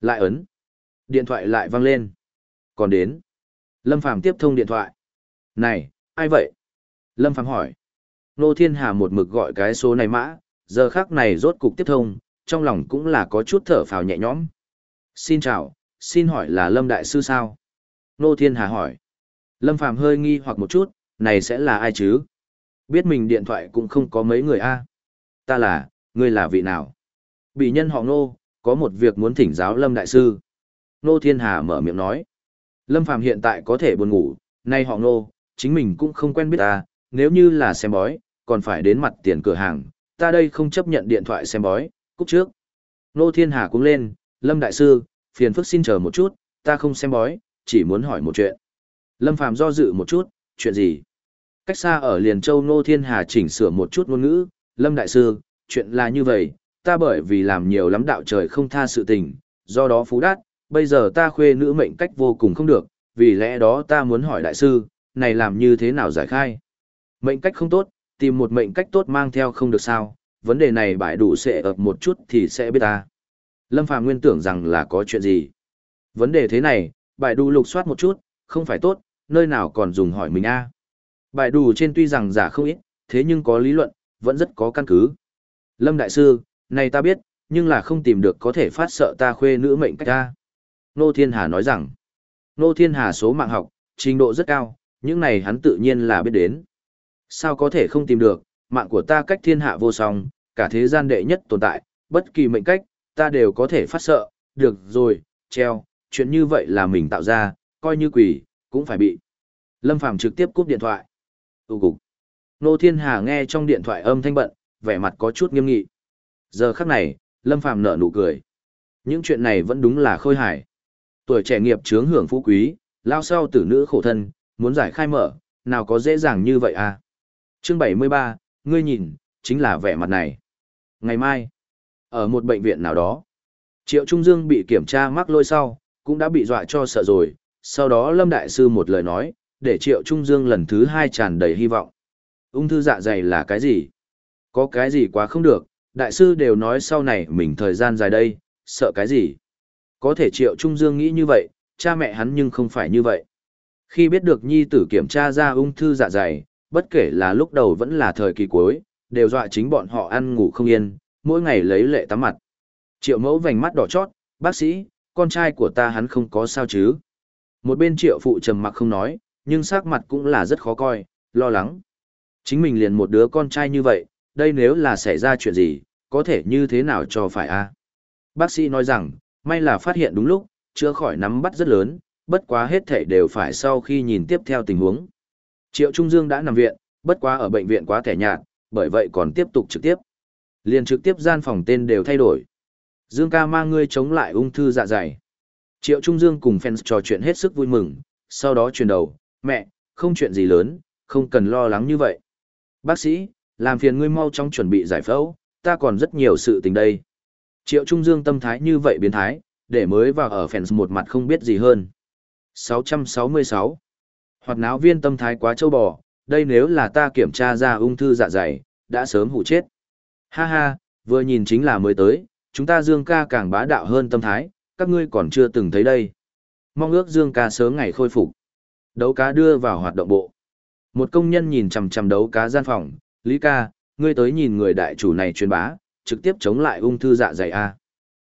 Lại ấn. Điện thoại lại vang lên. Còn đến. Lâm Phàm tiếp thông điện thoại. Này, ai vậy? Lâm Phàm hỏi. Nô Thiên Hà một mực gọi cái số này mã, giờ khác này rốt cục tiếp thông, trong lòng cũng là có chút thở phào nhẹ nhõm. Xin chào, xin hỏi là Lâm Đại Sư sao? Nô Thiên Hà hỏi. Lâm Phàm hơi nghi hoặc một chút, này sẽ là ai chứ? Biết mình điện thoại cũng không có mấy người a. Ta là, ngươi là vị nào? Bị nhân họ Nô, có một việc muốn thỉnh giáo Lâm Đại Sư. Nô Thiên Hà mở miệng nói. Lâm Phàm hiện tại có thể buồn ngủ, nay họ Nô, chính mình cũng không quen biết ta, nếu như là xem bói, còn phải đến mặt tiền cửa hàng, ta đây không chấp nhận điện thoại xem bói, cúp trước. Nô Thiên Hà cũng lên, Lâm Đại Sư, phiền phức xin chờ một chút, ta không xem bói, chỉ muốn hỏi một chuyện. Lâm Phàm do dự một chút, chuyện gì? Cách xa ở Liền Châu Nô Thiên Hà chỉnh sửa một chút ngôn ngữ, Lâm Đại Sư, chuyện là như vậy, ta bởi vì làm nhiều lắm đạo trời không tha sự tình, do đó phú đát, bây giờ ta khuê nữ mệnh cách vô cùng không được, vì lẽ đó ta muốn hỏi Đại Sư, này làm như thế nào giải khai? Mệnh cách không tốt, tìm một mệnh cách tốt mang theo không được sao, vấn đề này bại đủ sẽ ập một chút thì sẽ biết ta. Lâm Phàm nguyên tưởng rằng là có chuyện gì. Vấn đề thế này, bại đủ lục soát một chút, không phải tốt, nơi nào còn dùng hỏi mình a à. Bại đủ trên tuy rằng giả không ít, thế nhưng có lý luận, vẫn rất có căn cứ. Lâm Đại Sư, này ta biết, nhưng là không tìm được có thể phát sợ ta khuê nữ mệnh cách ta. Nô Thiên Hà nói rằng, Nô Thiên Hà số mạng học, trình độ rất cao, những này hắn tự nhiên là biết đến. Sao có thể không tìm được, mạng của ta cách thiên hạ vô song, cả thế gian đệ nhất tồn tại, bất kỳ mệnh cách, ta đều có thể phát sợ, được rồi, treo, chuyện như vậy là mình tạo ra, coi như quỷ, cũng phải bị. Lâm Phàm trực tiếp cúp điện thoại. Tù cục. Nô Thiên Hà nghe trong điện thoại âm thanh bận, vẻ mặt có chút nghiêm nghị. Giờ khắc này, Lâm Phàm nở nụ cười. Những chuyện này vẫn đúng là khôi hài. Tuổi trẻ nghiệp chướng hưởng phú quý, lao sau tử nữ khổ thân, muốn giải khai mở, nào có dễ dàng như vậy à? Chương 73, ngươi nhìn, chính là vẻ mặt này. Ngày mai, ở một bệnh viện nào đó, Triệu Trung Dương bị kiểm tra mắc lôi sau, cũng đã bị dọa cho sợ rồi, sau đó Lâm Đại Sư một lời nói, để Triệu Trung Dương lần thứ hai tràn đầy hy vọng. Ung thư dạ dày là cái gì? Có cái gì quá không được, Đại Sư đều nói sau này mình thời gian dài đây, sợ cái gì? Có thể Triệu Trung Dương nghĩ như vậy, cha mẹ hắn nhưng không phải như vậy. Khi biết được nhi tử kiểm tra ra ung thư dạ dày, bất kể là lúc đầu vẫn là thời kỳ cuối, đều dọa chính bọn họ ăn ngủ không yên, mỗi ngày lấy lệ tắm mặt. Triệu mẫu vành mắt đỏ chót, bác sĩ, con trai của ta hắn không có sao chứ. Một bên triệu phụ trầm mặc không nói, nhưng sắc mặt cũng là rất khó coi, lo lắng. Chính mình liền một đứa con trai như vậy, đây nếu là xảy ra chuyện gì, có thể như thế nào cho phải a? Bác sĩ nói rằng, may là phát hiện đúng lúc, chữa khỏi nắm bắt rất lớn, bất quá hết thể đều phải sau khi nhìn tiếp theo tình huống. Triệu Trung Dương đã nằm viện, bất quá ở bệnh viện quá thẻ nhạt, bởi vậy còn tiếp tục trực tiếp. Liền trực tiếp gian phòng tên đều thay đổi. Dương ca mang ngươi chống lại ung thư dạ dày. Triệu Trung Dương cùng fans trò chuyện hết sức vui mừng, sau đó chuyển đầu, mẹ, không chuyện gì lớn, không cần lo lắng như vậy. Bác sĩ, làm phiền ngươi mau chóng chuẩn bị giải phẫu, ta còn rất nhiều sự tình đây. Triệu Trung Dương tâm thái như vậy biến thái, để mới vào ở fans một mặt không biết gì hơn. 666 Hoạt náo viên tâm thái quá châu bò, đây nếu là ta kiểm tra ra ung thư dạ dày, đã sớm hủ chết. Ha ha, vừa nhìn chính là mới tới, chúng ta Dương ca càng bá đạo hơn tâm thái, các ngươi còn chưa từng thấy đây. Mong ước Dương ca sớm ngày khôi phục. Đấu cá đưa vào hoạt động bộ. Một công nhân nhìn chằm chằm đấu cá gian phòng, Lý ca, ngươi tới nhìn người đại chủ này truyền bá, trực tiếp chống lại ung thư dạ dày A.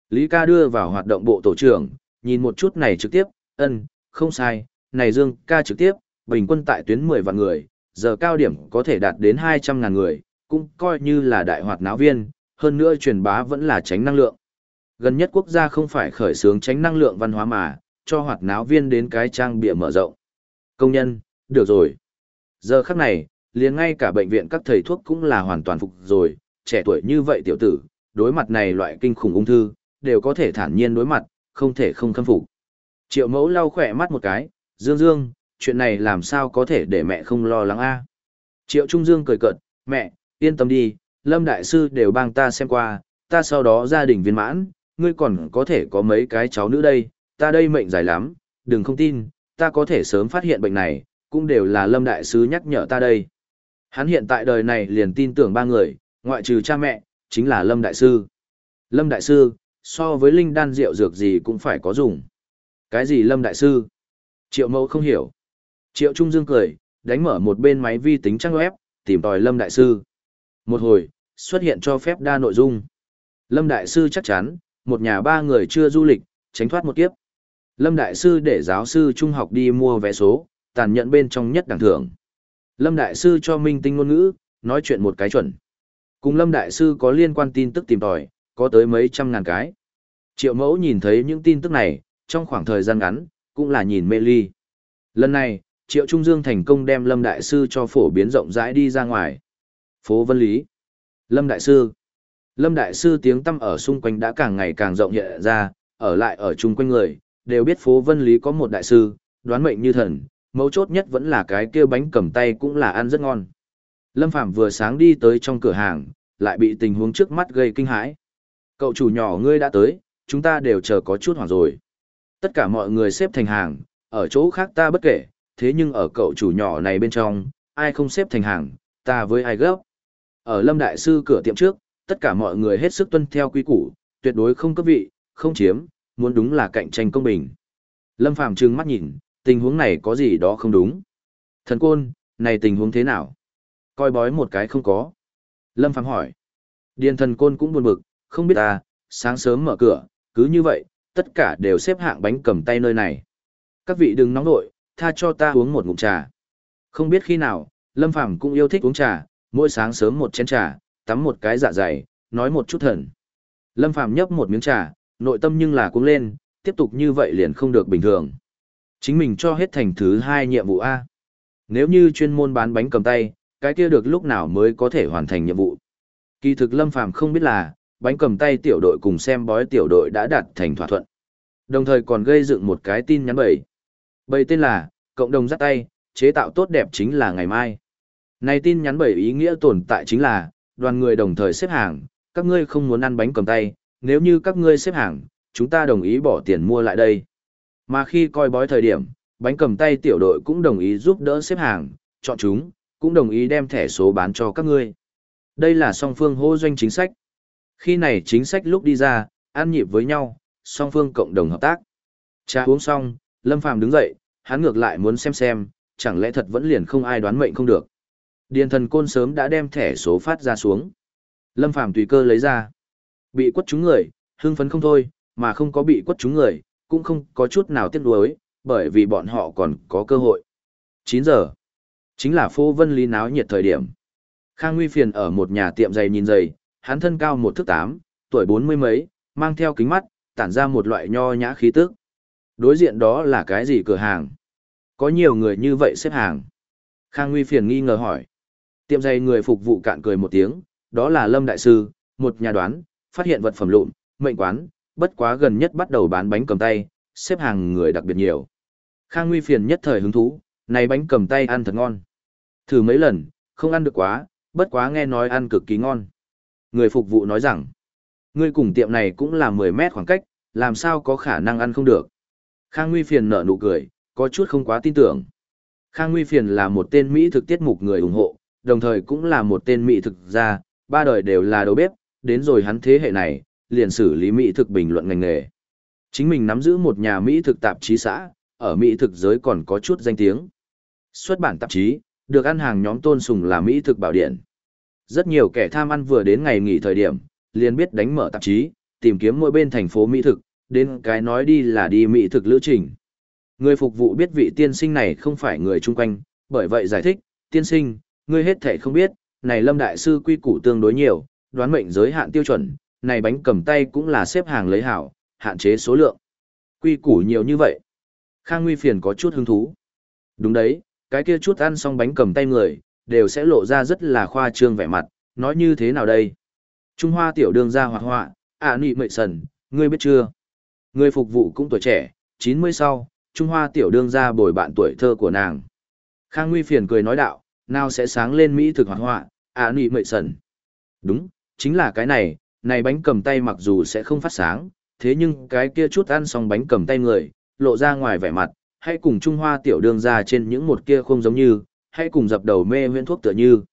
Lý ca đưa vào hoạt động bộ tổ trưởng, nhìn một chút này trực tiếp, ân, không sai, này Dương ca trực tiếp, bình quân tại tuyến 10 vạn người, giờ cao điểm có thể đạt đến 200 ngàn người, cũng coi như là đại hoạt náo viên, hơn nữa truyền bá vẫn là tránh năng lượng. Gần nhất quốc gia không phải khởi xướng tránh năng lượng văn hóa mà, cho hoạt náo viên đến cái trang bịa mở rộng. Công nhân, được rồi. Giờ khắc này, liền ngay cả bệnh viện các thầy thuốc cũng là hoàn toàn phục rồi, trẻ tuổi như vậy tiểu tử, đối mặt này loại kinh khủng ung thư, đều có thể thản nhiên đối mặt, không thể không khâm phục. Triệu mẫu lau khỏe mắt một cái, dương dương, chuyện này làm sao có thể để mẹ không lo lắng a Triệu Trung Dương cười cợt, mẹ, yên tâm đi, Lâm Đại Sư đều bang ta xem qua, ta sau đó gia đình viên mãn, ngươi còn có thể có mấy cái cháu nữ đây, ta đây mệnh dài lắm, đừng không tin, ta có thể sớm phát hiện bệnh này, cũng đều là Lâm Đại Sư nhắc nhở ta đây. Hắn hiện tại đời này liền tin tưởng ba người, ngoại trừ cha mẹ, chính là Lâm Đại Sư. Lâm Đại Sư, so với linh đan rượu dược gì cũng phải có dùng. Cái gì Lâm Đại Sư? Triệu mẫu không hiểu. Triệu Trung Dương cười, đánh mở một bên máy vi tính trang web, tìm tòi Lâm Đại Sư. Một hồi, xuất hiện cho phép đa nội dung. Lâm Đại Sư chắc chắn, một nhà ba người chưa du lịch, tránh thoát một kiếp. Lâm Đại Sư để giáo sư trung học đi mua vé số, tàn nhẫn bên trong nhất đẳng thưởng. Lâm Đại Sư cho minh tinh ngôn ngữ, nói chuyện một cái chuẩn. Cùng Lâm Đại Sư có liên quan tin tức tìm tòi, có tới mấy trăm ngàn cái. Triệu mẫu nhìn thấy những tin tức này, trong khoảng thời gian ngắn, cũng là nhìn mê ly. Lần này, Triệu Trung Dương thành công đem Lâm Đại Sư cho phổ biến rộng rãi đi ra ngoài. Phố Vân Lý. Lâm Đại Sư. Lâm Đại Sư tiếng tâm ở xung quanh đã càng ngày càng rộng nhẹ ra, ở lại ở chung quanh người, đều biết phố Vân Lý có một đại sư, đoán mệnh như thần, mấu chốt nhất vẫn là cái kia bánh cầm tay cũng là ăn rất ngon. Lâm Phạm vừa sáng đi tới trong cửa hàng, lại bị tình huống trước mắt gây kinh hãi. Cậu chủ nhỏ ngươi đã tới, chúng ta đều chờ có chút hoảng rồi. Tất cả mọi người xếp thành hàng, ở chỗ khác ta bất kể, thế nhưng ở cậu chủ nhỏ này bên trong, ai không xếp thành hàng, ta với ai gấp. Ở Lâm Đại Sư cửa tiệm trước, tất cả mọi người hết sức tuân theo quy củ, tuyệt đối không cấp vị, không chiếm, muốn đúng là cạnh tranh công bình. Lâm Phàm trừng mắt nhìn, tình huống này có gì đó không đúng. Thần côn, này tình huống thế nào? Coi bói một cái không có. Lâm Phàm hỏi. Điền thần côn cũng buồn bực, không biết ta, sáng sớm mở cửa, cứ như vậy, tất cả đều xếp hạng bánh cầm tay nơi này. Các vị đừng nóng nội, tha cho ta uống một ngụm trà. Không biết khi nào, Lâm Phàm cũng yêu thích uống trà, mỗi sáng sớm một chén trà, tắm một cái dạ dày, nói một chút thần. Lâm Phàm nhấp một miếng trà, nội tâm nhưng là cũng lên, tiếp tục như vậy liền không được bình thường. Chính mình cho hết thành thứ hai nhiệm vụ A. Nếu như chuyên môn bán bánh cầm tay, cái kia được lúc nào mới có thể hoàn thành nhiệm vụ. Kỳ thực Lâm Phàm không biết là, bánh cầm tay tiểu đội cùng xem bói tiểu đội đã đạt thành thỏa thuận. Đồng thời còn gây dựng một cái tin nhắn bầy. Bầy tên là, cộng đồng dắt tay, chế tạo tốt đẹp chính là ngày mai. Này tin nhắn bầy ý nghĩa tồn tại chính là, đoàn người đồng thời xếp hàng, các ngươi không muốn ăn bánh cầm tay, nếu như các ngươi xếp hàng, chúng ta đồng ý bỏ tiền mua lại đây. Mà khi coi bói thời điểm, bánh cầm tay tiểu đội cũng đồng ý giúp đỡ xếp hàng, chọn chúng, cũng đồng ý đem thẻ số bán cho các ngươi. Đây là song phương hô doanh chính sách. Khi này chính sách lúc đi ra, ăn nhịp với nhau, song phương cộng đồng hợp tác. Cha uống xong, Lâm Phàm đứng dậy, hắn ngược lại muốn xem xem, chẳng lẽ thật vẫn liền không ai đoán mệnh không được. Điền thần côn sớm đã đem thẻ số phát ra xuống. Lâm Phàm tùy cơ lấy ra. Bị quất trúng người, hưng phấn không thôi, mà không có bị quất trúng người, cũng không có chút nào tiếc nuối, bởi vì bọn họ còn có cơ hội. 9 giờ. Chính là phô vân lý náo nhiệt thời điểm. Khang Nguy Phiền ở một nhà tiệm giày nhìn giày, hắn thân cao một thước tám, tuổi bốn mươi mấy, mang theo kính mắt, tản ra một loại nho nhã khí tức. Đối diện đó là cái gì cửa hàng? Có nhiều người như vậy xếp hàng. Khang Nguy Phiền nghi ngờ hỏi. Tiệm giày người phục vụ cạn cười một tiếng, đó là Lâm Đại Sư, một nhà đoán, phát hiện vật phẩm lụn, mệnh quán, bất quá gần nhất bắt đầu bán bánh cầm tay, xếp hàng người đặc biệt nhiều. Khang Nguy Phiền nhất thời hứng thú, này bánh cầm tay ăn thật ngon. Thử mấy lần, không ăn được quá, bất quá nghe nói ăn cực kỳ ngon. Người phục vụ nói rằng, ngươi cùng tiệm này cũng là 10 mét khoảng cách, làm sao có khả năng ăn không được. Khang Nguy Phiền nở nụ cười, có chút không quá tin tưởng. Khang Nguy Phiền là một tên Mỹ thực tiết mục người ủng hộ, đồng thời cũng là một tên Mỹ thực gia, ba đời đều là đầu bếp, đến rồi hắn thế hệ này, liền xử lý Mỹ thực bình luận ngành nghề. Chính mình nắm giữ một nhà Mỹ thực tạp chí xã, ở Mỹ thực giới còn có chút danh tiếng. Xuất bản tạp chí, được ăn hàng nhóm tôn sùng là Mỹ thực bảo điện. Rất nhiều kẻ tham ăn vừa đến ngày nghỉ thời điểm, liền biết đánh mở tạp chí, tìm kiếm mỗi bên thành phố Mỹ thực, đến cái nói đi là đi Mỹ thực lữ trình. Người phục vụ biết vị tiên sinh này không phải người chung quanh, bởi vậy giải thích, tiên sinh, ngươi hết thể không biết, này lâm đại sư quy củ tương đối nhiều, đoán mệnh giới hạn tiêu chuẩn, này bánh cầm tay cũng là xếp hàng lấy hảo, hạn chế số lượng. Quy củ nhiều như vậy. Khang Nguy Phiền có chút hứng thú. Đúng đấy, cái kia chút ăn xong bánh cầm tay người, đều sẽ lộ ra rất là khoa trương vẻ mặt, nói như thế nào đây? Trung Hoa tiểu đường ra hoạt họa, ạ à, nị mệ sần, ngươi biết chưa? Người phục vụ cũng tuổi trẻ, 90 sau, Trung Hoa tiểu đương ra bồi bạn tuổi thơ của nàng. Khang Nguy Phiền cười nói đạo, nào sẽ sáng lên Mỹ thực hoạt họa, ạ à, nị mệ sần. Đúng, chính là cái này, này bánh cầm tay mặc dù sẽ không phát sáng, thế nhưng cái kia chút ăn xong bánh cầm tay người, lộ ra ngoài vẻ mặt, hay cùng Trung Hoa tiểu đường ra trên những một kia không giống như, hay cùng dập đầu mê huyễn thuốc tựa như.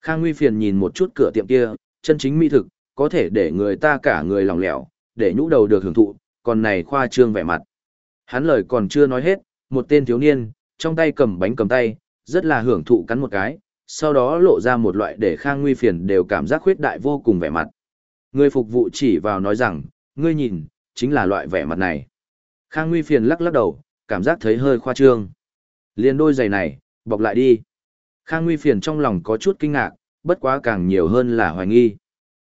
Khang Nguy phiền nhìn một chút cửa tiệm kia, chân chính mỹ thực, có thể để người ta cả người lòng lẻo, để nhũ đầu được hưởng thụ, còn này khoa trương vẻ mặt. Hắn lời còn chưa nói hết, một tên thiếu niên, trong tay cầm bánh cầm tay, rất là hưởng thụ cắn một cái, sau đó lộ ra một loại để Khang Nguy Phiền đều cảm giác khuyết đại vô cùng vẻ mặt. Người phục vụ chỉ vào nói rằng, ngươi nhìn, chính là loại vẻ mặt này. Khang Nguy Phiền lắc lắc đầu, cảm giác thấy hơi khoa trương. Liên đôi giày này, bọc lại đi. Khang Nguy Phiền trong lòng có chút kinh ngạc, bất quá càng nhiều hơn là hoài nghi.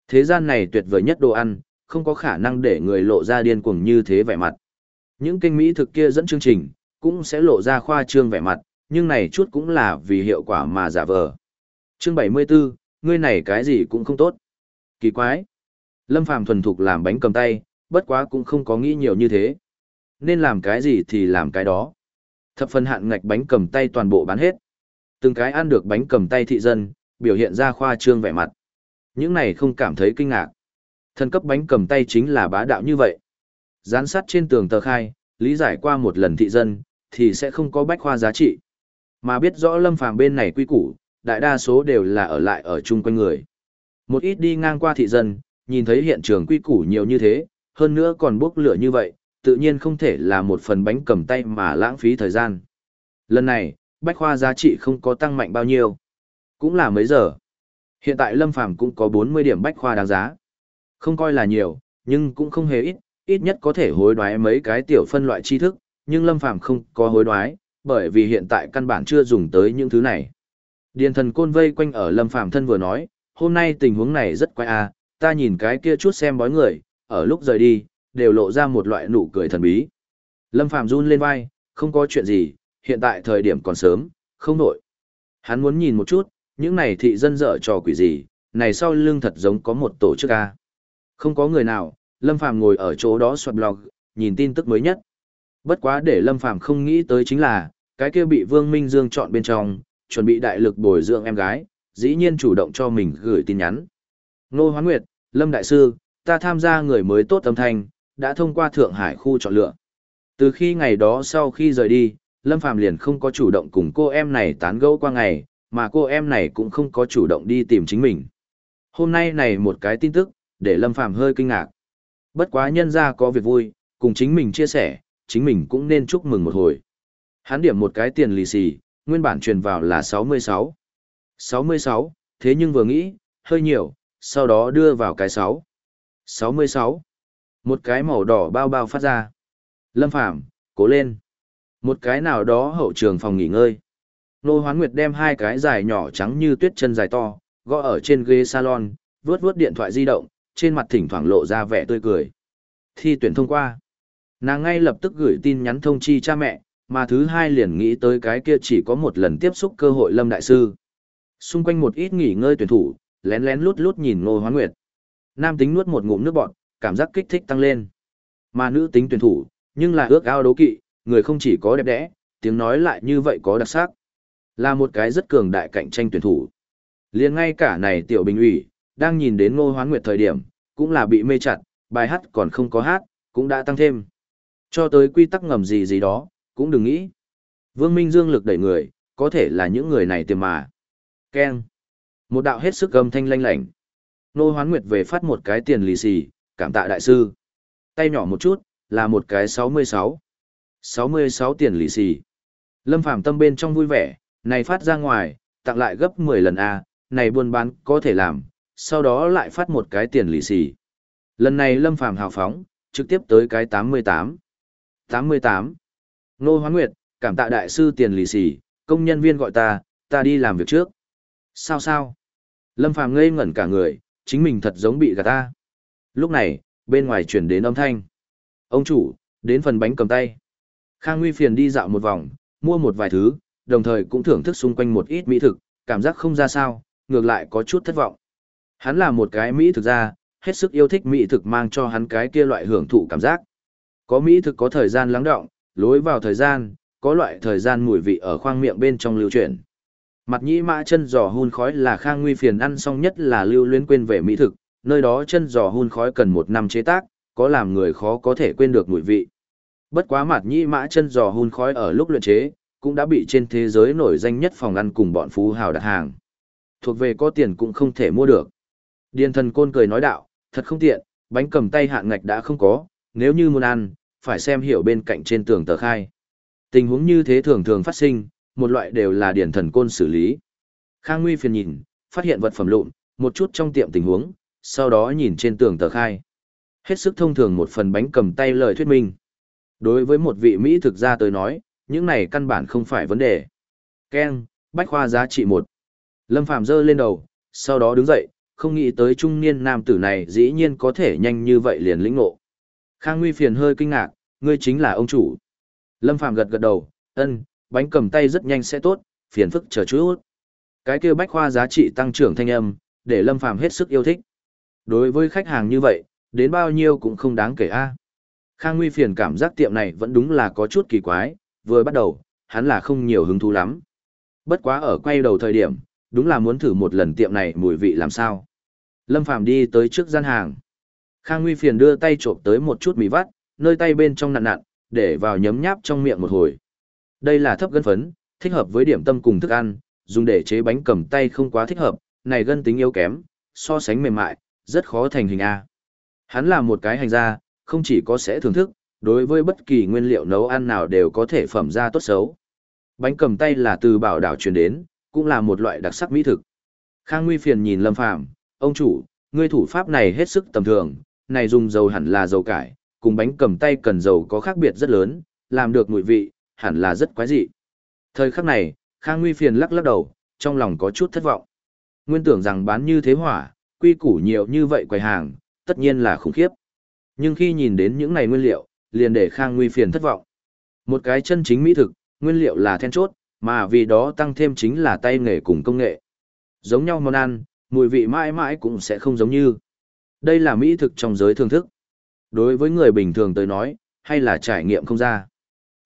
Thế gian này tuyệt vời nhất đồ ăn, không có khả năng để người lộ ra điên cuồng như thế vẻ mặt. Những kinh mỹ thực kia dẫn chương trình, cũng sẽ lộ ra khoa trương vẻ mặt, nhưng này chút cũng là vì hiệu quả mà giả vờ. Chương 74, ngươi này cái gì cũng không tốt. Kỳ quái. Lâm Phàm thuần thục làm bánh cầm tay, bất quá cũng không có nghĩ nhiều như thế. Nên làm cái gì thì làm cái đó. Thập phần hạn ngạch bánh cầm tay toàn bộ bán hết. Từng cái ăn được bánh cầm tay thị dân, biểu hiện ra khoa trương vẻ mặt. Những này không cảm thấy kinh ngạc. thân cấp bánh cầm tay chính là bá đạo như vậy. Gián sát trên tường tờ khai, lý giải qua một lần thị dân, thì sẽ không có bách khoa giá trị. Mà biết rõ lâm phàm bên này quy củ, đại đa số đều là ở lại ở chung quanh người. Một ít đi ngang qua thị dân, nhìn thấy hiện trường quy củ nhiều như thế, hơn nữa còn bốc lửa như vậy, tự nhiên không thể là một phần bánh cầm tay mà lãng phí thời gian. Lần này, bách khoa giá trị không có tăng mạnh bao nhiêu. Cũng là mấy giờ. Hiện tại Lâm Phàm cũng có 40 điểm bách khoa đáng giá. Không coi là nhiều, nhưng cũng không hề ít, ít nhất có thể hối đoái mấy cái tiểu phân loại tri thức, nhưng Lâm Phàm không có hối đoái, bởi vì hiện tại căn bản chưa dùng tới những thứ này. Điền thần côn vây quanh ở Lâm Phàm thân vừa nói, hôm nay tình huống này rất quái a, ta nhìn cái kia chút xem bói người, ở lúc rời đi, đều lộ ra một loại nụ cười thần bí. Lâm Phàm run lên vai, không có chuyện gì, hiện tại thời điểm còn sớm, không nổi. Hắn muốn nhìn một chút, những này thị dân dở trò quỷ gì, này sau lưng thật giống có một tổ chức A. Không có người nào, Lâm Phàm ngồi ở chỗ đó soạt blog, nhìn tin tức mới nhất. Bất quá để Lâm Phàm không nghĩ tới chính là, cái kia bị Vương Minh Dương chọn bên trong, chuẩn bị đại lực bồi dưỡng em gái, dĩ nhiên chủ động cho mình gửi tin nhắn. Nô Hoán Nguyệt, Lâm Đại Sư, ta tham gia người mới tốt âm thanh, đã thông qua Thượng Hải khu chọn lựa. Từ khi ngày đó sau khi rời đi, Lâm Phàm liền không có chủ động cùng cô em này tán gẫu qua ngày, mà cô em này cũng không có chủ động đi tìm chính mình. Hôm nay này một cái tin tức, để Lâm Phàm hơi kinh ngạc. Bất quá nhân ra có việc vui, cùng chính mình chia sẻ, chính mình cũng nên chúc mừng một hồi. Hắn điểm một cái tiền lì xì, nguyên bản truyền vào là 66. 66, thế nhưng vừa nghĩ, hơi nhiều, sau đó đưa vào cái 6. 66. Một cái màu đỏ bao bao phát ra. Lâm Phàm cố lên. Một cái nào đó hậu trường phòng nghỉ ngơi. Nô Hoán Nguyệt đem hai cái dài nhỏ trắng như tuyết chân dài to, gõ ở trên ghế salon, vuốt vuốt điện thoại di động, trên mặt thỉnh thoảng lộ ra vẻ tươi cười. Thi tuyển thông qua. Nàng ngay lập tức gửi tin nhắn thông chi cha mẹ, mà thứ hai liền nghĩ tới cái kia chỉ có một lần tiếp xúc cơ hội Lâm Đại Sư. Xung quanh một ít nghỉ ngơi tuyển thủ, lén lén lút lút nhìn Ngô Hoán Nguyệt. Nam tính nuốt một ngụm nước bọt, cảm giác kích thích tăng lên. Mà nữ tính tuyển thủ, nhưng là ước ao đấu kỵ, người không chỉ có đẹp đẽ, tiếng nói lại như vậy có đặc sắc. Là một cái rất cường đại cạnh tranh tuyển thủ. liền ngay cả này tiểu bình ủy, đang nhìn đến Ngô Hoán Nguyệt thời điểm, cũng là bị mê chặt, bài hát còn không có hát, cũng đã tăng thêm. Cho tới quy tắc ngầm gì gì đó, cũng đừng nghĩ. Vương Minh Dương lực đẩy người, có thể là những người này tiềm mà. Ken. Một đạo hết sức gầm thanh lanh lảnh. Nô Hoán Nguyệt về phát một cái tiền lì xì, cảm tạ đại sư. Tay nhỏ một chút, là một cái 66. 66 tiền lì xì. Lâm Phàm tâm bên trong vui vẻ, này phát ra ngoài, tặng lại gấp 10 lần A, này buôn bán có thể làm, sau đó lại phát một cái tiền lì xì. Lần này Lâm Phàm hào phóng, trực tiếp tới cái 88. 88. Nô Hoán Nguyệt, cảm tạ đại sư tiền lì xì, công nhân viên gọi ta, ta đi làm việc trước. Sao sao? Lâm Phàm ngây ngẩn cả người, chính mình thật giống bị gạt ta. Lúc này, bên ngoài chuyển đến âm thanh. Ông chủ, đến phần bánh cầm tay. Khang Nguy phiền đi dạo một vòng, mua một vài thứ, đồng thời cũng thưởng thức xung quanh một ít mỹ thực, cảm giác không ra sao, ngược lại có chút thất vọng. Hắn là một cái mỹ thực ra, hết sức yêu thích mỹ thực mang cho hắn cái kia loại hưởng thụ cảm giác. Có mỹ thực có thời gian lắng động, lối vào thời gian, có loại thời gian mùi vị ở khoang miệng bên trong lưu chuyển. Mặt nhĩ mã chân giò hun khói là khang nguy phiền ăn xong nhất là lưu luyến quên về mỹ thực, nơi đó chân giò hun khói cần một năm chế tác, có làm người khó có thể quên được mùi vị. Bất quá mặt nhĩ mã chân giò hun khói ở lúc luyện chế, cũng đã bị trên thế giới nổi danh nhất phòng ăn cùng bọn phú hào đặt hàng. Thuộc về có tiền cũng không thể mua được. Điền thần côn cười nói đạo, thật không tiện, bánh cầm tay hạn ngạch đã không có, nếu như muốn ăn, phải xem hiểu bên cạnh trên tường tờ khai. Tình huống như thế thường thường phát sinh, một loại đều là điển thần côn xử lý. Khang Nguy phiền nhìn, phát hiện vật phẩm lụn, một chút trong tiệm tình huống, sau đó nhìn trên tường tờ khai. Hết sức thông thường một phần bánh cầm tay lời thuyết minh. Đối với một vị Mỹ thực ra tới nói, những này căn bản không phải vấn đề. Ken, bách khoa giá trị một. Lâm Phạm giơ lên đầu, sau đó đứng dậy, không nghĩ tới trung niên nam tử này dĩ nhiên có thể nhanh như vậy liền lĩnh ngộ. Khang Nguy phiền hơi kinh ngạc, ngươi chính là ông chủ. Lâm Phạm gật gật đầu, ân, bánh cầm tay rất nhanh sẽ tốt, phiền phức chờ chút. Cái kia bách khoa giá trị tăng trưởng thanh âm, để Lâm Phạm hết sức yêu thích. Đối với khách hàng như vậy, đến bao nhiêu cũng không đáng kể a. À. Khang Nguy phiền cảm giác tiệm này vẫn đúng là có chút kỳ quái, vừa bắt đầu, hắn là không nhiều hứng thú lắm. Bất quá ở quay đầu thời điểm, đúng là muốn thử một lần tiệm này mùi vị làm sao. Lâm Phàm đi tới trước gian hàng. Khang Nguy phiền đưa tay trộm tới một chút mì vắt, nơi tay bên trong nặn nặn, để vào nhấm nháp trong miệng một hồi. Đây là thấp gân phấn, thích hợp với điểm tâm cùng thức ăn, dùng để chế bánh cầm tay không quá thích hợp, này gân tính yếu kém, so sánh mềm mại, rất khó thành hình A. Hắn là một cái hành gia, không chỉ có sẽ thưởng thức, đối với bất kỳ nguyên liệu nấu ăn nào đều có thể phẩm ra tốt xấu. Bánh cầm tay là từ bảo đảo truyền đến, cũng là một loại đặc sắc mỹ thực. Khang Nguy phiền nhìn Lâm Phàm, ông chủ, ngươi thủ pháp này hết sức tầm thường, này dùng dầu hẳn là dầu cải, cùng bánh cầm tay cần dầu có khác biệt rất lớn, làm được mùi vị, hẳn là rất quái dị. Thời khắc này, Khang Nguy phiền lắc lắc đầu, trong lòng có chút thất vọng. Nguyên tưởng rằng bán như thế hỏa, quy củ nhiều như vậy quầy hàng, tất nhiên là khủng khiếp. Nhưng khi nhìn đến những này nguyên liệu, liền để Khang Nguy phiền thất vọng. Một cái chân chính mỹ thực, nguyên liệu là then chốt, mà vì đó tăng thêm chính là tay nghề cùng công nghệ. Giống nhau món ăn, mùi vị mãi mãi cũng sẽ không giống như. Đây là mỹ thực trong giới thưởng thức. Đối với người bình thường tới nói, hay là trải nghiệm không ra.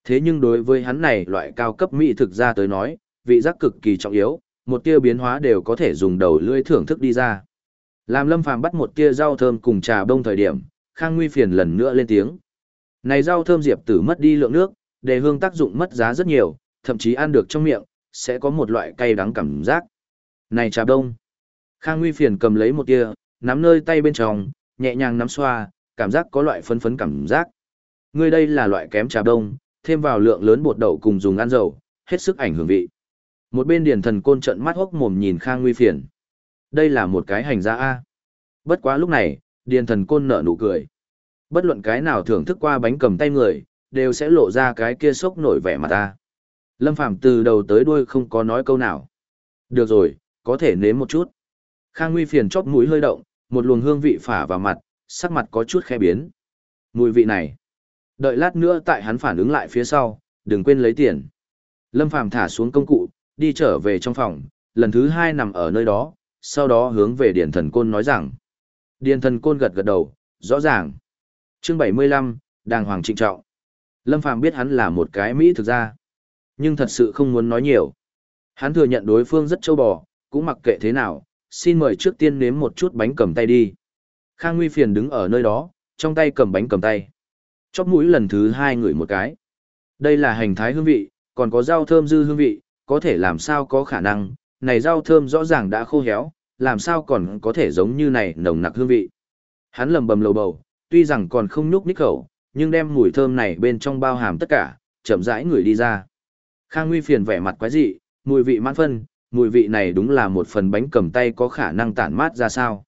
Thế nhưng đối với hắn này loại cao cấp mỹ thực ra tới nói, vị giác cực kỳ trọng yếu, một tia biến hóa đều có thể dùng đầu lưỡi thưởng thức đi ra. Làm Lâm Phàm bắt một tia rau thơm cùng trà bông thời điểm, Khang Nguy phiền lần nữa lên tiếng. Này rau thơm diệp tử mất đi lượng nước, để hương tác dụng mất giá rất nhiều, thậm chí ăn được trong miệng, sẽ có một loại cay đắng cảm giác. Này trà đông. Khang Nguy phiền cầm lấy một tia, nắm nơi tay bên trong, nhẹ nhàng nắm xoa, cảm giác có loại phấn phấn cảm giác. Ngươi đây là loại kém trà đông, thêm vào lượng lớn bột đậu cùng dùng ăn dầu, hết sức ảnh hưởng vị. Một bên điển thần côn trận mắt hốc mồm nhìn Khang Nguy phiền. Đây là một cái hành gia A. Bất quá lúc này, điền thần côn nở nụ cười. Bất luận cái nào thưởng thức qua bánh cầm tay người, đều sẽ lộ ra cái kia sốc nổi vẻ mặt ta. Lâm Phàm từ đầu tới đuôi không có nói câu nào. Được rồi, có thể nếm một chút. Khang Nguy phiền chóp mũi hơi động, một luồng hương vị phả vào mặt, sắc mặt có chút khe biến. Mùi vị này. Đợi lát nữa tại hắn phản ứng lại phía sau, đừng quên lấy tiền. Lâm Phàm thả xuống công cụ, đi trở về trong phòng, lần thứ hai nằm ở nơi đó, sau đó hướng về Điền Thần Côn nói rằng. Điền Thần Côn gật gật đầu, rõ ràng. Chương 75, Đàng Hoàng Trịnh Trọng. Lâm Phàm biết hắn là một cái Mỹ thực ra. Nhưng thật sự không muốn nói nhiều. Hắn thừa nhận đối phương rất châu bò, cũng mặc kệ thế nào, xin mời trước tiên nếm một chút bánh cầm tay đi. Khang Nguy phiền đứng ở nơi đó, trong tay cầm bánh cầm tay. Chóp mũi lần thứ hai ngửi một cái. Đây là hành thái hương vị, còn có rau thơm dư hương vị, có thể làm sao có khả năng, này rau thơm rõ ràng đã khô héo, làm sao còn có thể giống như này nồng nặc hương vị. Hắn lầm bầm lầu bầu, tuy rằng còn không nhúc nhích khẩu, nhưng đem mùi thơm này bên trong bao hàm tất cả, chậm rãi người đi ra. Khang Nguy phiền vẻ mặt quái dị, mùi vị mãn phân, mùi vị này đúng là một phần bánh cầm tay có khả năng tản mát ra sao.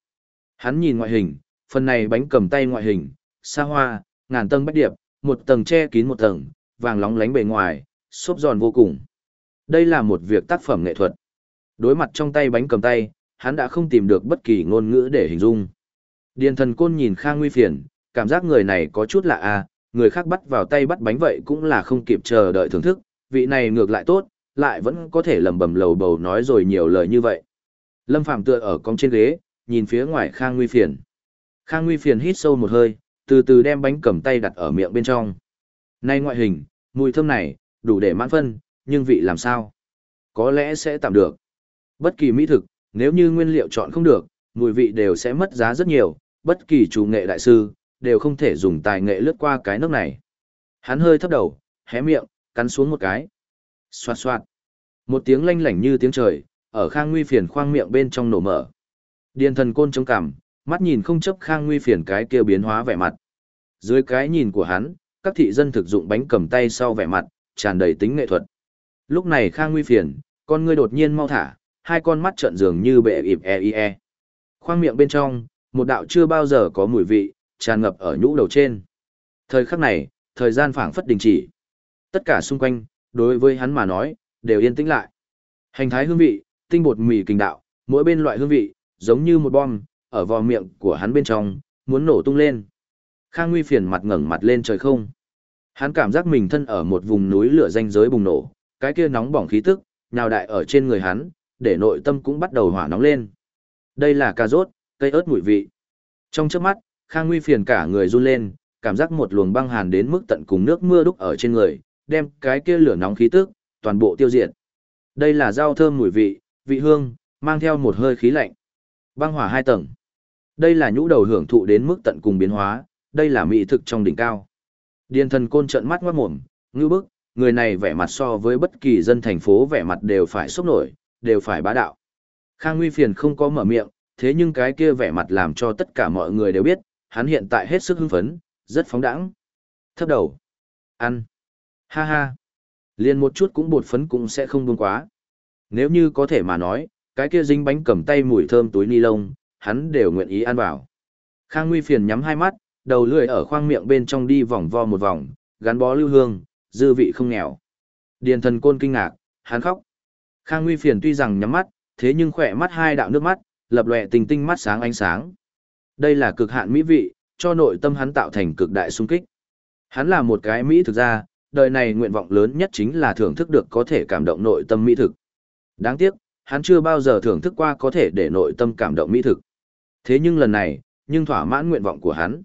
Hắn nhìn ngoại hình, phần này bánh cầm tay ngoại hình, xa hoa, ngàn tầng bách điệp, một tầng che kín một tầng, vàng lóng lánh bề ngoài, xốp giòn vô cùng. Đây là một việc tác phẩm nghệ thuật. Đối mặt trong tay bánh cầm tay, hắn đã không tìm được bất kỳ ngôn ngữ để hình dung. Điền thần côn nhìn Khang Nguy phiền, cảm giác người này có chút lạ à, người khác bắt vào tay bắt bánh vậy cũng là không kịp chờ đợi thưởng thức, vị này ngược lại tốt, lại vẫn có thể lầm bầm lầu bầu nói rồi nhiều lời như vậy. Lâm Phàm tựa ở cong trên ghế, nhìn phía ngoài Khang Nguy phiền. Khang Nguy phiền hít sâu một hơi, từ từ đem bánh cầm tay đặt ở miệng bên trong. Nay ngoại hình, mùi thơm này, đủ để mãn phân, nhưng vị làm sao? Có lẽ sẽ tạm được. Bất kỳ mỹ thực, nếu như nguyên liệu chọn không được, mùi vị đều sẽ mất giá rất nhiều, bất kỳ chủ nghệ đại sư, đều không thể dùng tài nghệ lướt qua cái nước này. Hắn hơi thấp đầu, hé miệng, cắn xuống một cái. Xoạt xoạt. Một tiếng lanh lảnh như tiếng trời, ở khang nguy phiền khoang miệng bên trong nổ mở. Điền thần côn chống cằm, Mắt nhìn không chấp Khang Nguy phiền cái kia biến hóa vẻ mặt. Dưới cái nhìn của hắn, các thị dân thực dụng bánh cầm tay sau vẻ mặt, tràn đầy tính nghệ thuật. Lúc này Khang Nguy phiền, con ngươi đột nhiên mau thả, hai con mắt trợn dường như bệ ịp e e e. Khoang miệng bên trong, một đạo chưa bao giờ có mùi vị, tràn ngập ở nhũ đầu trên. Thời khắc này, thời gian phảng phất đình chỉ. Tất cả xung quanh, đối với hắn mà nói, đều yên tĩnh lại. Hành thái hương vị, tinh bột mì kinh đạo, mỗi bên loại hương vị, giống như một bom, ở vò miệng của hắn bên trong, muốn nổ tung lên. Khang Nguy phiền mặt ngẩng mặt lên trời không. Hắn cảm giác mình thân ở một vùng núi lửa danh giới bùng nổ, cái kia nóng bỏng khí tức, nhào đại ở trên người hắn, để nội tâm cũng bắt đầu hỏa nóng lên. Đây là cà rốt, cây ớt mùi vị. Trong chớp mắt, Khang Nguy phiền cả người run lên, cảm giác một luồng băng hàn đến mức tận cùng nước mưa đúc ở trên người, đem cái kia lửa nóng khí tức, toàn bộ tiêu diệt. Đây là rau thơm mùi vị, vị hương, mang theo một hơi khí lạnh. Băng hỏa hai tầng. Đây là nhũ đầu hưởng thụ đến mức tận cùng biến hóa, đây là mỹ thực trong đỉnh cao. Điền thần côn trợn mắt ngoát mồm, ngư bức, người này vẻ mặt so với bất kỳ dân thành phố vẻ mặt đều phải sốc nổi, đều phải bá đạo. Khang Nguy Phiền không có mở miệng, thế nhưng cái kia vẻ mặt làm cho tất cả mọi người đều biết, hắn hiện tại hết sức hưng phấn, rất phóng đãng. Thấp đầu. Ăn. Ha ha. Liền một chút cũng bột phấn cũng sẽ không buông quá. Nếu như có thể mà nói, cái kia dính bánh cầm tay mùi thơm túi ni lông, hắn đều nguyện ý ăn vào. Khang Nguy Phiền nhắm hai mắt, đầu lưỡi ở khoang miệng bên trong đi vòng vo một vòng, gắn bó lưu hương, dư vị không nghèo. Điền thần côn kinh ngạc, hắn khóc. Khang Nguy Phiền tuy rằng nhắm mắt, thế nhưng khỏe mắt hai đạo nước mắt, lập lòe tình tinh mắt sáng ánh sáng. Đây là cực hạn mỹ vị, cho nội tâm hắn tạo thành cực đại sung kích. Hắn là một cái mỹ thực ra, đời này nguyện vọng lớn nhất chính là thưởng thức được có thể cảm động nội tâm mỹ thực. Đáng tiếc, hắn chưa bao giờ thưởng thức qua có thể để nội tâm cảm động mỹ thực. Thế nhưng lần này, nhưng thỏa mãn nguyện vọng của hắn.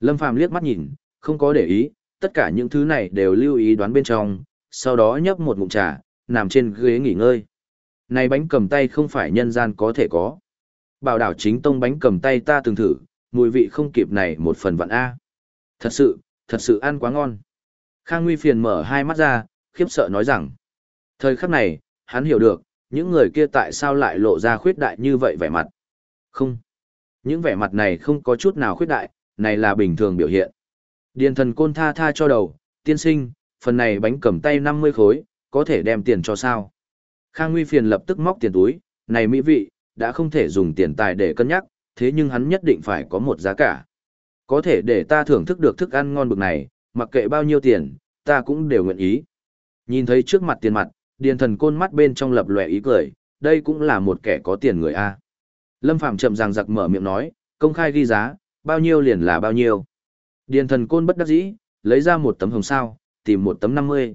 Lâm Phàm liếc mắt nhìn, không có để ý, tất cả những thứ này đều lưu ý đoán bên trong, sau đó nhấp một ngụm trà, nằm trên ghế nghỉ ngơi. Này bánh cầm tay không phải nhân gian có thể có. Bảo đảo chính tông bánh cầm tay ta từng thử, mùi vị không kịp này một phần vạn A. Thật sự, thật sự ăn quá ngon. Khang Nguy phiền mở hai mắt ra, khiếp sợ nói rằng. Thời khắc này, hắn hiểu được, những người kia tại sao lại lộ ra khuyết đại như vậy vẻ mặt. Không. Những vẻ mặt này không có chút nào khuyết đại, này là bình thường biểu hiện. Điền thần côn tha tha cho đầu, tiên sinh, phần này bánh cầm tay 50 khối, có thể đem tiền cho sao. Khang Nguy phiền lập tức móc tiền túi, này mỹ vị, đã không thể dùng tiền tài để cân nhắc, thế nhưng hắn nhất định phải có một giá cả. Có thể để ta thưởng thức được thức ăn ngon bực này, mặc kệ bao nhiêu tiền, ta cũng đều nguyện ý. Nhìn thấy trước mặt tiền mặt, điền thần côn mắt bên trong lập lòe ý cười, đây cũng là một kẻ có tiền người A. Lâm Phạm chậm ràng giặc mở miệng nói, công khai ghi giá, bao nhiêu liền là bao nhiêu. Điền thần côn bất đắc dĩ, lấy ra một tấm hồng sao, tìm một tấm 50.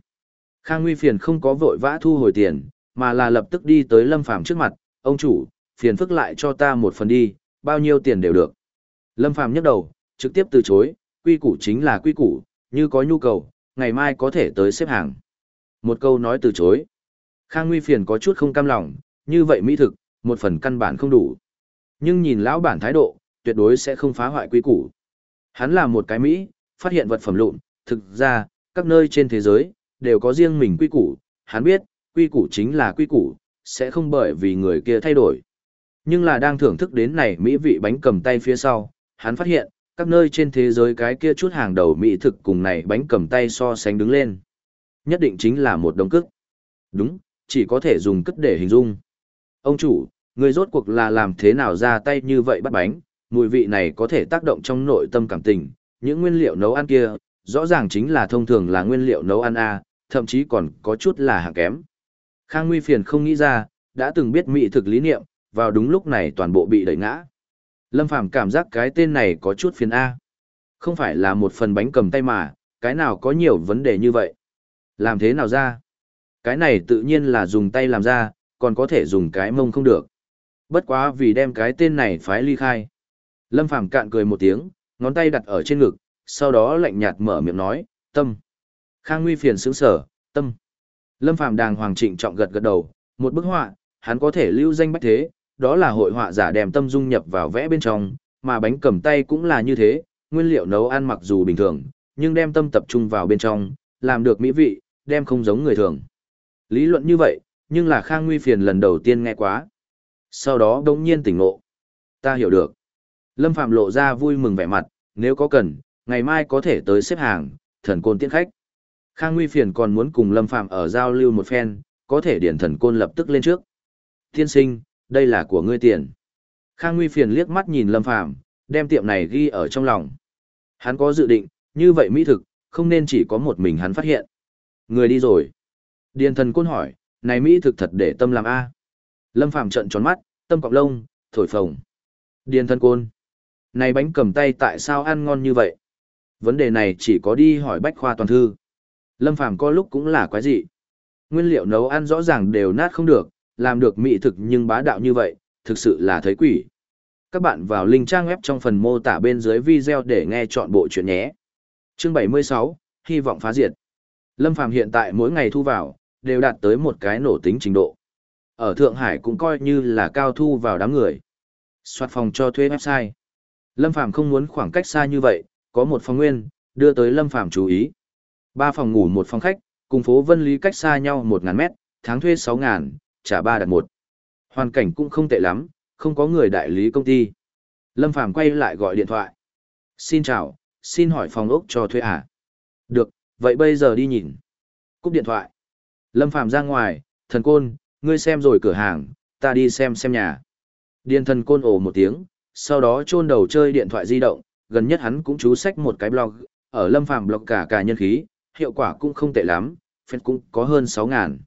Khang Nguy phiền không có vội vã thu hồi tiền, mà là lập tức đi tới Lâm Phàm trước mặt, ông chủ, phiền phức lại cho ta một phần đi, bao nhiêu tiền đều được. Lâm Phàm nhấc đầu, trực tiếp từ chối, quy củ chính là quy củ, như có nhu cầu, ngày mai có thể tới xếp hàng. Một câu nói từ chối. Khang Nguy phiền có chút không cam lòng, như vậy mỹ thực, một phần căn bản không đủ. Nhưng nhìn lão bản thái độ, tuyệt đối sẽ không phá hoại quy củ. Hắn là một cái Mỹ, phát hiện vật phẩm lụn, thực ra, các nơi trên thế giới, đều có riêng mình quy củ, hắn biết, quy củ chính là quy củ, sẽ không bởi vì người kia thay đổi. Nhưng là đang thưởng thức đến này Mỹ vị bánh cầm tay phía sau, hắn phát hiện, các nơi trên thế giới cái kia chút hàng đầu Mỹ thực cùng này bánh cầm tay so sánh đứng lên. Nhất định chính là một đống cức. Đúng, chỉ có thể dùng cất để hình dung. Ông chủ, người rốt cuộc là làm thế nào ra tay như vậy bắt bánh, mùi vị này có thể tác động trong nội tâm cảm tình, những nguyên liệu nấu ăn kia, rõ ràng chính là thông thường là nguyên liệu nấu ăn A, thậm chí còn có chút là hạng kém. Khang Nguy phiền không nghĩ ra, đã từng biết mỹ thực lý niệm, vào đúng lúc này toàn bộ bị đẩy ngã. Lâm Phàm cảm giác cái tên này có chút phiền A. Không phải là một phần bánh cầm tay mà, cái nào có nhiều vấn đề như vậy. Làm thế nào ra? Cái này tự nhiên là dùng tay làm ra, còn có thể dùng cái mông không được. Bất quá vì đem cái tên này phái ly khai. Lâm Phàm cạn cười một tiếng, ngón tay đặt ở trên ngực, sau đó lạnh nhạt mở miệng nói, tâm. Khang Nguy phiền sướng sở, tâm. Lâm Phàm đàng hoàng trịnh trọng gật gật đầu, một bức họa, hắn có thể lưu danh bách thế, đó là hội họa giả đem tâm dung nhập vào vẽ bên trong, mà bánh cầm tay cũng là như thế, nguyên liệu nấu ăn mặc dù bình thường, nhưng đem tâm tập trung vào bên trong, làm được mỹ vị, đem không giống người thường. Lý luận như vậy, nhưng là Khang Nguy phiền lần đầu tiên nghe quá. Sau đó đống nhiên tỉnh ngộ. Ta hiểu được. Lâm Phạm lộ ra vui mừng vẻ mặt, nếu có cần, ngày mai có thể tới xếp hàng, thần côn tiễn khách. Khang Nguy Phiền còn muốn cùng Lâm Phạm ở giao lưu một phen, có thể điển thần côn lập tức lên trước. Tiên sinh, đây là của ngươi tiền. Khang Nguy Phiền liếc mắt nhìn Lâm Phạm, đem tiệm này ghi ở trong lòng. Hắn có dự định, như vậy mỹ thực, không nên chỉ có một mình hắn phát hiện. Người đi rồi. Điền thần côn hỏi, này mỹ thực thật để tâm làm A. Lâm Phạm trận tròn mắt, tâm cọc lông, thổi phồng. Điền thần côn. Này bánh cầm tay tại sao ăn ngon như vậy? Vấn đề này chỉ có đi hỏi bách khoa toàn thư. Lâm Phàm có lúc cũng là quái dị. Nguyên liệu nấu ăn rõ ràng đều nát không được, làm được mỹ thực nhưng bá đạo như vậy, thực sự là thấy quỷ. Các bạn vào link trang web trong phần mô tả bên dưới video để nghe chọn bộ chuyện nhé. Chương 76, hy vọng phá diệt. Lâm Phàm hiện tại mỗi ngày thu vào, đều đạt tới một cái nổ tính trình độ. Ở Thượng Hải cũng coi như là cao thu vào đám người. Soát phòng cho thuê website. Lâm Phàm không muốn khoảng cách xa như vậy, có một phòng nguyên, đưa tới Lâm Phàm chú ý. Ba phòng ngủ một phòng khách, cùng phố Vân Lý cách xa nhau 1.000 mét, tháng thuê 6.000, trả ba đặt một. Hoàn cảnh cũng không tệ lắm, không có người đại lý công ty. Lâm Phàm quay lại gọi điện thoại. Xin chào, xin hỏi phòng ốc cho thuê à? Được, vậy bây giờ đi nhìn. Cúp điện thoại. Lâm Phàm ra ngoài, thần côn, ngươi xem rồi cửa hàng, ta đi xem xem nhà. Điền thần côn ồ một tiếng, sau đó chôn đầu chơi điện thoại di động, gần nhất hắn cũng chú sách một cái blog, ở Lâm Phàm blog cả cả nhân khí, hiệu quả cũng không tệ lắm, phết cũng có hơn 6.000.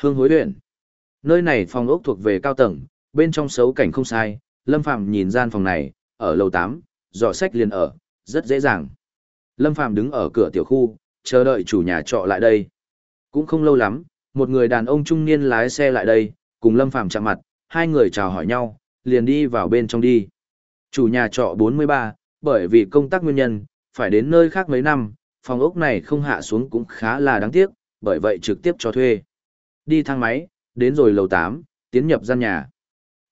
Hương hối huyện. Nơi này phòng ốc thuộc về cao tầng, bên trong xấu cảnh không sai, Lâm Phàm nhìn gian phòng này, ở lầu 8, dò sách liền ở, rất dễ dàng. Lâm Phàm đứng ở cửa tiểu khu, chờ đợi chủ nhà trọ lại đây. Cũng không lâu lắm, một người đàn ông trung niên lái xe lại đây, cùng Lâm Phàm chạm mặt, hai người chào hỏi nhau, liền đi vào bên trong đi. Chủ nhà trọ 43, bởi vì công tác nguyên nhân, phải đến nơi khác mấy năm, phòng ốc này không hạ xuống cũng khá là đáng tiếc, bởi vậy trực tiếp cho thuê. Đi thang máy, đến rồi lầu 8, tiến nhập gian nhà.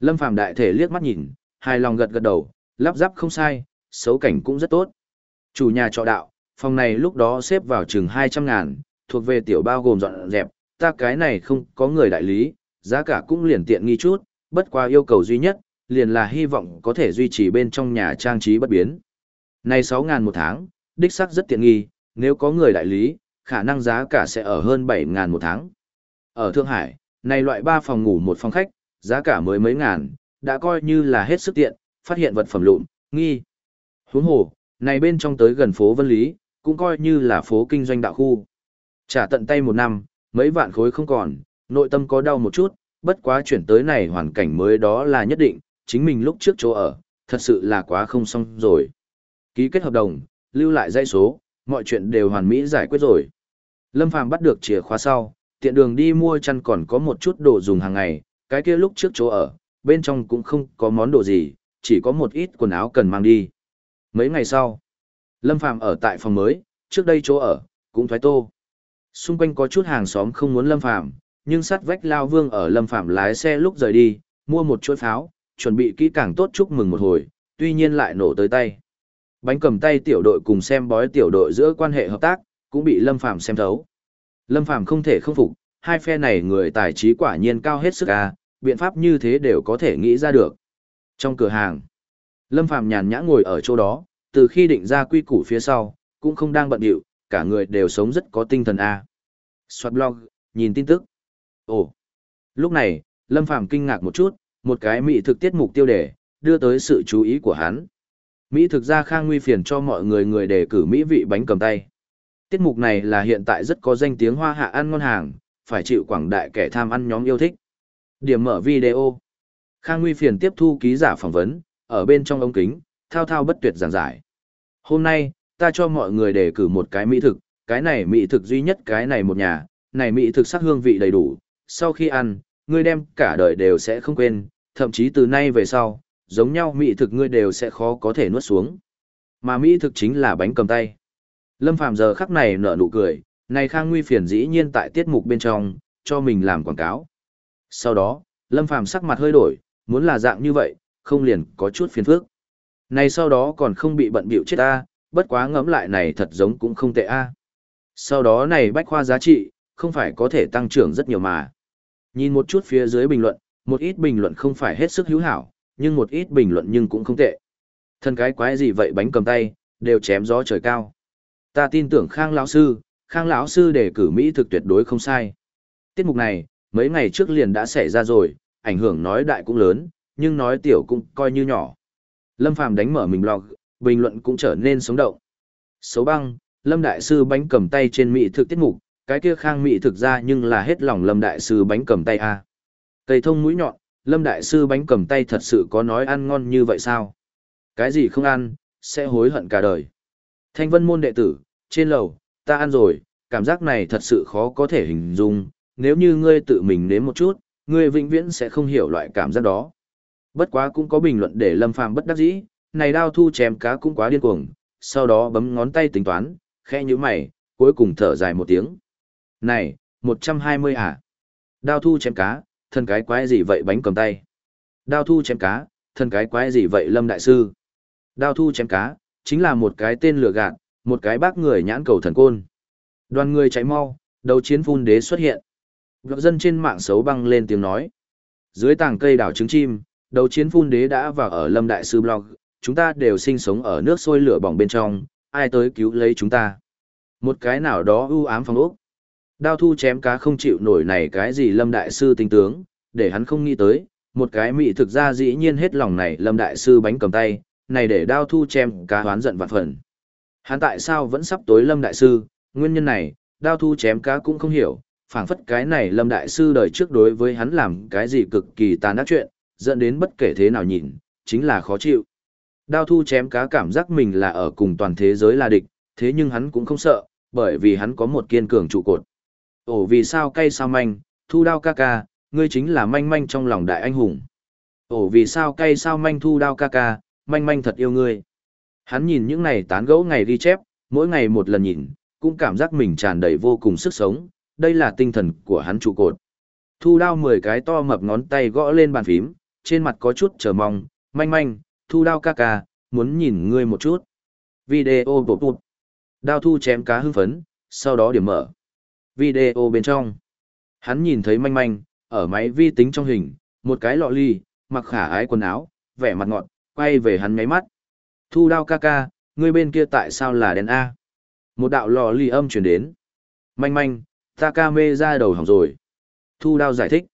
Lâm Phàm đại thể liếc mắt nhìn, hài lòng gật gật đầu, lắp ráp không sai, xấu cảnh cũng rất tốt. Chủ nhà trọ đạo, phòng này lúc đó xếp vào chừng 200 ngàn, thuộc về tiểu bao gồm dọn dẹp, ta cái này không có người đại lý, giá cả cũng liền tiện nghi chút, bất qua yêu cầu duy nhất, liền là hy vọng có thể duy trì bên trong nhà trang trí bất biến. Này 6 ngàn một tháng, đích xác rất tiện nghi, nếu có người đại lý, khả năng giá cả sẽ ở hơn 7 ngàn một tháng. Ở Thượng Hải, này loại 3 phòng ngủ một phòng khách, giá cả mới mấy ngàn, đã coi như là hết sức tiện, phát hiện vật phẩm lụn, nghi. Huống hồ, này bên trong tới gần phố Vân Lý, cũng coi như là phố kinh doanh đạo khu. Trả tận tay một năm, mấy vạn khối không còn, nội tâm có đau một chút, bất quá chuyển tới này hoàn cảnh mới đó là nhất định, chính mình lúc trước chỗ ở, thật sự là quá không xong rồi. Ký kết hợp đồng, lưu lại dây số, mọi chuyện đều hoàn mỹ giải quyết rồi. Lâm Phàm bắt được chìa khóa sau, tiện đường đi mua chăn còn có một chút đồ dùng hàng ngày, cái kia lúc trước chỗ ở, bên trong cũng không có món đồ gì, chỉ có một ít quần áo cần mang đi. Mấy ngày sau, Lâm Phàm ở tại phòng mới, trước đây chỗ ở, cũng thoái tô. Xung quanh có chút hàng xóm không muốn Lâm Phàm nhưng sát vách Lao Vương ở Lâm Phàm lái xe lúc rời đi, mua một chuỗi pháo, chuẩn bị kỹ càng tốt chúc mừng một hồi, tuy nhiên lại nổ tới tay. Bánh cầm tay tiểu đội cùng xem bói tiểu đội giữa quan hệ hợp tác, cũng bị Lâm Phàm xem thấu. Lâm Phàm không thể không phục, hai phe này người tài trí quả nhiên cao hết sức a, biện pháp như thế đều có thể nghĩ ra được. Trong cửa hàng, Lâm Phàm nhàn nhã ngồi ở chỗ đó, từ khi định ra quy củ phía sau, cũng không đang bận điệu, cả người đều sống rất có tinh thần a. Soạt blog, nhìn tin tức. Ồ. Lúc này, Lâm Phàm kinh ngạc một chút, một cái mỹ thực tiết mục tiêu đề, đưa tới sự chú ý của hắn. Mỹ thực ra khang nguy phiền cho mọi người người đề cử mỹ vị bánh cầm tay. Tiết mục này là hiện tại rất có danh tiếng hoa hạ ăn ngon hàng, phải chịu quảng đại kẻ tham ăn nhóm yêu thích. Điểm mở video. Khang Nguy Phiền tiếp thu ký giả phỏng vấn, ở bên trong ống kính, thao thao bất tuyệt giảng giải. Hôm nay, ta cho mọi người đề cử một cái mỹ thực, cái này mỹ thực duy nhất cái này một nhà, này mỹ thực sắc hương vị đầy đủ, sau khi ăn, ngươi đem cả đời đều sẽ không quên, thậm chí từ nay về sau, giống nhau mỹ thực ngươi đều sẽ khó có thể nuốt xuống. Mà mỹ thực chính là bánh cầm tay. Lâm Phàm giờ khắc này nở nụ cười, này Khang Nguy phiền dĩ nhiên tại tiết mục bên trong, cho mình làm quảng cáo. Sau đó, Lâm Phàm sắc mặt hơi đổi, muốn là dạng như vậy, không liền có chút phiền phức. Này sau đó còn không bị bận bịu chết ta, bất quá ngẫm lại này thật giống cũng không tệ a. Sau đó này bách khoa giá trị, không phải có thể tăng trưởng rất nhiều mà. Nhìn một chút phía dưới bình luận, một ít bình luận không phải hết sức hữu hảo, nhưng một ít bình luận nhưng cũng không tệ. Thân cái quái gì vậy bánh cầm tay, đều chém gió trời cao. Ta tin tưởng Khang lão sư, Khang lão sư đề cử Mỹ thực tuyệt đối không sai. Tiết mục này, mấy ngày trước liền đã xảy ra rồi, ảnh hưởng nói đại cũng lớn, nhưng nói tiểu cũng coi như nhỏ. Lâm Phàm đánh mở mình blog, bình luận cũng trở nên sống động. Xấu băng, Lâm Đại Sư bánh cầm tay trên Mỹ thực tiết mục, cái kia khang Mỹ thực ra nhưng là hết lòng Lâm Đại Sư bánh cầm tay a. Cây thông mũi nhọn, Lâm Đại Sư bánh cầm tay thật sự có nói ăn ngon như vậy sao? Cái gì không ăn, sẽ hối hận cả đời. Thanh vân môn đệ tử, trên lầu, ta ăn rồi, cảm giác này thật sự khó có thể hình dung, nếu như ngươi tự mình nếm một chút, ngươi vĩnh viễn sẽ không hiểu loại cảm giác đó. Bất quá cũng có bình luận để Lâm Phàm bất đắc dĩ, này đao thu chém cá cũng quá điên cuồng, sau đó bấm ngón tay tính toán, khẽ như mày, cuối cùng thở dài một tiếng. Này, 120 à? Đao thu chém cá, thân cái quái gì vậy bánh cầm tay? Đao thu chém cá, thân cái quái gì vậy Lâm Đại Sư? Đao thu chém cá, chính là một cái tên lừa gạt, một cái bác người nhãn cầu thần côn. Đoàn người chạy mau, đầu chiến phun đế xuất hiện. Gặp dân trên mạng xấu băng lên tiếng nói. Dưới tảng cây đảo trứng chim, đầu chiến phun đế đã vào ở Lâm Đại Sư Blog, chúng ta đều sinh sống ở nước sôi lửa bỏng bên trong, ai tới cứu lấy chúng ta. Một cái nào đó ưu ám phòng ốc. Đao thu chém cá không chịu nổi này cái gì Lâm Đại Sư tinh tướng, để hắn không nghĩ tới, một cái mị thực ra dĩ nhiên hết lòng này Lâm Đại Sư bánh cầm tay, này để đao thu chém cá hoán giận vạn phần. Hắn tại sao vẫn sắp tối Lâm Đại Sư, nguyên nhân này, đao thu chém cá cũng không hiểu, phảng phất cái này Lâm Đại Sư đời trước đối với hắn làm cái gì cực kỳ tàn ác chuyện, dẫn đến bất kể thế nào nhìn, chính là khó chịu. Đao thu chém cá cảm giác mình là ở cùng toàn thế giới là địch, thế nhưng hắn cũng không sợ, bởi vì hắn có một kiên cường trụ cột. Ồ vì sao cay sao manh, thu đao ca ca, ngươi chính là manh manh trong lòng đại anh hùng. Ồ vì sao cay sao manh thu đao ca ca, manh manh thật yêu ngươi. Hắn nhìn những này tán gẫu ngày ghi chép, mỗi ngày một lần nhìn, cũng cảm giác mình tràn đầy vô cùng sức sống, đây là tinh thần của hắn trụ cột. Thu đao 10 cái to mập ngón tay gõ lên bàn phím, trên mặt có chút chờ mong, manh manh, thu đao ca ca, muốn nhìn ngươi một chút. Video bộ bụt. Đao thu chém cá hưng phấn, sau đó điểm mở. Video bên trong. Hắn nhìn thấy manh manh, ở máy vi tính trong hình, một cái lọ ly, mặc khả ái quần áo, vẻ mặt ngọt, quay về hắn ngáy mắt. Thu đao ca ca, ngươi bên kia tại sao là đèn A? Một đạo lò ly âm truyền đến. Manh manh, ta ca mê ra đầu hỏng rồi. Thu đao giải thích.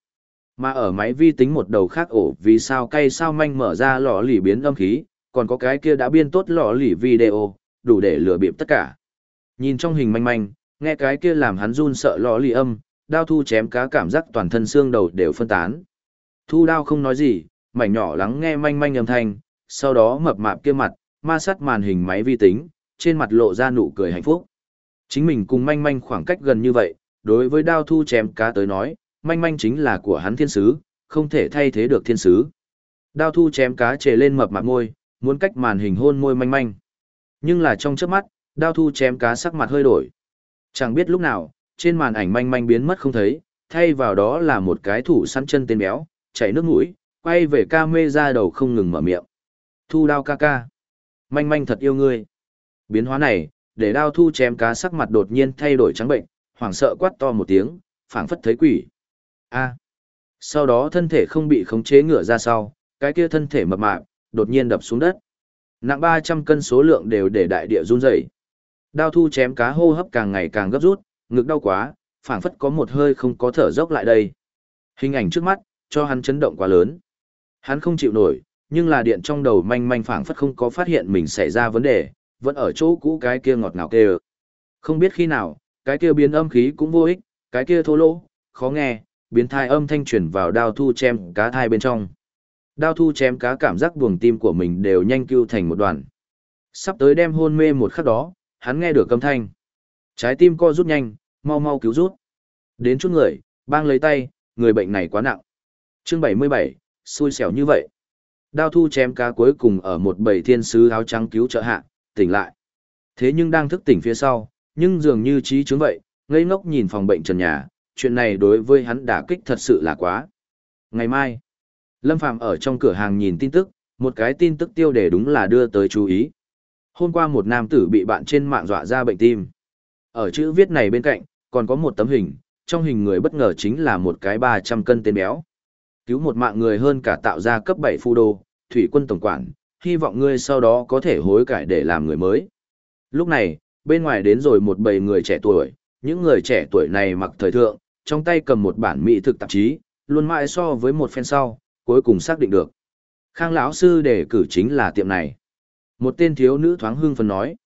Mà ở máy vi tính một đầu khác ổ vì sao cay sao manh mở ra lò lì biến âm khí, còn có cái kia đã biên tốt lò lì video, đủ để lừa bịp tất cả. Nhìn trong hình manh manh, nghe cái kia làm hắn run sợ lò lì âm, đao thu chém cá cảm giác toàn thân xương đầu đều phân tán. Thu đao không nói gì, mảnh nhỏ lắng nghe manh manh âm thanh, sau đó mập mạp kia mặt, ma sát màn hình máy vi tính, trên mặt lộ ra nụ cười hạnh phúc. Chính mình cùng manh manh khoảng cách gần như vậy, đối với đao thu chém cá tới nói, manh manh chính là của hắn thiên sứ, không thể thay thế được thiên sứ. Đao thu chém cá trề lên mập mạp môi, muốn cách màn hình hôn môi manh manh. Nhưng là trong chớp mắt, đao thu chém cá sắc mặt hơi đổi. Chẳng biết lúc nào, trên màn ảnh manh manh biến mất không thấy, thay vào đó là một cái thủ săn chân tên béo, chảy nước mũi, quay về ca mê ra đầu không ngừng mở miệng. Thu đao ca ca. Manh manh thật yêu ngươi. Biến hóa này, để đao thu chém cá sắc mặt đột nhiên thay đổi trắng bệnh, hoảng sợ quát to một tiếng, phảng phất thấy quỷ. A. Sau đó thân thể không bị khống chế ngửa ra sau, cái kia thân thể mập mạp, đột nhiên đập xuống đất. Nặng 300 cân số lượng đều để đại địa run rẩy. Đao thu chém cá hô hấp càng ngày càng gấp rút, ngực đau quá, phảng phất có một hơi không có thở dốc lại đây. Hình ảnh trước mắt, cho hắn chấn động quá lớn. Hắn không chịu nổi, nhưng là điện trong đầu manh manh phảng phất không có phát hiện mình xảy ra vấn đề, vẫn ở chỗ cũ cái kia ngọt ngào kêu. Không biết khi nào, cái kia biến âm khí cũng vô ích, cái kia thô lỗ, khó nghe, biến thai âm thanh truyền vào đao thu chém cá thai bên trong. Đao thu chém cá cảm giác buồng tim của mình đều nhanh cưu thành một đoàn. Sắp tới đem hôn mê một khắc đó, hắn nghe được âm thanh. Trái tim co rút nhanh, mau mau cứu rút. Đến chút người, bang lấy tay, người bệnh này quá nặng. Chương 77, xui xẻo như vậy. Đao thu chém cá cuối cùng ở một bầy thiên sứ áo trắng cứu trợ hạ, tỉnh lại. Thế nhưng đang thức tỉnh phía sau, nhưng dường như trí chứng vậy, ngây ngốc nhìn phòng bệnh trần nhà, chuyện này đối với hắn đả kích thật sự là quá. Ngày mai, Lâm Phàm ở trong cửa hàng nhìn tin tức, một cái tin tức tiêu đề đúng là đưa tới chú ý. Hôm qua một nam tử bị bạn trên mạng dọa ra bệnh tim. Ở chữ viết này bên cạnh, còn có một tấm hình, trong hình người bất ngờ chính là một cái 300 cân tên béo. Cứu một mạng người hơn cả tạo ra cấp 7 phu đô, thủy quân tổng quản, hy vọng ngươi sau đó có thể hối cải để làm người mới. Lúc này, bên ngoài đến rồi một bầy người trẻ tuổi, những người trẻ tuổi này mặc thời thượng, trong tay cầm một bản mỹ thực tạp chí, luôn mãi so với một phen sau, cuối cùng xác định được. Khang lão sư đề cử chính là tiệm này. Một tên thiếu nữ thoáng hương phấn nói.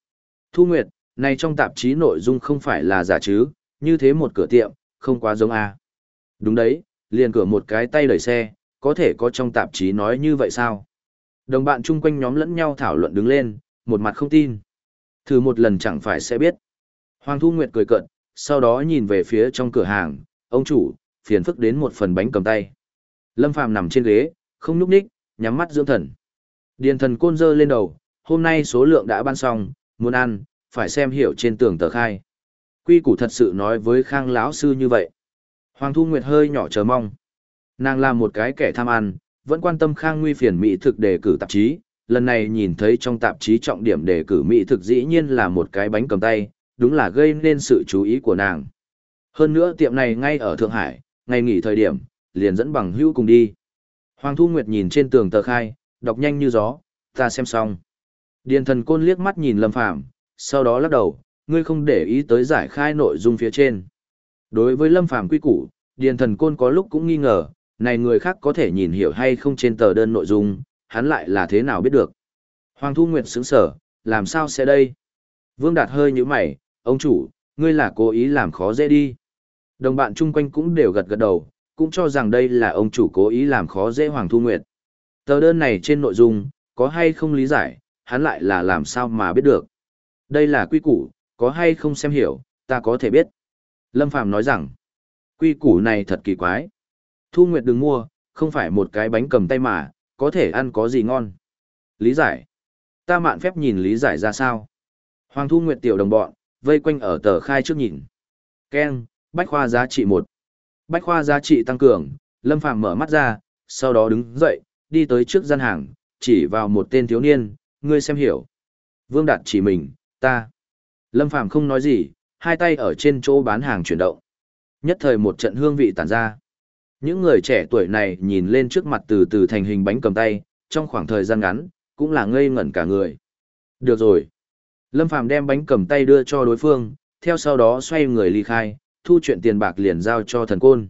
Thu Nguyệt, này trong tạp chí nội dung không phải là giả chứ, như thế một cửa tiệm, không quá giống a. Đúng đấy, liền cửa một cái tay đẩy xe, có thể có trong tạp chí nói như vậy sao? Đồng bạn chung quanh nhóm lẫn nhau thảo luận đứng lên, một mặt không tin. Thử một lần chẳng phải sẽ biết. Hoàng Thu Nguyệt cười cận, sau đó nhìn về phía trong cửa hàng, ông chủ, phiền phức đến một phần bánh cầm tay. Lâm Phàm nằm trên ghế, không nhúc nhích, nhắm mắt dưỡng thần. Điền thần côn dơ lên đầu, hôm nay số lượng đã ban xong, muốn ăn, phải xem hiểu trên tường tờ khai. Quy củ thật sự nói với Khang lão sư như vậy. Hoàng Thu Nguyệt hơi nhỏ chờ mong. Nàng là một cái kẻ tham ăn, vẫn quan tâm Khang Nguy phiền mỹ thực đề cử tạp chí, lần này nhìn thấy trong tạp chí trọng điểm đề cử mỹ thực dĩ nhiên là một cái bánh cầm tay, đúng là gây nên sự chú ý của nàng. Hơn nữa tiệm này ngay ở Thượng Hải, ngày nghỉ thời điểm, liền dẫn bằng hữu cùng đi. Hoàng Thu Nguyệt nhìn trên tường tờ khai, đọc nhanh như gió, ta xem xong. Điền thần côn liếc mắt nhìn Lâm Phàm sau đó lắc đầu, ngươi không để ý tới giải khai nội dung phía trên. Đối với Lâm Phàm quy củ, Điền thần côn có lúc cũng nghi ngờ, này người khác có thể nhìn hiểu hay không trên tờ đơn nội dung, hắn lại là thế nào biết được. Hoàng Thu Nguyệt sững sở, làm sao sẽ đây? Vương Đạt hơi như mày, ông chủ, ngươi là cố ý làm khó dễ đi. Đồng bạn chung quanh cũng đều gật gật đầu, cũng cho rằng đây là ông chủ cố ý làm khó dễ Hoàng Thu Nguyệt. Tờ đơn này trên nội dung, có hay không lý giải, hắn lại là làm sao mà biết được. Đây là quy củ, có hay không xem hiểu, ta có thể biết. Lâm Phàm nói rằng, quy củ này thật kỳ quái. Thu Nguyệt đừng mua, không phải một cái bánh cầm tay mà, có thể ăn có gì ngon. Lý giải. Ta mạn phép nhìn lý giải ra sao. Hoàng Thu Nguyệt tiểu đồng bọn, vây quanh ở tờ khai trước nhìn. Ken, bách khoa giá trị một. Bách khoa giá trị tăng cường, Lâm Phàm mở mắt ra, sau đó đứng dậy, đi tới trước gian hàng, chỉ vào một tên thiếu niên, ngươi xem hiểu. Vương Đạt chỉ mình, ta. Lâm Phàm không nói gì, hai tay ở trên chỗ bán hàng chuyển động. Nhất thời một trận hương vị tản ra. Những người trẻ tuổi này nhìn lên trước mặt từ từ thành hình bánh cầm tay, trong khoảng thời gian ngắn, cũng là ngây ngẩn cả người. Được rồi. Lâm Phàm đem bánh cầm tay đưa cho đối phương, theo sau đó xoay người ly khai, thu chuyện tiền bạc liền giao cho thần côn.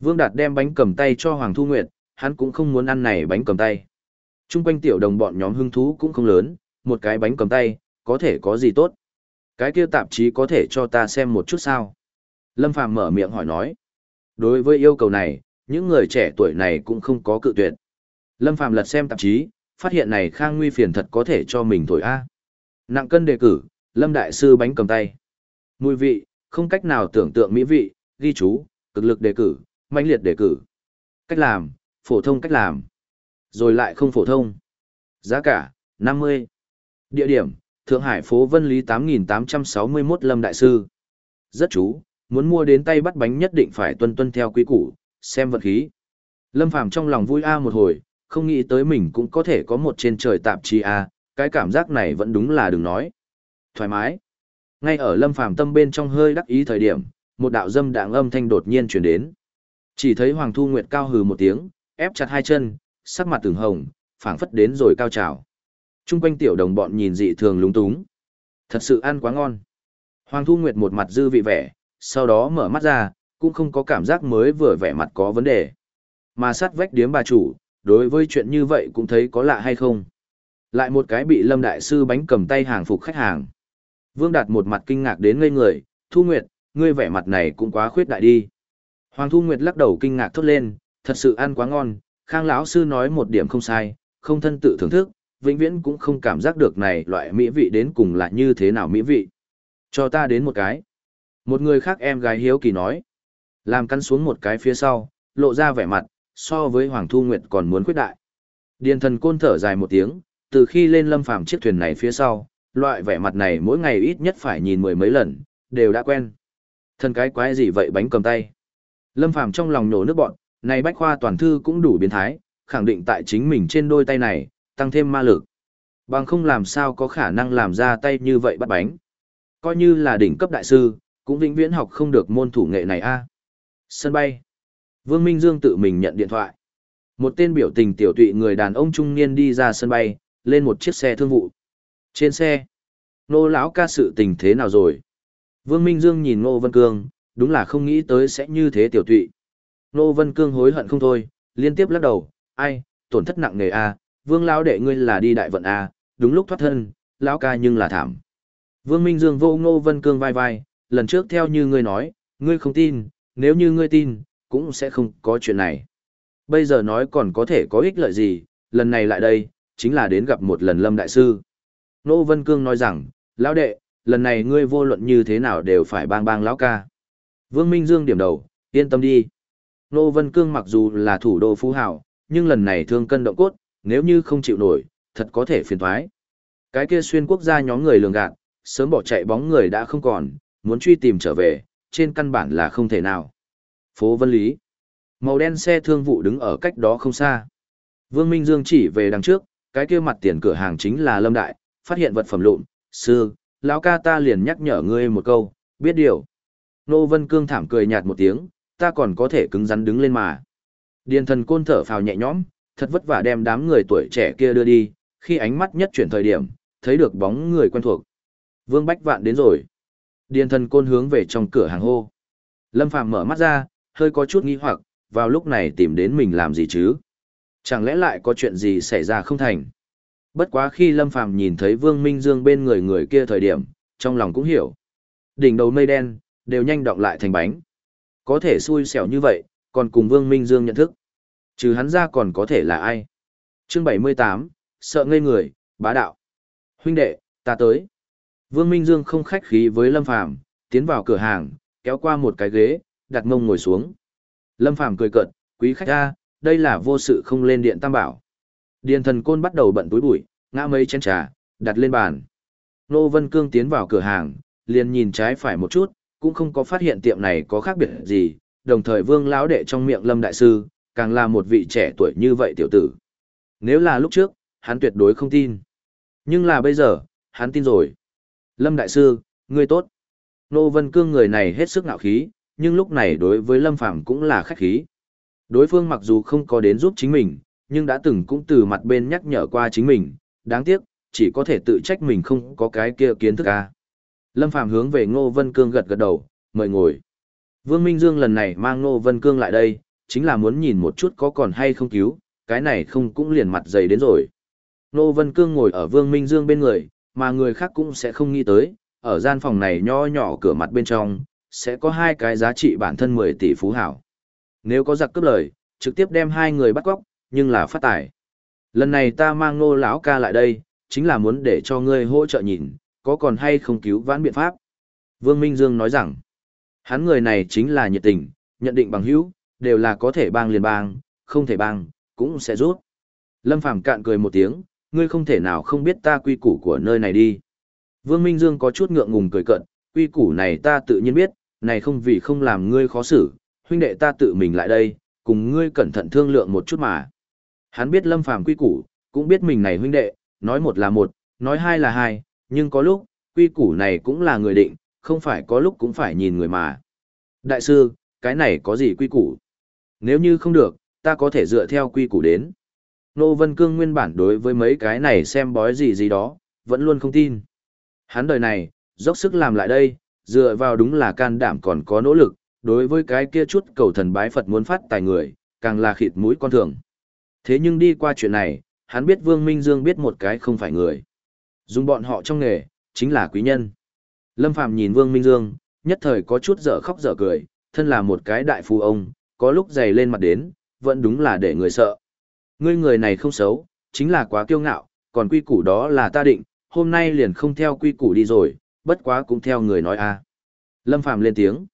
Vương Đạt đem bánh cầm tay cho Hoàng Thu Nguyệt, hắn cũng không muốn ăn này bánh cầm tay. Trung quanh tiểu đồng bọn nhóm hưng thú cũng không lớn, một cái bánh cầm tay, có thể có gì tốt. Cái kia tạp chí có thể cho ta xem một chút sao? Lâm Phàm mở miệng hỏi nói. Đối với yêu cầu này, những người trẻ tuổi này cũng không có cự tuyệt. Lâm Phàm lật xem tạp chí, phát hiện này Khang Nguy phiền thật có thể cho mình thổi A. Nặng cân đề cử, Lâm Đại Sư bánh cầm tay. Mùi vị, không cách nào tưởng tượng mỹ vị, ghi chú, cực lực đề cử, mãnh liệt đề cử. Cách làm, phổ thông cách làm. Rồi lại không phổ thông. Giá cả, 50. Địa điểm, Thượng Hải phố Vân Lý 8861 Lâm Đại Sư. Rất chú, muốn mua đến tay bắt bánh nhất định phải tuân tuân theo quy củ, xem vật khí. Lâm Phàm trong lòng vui a một hồi, không nghĩ tới mình cũng có thể có một trên trời tạp chí a, cái cảm giác này vẫn đúng là đừng nói. Thoải mái. Ngay ở Lâm Phàm tâm bên trong hơi đắc ý thời điểm, một đạo dâm đạng âm thanh đột nhiên truyền đến. Chỉ thấy Hoàng Thu Nguyệt cao hừ một tiếng, ép chặt hai chân, sắc mặt từng hồng, phảng phất đến rồi cao trào. Trung quanh tiểu đồng bọn nhìn dị thường lúng túng. Thật sự ăn quá ngon. Hoàng Thu Nguyệt một mặt dư vị vẻ, sau đó mở mắt ra, cũng không có cảm giác mới vừa vẻ mặt có vấn đề. Mà sát vách điếm bà chủ, đối với chuyện như vậy cũng thấy có lạ hay không. Lại một cái bị Lâm Đại Sư bánh cầm tay hàng phục khách hàng. Vương Đạt một mặt kinh ngạc đến ngây người, Thu Nguyệt, ngươi vẻ mặt này cũng quá khuyết đại đi. Hoàng Thu Nguyệt lắc đầu kinh ngạc thốt lên, thật sự ăn quá ngon, Khang lão sư nói một điểm không sai, không thân tự thưởng thức, vĩnh viễn cũng không cảm giác được này loại mỹ vị đến cùng là như thế nào mỹ vị. Cho ta đến một cái. Một người khác em gái hiếu kỳ nói. Làm căn xuống một cái phía sau, lộ ra vẻ mặt, so với Hoàng Thu Nguyệt còn muốn khuyết đại. Điền thần côn thở dài một tiếng, từ khi lên lâm phàm chiếc thuyền này phía sau, loại vẻ mặt này mỗi ngày ít nhất phải nhìn mười mấy lần, đều đã quen. Thần cái quái gì vậy bánh cầm tay. Lâm phàm trong lòng nhổ nước bọn, này bách khoa toàn thư cũng đủ biến thái, khẳng định tại chính mình trên đôi tay này, tăng thêm ma lực. Bằng không làm sao có khả năng làm ra tay như vậy bắt bánh. Coi như là đỉnh cấp đại sư, cũng vĩnh viễn học không được môn thủ nghệ này a. Sân bay. Vương Minh Dương tự mình nhận điện thoại. Một tên biểu tình tiểu tụy người đàn ông trung niên đi ra sân bay, lên một chiếc xe thương vụ. Trên xe, nô lão ca sự tình thế nào rồi? Vương Minh Dương nhìn Ngô Vân Cương, đúng là không nghĩ tới sẽ như thế tiểu tụy. Ngô Vân Cương hối hận không thôi, liên tiếp lắc đầu, ai, tổn thất nặng nề a, Vương lão đệ ngươi là đi đại vận a, đúng lúc thoát thân, lão ca nhưng là thảm. Vương Minh Dương vô Ngô Vân Cương vai vai, lần trước theo như ngươi nói, ngươi không tin, nếu như ngươi tin, cũng sẽ không có chuyện này. Bây giờ nói còn có thể có ích lợi gì, lần này lại đây, chính là đến gặp một lần Lâm Đại Sư. Nô Vân Cương nói rằng, lão đệ, lần này ngươi vô luận như thế nào đều phải bang bang lão ca. Vương Minh Dương điểm đầu, yên tâm đi. Nô Vân Cương mặc dù là thủ đô phú hào, nhưng lần này thương cân động cốt, nếu như không chịu nổi, thật có thể phiền thoái. Cái kia xuyên quốc gia nhóm người lường gạt, sớm bỏ chạy bóng người đã không còn, muốn truy tìm trở về, trên căn bản là không thể nào. Phố Vân Lý. Màu đen xe thương vụ đứng ở cách đó không xa. Vương Minh Dương chỉ về đằng trước, cái kia mặt tiền cửa hàng chính là Lâm Đại, phát hiện vật phẩm lụn, sư, lão ca ta liền nhắc nhở ngươi một câu, biết điều. Nô Vân Cương thảm cười nhạt một tiếng, ta còn có thể cứng rắn đứng lên mà. Điền thần côn thở phào nhẹ nhõm, thật vất vả đem đám người tuổi trẻ kia đưa đi, khi ánh mắt nhất chuyển thời điểm, thấy được bóng người quen thuộc. Vương Bách Vạn đến rồi. Điền thần côn hướng về trong cửa hàng hô. Lâm Phàm mở mắt ra, hơi có chút nghi hoặc, vào lúc này tìm đến mình làm gì chứ? Chẳng lẽ lại có chuyện gì xảy ra không thành? Bất quá khi Lâm Phàm nhìn thấy Vương Minh Dương bên người người kia thời điểm, trong lòng cũng hiểu. Đỉnh đầu mây đen, đều nhanh động lại thành bánh. Có thể xui xẻo như vậy, còn cùng Vương Minh Dương nhận thức. Trừ hắn ra còn có thể là ai? Chương 78, sợ ngây người, bá đạo. Huynh đệ, ta tới. Vương Minh Dương không khách khí với Lâm Phàm, tiến vào cửa hàng, kéo qua một cái ghế, đặt mông ngồi xuống. Lâm Phàm cười cợt, quý khách ra, đây là vô sự không lên điện tam bảo. Điền thần côn bắt đầu bận túi bụi, ngã mấy chén trà, đặt lên bàn. Nô Vân Cương tiến vào cửa hàng, liền nhìn trái phải một chút, cũng không có phát hiện tiệm này có khác biệt gì, đồng thời vương lão đệ trong miệng Lâm Đại Sư, càng là một vị trẻ tuổi như vậy tiểu tử. Nếu là lúc trước, hắn tuyệt đối không tin. Nhưng là bây giờ, hắn tin rồi. Lâm Đại Sư, ngươi tốt. Nô Vân Cương người này hết sức ngạo khí, nhưng lúc này đối với Lâm Phàm cũng là khách khí. Đối phương mặc dù không có đến giúp chính mình, nhưng đã từng cũng từ mặt bên nhắc nhở qua chính mình, đáng tiếc, chỉ có thể tự trách mình không có cái kia kiến thức a Lâm Phàm hướng về Ngô Vân Cương gật gật đầu, mời ngồi. Vương Minh Dương lần này mang Ngô Vân Cương lại đây, chính là muốn nhìn một chút có còn hay không cứu, cái này không cũng liền mặt dày đến rồi. Ngô Vân Cương ngồi ở Vương Minh Dương bên người, mà người khác cũng sẽ không nghĩ tới, ở gian phòng này nho nhỏ cửa mặt bên trong, sẽ có hai cái giá trị bản thân 10 tỷ phú hảo. Nếu có giặc cướp lời, trực tiếp đem hai người bắt cóc, nhưng là phát tài. Lần này ta mang nô lão ca lại đây, chính là muốn để cho ngươi hỗ trợ nhìn, có còn hay không cứu vãn biện pháp. Vương Minh Dương nói rằng, hắn người này chính là nhiệt tình, nhận định bằng hữu, đều là có thể bang liền bang, không thể bang, cũng sẽ rút. Lâm Phàm cạn cười một tiếng, ngươi không thể nào không biết ta quy củ của nơi này đi. Vương Minh Dương có chút ngượng ngùng cười cận, quy củ này ta tự nhiên biết, này không vì không làm ngươi khó xử, huynh đệ ta tự mình lại đây, cùng ngươi cẩn thận thương lượng một chút mà. Hắn biết Lâm Phàm quy củ, cũng biết mình này huynh đệ, nói một là một, nói hai là hai, nhưng có lúc, quy củ này cũng là người định, không phải có lúc cũng phải nhìn người mà. Đại sư, cái này có gì quy củ? Nếu như không được, ta có thể dựa theo quy củ đến. Nô Vân Cương nguyên bản đối với mấy cái này xem bói gì gì đó, vẫn luôn không tin. Hắn đời này, dốc sức làm lại đây, dựa vào đúng là can đảm còn có nỗ lực, đối với cái kia chút cầu thần bái Phật muốn phát tài người, càng là khịt mũi con thường. Thế nhưng đi qua chuyện này, hắn biết Vương Minh Dương biết một cái không phải người. Dùng bọn họ trong nghề, chính là quý nhân. Lâm Phàm nhìn Vương Minh Dương, nhất thời có chút dở khóc dở cười, thân là một cái đại phú ông, có lúc dày lên mặt đến, vẫn đúng là để người sợ. Ngươi người này không xấu, chính là quá kiêu ngạo, còn quy củ đó là ta định, hôm nay liền không theo quy củ đi rồi, bất quá cũng theo người nói a. Lâm Phàm lên tiếng.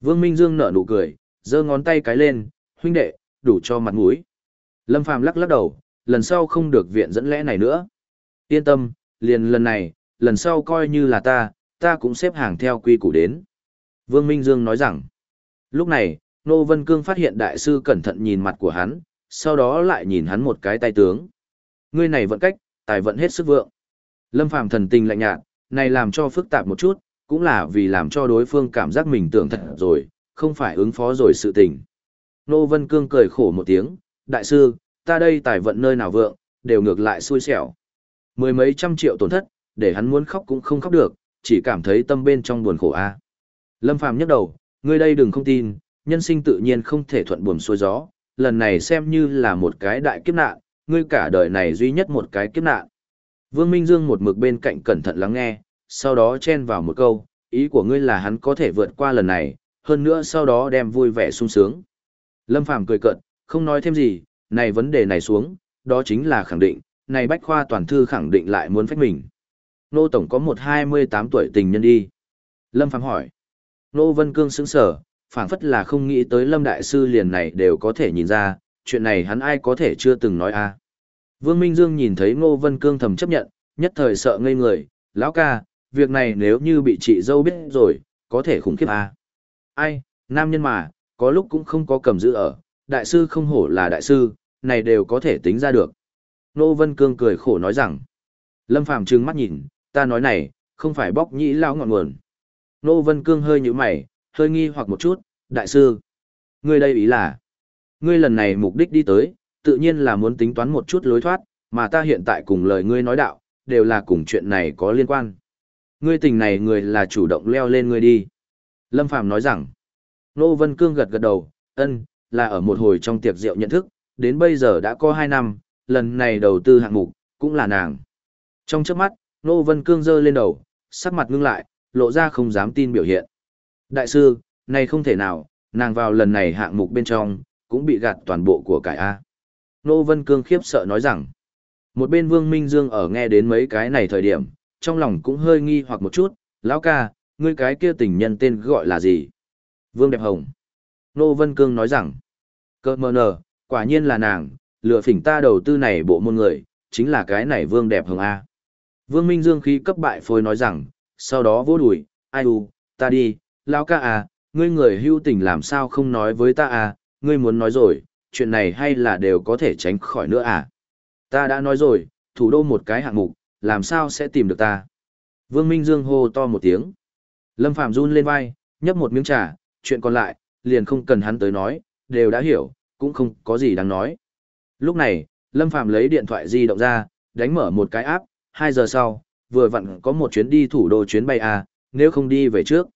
Vương Minh Dương nở nụ cười, giơ ngón tay cái lên, huynh đệ, đủ cho mặt mũi. Lâm Phàm lắc lắc đầu, lần sau không được viện dẫn lẽ này nữa. Yên tâm, liền lần này, lần sau coi như là ta, ta cũng xếp hàng theo quy củ đến. Vương Minh Dương nói rằng, lúc này, Nô Vân Cương phát hiện đại sư cẩn thận nhìn mặt của hắn, sau đó lại nhìn hắn một cái tay tướng. Ngươi này vận cách, tài vận hết sức vượng. Lâm Phàm thần tình lạnh nhạt, này làm cho phức tạp một chút, cũng là vì làm cho đối phương cảm giác mình tưởng thật rồi, không phải ứng phó rồi sự tình. Nô Vân Cương cười khổ một tiếng, đại sư, ta đây tài vận nơi nào vượng, đều ngược lại xui xẻo. Mười mấy trăm triệu tổn thất, để hắn muốn khóc cũng không khóc được, chỉ cảm thấy tâm bên trong buồn khổ a. Lâm Phàm nhấc đầu, ngươi đây đừng không tin, nhân sinh tự nhiên không thể thuận buồm xuôi gió, lần này xem như là một cái đại kiếp nạn, ngươi cả đời này duy nhất một cái kiếp nạn. Vương Minh Dương một mực bên cạnh cẩn thận lắng nghe, sau đó chen vào một câu, ý của ngươi là hắn có thể vượt qua lần này, hơn nữa sau đó đem vui vẻ sung sướng. Lâm Phàm cười cợt, không nói thêm gì, này vấn đề này xuống, đó chính là khẳng định, này bách khoa toàn thư khẳng định lại muốn phách mình. Nô Tổng có một hai mươi tám tuổi tình nhân đi. Lâm Phạm hỏi. Nô Vân Cương sững sở, phảng phất là không nghĩ tới Lâm Đại Sư liền này đều có thể nhìn ra, chuyện này hắn ai có thể chưa từng nói a. Vương Minh Dương nhìn thấy Ngô Vân Cương thầm chấp nhận, nhất thời sợ ngây người, lão ca, việc này nếu như bị chị dâu biết rồi, có thể khủng khiếp a. Ai, nam nhân mà, có lúc cũng không có cầm giữ ở, đại sư không hổ là đại sư, này đều có thể tính ra được. Nô Vân Cương cười khổ nói rằng, Lâm Phàm trừng mắt nhìn, ta nói này, không phải bóc nhĩ lão ngọn nguồn. Nô Vân Cương hơi nhíu mày, hơi nghi hoặc một chút, đại sư, ngươi đây ý là, ngươi lần này mục đích đi tới, tự nhiên là muốn tính toán một chút lối thoát, mà ta hiện tại cùng lời ngươi nói đạo, đều là cùng chuyện này có liên quan. Ngươi tình này người là chủ động leo lên ngươi đi. Lâm Phàm nói rằng, Nô Vân Cương gật gật đầu, ân, là ở một hồi trong tiệc rượu nhận thức, đến bây giờ đã có 2 năm, lần này đầu tư hạng mục, cũng là nàng. Trong chớp mắt, Nô Vân Cương giơ lên đầu, sắc mặt ngưng lại, lộ ra không dám tin biểu hiện. Đại sư, này không thể nào, nàng vào lần này hạng mục bên trong, cũng bị gạt toàn bộ của cải A. Nô Vân Cương khiếp sợ nói rằng, một bên Vương Minh Dương ở nghe đến mấy cái này thời điểm, trong lòng cũng hơi nghi hoặc một chút, lão ca, ngươi cái kia tình nhân tên gọi là gì? Vương Đẹp Hồng. Nô Vân Cương nói rằng, cơ mờ nờ, quả nhiên là nàng, lựa phỉnh ta đầu tư này bộ môn người, chính là cái này Vương Đẹp Hồng A. Vương Minh Dương khí cấp bại phôi nói rằng, sau đó vô đùi, ai u, ta đi, lão ca à, ngươi người hưu tình làm sao không nói với ta à, ngươi muốn nói rồi, chuyện này hay là đều có thể tránh khỏi nữa à? Ta đã nói rồi, thủ đô một cái hạng mục, làm sao sẽ tìm được ta? Vương Minh Dương hô to một tiếng. Lâm Phạm run lên vai, nhấp một miếng trà, chuyện còn lại, liền không cần hắn tới nói, đều đã hiểu, cũng không có gì đáng nói. Lúc này, Lâm Phạm lấy điện thoại di động ra, đánh mở một cái app, 2 giờ sau, vừa vặn có một chuyến đi thủ đô chuyến bay à, nếu không đi về trước.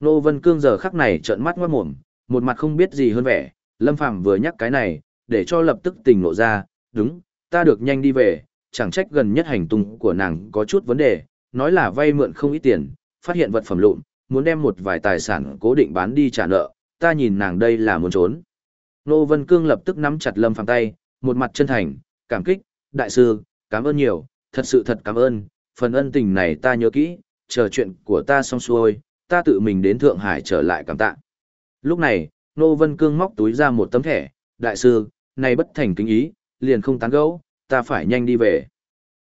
Nô Vân Cương giờ khắc này trợn mắt ngoát mồm, một mặt không biết gì hơn vẻ, Lâm Phàm vừa nhắc cái này, để cho lập tức tình nộ ra, đúng, ta được nhanh đi về, chẳng trách gần nhất hành tung của nàng có chút vấn đề, nói là vay mượn không ít tiền, phát hiện vật phẩm lụn, muốn đem một vài tài sản cố định bán đi trả nợ, ta nhìn nàng đây là muốn trốn. Nô Vân Cương lập tức nắm chặt Lâm Phàm tay, một mặt chân thành, cảm kích, đại sư, cảm ơn nhiều, thật sự thật cảm ơn, phần ân tình này ta nhớ kỹ, chờ chuyện của ta xong xuôi, ta tự mình đến Thượng Hải trở lại cảm tạ. Lúc này, Nô Vân Cương móc túi ra một tấm thẻ, đại sư, này bất thành kính ý, liền không tán gẫu, ta phải nhanh đi về.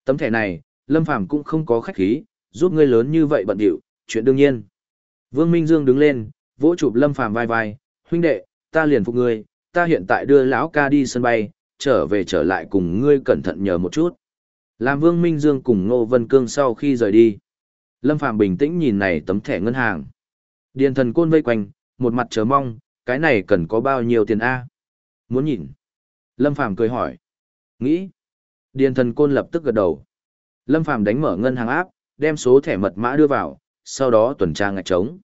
Tấm thẻ này, Lâm Phàm cũng không có khách khí, giúp ngươi lớn như vậy bận điệu, chuyện đương nhiên. Vương Minh Dương đứng lên, vỗ chụp Lâm Phàm vai vai, huynh đệ, ta liền phục ngươi, ta hiện tại đưa lão ca đi sân bay, trở về trở lại cùng ngươi cẩn thận nhờ một chút. Làm Vương Minh Dương cùng Ngô Vân Cương sau khi rời đi. Lâm Phàm bình tĩnh nhìn này tấm thẻ ngân hàng. Điền thần côn vây quanh, một mặt chờ mong, cái này cần có bao nhiêu tiền A? Muốn nhìn. Lâm Phàm cười hỏi. Nghĩ. Điền thần côn lập tức gật đầu. Lâm Phàm đánh mở ngân hàng áp, đem số thẻ mật mã đưa vào, sau đó tuần tra ngạch trống.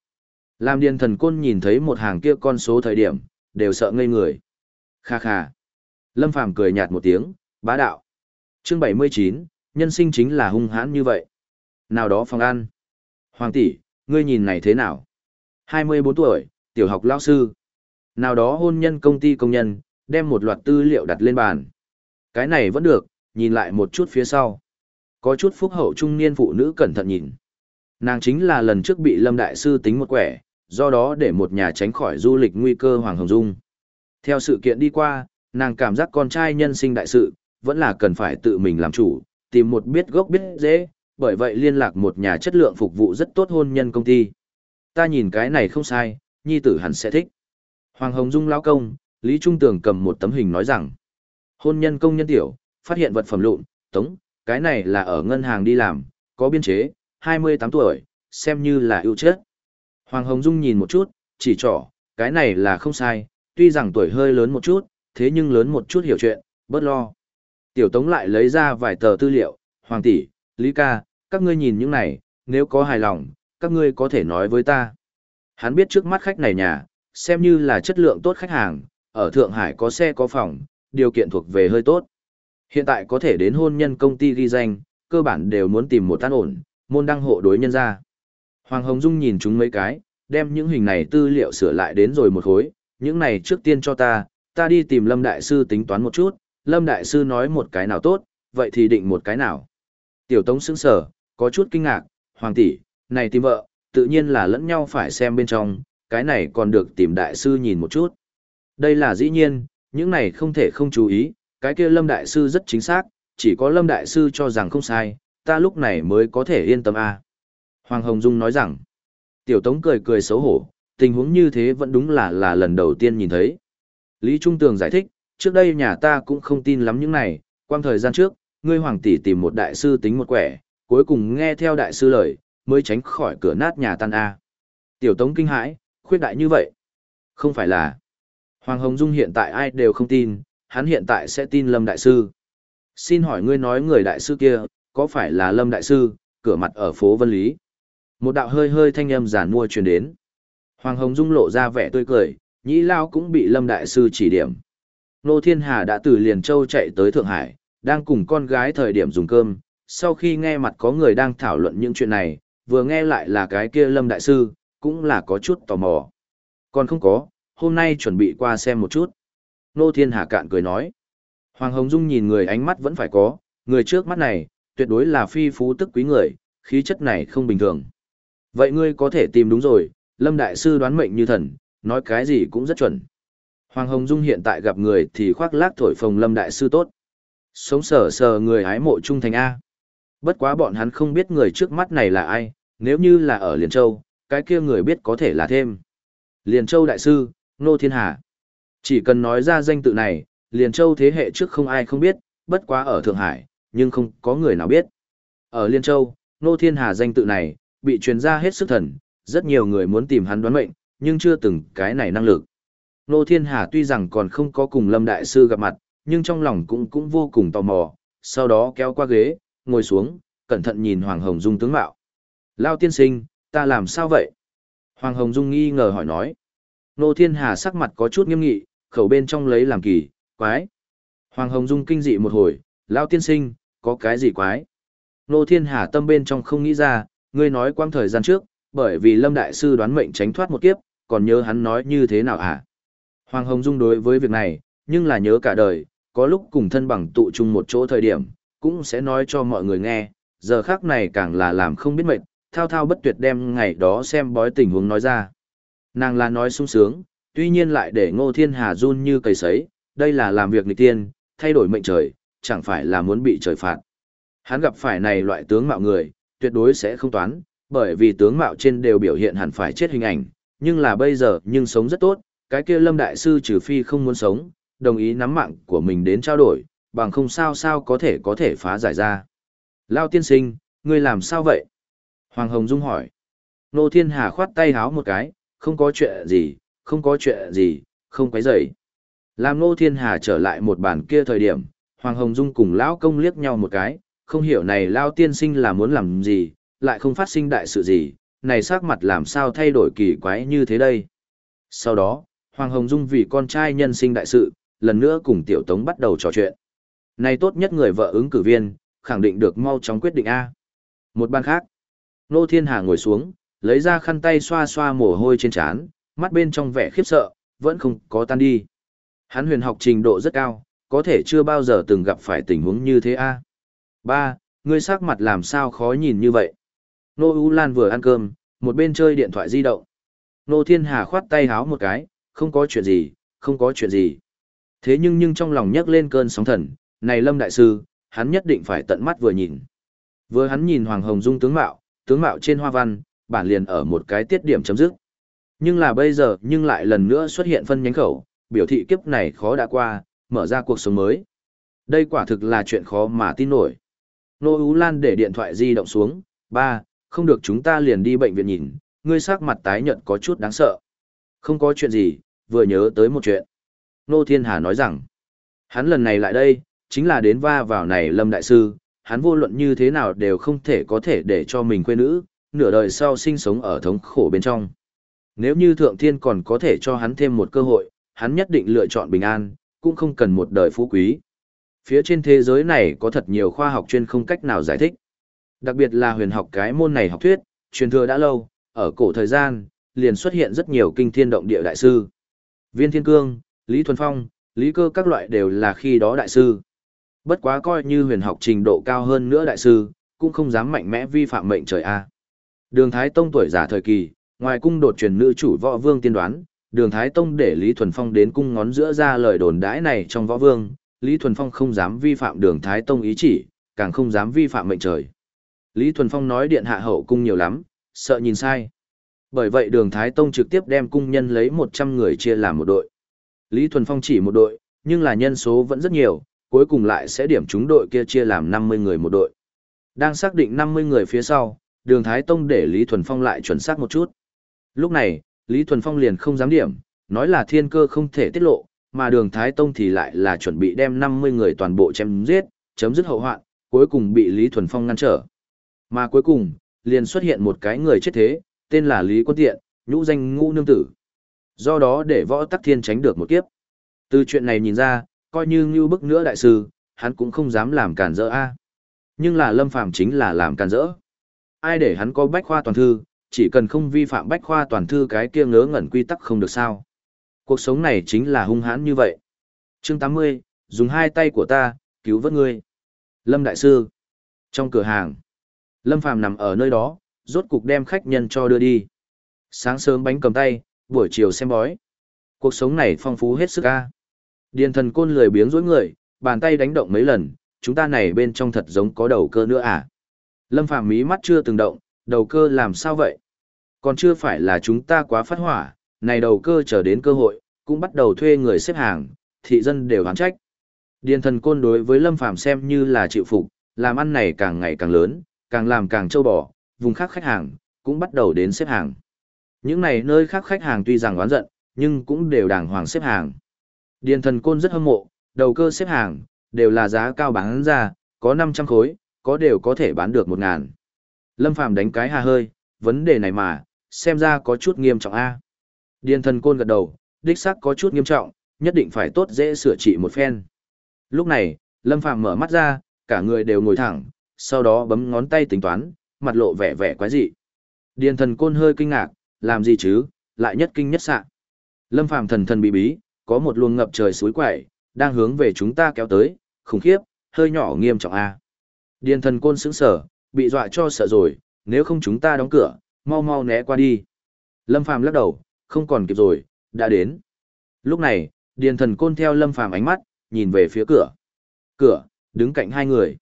Làm điền thần côn nhìn thấy một hàng kia con số thời điểm, đều sợ ngây người. Kha kha. Lâm Phàm cười nhạt một tiếng, bá đạo. Chương 79, nhân sinh chính là hung hãn như vậy. Nào đó phòng ăn. Hoàng tỷ, ngươi nhìn này thế nào? 24 tuổi, tiểu học lao sư. Nào đó hôn nhân công ty công nhân, đem một loạt tư liệu đặt lên bàn. Cái này vẫn được, nhìn lại một chút phía sau. Có chút phúc hậu trung niên phụ nữ cẩn thận nhìn. Nàng chính là lần trước bị Lâm Đại Sư tính một quẻ, do đó để một nhà tránh khỏi du lịch nguy cơ Hoàng Hồng Dung. Theo sự kiện đi qua, nàng cảm giác con trai nhân sinh đại sự, vẫn là cần phải tự mình làm chủ, tìm một biết gốc biết dễ, bởi vậy liên lạc một nhà chất lượng phục vụ rất tốt hôn nhân công ty. Ta nhìn cái này không sai, nhi tử hẳn sẽ thích. Hoàng Hồng Dung lão công, Lý Trung Tường cầm một tấm hình nói rằng, hôn nhân công nhân tiểu, phát hiện vật phẩm lụn, tống, cái này là ở ngân hàng đi làm, có biên chế, 28 tuổi, xem như là ưu chết. Hoàng Hồng Dung nhìn một chút, chỉ trỏ, cái này là không sai, tuy rằng tuổi hơi lớn một chút, thế nhưng lớn một chút hiểu chuyện, bớt lo. Tiểu Tống lại lấy ra vài tờ tư liệu, Hoàng tỷ, Lý ca, các ngươi nhìn những này, nếu có hài lòng, các ngươi có thể nói với ta. Hắn biết trước mắt khách này nhà, xem như là chất lượng tốt khách hàng, ở Thượng Hải có xe có phòng, điều kiện thuộc về hơi tốt. Hiện tại có thể đến hôn nhân công ty ghi danh, cơ bản đều muốn tìm một tan ổn, môn đăng hộ đối nhân ra. Hoàng Hồng Dung nhìn chúng mấy cái, đem những hình này tư liệu sửa lại đến rồi một khối, những này trước tiên cho ta, ta đi tìm Lâm Đại Sư tính toán một chút, Lâm Đại Sư nói một cái nào tốt, vậy thì định một cái nào. Tiểu Tống sững sở, có chút kinh ngạc, Hoàng tỷ, này tìm vợ, tự nhiên là lẫn nhau phải xem bên trong, cái này còn được tìm Đại Sư nhìn một chút. Đây là dĩ nhiên, những này không thể không chú ý, cái kia Lâm Đại Sư rất chính xác, chỉ có Lâm Đại Sư cho rằng không sai, ta lúc này mới có thể yên tâm a. À. Hoàng Hồng Dung nói rằng, Tiểu Tống cười cười xấu hổ, tình huống như thế vẫn đúng là là lần đầu tiên nhìn thấy. Lý Trung Tường giải thích, trước đây nhà ta cũng không tin lắm những này, quang thời gian trước, ngươi hoàng tỷ tìm một đại sư tính một quẻ, cuối cùng nghe theo đại sư lời, mới tránh khỏi cửa nát nhà tan A. Tiểu Tống kinh hãi, khuyết đại như vậy. Không phải là. Hoàng Hồng Dung hiện tại ai đều không tin, hắn hiện tại sẽ tin Lâm Đại Sư. Xin hỏi ngươi nói người đại sư kia, có phải là Lâm Đại Sư, cửa mặt ở phố Vân Lý? Một đạo hơi hơi thanh âm giản mua truyền đến. Hoàng Hồng Dung lộ ra vẻ tươi cười, nhĩ lao cũng bị Lâm Đại Sư chỉ điểm. Nô Thiên Hà đã từ Liền Châu chạy tới Thượng Hải, đang cùng con gái thời điểm dùng cơm. Sau khi nghe mặt có người đang thảo luận những chuyện này, vừa nghe lại là cái kia Lâm Đại Sư, cũng là có chút tò mò. Còn không có, hôm nay chuẩn bị qua xem một chút. Nô Thiên Hà cạn cười nói. Hoàng Hồng Dung nhìn người ánh mắt vẫn phải có, người trước mắt này, tuyệt đối là phi phú tức quý người, khí chất này không bình thường. Vậy ngươi có thể tìm đúng rồi, Lâm Đại Sư đoán mệnh như thần, nói cái gì cũng rất chuẩn. Hoàng Hồng Dung hiện tại gặp người thì khoác lác thổi phồng Lâm Đại Sư tốt. Sống sờ sờ người hái mộ trung thành A. Bất quá bọn hắn không biết người trước mắt này là ai, nếu như là ở Liên Châu, cái kia người biết có thể là thêm. Liên Châu Đại Sư, Nô Thiên Hà. Chỉ cần nói ra danh tự này, Liên Châu thế hệ trước không ai không biết, bất quá ở Thượng Hải, nhưng không có người nào biết. Ở Liên Châu, Nô Thiên Hà danh tự này, bị truyền ra hết sức thần, rất nhiều người muốn tìm hắn đoán mệnh, nhưng chưa từng cái này năng lực. Nô Thiên Hà tuy rằng còn không có cùng Lâm Đại Sư gặp mặt, nhưng trong lòng cũng cũng vô cùng tò mò, sau đó kéo qua ghế, ngồi xuống, cẩn thận nhìn Hoàng Hồng Dung tướng mạo. Lao tiên sinh, ta làm sao vậy? Hoàng Hồng Dung nghi ngờ hỏi nói. Nô Thiên Hà sắc mặt có chút nghiêm nghị, khẩu bên trong lấy làm kỳ, quái. Hoàng Hồng Dung kinh dị một hồi, Lao tiên sinh, có cái gì quái? Nô Thiên Hà tâm bên trong không nghĩ ra, ngươi nói quang thời gian trước, bởi vì Lâm Đại Sư đoán mệnh tránh thoát một kiếp, còn nhớ hắn nói như thế nào hả? Hoàng Hồng Dung đối với việc này, nhưng là nhớ cả đời, có lúc cùng thân bằng tụ chung một chỗ thời điểm, cũng sẽ nói cho mọi người nghe, giờ khác này càng là làm không biết mệnh, thao thao bất tuyệt đem ngày đó xem bói tình huống nói ra. Nàng là nói sung sướng, tuy nhiên lại để ngô thiên hà run như cầy sấy, đây là làm việc nghịch tiên, thay đổi mệnh trời, chẳng phải là muốn bị trời phạt. Hắn gặp phải này loại tướng mạo người, tuyệt đối sẽ không toán, bởi vì tướng mạo trên đều biểu hiện hẳn phải chết hình ảnh, nhưng là bây giờ nhưng sống rất tốt, cái kia lâm đại sư trừ phi không muốn sống, đồng ý nắm mạng của mình đến trao đổi, bằng không sao sao có thể có thể phá giải ra. Lao tiên sinh, ngươi làm sao vậy? Hoàng Hồng Dung hỏi. Nô Thiên Hà khoát tay háo một cái, không có chuyện gì, không có chuyện gì, không quấy rầy. Làm Nô Thiên Hà trở lại một bàn kia thời điểm, Hoàng Hồng Dung cùng Lão Công liếc nhau một cái, không hiểu này Lao tiên sinh là muốn làm gì, lại không phát sinh đại sự gì, này sắc mặt làm sao thay đổi kỳ quái như thế đây. Sau đó, Hoàng Hồng Dung vì con trai nhân sinh đại sự, lần nữa cùng Tiểu Tống bắt đầu trò chuyện. Này tốt nhất người vợ ứng cử viên, khẳng định được mau chóng quyết định A. Một ban khác, Nô Thiên Hà ngồi xuống, lấy ra khăn tay xoa xoa mồ hôi trên trán, mắt bên trong vẻ khiếp sợ, vẫn không có tan đi. Hắn huyền học trình độ rất cao, có thể chưa bao giờ từng gặp phải tình huống như thế a. Ba, ngươi sắc mặt làm sao khó nhìn như vậy? Nô U Lan vừa ăn cơm, một bên chơi điện thoại di động. Nô Thiên Hà khoát tay háo một cái, không có chuyện gì, không có chuyện gì. Thế nhưng nhưng trong lòng nhấc lên cơn sóng thần, này Lâm Đại Sư, hắn nhất định phải tận mắt vừa nhìn. Vừa hắn nhìn Hoàng Hồng Dung tướng mạo, tướng mạo trên hoa văn, bản liền ở một cái tiết điểm chấm dứt. Nhưng là bây giờ nhưng lại lần nữa xuất hiện phân nhánh khẩu, biểu thị kiếp này khó đã qua, mở ra cuộc sống mới. Đây quả thực là chuyện khó mà tin nổi. Nô Ú Lan để điện thoại di động xuống, ba, không được chúng ta liền đi bệnh viện nhìn, ngươi sắc mặt tái nhợt có chút đáng sợ. Không có chuyện gì, vừa nhớ tới một chuyện. Nô Thiên Hà nói rằng, hắn lần này lại đây, chính là đến va vào này Lâm Đại Sư, hắn vô luận như thế nào đều không thể có thể để cho mình quê nữ, nửa đời sau sinh sống ở thống khổ bên trong. Nếu như thượng thiên còn có thể cho hắn thêm một cơ hội, hắn nhất định lựa chọn bình an, cũng không cần một đời phú quý. Phía trên thế giới này có thật nhiều khoa học chuyên không cách nào giải thích. Đặc biệt là huyền học cái môn này học thuyết, truyền thừa đã lâu, ở cổ thời gian, liền xuất hiện rất nhiều kinh thiên động địa đại sư. Viên Thiên Cương, Lý Thuần Phong, Lý Cơ các loại đều là khi đó đại sư. Bất quá coi như huyền học trình độ cao hơn nữa đại sư, cũng không dám mạnh mẽ vi phạm mệnh trời A. Đường Thái Tông tuổi giả thời kỳ, ngoài cung đột truyền nữ chủ võ vương tiên đoán, đường Thái Tông để Lý Thuần Phong đến cung ngón giữa ra lời đồn đãi này trong võ vương, Lý Thuần Phong không dám vi phạm đường Thái Tông ý chỉ, càng không dám vi phạm mệnh trời. Lý Thuần Phong nói điện hạ hậu cung nhiều lắm, sợ nhìn sai. Bởi vậy đường Thái Tông trực tiếp đem cung nhân lấy 100 người chia làm một đội. Lý Thuần Phong chỉ một đội, nhưng là nhân số vẫn rất nhiều, cuối cùng lại sẽ điểm chúng đội kia chia làm 50 người một đội. Đang xác định 50 người phía sau, đường Thái Tông để Lý Thuần Phong lại chuẩn xác một chút. Lúc này, Lý Thuần Phong liền không dám điểm, nói là thiên cơ không thể tiết lộ, mà đường Thái Tông thì lại là chuẩn bị đem 50 người toàn bộ chém giết, chấm dứt hậu hoạn, cuối cùng bị Lý Thuần Phong ngăn trở. Mà cuối cùng, liền xuất hiện một cái người chết thế, tên là Lý Quân Tiện, nhũ danh ngũ nương tử. Do đó để võ tắc thiên tránh được một kiếp. Từ chuyện này nhìn ra, coi như như bức nữa đại sư, hắn cũng không dám làm cản rỡ a. Nhưng là Lâm Phàm chính là làm cản rỡ. Ai để hắn có bách khoa toàn thư, chỉ cần không vi phạm bách khoa toàn thư cái kia ngớ ngẩn quy tắc không được sao. Cuộc sống này chính là hung hãn như vậy. Chương 80, dùng hai tay của ta, cứu vớt ngươi. Lâm Đại Sư. Trong cửa hàng, Lâm Phàm nằm ở nơi đó, rốt cục đem khách nhân cho đưa đi. Sáng sớm bánh cầm tay, buổi chiều xem bói. Cuộc sống này phong phú hết sức ca. Điền thần côn lười biếng dối người, bàn tay đánh động mấy lần, chúng ta này bên trong thật giống có đầu cơ nữa à. Lâm Phàm mí mắt chưa từng động, đầu cơ làm sao vậy? Còn chưa phải là chúng ta quá phát hỏa, này đầu cơ chờ đến cơ hội, cũng bắt đầu thuê người xếp hàng, thị dân đều hán trách. Điền thần côn đối với Lâm Phàm xem như là chịu phục, làm ăn này càng ngày càng lớn, càng làm càng trâu bò, vùng khác khách hàng, cũng bắt đầu đến xếp hàng. Những này nơi khác khách hàng tuy rằng oán giận, nhưng cũng đều đàng hoàng xếp hàng. Điền thần côn rất hâm mộ, đầu cơ xếp hàng, đều là giá cao bán ra, có 500 khối, có đều có thể bán được 1.000. Lâm Phàm đánh cái hà hơi, vấn đề này mà, xem ra có chút nghiêm trọng a. Điền thần côn gật đầu, đích xác có chút nghiêm trọng, nhất định phải tốt dễ sửa trị một phen. Lúc này, Lâm Phàm mở mắt ra, cả người đều ngồi thẳng, sau đó bấm ngón tay tính toán, mặt lộ vẻ vẻ quái dị. Điền thần côn hơi kinh ngạc, làm gì chứ, lại nhất kinh nhất sạ. Lâm Phàm thần thần bí bí, có một luồng ngập trời suối quẩy, đang hướng về chúng ta kéo tới, khủng khiếp, hơi nhỏ nghiêm trọng a. Điền thần côn sững sở, bị dọa cho sợ rồi, nếu không chúng ta đóng cửa, mau mau né qua đi. Lâm Phàm lắc đầu, không còn kịp rồi, đã đến. Lúc này, điền thần côn theo Lâm Phàm ánh mắt, nhìn về phía cửa. Cửa, đứng cạnh hai người.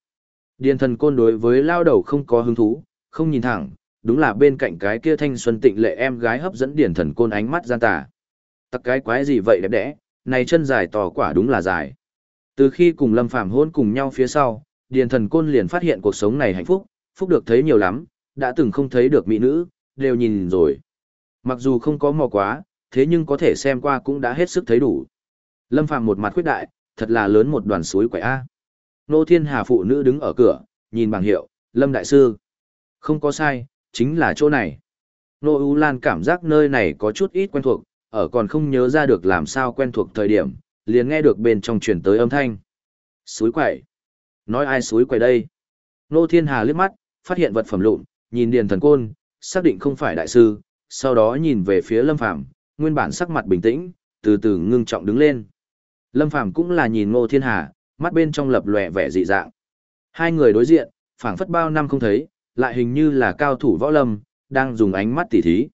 Điền thần côn đối với lao đầu không có hứng thú, không nhìn thẳng, đúng là bên cạnh cái kia thanh xuân tịnh lệ em gái hấp dẫn điền thần côn ánh mắt gian tà. Tặc cái quái gì vậy đẹp đẽ, này chân dài tỏ quả đúng là dài. Từ khi cùng Lâm Phàm hôn cùng nhau phía sau, điền thần côn liền phát hiện cuộc sống này hạnh phúc, phúc được thấy nhiều lắm, đã từng không thấy được mỹ nữ, đều nhìn rồi. Mặc dù không có mò quá, thế nhưng có thể xem qua cũng đã hết sức thấy đủ. Lâm Phàm một mặt khuyết đại, thật là lớn một đoàn suối quậy A. Nô Thiên Hà phụ nữ đứng ở cửa, nhìn bảng hiệu, Lâm Đại Sư. Không có sai, chính là chỗ này. Nô U Lan cảm giác nơi này có chút ít quen thuộc, ở còn không nhớ ra được làm sao quen thuộc thời điểm, liền nghe được bên trong chuyển tới âm thanh. Suối quậy. Nói ai suối quậy đây? Nô Thiên Hà liếc mắt, phát hiện vật phẩm lụn, nhìn Điền Thần Côn, xác định không phải đại sư, sau đó nhìn về phía Lâm Phàm, nguyên bản sắc mặt bình tĩnh, từ từ ngưng trọng đứng lên. Lâm Phàm cũng là nhìn Ngô Thiên Hà, mắt bên trong lập lòe vẻ dị dạng. Hai người đối diện, phảng phất bao năm không thấy, lại hình như là cao thủ võ lâm, đang dùng ánh mắt tỉ thí.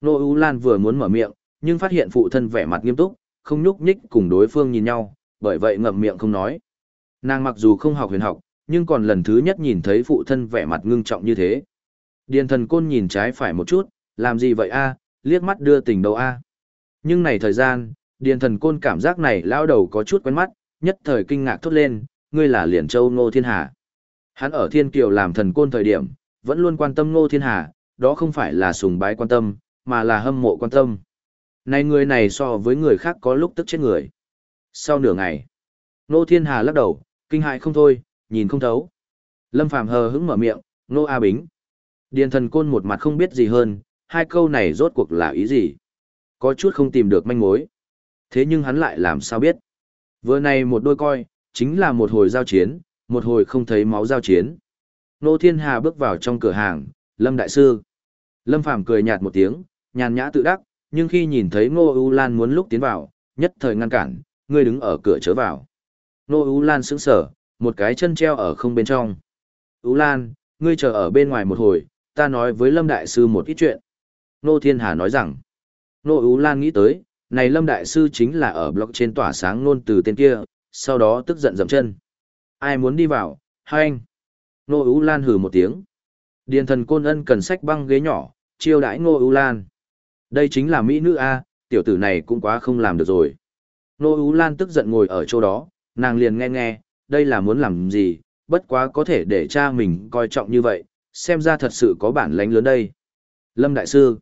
Nô U Lan vừa muốn mở miệng, nhưng phát hiện phụ thân vẻ mặt nghiêm túc, không nhúc nhích cùng đối phương nhìn nhau, bởi vậy ngậm miệng không nói. Nàng mặc dù không học huyền học, nhưng còn lần thứ nhất nhìn thấy phụ thân vẻ mặt ngưng trọng như thế. Điền thần côn nhìn trái phải một chút, làm gì vậy a? liếc mắt đưa tình đầu a. Nhưng này thời gian, điền thần côn cảm giác này lao đầu có chút quen mắt, nhất thời kinh ngạc thốt lên, ngươi là liền châu Ngô Thiên Hà. Hắn ở Thiên Kiều làm thần côn thời điểm, vẫn luôn quan tâm Ngô Thiên Hà, đó không phải là sùng bái quan tâm, mà là hâm mộ quan tâm. Này người này so với người khác có lúc tức chết người. Sau nửa ngày, Ngô Thiên Hà lắc đầu, kinh hại không thôi, nhìn không thấu. Lâm Phàm hờ hững mở miệng, Ngô A Bính. Điền thần côn một mặt không biết gì hơn, hai câu này rốt cuộc là ý gì. Có chút không tìm được manh mối. Thế nhưng hắn lại làm sao biết. Vừa này một đôi coi, chính là một hồi giao chiến, một hồi không thấy máu giao chiến. Nô Thiên Hà bước vào trong cửa hàng, Lâm Đại Sư. Lâm Phàm cười nhạt một tiếng, nhàn nhã tự đắc, nhưng khi nhìn thấy Ngô U Lan muốn lúc tiến vào, nhất thời ngăn cản, ngươi đứng ở cửa chớ vào. Ngô U Lan sững sờ, một cái chân treo ở không bên trong. U Lan, ngươi chờ ở bên ngoài một hồi, ta nói với Lâm Đại Sư một ít chuyện. Nô Thiên Hà nói rằng, Nô Ú Lan nghĩ tới, này Lâm Đại Sư chính là ở block trên tỏa sáng nôn từ tên kia, sau đó tức giận dầm chân. Ai muốn đi vào, hai anh. Nô Ú Lan hừ một tiếng. Điền thần côn ân cần sách băng ghế nhỏ, chiêu đãi Nô Ú Lan. Đây chính là Mỹ nữ A, tiểu tử này cũng quá không làm được rồi. Nô Ú Lan tức giận ngồi ở chỗ đó, nàng liền nghe nghe, đây là muốn làm gì, bất quá có thể để cha mình coi trọng như vậy, xem ra thật sự có bản lánh lớn đây. Lâm Đại Sư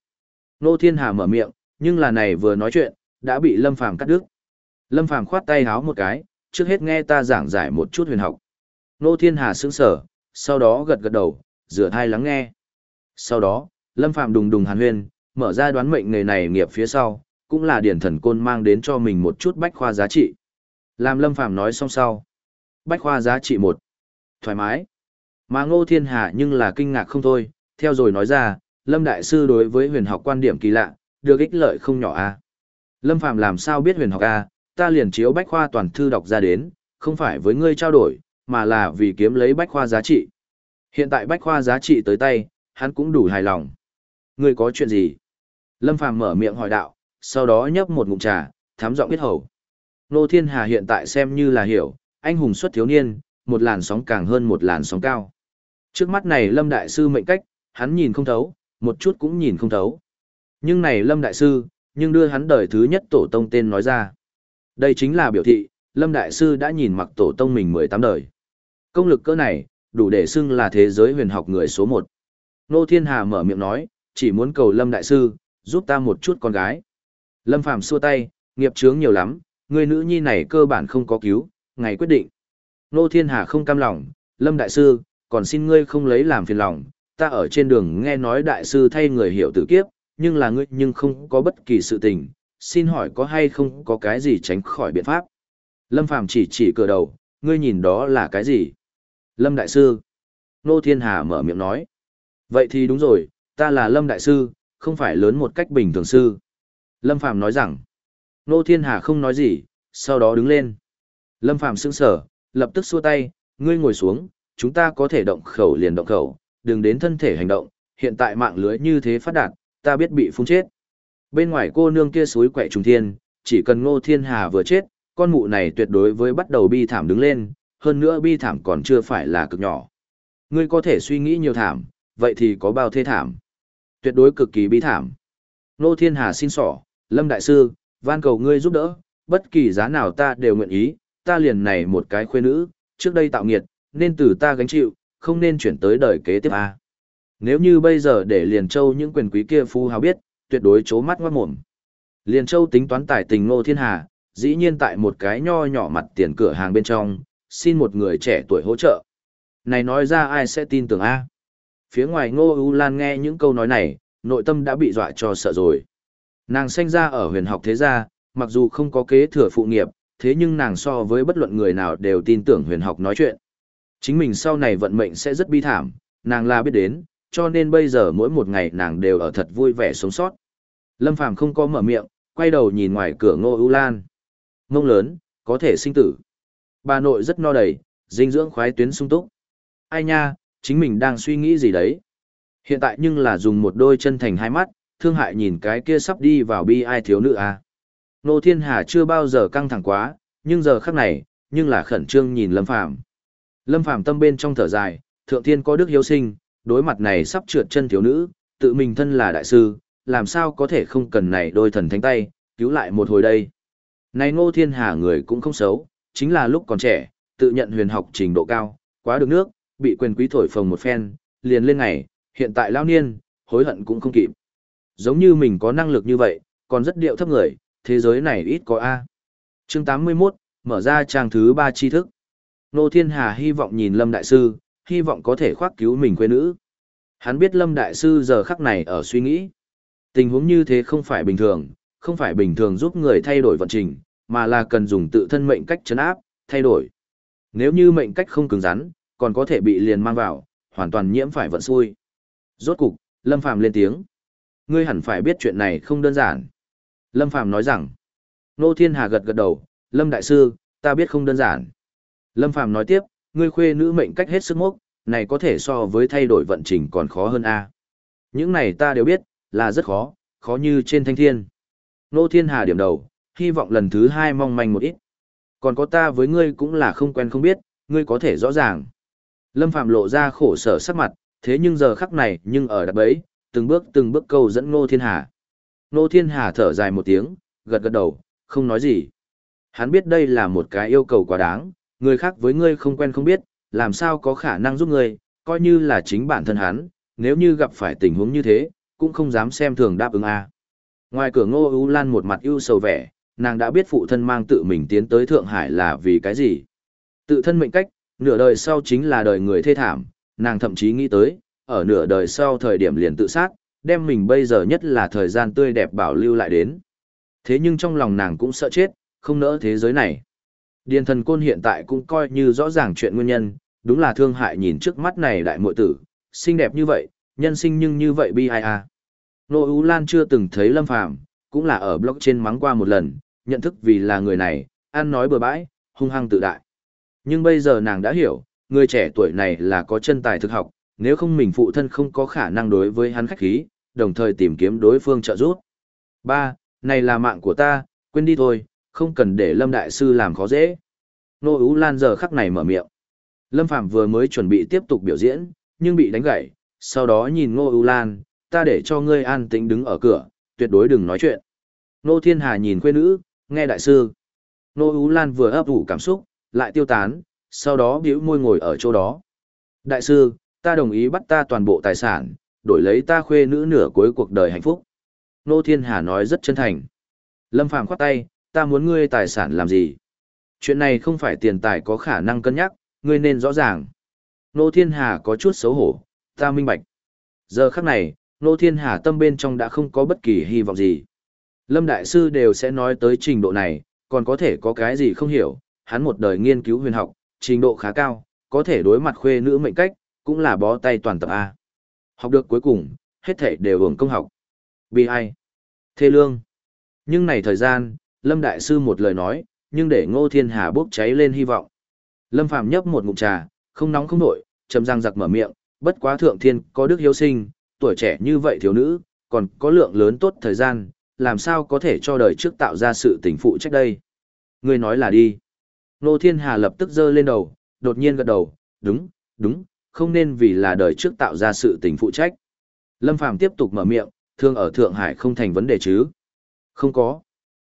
Nô Thiên Hà mở miệng, nhưng là này vừa nói chuyện, đã bị Lâm Phàm cắt đứt. Lâm Phàm khoát tay háo một cái, trước hết nghe ta giảng giải một chút huyền học. Nô Thiên Hà sững sở, sau đó gật gật đầu, rửa thai lắng nghe. Sau đó, Lâm Phàm đùng đùng hàn huyên, mở ra đoán mệnh nghề này nghiệp phía sau, cũng là điển thần côn mang đến cho mình một chút bách khoa giá trị. Làm Lâm Phàm nói xong sau. Bách khoa giá trị một Thoải mái. Mà Ngô Thiên Hà nhưng là kinh ngạc không thôi, theo rồi nói ra, Lâm Đại Sư đối với huyền học quan điểm kỳ lạ, được ích lợi không nhỏ a à? Lâm Phàm làm sao biết huyền học a ta liền chiếu bách khoa toàn thư đọc ra đến, không phải với ngươi trao đổi, mà là vì kiếm lấy bách khoa giá trị. Hiện tại bách khoa giá trị tới tay, hắn cũng đủ hài lòng. Ngươi có chuyện gì? Lâm Phàm mở miệng hỏi đạo, sau đó nhấp một ngụm trà, thám giọng biết hầu. Nô Thiên Hà hiện tại xem như là hiểu, anh hùng xuất thiếu niên, một làn sóng càng hơn một làn sóng cao. Trước mắt này Lâm Đại Sư mệnh cách, hắn nhìn không thấu, một chút cũng nhìn không thấu. Nhưng này Lâm Đại Sư, nhưng đưa hắn đời thứ nhất tổ tông tên nói ra. Đây chính là biểu thị, Lâm Đại Sư đã nhìn mặc tổ tông mình 18 đời. Công lực cỡ này, đủ để xưng là thế giới huyền học người số 1. Nô Thiên Hà mở miệng nói, chỉ muốn cầu Lâm Đại Sư, giúp ta một chút con gái. Lâm Phàm xua tay, nghiệp chướng nhiều lắm, người nữ nhi này cơ bản không có cứu, ngày quyết định. Nô Thiên Hà không cam lòng, Lâm Đại Sư, còn xin ngươi không lấy làm phiền lòng, ta ở trên đường nghe nói Đại Sư thay người hiểu tử kiếp, nhưng là ngươi nhưng không có bất kỳ sự tình, xin hỏi có hay không có cái gì tránh khỏi biện pháp. Lâm Phàm chỉ chỉ cửa đầu, ngươi nhìn đó là cái gì? Lâm Đại Sư. Nô Thiên Hà mở miệng nói. Vậy thì đúng rồi, ta là Lâm Đại Sư, không phải lớn một cách bình thường sư. Lâm Phàm nói rằng. Nô Thiên Hà không nói gì, sau đó đứng lên. Lâm Phàm sững sờ, lập tức xua tay, ngươi ngồi xuống, chúng ta có thể động khẩu liền động khẩu, đừng đến thân thể hành động, hiện tại mạng lưới như thế phát đạt, ta biết bị phun chết. Bên ngoài cô nương kia suối quậy trùng thiên, chỉ cần ngô thiên hà vừa chết, con mụ này tuyệt đối với bắt đầu bi thảm đứng lên, hơn nữa bi thảm còn chưa phải là cực nhỏ. Ngươi có thể suy nghĩ nhiều thảm, vậy thì có bao thê thảm. Tuyệt đối cực kỳ bi thảm. Ngô thiên hà xin sỏ, lâm đại sư, van cầu ngươi giúp đỡ, bất kỳ giá nào ta đều nguyện ý, ta liền này một cái khuê nữ, trước đây tạo nghiệt, nên từ ta gánh chịu, không nên chuyển tới đời kế tiếp a. Nếu như bây giờ để Liền Châu những quyền quý kia phu hào biết, tuyệt đối chố mắt ngoát mồm. Liền Châu tính toán tài tình Ngô Thiên Hà, dĩ nhiên tại một cái nho nhỏ mặt tiền cửa hàng bên trong, xin một người trẻ tuổi hỗ trợ. Này nói ra ai sẽ tin tưởng a? Phía ngoài Ngô U Lan nghe những câu nói này, nội tâm đã bị dọa cho sợ rồi. Nàng sinh ra ở huyền học thế gia, mặc dù không có kế thừa phụ nghiệp, thế nhưng nàng so với bất luận người nào đều tin tưởng huyền học nói chuyện. Chính mình sau này vận mệnh sẽ rất bi thảm, nàng là biết đến, cho nên bây giờ mỗi một ngày nàng đều ở thật vui vẻ sống sót. Lâm Phàm không có mở miệng, quay đầu nhìn ngoài cửa Ngô ưu Lan. Mông lớn, có thể sinh tử. Bà nội rất no đầy, dinh dưỡng khoái tuyến sung túc. Ai nha, chính mình đang suy nghĩ gì đấy. Hiện tại nhưng là dùng một đôi chân thành hai mắt, thương hại nhìn cái kia sắp đi vào bi ai thiếu nữ à. Nô Thiên Hà chưa bao giờ căng thẳng quá, nhưng giờ khắc này, nhưng là khẩn trương nhìn Lâm Phàm. Lâm Phàm tâm bên trong thở dài, thượng thiên có đức hiếu sinh, đối mặt này sắp trượt chân thiếu nữ, tự mình thân là đại sư, làm sao có thể không cần này đôi thần thánh tay, cứu lại một hồi đây. Này Ngô Thiên Hà người cũng không xấu, chính là lúc còn trẻ, tự nhận huyền học trình độ cao, quá được nước, bị quyền quý thổi phồng một phen, liền lên ngày, hiện tại lao niên, hối hận cũng không kịp. Giống như mình có năng lực như vậy, còn rất điệu thấp người, thế giới này ít có A. Chương 81, mở ra trang thứ 3 tri thức. Nô Thiên Hà hy vọng nhìn Lâm Đại Sư, hy vọng có thể khoác cứu mình quê nữ. Hắn biết Lâm Đại Sư giờ khắc này ở suy nghĩ. Tình huống như thế không phải bình thường, không phải bình thường giúp người thay đổi vận trình, mà là cần dùng tự thân mệnh cách chấn áp, thay đổi. Nếu như mệnh cách không cứng rắn, còn có thể bị liền mang vào, hoàn toàn nhiễm phải vận xui. Rốt cục, Lâm Phàm lên tiếng. Ngươi hẳn phải biết chuyện này không đơn giản. Lâm Phàm nói rằng. Nô Thiên Hà gật gật đầu, Lâm Đại Sư, ta biết không đơn giản. Lâm Phàm nói tiếp, ngươi khuê nữ mệnh cách hết sức mốc, này có thể so với thay đổi vận trình còn khó hơn a. Những này ta đều biết, là rất khó, khó như trên thanh thiên. Nô Thiên Hà điểm đầu, hy vọng lần thứ hai mong manh một ít. Còn có ta với ngươi cũng là không quen không biết, ngươi có thể rõ ràng. Lâm Phạm lộ ra khổ sở sắc mặt, thế nhưng giờ khắc này nhưng ở đặt bấy, từng bước từng bước câu dẫn Nô Thiên Hà. Nô Thiên Hà thở dài một tiếng, gật gật đầu, không nói gì. Hắn biết đây là một cái yêu cầu quá đáng, người khác với ngươi không quen không biết, làm sao có khả năng giúp ngươi, coi như là chính bản thân hắn, nếu như gặp phải tình huống như thế, cũng không dám xem thường đáp ứng a. Ngoài cửa Ngô U Lan một mặt ưu sầu vẻ, nàng đã biết phụ thân mang tự mình tiến tới Thượng Hải là vì cái gì. Tự thân mệnh cách, nửa đời sau chính là đời người thê thảm, nàng thậm chí nghĩ tới, ở nửa đời sau thời điểm liền tự sát, đem mình bây giờ nhất là thời gian tươi đẹp bảo lưu lại đến. Thế nhưng trong lòng nàng cũng sợ chết, không nỡ thế giới này. Điền thần côn hiện tại cũng coi như rõ ràng chuyện nguyên nhân, đúng là thương hại nhìn trước mắt này đại muội tử, xinh đẹp như vậy, nhân sinh nhưng như vậy bi ai à. Nô Ú Lan chưa từng thấy Lâm Phàm cũng là ở blog trên mắng qua một lần, nhận thức vì là người này, ăn nói bừa bãi, hung hăng tự đại. Nhưng bây giờ nàng đã hiểu, người trẻ tuổi này là có chân tài thực học, nếu không mình phụ thân không có khả năng đối với hắn khách khí, đồng thời tìm kiếm đối phương trợ giúp. Ba, này là mạng của ta, quên đi thôi, không cần để Lâm Đại Sư làm khó dễ. Nô Ú Lan giờ khắc này mở miệng. Lâm Phạm vừa mới chuẩn bị tiếp tục biểu diễn, nhưng bị đánh gãy, sau đó nhìn Nô Ú Lan, ta để cho ngươi an tĩnh đứng ở cửa, tuyệt đối đừng nói chuyện. Nô Thiên Hà nhìn quê nữ, nghe đại sư. Nô Ú Lan vừa ấp ủ cảm xúc, lại tiêu tán, sau đó bĩu môi ngồi ở chỗ đó. Đại sư, ta đồng ý bắt ta toàn bộ tài sản, đổi lấy ta khuê nữ nửa cuối cuộc đời hạnh phúc. Nô Thiên Hà nói rất chân thành. Lâm Phàm khoát tay, ta muốn ngươi tài sản làm gì? Chuyện này không phải tiền tài có khả năng cân nhắc, ngươi nên rõ ràng. Nô Thiên Hà có chút xấu hổ, ta minh bạch. Giờ khắc này, Nô Thiên Hà tâm bên trong đã không có bất kỳ hy vọng gì. Lâm Đại Sư đều sẽ nói tới trình độ này, còn có thể có cái gì không hiểu, hắn một đời nghiên cứu huyền học, trình độ khá cao, có thể đối mặt khuê nữ mệnh cách, cũng là bó tay toàn tập A. Học được cuối cùng, hết thể đều hưởng công học. Bi ai? Thê lương. Nhưng này thời gian, Lâm Đại Sư một lời nói, nhưng để Ngô Thiên Hà bốc cháy lên hy vọng. Lâm Phàm nhấp một ngụm trà, không nóng không nổi, chầm răng giặc mở miệng, bất quá thượng thiên có đức hiếu sinh, tuổi trẻ như vậy thiếu nữ, còn có lượng lớn tốt thời gian, làm sao có thể cho đời trước tạo ra sự tình phụ trách đây. Người nói là đi. Ngô Thiên Hà lập tức giơ lên đầu, đột nhiên gật đầu, đúng, đúng, không nên vì là đời trước tạo ra sự tình phụ trách. Lâm Phàm tiếp tục mở miệng, thương ở Thượng Hải không thành vấn đề chứ. Không có.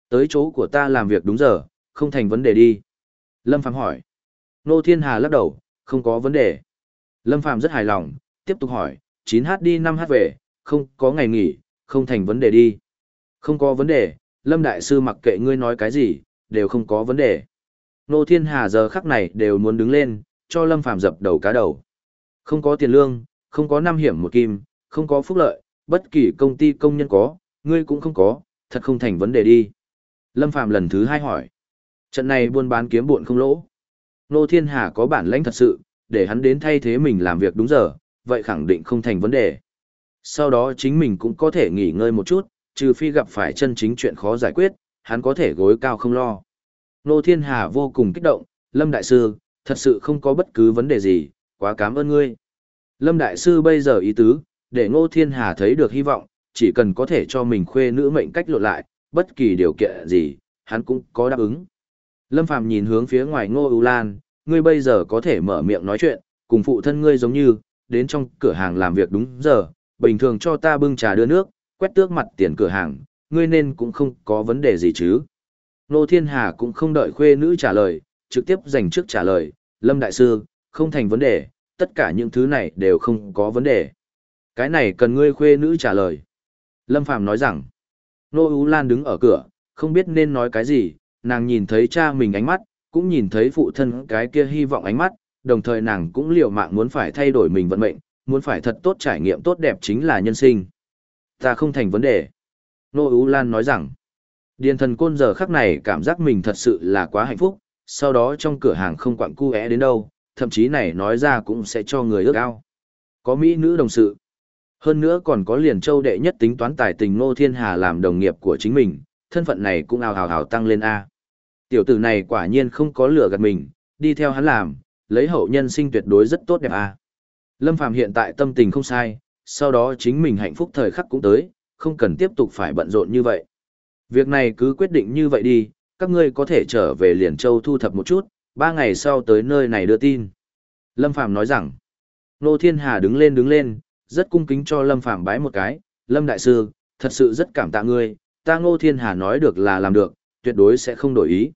Tới chỗ của ta làm việc đúng giờ, không thành vấn đề đi. Lâm Phạm hỏi. Nô Thiên Hà lắc đầu, không có vấn đề. Lâm Phạm rất hài lòng, tiếp tục hỏi, 9h đi 5h về, không có ngày nghỉ, không thành vấn đề đi. Không có vấn đề, Lâm Đại Sư mặc kệ ngươi nói cái gì, đều không có vấn đề. Nô Thiên Hà giờ khắc này đều muốn đứng lên, cho Lâm Phạm dập đầu cá đầu. Không có tiền lương, không có năm hiểm một kim, không có phúc lợi, bất kỳ công ty công nhân có, ngươi cũng không có, thật không thành vấn đề đi. Lâm Phàm lần thứ hai hỏi. Trận này buôn bán kiếm buồn không lỗ. Nô Thiên Hà có bản lãnh thật sự, để hắn đến thay thế mình làm việc đúng giờ, vậy khẳng định không thành vấn đề. Sau đó chính mình cũng có thể nghỉ ngơi một chút, trừ phi gặp phải chân chính chuyện khó giải quyết, hắn có thể gối cao không lo. Nô Thiên Hà vô cùng kích động, Lâm Đại Sư, thật sự không có bất cứ vấn đề gì, quá cảm ơn ngươi. Lâm Đại Sư bây giờ ý tứ, để Ngô Thiên Hà thấy được hy vọng, chỉ cần có thể cho mình khuê nữ mệnh cách lộ lại, bất kỳ điều kiện gì, hắn cũng có đáp ứng. Lâm Phàm nhìn hướng phía ngoài Ngô ưu Lan, ngươi bây giờ có thể mở miệng nói chuyện, cùng phụ thân ngươi giống như, đến trong cửa hàng làm việc đúng giờ, bình thường cho ta bưng trà đưa nước, quét tước mặt tiền cửa hàng, ngươi nên cũng không có vấn đề gì chứ. Nô Thiên Hà cũng không đợi khuê nữ trả lời, trực tiếp dành trước trả lời, Lâm Đại Sư, không thành vấn đề, tất cả những thứ này đều không có vấn đề. Cái này cần ngươi khuê nữ trả lời. Lâm Phàm nói rằng, Nô Ú Lan đứng ở cửa, không biết nên nói cái gì, nàng nhìn thấy cha mình ánh mắt, cũng nhìn thấy phụ thân cái kia hy vọng ánh mắt, đồng thời nàng cũng liều mạng muốn phải thay đổi mình vận mệnh, muốn phải thật tốt trải nghiệm tốt đẹp chính là nhân sinh. Ta không thành vấn đề. Nô Ú Lan nói rằng, Điền thần côn giờ khắc này cảm giác mình thật sự là quá hạnh phúc, sau đó trong cửa hàng không quặng cu đến đâu, thậm chí này nói ra cũng sẽ cho người ước ao. Có Mỹ nữ đồng sự. Hơn nữa còn có liền châu đệ nhất tính toán tài tình Ngô Thiên Hà làm đồng nghiệp của chính mình, thân phận này cũng ào ào ào tăng lên A. Tiểu tử này quả nhiên không có lửa gạt mình, đi theo hắn làm, lấy hậu nhân sinh tuyệt đối rất tốt đẹp A. Lâm Phàm hiện tại tâm tình không sai, sau đó chính mình hạnh phúc thời khắc cũng tới, không cần tiếp tục phải bận rộn như vậy. Việc này cứ quyết định như vậy đi, các ngươi có thể trở về Liền Châu thu thập một chút, ba ngày sau tới nơi này đưa tin. Lâm Phàm nói rằng, Nô Thiên Hà đứng lên đứng lên, rất cung kính cho Lâm Phàm bái một cái, Lâm Đại Sư, thật sự rất cảm tạ ngươi, ta Ngô Thiên Hà nói được là làm được, tuyệt đối sẽ không đổi ý.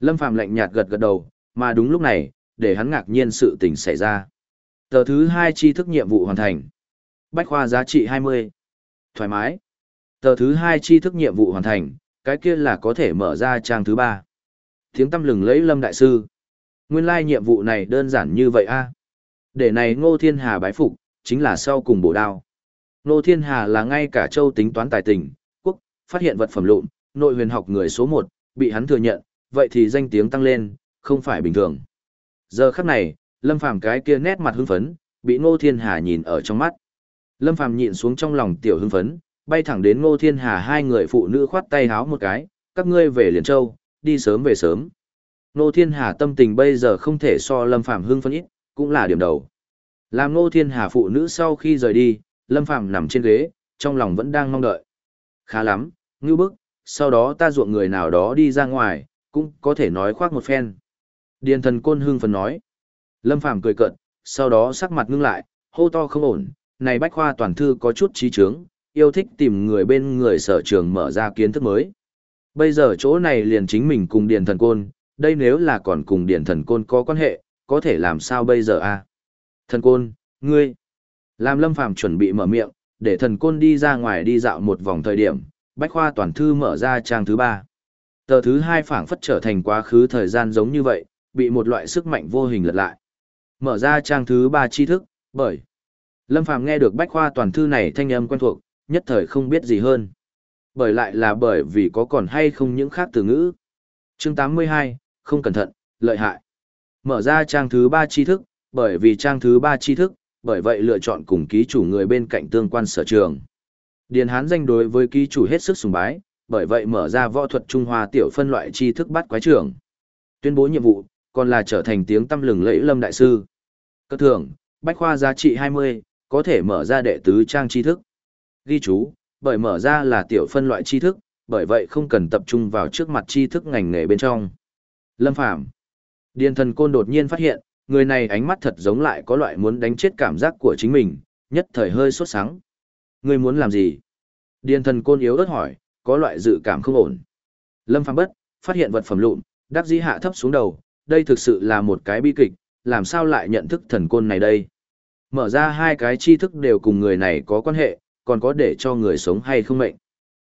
Lâm Phàm lạnh nhạt gật gật đầu, mà đúng lúc này, để hắn ngạc nhiên sự tình xảy ra. Tờ thứ hai chi thức nhiệm vụ hoàn thành. Bách khoa giá trị 20. Thoải mái. Tờ thứ hai chi thức nhiệm vụ hoàn thành, cái kia là có thể mở ra trang thứ ba. Tiếng tâm lừng lấy Lâm Đại Sư. Nguyên lai nhiệm vụ này đơn giản như vậy a Để này Ngô Thiên Hà bái phục, chính là sau cùng bổ đao. Ngô Thiên Hà là ngay cả châu tính toán tài tình, quốc, phát hiện vật phẩm lụn, nội huyền học người số một bị hắn thừa nhận, vậy thì danh tiếng tăng lên, không phải bình thường. Giờ khắc này, Lâm Phàm cái kia nét mặt hưng phấn, bị Ngô Thiên Hà nhìn ở trong mắt. Lâm Phàm nhịn xuống trong lòng tiểu hưng phấn, bay thẳng đến Ngô Thiên Hà hai người phụ nữ khoát tay háo một cái, các ngươi về liền châu, đi sớm về sớm. Ngô Thiên Hà tâm tình bây giờ không thể so Lâm Phàm hưng phấn ít, cũng là điểm đầu. Làm Ngô Thiên Hà phụ nữ sau khi rời đi, Lâm Phàm nằm trên ghế, trong lòng vẫn đang mong đợi. Khá lắm, ngưu bức, sau đó ta ruộng người nào đó đi ra ngoài, cũng có thể nói khoác một phen. Điền thần côn hưng phấn nói. Lâm Phàm cười cợt, sau đó sắc mặt ngưng lại, hô to không ổn, này bách khoa toàn thư có chút trí trướng, yêu thích tìm người bên người sở trường mở ra kiến thức mới. Bây giờ chỗ này liền chính mình cùng Điền thần côn, đây nếu là còn cùng Điền thần côn có quan hệ, có thể làm sao bây giờ a? Thần côn, ngươi. Làm Lâm Phàm chuẩn bị mở miệng, để thần côn đi ra ngoài đi dạo một vòng thời điểm, bách khoa toàn thư mở ra trang thứ ba. Tờ thứ hai phảng phất trở thành quá khứ thời gian giống như vậy, bị một loại sức mạnh vô hình lật lại. Mở ra trang thứ ba tri thức, bởi Lâm Phàm nghe được bách khoa toàn thư này thanh âm quen thuộc, nhất thời không biết gì hơn. Bởi lại là bởi vì có còn hay không những khác từ ngữ. Chương 82, không cẩn thận, lợi hại. Mở ra trang thứ ba tri thức, bởi vì trang thứ ba tri thức, bởi vậy lựa chọn cùng ký chủ người bên cạnh tương quan sở trường. Điền Hán danh đối với ký chủ hết sức sùng bái, bởi vậy mở ra võ thuật Trung Hoa tiểu phân loại tri thức bắt quái trưởng. Tuyên bố nhiệm vụ, còn là trở thành tiếng tâm lừng lẫy lâm đại sư. Cơ thưởng, bách khoa giá trị 20, có thể mở ra đệ tứ trang tri thức. Ghi chú, bởi mở ra là tiểu phân loại tri thức, bởi vậy không cần tập trung vào trước mặt tri thức ngành nghề bên trong. Lâm Phàm Điền thần côn đột nhiên phát hiện, người này ánh mắt thật giống lại có loại muốn đánh chết cảm giác của chính mình, nhất thời hơi sốt sắng. Ngươi muốn làm gì? Điền thần côn yếu ớt hỏi, có loại dự cảm không ổn. Lâm Phàm bất, phát hiện vật phẩm lụn, đắc dĩ hạ thấp xuống đầu, đây thực sự là một cái bi kịch, làm sao lại nhận thức thần côn này đây? Mở ra hai cái tri thức đều cùng người này có quan hệ, còn có để cho người sống hay không mệnh.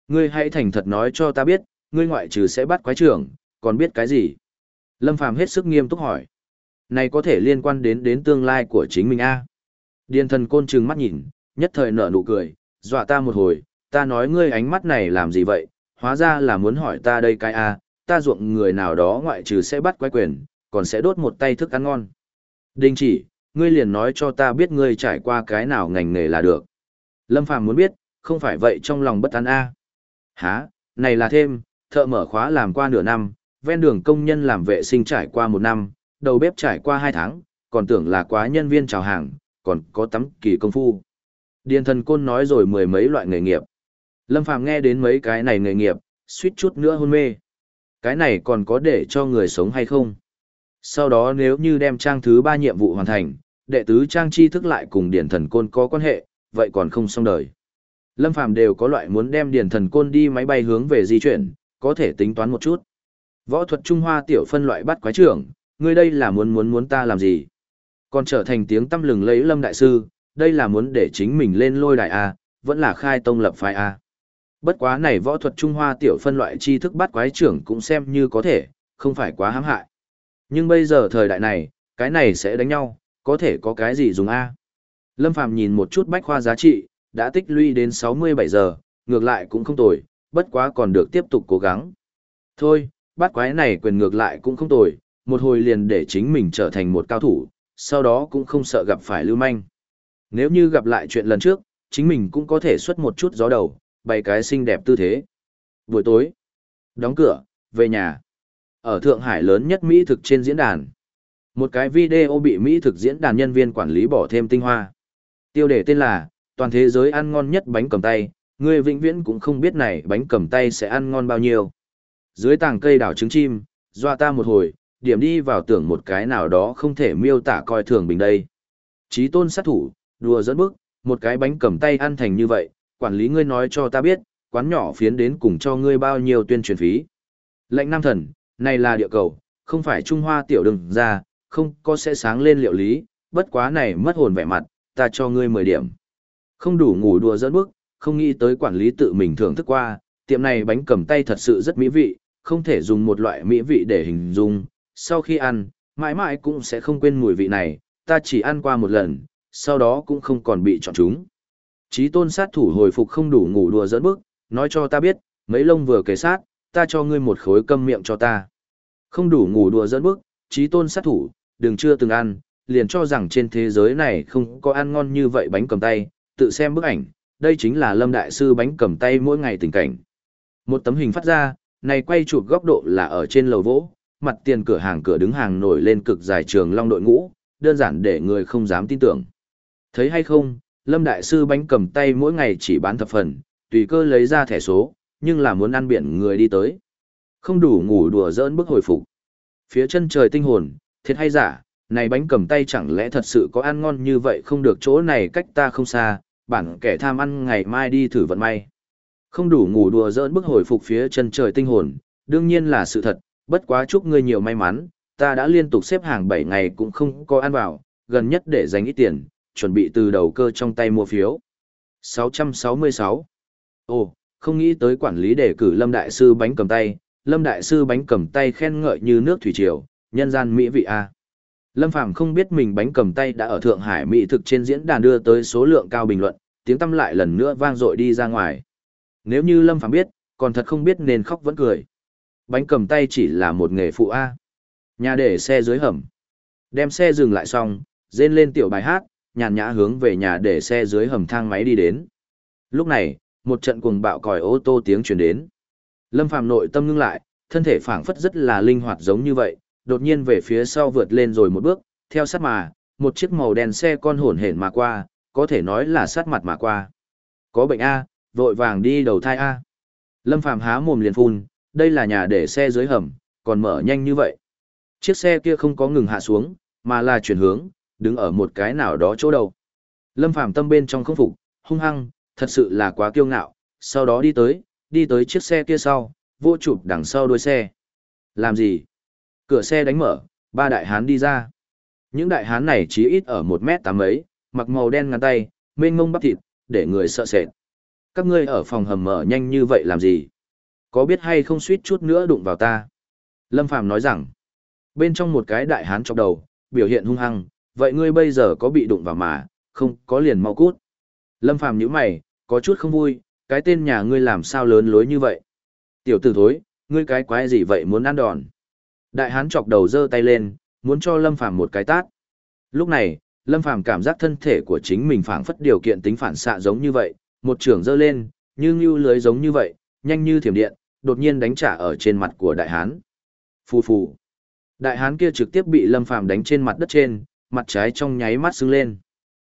Ngươi hãy thành thật nói cho ta biết, ngươi ngoại trừ sẽ bắt quái trưởng, còn biết cái gì? Lâm Phàm hết sức nghiêm túc hỏi. Này có thể liên quan đến đến tương lai của chính mình a à? Điền thần côn trừng mắt nhìn, nhất thời nở nụ cười, dọa ta một hồi, ta nói ngươi ánh mắt này làm gì vậy, hóa ra là muốn hỏi ta đây cái a ta ruộng người nào đó ngoại trừ sẽ bắt quái quyền, còn sẽ đốt một tay thức ăn ngon. Đình chỉ, ngươi liền nói cho ta biết ngươi trải qua cái nào ngành nghề là được. Lâm Phàm muốn biết, không phải vậy trong lòng bất an a. À. Hả, này là thêm, thợ mở khóa làm qua nửa năm, ven đường công nhân làm vệ sinh trải qua một năm, đầu bếp trải qua hai tháng, còn tưởng là quá nhân viên chào hàng, còn có tắm kỳ công phu. Điền thần côn nói rồi mười mấy loại nghề nghiệp. Lâm Phàm nghe đến mấy cái này nghề nghiệp, suýt chút nữa hôn mê. Cái này còn có để cho người sống hay không? Sau đó nếu như đem trang thứ ba nhiệm vụ hoàn thành, đệ tứ trang chi thức lại cùng điển thần côn có quan hệ, vậy còn không xong đời. Lâm Phàm đều có loại muốn đem điển thần côn đi máy bay hướng về di chuyển, có thể tính toán một chút. Võ thuật Trung Hoa tiểu phân loại bắt quái trưởng, ngươi đây là muốn muốn muốn ta làm gì? Còn trở thành tiếng tâm lừng lấy Lâm Đại Sư, đây là muốn để chính mình lên lôi đại A, vẫn là khai tông lập phái A. Bất quá này võ thuật Trung Hoa tiểu phân loại tri thức bắt quái trưởng cũng xem như có thể, không phải quá hãm hại. Nhưng bây giờ thời đại này, Cái này sẽ đánh nhau, có thể có cái gì dùng A. Lâm Phàm nhìn một chút bách khoa giá trị, đã tích lũy đến 67 giờ, ngược lại cũng không tồi, bất quá còn được tiếp tục cố gắng. Thôi, bắt quái này quyền ngược lại cũng không tồi, một hồi liền để chính mình trở thành một cao thủ, sau đó cũng không sợ gặp phải lưu manh. Nếu như gặp lại chuyện lần trước, chính mình cũng có thể xuất một chút gió đầu, bày cái xinh đẹp tư thế. Buổi tối, đóng cửa, về nhà. Ở Thượng Hải lớn nhất Mỹ thực trên diễn đàn. Một cái video bị Mỹ thực diễn đàn nhân viên quản lý bỏ thêm tinh hoa. Tiêu đề tên là, toàn thế giới ăn ngon nhất bánh cầm tay, người vĩnh viễn cũng không biết này bánh cầm tay sẽ ăn ngon bao nhiêu. Dưới tàng cây đảo trứng chim, doa ta một hồi, điểm đi vào tưởng một cái nào đó không thể miêu tả coi thường bình đây. Chí tôn sát thủ, đùa dẫn bức, một cái bánh cầm tay ăn thành như vậy, quản lý ngươi nói cho ta biết, quán nhỏ phiến đến cùng cho ngươi bao nhiêu tuyên truyền phí. Lệnh nam thần, này là địa cầu, không phải Trung Hoa tiểu đừng ra, không có sẽ sáng lên liệu lý, bất quá này mất hồn vẻ mặt, ta cho ngươi 10 điểm. Không đủ ngủ đùa dẫn bức, không nghĩ tới quản lý tự mình thưởng thức qua, tiệm này bánh cầm tay thật sự rất mỹ vị, không thể dùng một loại mỹ vị để hình dung, sau khi ăn, mãi mãi cũng sẽ không quên mùi vị này, ta chỉ ăn qua một lần, sau đó cũng không còn bị chọn chúng. Chí tôn sát thủ hồi phục không đủ ngủ đùa dẫn bức, nói cho ta biết, mấy lông vừa kề sát, ta cho ngươi một khối câm miệng cho ta. Không đủ ngủ đùa dẫn bức, chí tôn sát thủ, đừng chưa từng ăn, liền cho rằng trên thế giới này không có ăn ngon như vậy bánh cầm tay, tự xem bức ảnh, đây chính là lâm đại sư bánh cầm tay mỗi ngày tình cảnh. Một tấm hình phát ra, này quay chụp góc độ là ở trên lầu vỗ, mặt tiền cửa hàng cửa đứng hàng nổi lên cực dài trường long đội ngũ, đơn giản để người không dám tin tưởng. Thấy hay không, Lâm Đại Sư bánh cầm tay mỗi ngày chỉ bán thập phần, tùy cơ lấy ra thẻ số, nhưng là muốn ăn biển người đi tới. Không đủ ngủ đùa dỡn bức hồi phục. Phía chân trời tinh hồn, thiệt hay giả, này bánh cầm tay chẳng lẽ thật sự có ăn ngon như vậy không được chỗ này cách ta không xa, bản kẻ tham ăn ngày mai đi thử vận may. Không đủ ngủ đùa dỡn bức hồi phục phía chân trời tinh hồn, đương nhiên là sự thật, bất quá chúc ngươi nhiều may mắn, ta đã liên tục xếp hàng 7 ngày cũng không có ăn vào, gần nhất để dành ít tiền, chuẩn bị từ đầu cơ trong tay mua phiếu. 666. Ồ, không nghĩ tới quản lý đề cử Lâm Đại Sư bánh cầm tay, Lâm Đại Sư bánh cầm tay khen ngợi như nước thủy triều, nhân gian mỹ vị A. Lâm Phàm không biết mình bánh cầm tay đã ở Thượng Hải mỹ thực trên diễn đàn đưa tới số lượng cao bình luận, tiếng tâm lại lần nữa vang dội đi ra ngoài. Nếu như Lâm Phàm biết, còn thật không biết nên khóc vẫn cười. Bánh cầm tay chỉ là một nghề phụ A. Nhà để xe dưới hầm. Đem xe dừng lại xong, rên lên tiểu bài hát, nhàn nhã hướng về nhà để xe dưới hầm thang máy đi đến. Lúc này, một trận cuồng bạo còi ô tô tiếng truyền đến. Lâm Phàm nội tâm ngưng lại, thân thể phảng phất rất là linh hoạt giống như vậy, đột nhiên về phía sau vượt lên rồi một bước, theo sát mà, một chiếc màu đen xe con hổn hển mà qua, có thể nói là sát mặt mà qua. Có bệnh A, vội vàng đi đầu thai A. Lâm Phàm há mồm liền phun, đây là nhà để xe dưới hầm, còn mở nhanh như vậy. Chiếc xe kia không có ngừng hạ xuống, mà là chuyển hướng, đứng ở một cái nào đó chỗ đầu. Lâm Phàm tâm bên trong không phục, hung hăng, thật sự là quá kiêu ngạo, sau đó đi tới, đi tới chiếc xe kia sau, vô chụp đằng sau đuôi xe. Làm gì? Cửa xe đánh mở, ba đại hán đi ra. Những đại hán này chỉ ít ở một mét tám mấy, mặc màu đen ngắn tay, mênh mông bắp thịt, để người sợ sệt. Các ngươi ở phòng hầm mở nhanh như vậy làm gì? Có biết hay không suýt chút nữa đụng vào ta? Lâm Phàm nói rằng, bên trong một cái đại hán chọc đầu, biểu hiện hung hăng, vậy ngươi bây giờ có bị đụng vào mà, không có liền mau cút. Lâm Phàm nhíu mày, có chút không vui, cái tên nhà ngươi làm sao lớn lối như vậy? Tiểu tử thối, ngươi cái quái gì vậy muốn ăn đòn? Đại hán chọc đầu giơ tay lên, muốn cho Lâm Phàm một cái tát. Lúc này, Lâm Phàm cảm giác thân thể của chính mình phảng phất điều kiện tính phản xạ giống như vậy, một trưởng giơ lên, như như lưới giống như vậy, nhanh như thiểm điện, đột nhiên đánh trả ở trên mặt của đại hán. Phù phù. Đại hán kia trực tiếp bị Lâm Phàm đánh trên mặt đất trên, mặt trái trong nháy mắt sưng lên.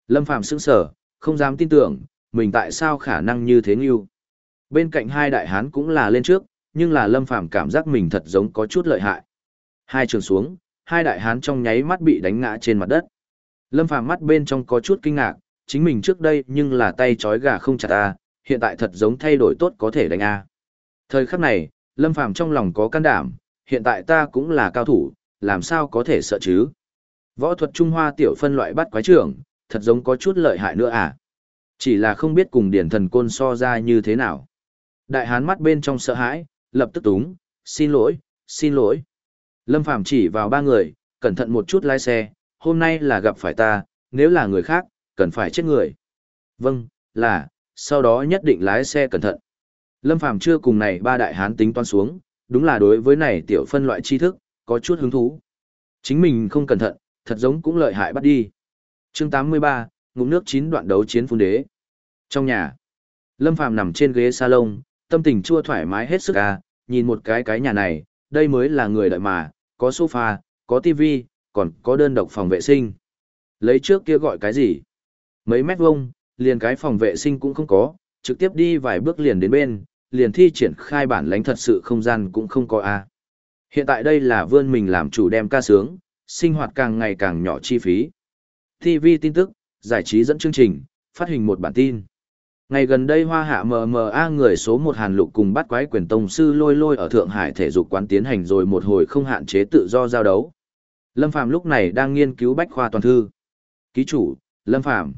Lâm Phàm sững sờ, không dám tin tưởng, mình tại sao khả năng như thế như. Bên cạnh hai đại hán cũng là lên trước, nhưng là Lâm Phàm cảm giác mình thật giống có chút lợi hại. Hai trường xuống, hai đại hán trong nháy mắt bị đánh ngã trên mặt đất. Lâm Phàm mắt bên trong có chút kinh ngạc, chính mình trước đây nhưng là tay trói gà không chặt a, hiện tại thật giống thay đổi tốt có thể đánh a. Thời khắc này, Lâm Phàm trong lòng có can đảm, hiện tại ta cũng là cao thủ, làm sao có thể sợ chứ? Võ thuật Trung Hoa tiểu phân loại bắt quái trưởng, thật giống có chút lợi hại nữa à? Chỉ là không biết cùng điển thần côn so ra như thế nào. Đại hán mắt bên trong sợ hãi, lập tức túng, xin lỗi, xin lỗi. Lâm Phàm chỉ vào ba người, cẩn thận một chút lái xe, hôm nay là gặp phải ta, nếu là người khác, cần phải chết người. Vâng, là, sau đó nhất định lái xe cẩn thận. Lâm Phàm chưa cùng này ba đại hán tính toán xuống, đúng là đối với này tiểu phân loại tri thức, có chút hứng thú. Chính mình không cẩn thận, thật giống cũng lợi hại bắt đi. Chương 83, ngụm nước chín đoạn đấu chiến phun đế. Trong nhà, Lâm Phàm nằm trên ghế salon, tâm tình chua thoải mái hết sức à, nhìn một cái cái nhà này, đây mới là người đợi mà, có sofa, có tivi, còn có đơn độc phòng vệ sinh. Lấy trước kia gọi cái gì? Mấy mét vuông, liền cái phòng vệ sinh cũng không có, trực tiếp đi vài bước liền đến bên, liền thi triển khai bản lãnh thật sự không gian cũng không có a. Hiện tại đây là vươn mình làm chủ đem ca sướng, sinh hoạt càng ngày càng nhỏ chi phí. TV tin tức, giải trí dẫn chương trình, phát hình một bản tin. Ngày gần đây Hoa Hạ MMA người số một Hàn Lục cùng bắt quái quyền tông sư lôi lôi ở Thượng Hải thể dục quán tiến hành rồi một hồi không hạn chế tự do giao đấu. Lâm Phàm lúc này đang nghiên cứu bách khoa toàn thư. Ký chủ, Lâm Phàm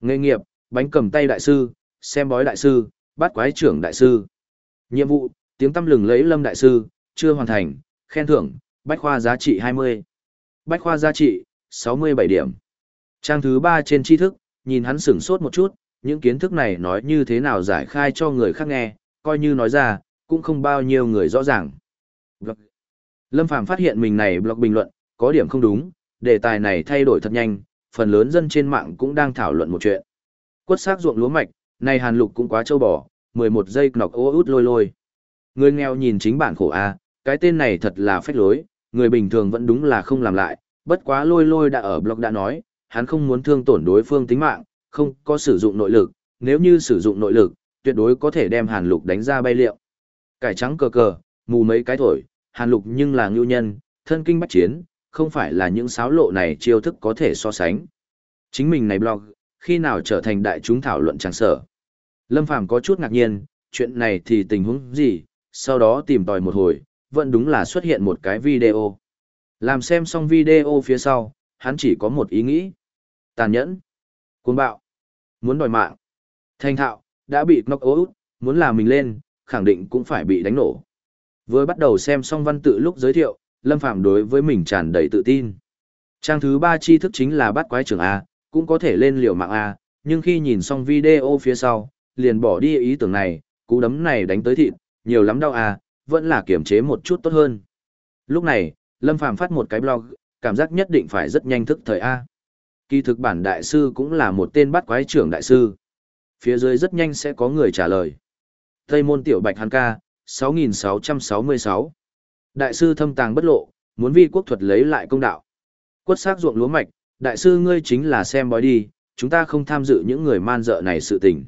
Nghề nghiệp, bánh cầm tay đại sư, xem bói đại sư, bắt quái trưởng đại sư. Nhiệm vụ, tiếng tâm lừng lấy Lâm đại sư, chưa hoàn thành, khen thưởng, bách khoa giá trị 20. Bách khoa giá trị, 67 điểm. Trang thứ 3 trên tri thức, nhìn hắn sửng sốt một chút, những kiến thức này nói như thế nào giải khai cho người khác nghe, coi như nói ra, cũng không bao nhiêu người rõ ràng. Vâng. Lâm Phàm phát hiện mình này blog bình luận, có điểm không đúng, đề tài này thay đổi thật nhanh, phần lớn dân trên mạng cũng đang thảo luận một chuyện. Quất xác ruộng lúa mạch, này Hàn Lục cũng quá trâu bò, 11 giây nọc ô út lôi lôi. Người nghèo nhìn chính bản khổ a, cái tên này thật là phách lối, người bình thường vẫn đúng là không làm lại, bất quá lôi lôi đã ở blog đã nói, hắn không muốn thương tổn đối phương tính mạng, không có sử dụng nội lực, nếu như sử dụng nội lực, tuyệt đối có thể đem Hàn Lục đánh ra bay liệu. Cải trắng cờ cờ, mù mấy cái thổi, Hàn Lục nhưng là ngưu nhân, thân kinh bách chiến, không phải là những sáo lộ này chiêu thức có thể so sánh. Chính mình này blog, khi nào trở thành đại chúng thảo luận trang sở. Lâm Phàm có chút ngạc nhiên, chuyện này thì tình huống gì, sau đó tìm tòi một hồi, vẫn đúng là xuất hiện một cái video. Làm xem xong video phía sau, hắn chỉ có một ý nghĩ. Tàn nhẫn, cuồng bạo, muốn đòi mạng. Thanh thạo, đã bị knock out, muốn làm mình lên, khẳng định cũng phải bị đánh nổ. Vừa bắt đầu xem xong văn tự lúc giới thiệu, Lâm Phàm đối với mình tràn đầy tự tin. Trang thứ ba tri thức chính là bắt quái trưởng A, cũng có thể lên liều mạng A, nhưng khi nhìn xong video phía sau, liền bỏ đi ý tưởng này, cú đấm này đánh tới thịt, nhiều lắm đau à, vẫn là kiểm chế một chút tốt hơn. Lúc này, Lâm Phàm phát một cái blog, cảm giác nhất định phải rất nhanh thức thời A. Kỳ thực bản đại sư cũng là một tên bắt quái trưởng đại sư. Phía dưới rất nhanh sẽ có người trả lời. Tây môn tiểu bạch hàn ca, 6666. Đại sư thâm tàng bất lộ, muốn vi quốc thuật lấy lại công đạo. Quất xác ruộng lúa mạch, đại sư ngươi chính là xem bói đi, chúng ta không tham dự những người man dợ này sự tình.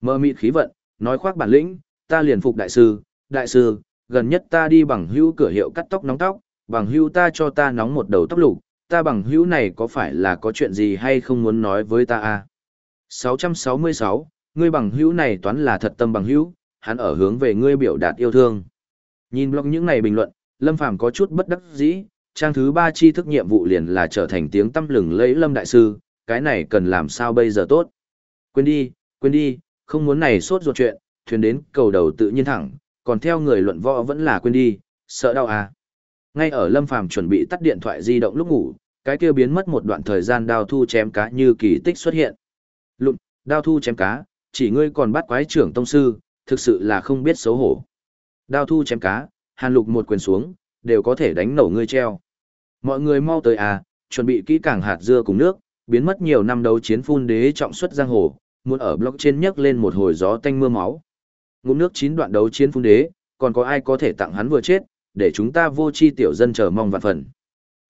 Mơ mịt khí vận, nói khoác bản lĩnh, ta liền phục đại sư, đại sư, gần nhất ta đi bằng hữu cửa hiệu cắt tóc nóng tóc, bằng hữu ta cho ta nóng một đầu tóc lục, ta bằng hữu này có phải là có chuyện gì hay không muốn nói với ta à? 666, ngươi bằng hữu này toán là thật tâm bằng hữu, hắn ở hướng về ngươi biểu đạt yêu thương. Nhìn blog những này bình luận, Lâm Phàm có chút bất đắc dĩ, trang thứ ba chi thức nhiệm vụ liền là trở thành tiếng tâm lừng lẫy Lâm Đại Sư, cái này cần làm sao bây giờ tốt. Quên đi, quên đi, không muốn này sốt ruột chuyện, thuyền đến cầu đầu tự nhiên thẳng, còn theo người luận võ vẫn là quên đi, sợ đau à. Ngay ở Lâm Phàm chuẩn bị tắt điện thoại di động lúc ngủ, cái kia biến mất một đoạn thời gian đao thu chém cá như kỳ tích xuất hiện. Lụm, đao thu chém cá, chỉ ngươi còn bắt quái trưởng tông sư, thực sự là không biết xấu hổ. Đao thu chém cá, hàn lục một quyền xuống, đều có thể đánh nổ ngươi treo. Mọi người mau tới à, chuẩn bị kỹ càng hạt dưa cùng nước, biến mất nhiều năm đấu chiến phun đế trọng xuất giang hồ, muốn ở block trên nhấc lên một hồi gió tanh mưa máu. Ngụm nước chín đoạn đấu chiến phun đế, còn có ai có thể tặng hắn vừa chết, để chúng ta vô chi tiểu dân chờ mong vạn phần.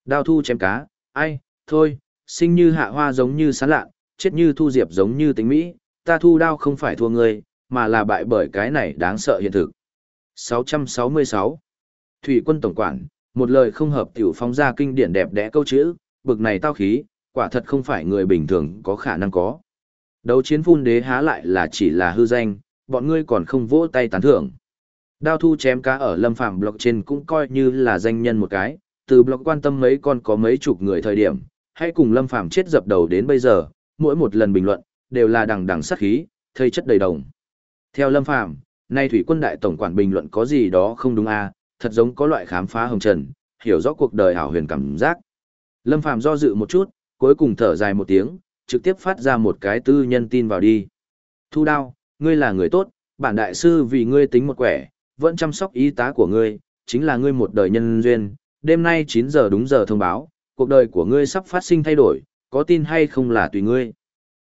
Đao thu chém cá, ai, thôi, sinh như hạ hoa giống như sán lạ, chết như thu diệp giống như tính Mỹ, ta thu đao không phải thua ngươi, mà là bại bởi cái này đáng sợ hiện thực. 666. Thủy quân tổng quản, một lời không hợp tiểu phóng ra kinh điển đẹp đẽ câu chữ, bực này tao khí, quả thật không phải người bình thường có khả năng có. Đấu chiến phun đế há lại là chỉ là hư danh, bọn ngươi còn không vỗ tay tán thưởng. Đao thu chém cá ở lâm phạm blog trên cũng coi như là danh nhân một cái, từ blog quan tâm mấy con có mấy chục người thời điểm, hay cùng lâm phạm chết dập đầu đến bây giờ, mỗi một lần bình luận, đều là đằng đằng sát khí, thây chất đầy đồng. Theo lâm phạm, nay thủy quân đại tổng quản bình luận có gì đó không đúng a à, thật giống có loại khám phá hồng trần, hiểu rõ cuộc đời hảo huyền cảm giác, Lâm phạm do dự một chút, cuối cùng thở dài một tiếng, trực tiếp phát ra một cái tư nhân tin vào đi. Thu đao, ngươi là người tốt, bản đại sư vì ngươi tính một quẻ, vẫn chăm sóc y tá của ngươi, chính là ngươi một đời nhân duyên, đêm nay 9 giờ đúng giờ thông báo, cuộc đời của ngươi sắp phát sinh thay đổi, có tin hay không là tùy ngươi.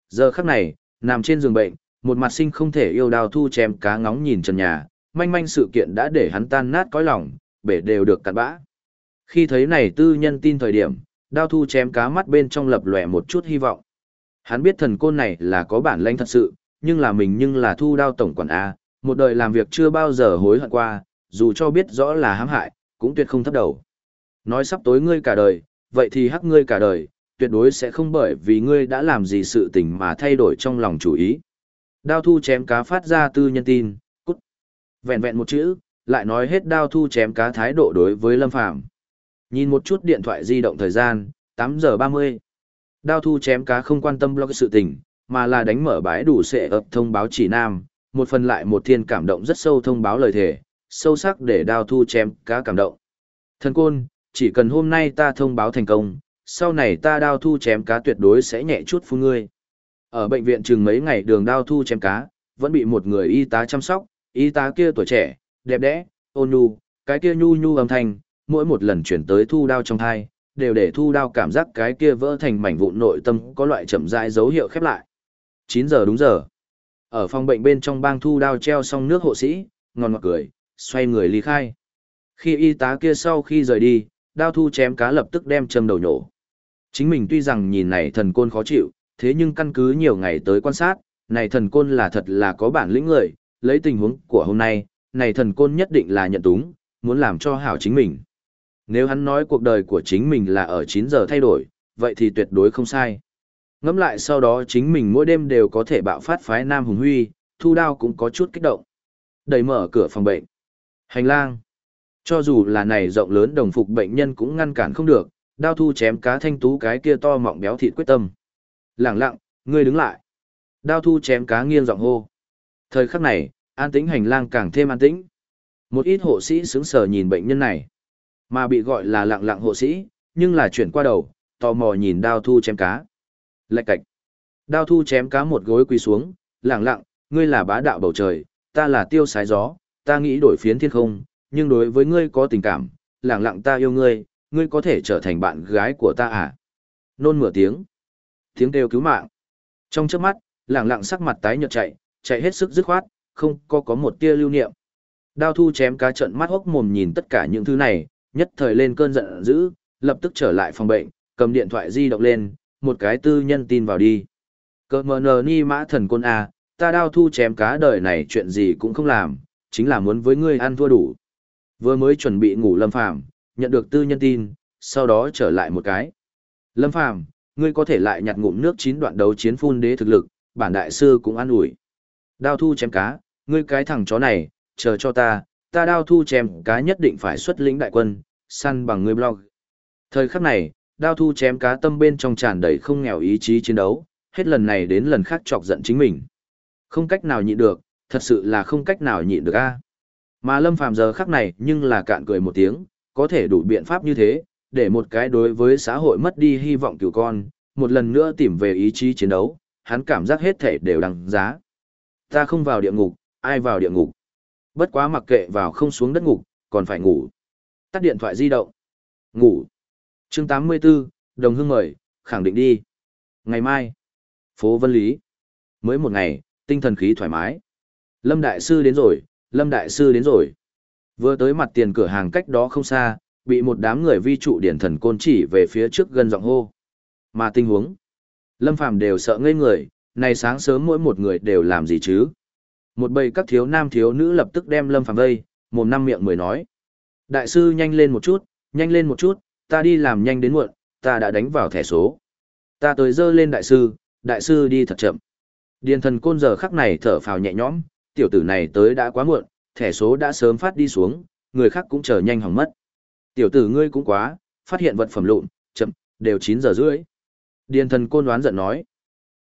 Giờ khắc này, nằm trên giường bệnh, một mặt sinh không thể yêu đào thu chém cá ngóng nhìn trần nhà, manh manh sự kiện đã để hắn tan nát cõi lòng, bể đều được cặn bã. Khi thấy này tư nhân tin thời điểm, đao thu chém cá mắt bên trong lập lòe một chút hy vọng. Hắn biết thần côn này là có bản lãnh thật sự, nhưng là mình nhưng là thu đao tổng quản A, một đời làm việc chưa bao giờ hối hận qua, dù cho biết rõ là hãm hại, cũng tuyệt không thấp đầu. Nói sắp tối ngươi cả đời, vậy thì hắc ngươi cả đời, tuyệt đối sẽ không bởi vì ngươi đã làm gì sự tình mà thay đổi trong lòng chủ ý. Đao thu chém cá phát ra tư nhân tin, cút. Vẹn vẹn một chữ, lại nói hết đao thu chém cá thái độ đối với Lâm Phàm Nhìn một chút điện thoại di động thời gian, 8 giờ 30. Đao thu chém cá không quan tâm blog sự tình, mà là đánh mở bãi đủ sệ ập thông báo chỉ nam, một phần lại một thiên cảm động rất sâu thông báo lời thề, sâu sắc để đao thu chém cá cảm động. Thần côn, chỉ cần hôm nay ta thông báo thành công, sau này ta đao thu chém cá tuyệt đối sẽ nhẹ chút phun ngươi. Ở bệnh viện chừng mấy ngày đường đao thu chém cá, vẫn bị một người y tá chăm sóc, y tá kia tuổi trẻ, đẹp đẽ, ôn nhu, cái kia nhu nhu âm thanh, mỗi một lần chuyển tới thu đao trong thai, đều để thu đao cảm giác cái kia vỡ thành mảnh vụn nội tâm có loại chậm rãi dấu hiệu khép lại. 9 giờ đúng giờ. Ở phòng bệnh bên trong bang thu đao treo xong nước hộ sĩ, ngon ngọt cười, xoay người ly khai. Khi y tá kia sau khi rời đi, đao thu chém cá lập tức đem châm đầu nhổ. Chính mình tuy rằng nhìn này thần côn khó chịu, thế nhưng căn cứ nhiều ngày tới quan sát, này thần côn là thật là có bản lĩnh người, lấy tình huống của hôm nay, này thần côn nhất định là nhận túng, muốn làm cho hảo chính mình. Nếu hắn nói cuộc đời của chính mình là ở 9 giờ thay đổi, vậy thì tuyệt đối không sai. Ngẫm lại sau đó chính mình mỗi đêm đều có thể bạo phát phái Nam Hùng Huy, thu đao cũng có chút kích động. Đẩy mở cửa phòng bệnh. Hành lang. Cho dù là này rộng lớn đồng phục bệnh nhân cũng ngăn cản không được, đao thu chém cá thanh tú cái kia to mọng béo thịt quyết tâm. Lặng lặng, ngươi đứng lại. Đao thu chém cá nghiêng giọng hô. Thời khắc này, an tĩnh hành lang càng thêm an tĩnh. Một ít hộ sĩ sững sờ nhìn bệnh nhân này, mà bị gọi là lặng lặng hộ sĩ, nhưng là chuyển qua đầu, tò mò nhìn đao thu chém cá. Lạch cạch. Đao thu chém cá một gối quỳ xuống, lặng lặng, ngươi là bá đạo bầu trời, ta là tiêu sái gió, ta nghĩ đổi phiến thiên không, nhưng đối với ngươi có tình cảm, lặng lặng ta yêu ngươi, ngươi có thể trở thành bạn gái của ta à? Nôn mửa tiếng. Tiếng kêu cứu mạng. Trong trước mắt, lặng lặng sắc mặt tái nhợt chạy, chạy hết sức dứt khoát, không có có một tia lưu niệm. Đao thu chém cá trận mắt hốc mồm nhìn tất cả những thứ này, nhất thời lên cơn giận dữ, lập tức trở lại phòng bệnh, cầm điện thoại di động lên, một cái tư nhân tin vào đi. Cơ mờ nờ ni mã thần côn A, ta đao thu chém cá đời này chuyện gì cũng không làm, chính là muốn với ngươi ăn thua đủ. Vừa mới chuẩn bị ngủ lâm phàm, nhận được tư nhân tin, sau đó trở lại một cái. Lâm phàm, ngươi có thể lại nhặt ngụm nước chín đoạn đấu chiến phun đế thực lực, bản đại sư cũng ăn ủi. Đao thu chém cá, ngươi cái thằng chó này, chờ cho ta, ta đao thu chém cá nhất định phải xuất lĩnh đại quân, săn bằng ngươi blog. Thời khắc này, đao thu chém cá tâm bên trong tràn đầy không nghèo ý chí chiến đấu, hết lần này đến lần khác chọc giận chính mình. Không cách nào nhịn được, thật sự là không cách nào nhịn được a. À. Mà Lâm Phàm giờ khắc này nhưng là cạn cười một tiếng, có thể đủ biện pháp như thế, để một cái đối với xã hội mất đi hy vọng cửu con, một lần nữa tìm về ý chí chiến đấu, hắn cảm giác hết thể đều đằng giá. Ta không vào địa ngục, ai vào địa ngục. Bất quá mặc kệ vào không xuống đất ngục, còn phải ngủ. Tắt điện thoại di động. Ngủ. chương 84, đồng hương mời, khẳng định đi. Ngày mai. Phố Vân Lý. Mới một ngày, tinh thần khí thoải mái. Lâm Đại Sư đến rồi, Lâm Đại Sư đến rồi. Vừa tới mặt tiền cửa hàng cách đó không xa, bị một đám người vi trụ điển thần côn chỉ về phía trước gần giọng hô. Mà tình huống. Lâm Phàm đều sợ ngây người, này sáng sớm mỗi một người đều làm gì chứ? Một bầy các thiếu nam thiếu nữ lập tức đem Lâm Phàm vây, mồm năm miệng mười nói. Đại sư nhanh lên một chút, nhanh lên một chút, ta đi làm nhanh đến muộn, ta đã đánh vào thẻ số. Ta tới dơ lên đại sư, đại sư đi thật chậm. Điền thần côn giờ khắc này thở phào nhẹ nhõm, tiểu tử này tới đã quá muộn, thẻ số đã sớm phát đi xuống, người khác cũng chờ nhanh hỏng mất. Tiểu tử ngươi cũng quá, phát hiện vật phẩm lụn, chậm, đều 9 giờ rưỡi. Điền thần côn đoán giận nói.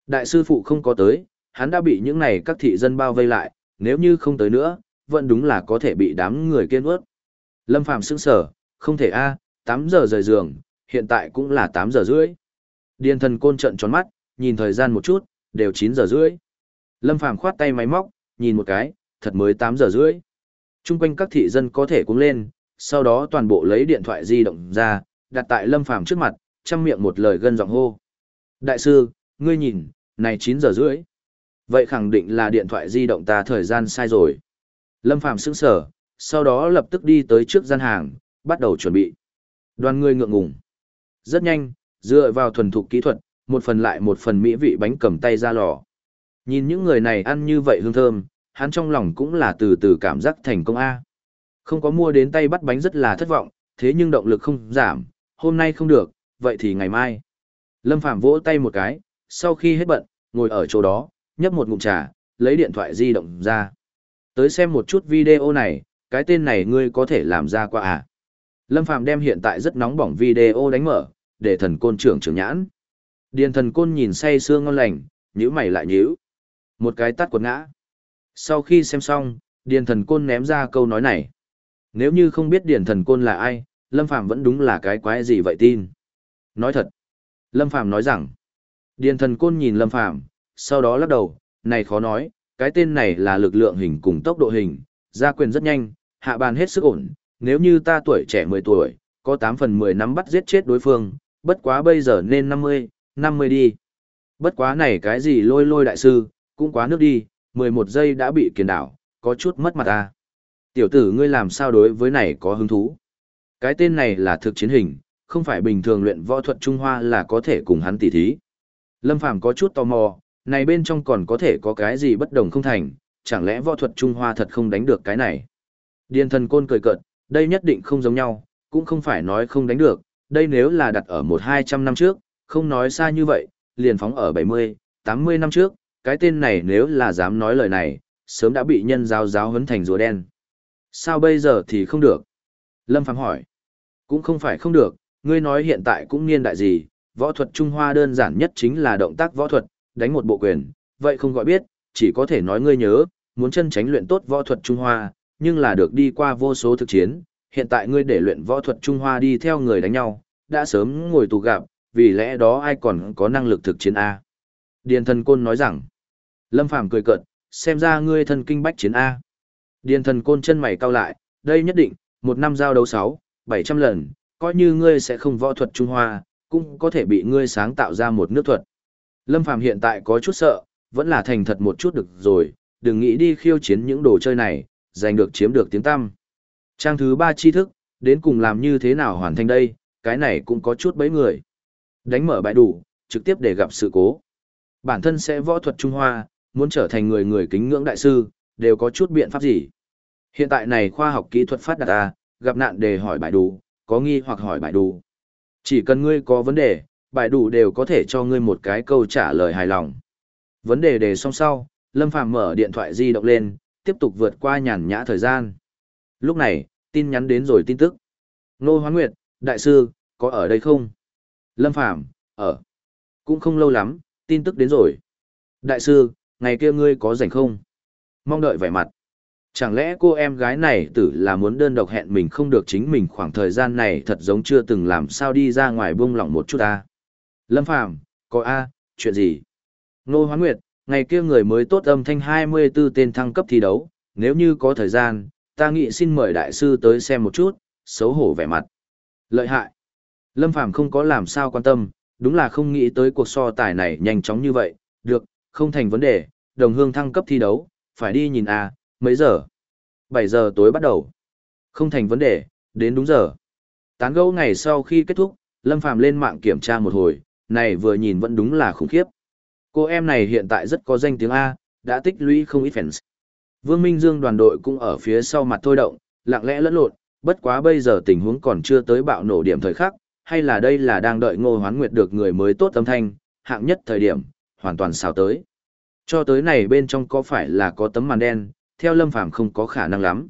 Đại sư phụ không có tới, hắn đã bị những này các thị dân bao vây lại, nếu như không tới nữa, vẫn đúng là có thể bị đám người kiên ướt. Lâm Phàm sững sở, không thể a, 8 giờ rời giường, hiện tại cũng là 8 giờ rưỡi. Điền thần côn trận tròn mắt, nhìn thời gian một chút, đều 9 giờ rưỡi. Lâm Phàm khoát tay máy móc, nhìn một cái, thật mới 8 giờ rưỡi. Trung quanh các thị dân có thể cũng lên, sau đó toàn bộ lấy điện thoại di động ra, đặt tại Lâm Phàm trước mặt, chăm miệng một lời gân giọng hô. Đại sư, ngươi nhìn, này 9 giờ rưỡi. Vậy khẳng định là điện thoại di động ta thời gian sai rồi. Lâm Phàm sững sở, sau đó lập tức đi tới trước gian hàng, bắt đầu chuẩn bị. Đoàn người ngượng ngùng. Rất nhanh, dựa vào thuần thục kỹ thuật, một phần lại một phần mỹ vị bánh cầm tay ra lò. Nhìn những người này ăn như vậy hương thơm, hắn trong lòng cũng là từ từ cảm giác thành công A. Không có mua đến tay bắt bánh rất là thất vọng, thế nhưng động lực không giảm, hôm nay không được, vậy thì ngày mai. Lâm Phạm vỗ tay một cái, sau khi hết bận, ngồi ở chỗ đó, nhấp một ngụm trà, lấy điện thoại di động ra. Tới xem một chút video này, cái tên này ngươi có thể làm ra qua à? Lâm Phạm đem hiện tại rất nóng bỏng video đánh mở, để thần côn trưởng trưởng nhãn. Điền thần côn nhìn say sương ngon lành, nhíu mày lại nhíu. Một cái tắt quật ngã. Sau khi xem xong, điền thần côn ném ra câu nói này. Nếu như không biết điền thần côn là ai, Lâm Phạm vẫn đúng là cái quái gì vậy tin. Nói thật. Lâm Phạm nói rằng. Điền thần côn nhìn Lâm Phạm, sau đó lắc đầu, này khó nói, cái tên này là lực lượng hình cùng tốc độ hình, gia quyền rất nhanh, hạ bàn hết sức ổn, nếu như ta tuổi trẻ 10 tuổi, có 8 phần 10 nắm bắt giết chết đối phương, bất quá bây giờ nên 50, 50 đi. Bất quá này cái gì lôi lôi đại sư, cũng quá nước đi, 11 giây đã bị kiền đảo, có chút mất mặt ta. Tiểu tử ngươi làm sao đối với này có hứng thú? Cái tên này là thực chiến hình, không phải bình thường luyện võ thuật Trung Hoa là có thể cùng hắn tỉ thí. Lâm Phàm có chút tò mò, này bên trong còn có thể có cái gì bất đồng không thành, chẳng lẽ võ thuật Trung Hoa thật không đánh được cái này? Điền thần côn cười cợt, đây nhất định không giống nhau, cũng không phải nói không đánh được, đây nếu là đặt ở một hai trăm năm trước, không nói xa như vậy, liền phóng ở bảy mươi, tám mươi năm trước, cái tên này nếu là dám nói lời này, sớm đã bị nhân giáo giáo huấn thành rùa đen. Sao bây giờ thì không được? Lâm Phàm hỏi. Cũng không phải không được, ngươi nói hiện tại cũng niên đại gì, võ thuật Trung Hoa đơn giản nhất chính là động tác võ thuật, đánh một bộ quyền, vậy không gọi biết, chỉ có thể nói ngươi nhớ, muốn chân tránh luyện tốt võ thuật Trung Hoa, nhưng là được đi qua vô số thực chiến, hiện tại ngươi để luyện võ thuật Trung Hoa đi theo người đánh nhau, đã sớm ngồi tù gặp, vì lẽ đó ai còn có năng lực thực chiến A. Điền thần côn nói rằng, Lâm Phàm cười cợt, xem ra ngươi thần kinh bách chiến A. Điền thần côn chân mày cau lại, đây nhất định, một năm giao đấu sáu, bảy trăm lần, coi như ngươi sẽ không võ thuật Trung Hoa, cũng có thể bị ngươi sáng tạo ra một nước thuật. Lâm Phàm hiện tại có chút sợ, vẫn là thành thật một chút được rồi, đừng nghĩ đi khiêu chiến những đồ chơi này, giành được chiếm được tiếng tăm. Trang thứ ba tri thức, đến cùng làm như thế nào hoàn thành đây, cái này cũng có chút bấy người. Đánh mở bãi đủ, trực tiếp để gặp sự cố. Bản thân sẽ võ thuật Trung Hoa, muốn trở thành người người kính ngưỡng đại sư, đều có chút biện pháp gì. Hiện tại này khoa học kỹ thuật phát đạt à, gặp nạn để hỏi bài đủ, có nghi hoặc hỏi bài đủ. Chỉ cần ngươi có vấn đề, bài đủ đều có thể cho ngươi một cái câu trả lời hài lòng. Vấn đề đề xong sau, Lâm Phàm mở điện thoại di động lên, tiếp tục vượt qua nhàn nhã thời gian. Lúc này, tin nhắn đến rồi tin tức. Nô Hoán Nguyệt, đại sư, có ở đây không? Lâm Phàm ở. Cũng không lâu lắm, tin tức đến rồi. Đại sư, ngày kia ngươi có rảnh không? Mong đợi vẻ mặt. Chẳng lẽ cô em gái này tử là muốn đơn độc hẹn mình không được chính mình khoảng thời gian này thật giống chưa từng làm sao đi ra ngoài buông lỏng một chút ta. Lâm Phàm có A, chuyện gì? Nô Hoán Nguyệt, ngày kia người mới tốt âm thanh 24 tên thăng cấp thi đấu, nếu như có thời gian, ta nghĩ xin mời đại sư tới xem một chút, xấu hổ vẻ mặt. Lợi hại. Lâm Phàm không có làm sao quan tâm, đúng là không nghĩ tới cuộc so tài này nhanh chóng như vậy, được, không thành vấn đề, đồng hương thăng cấp thi đấu, phải đi nhìn à, mấy giờ? 7 giờ tối bắt đầu. Không thành vấn đề, đến đúng giờ. Tán gẫu ngày sau khi kết thúc, Lâm Phàm lên mạng kiểm tra một hồi, này vừa nhìn vẫn đúng là khủng khiếp. Cô em này hiện tại rất có danh tiếng A, đã tích lũy không ít fans. Vương Minh Dương đoàn đội cũng ở phía sau mặt thôi động, lặng lẽ lẫn lộn, bất quá bây giờ tình huống còn chưa tới bạo nổ điểm thời khắc, hay là đây là đang đợi Ngô Hoán Nguyệt được người mới tốt âm thanh, hạng nhất thời điểm, hoàn toàn xào tới. Cho tới này bên trong có phải là có tấm màn đen, theo Lâm Phàm không có khả năng lắm.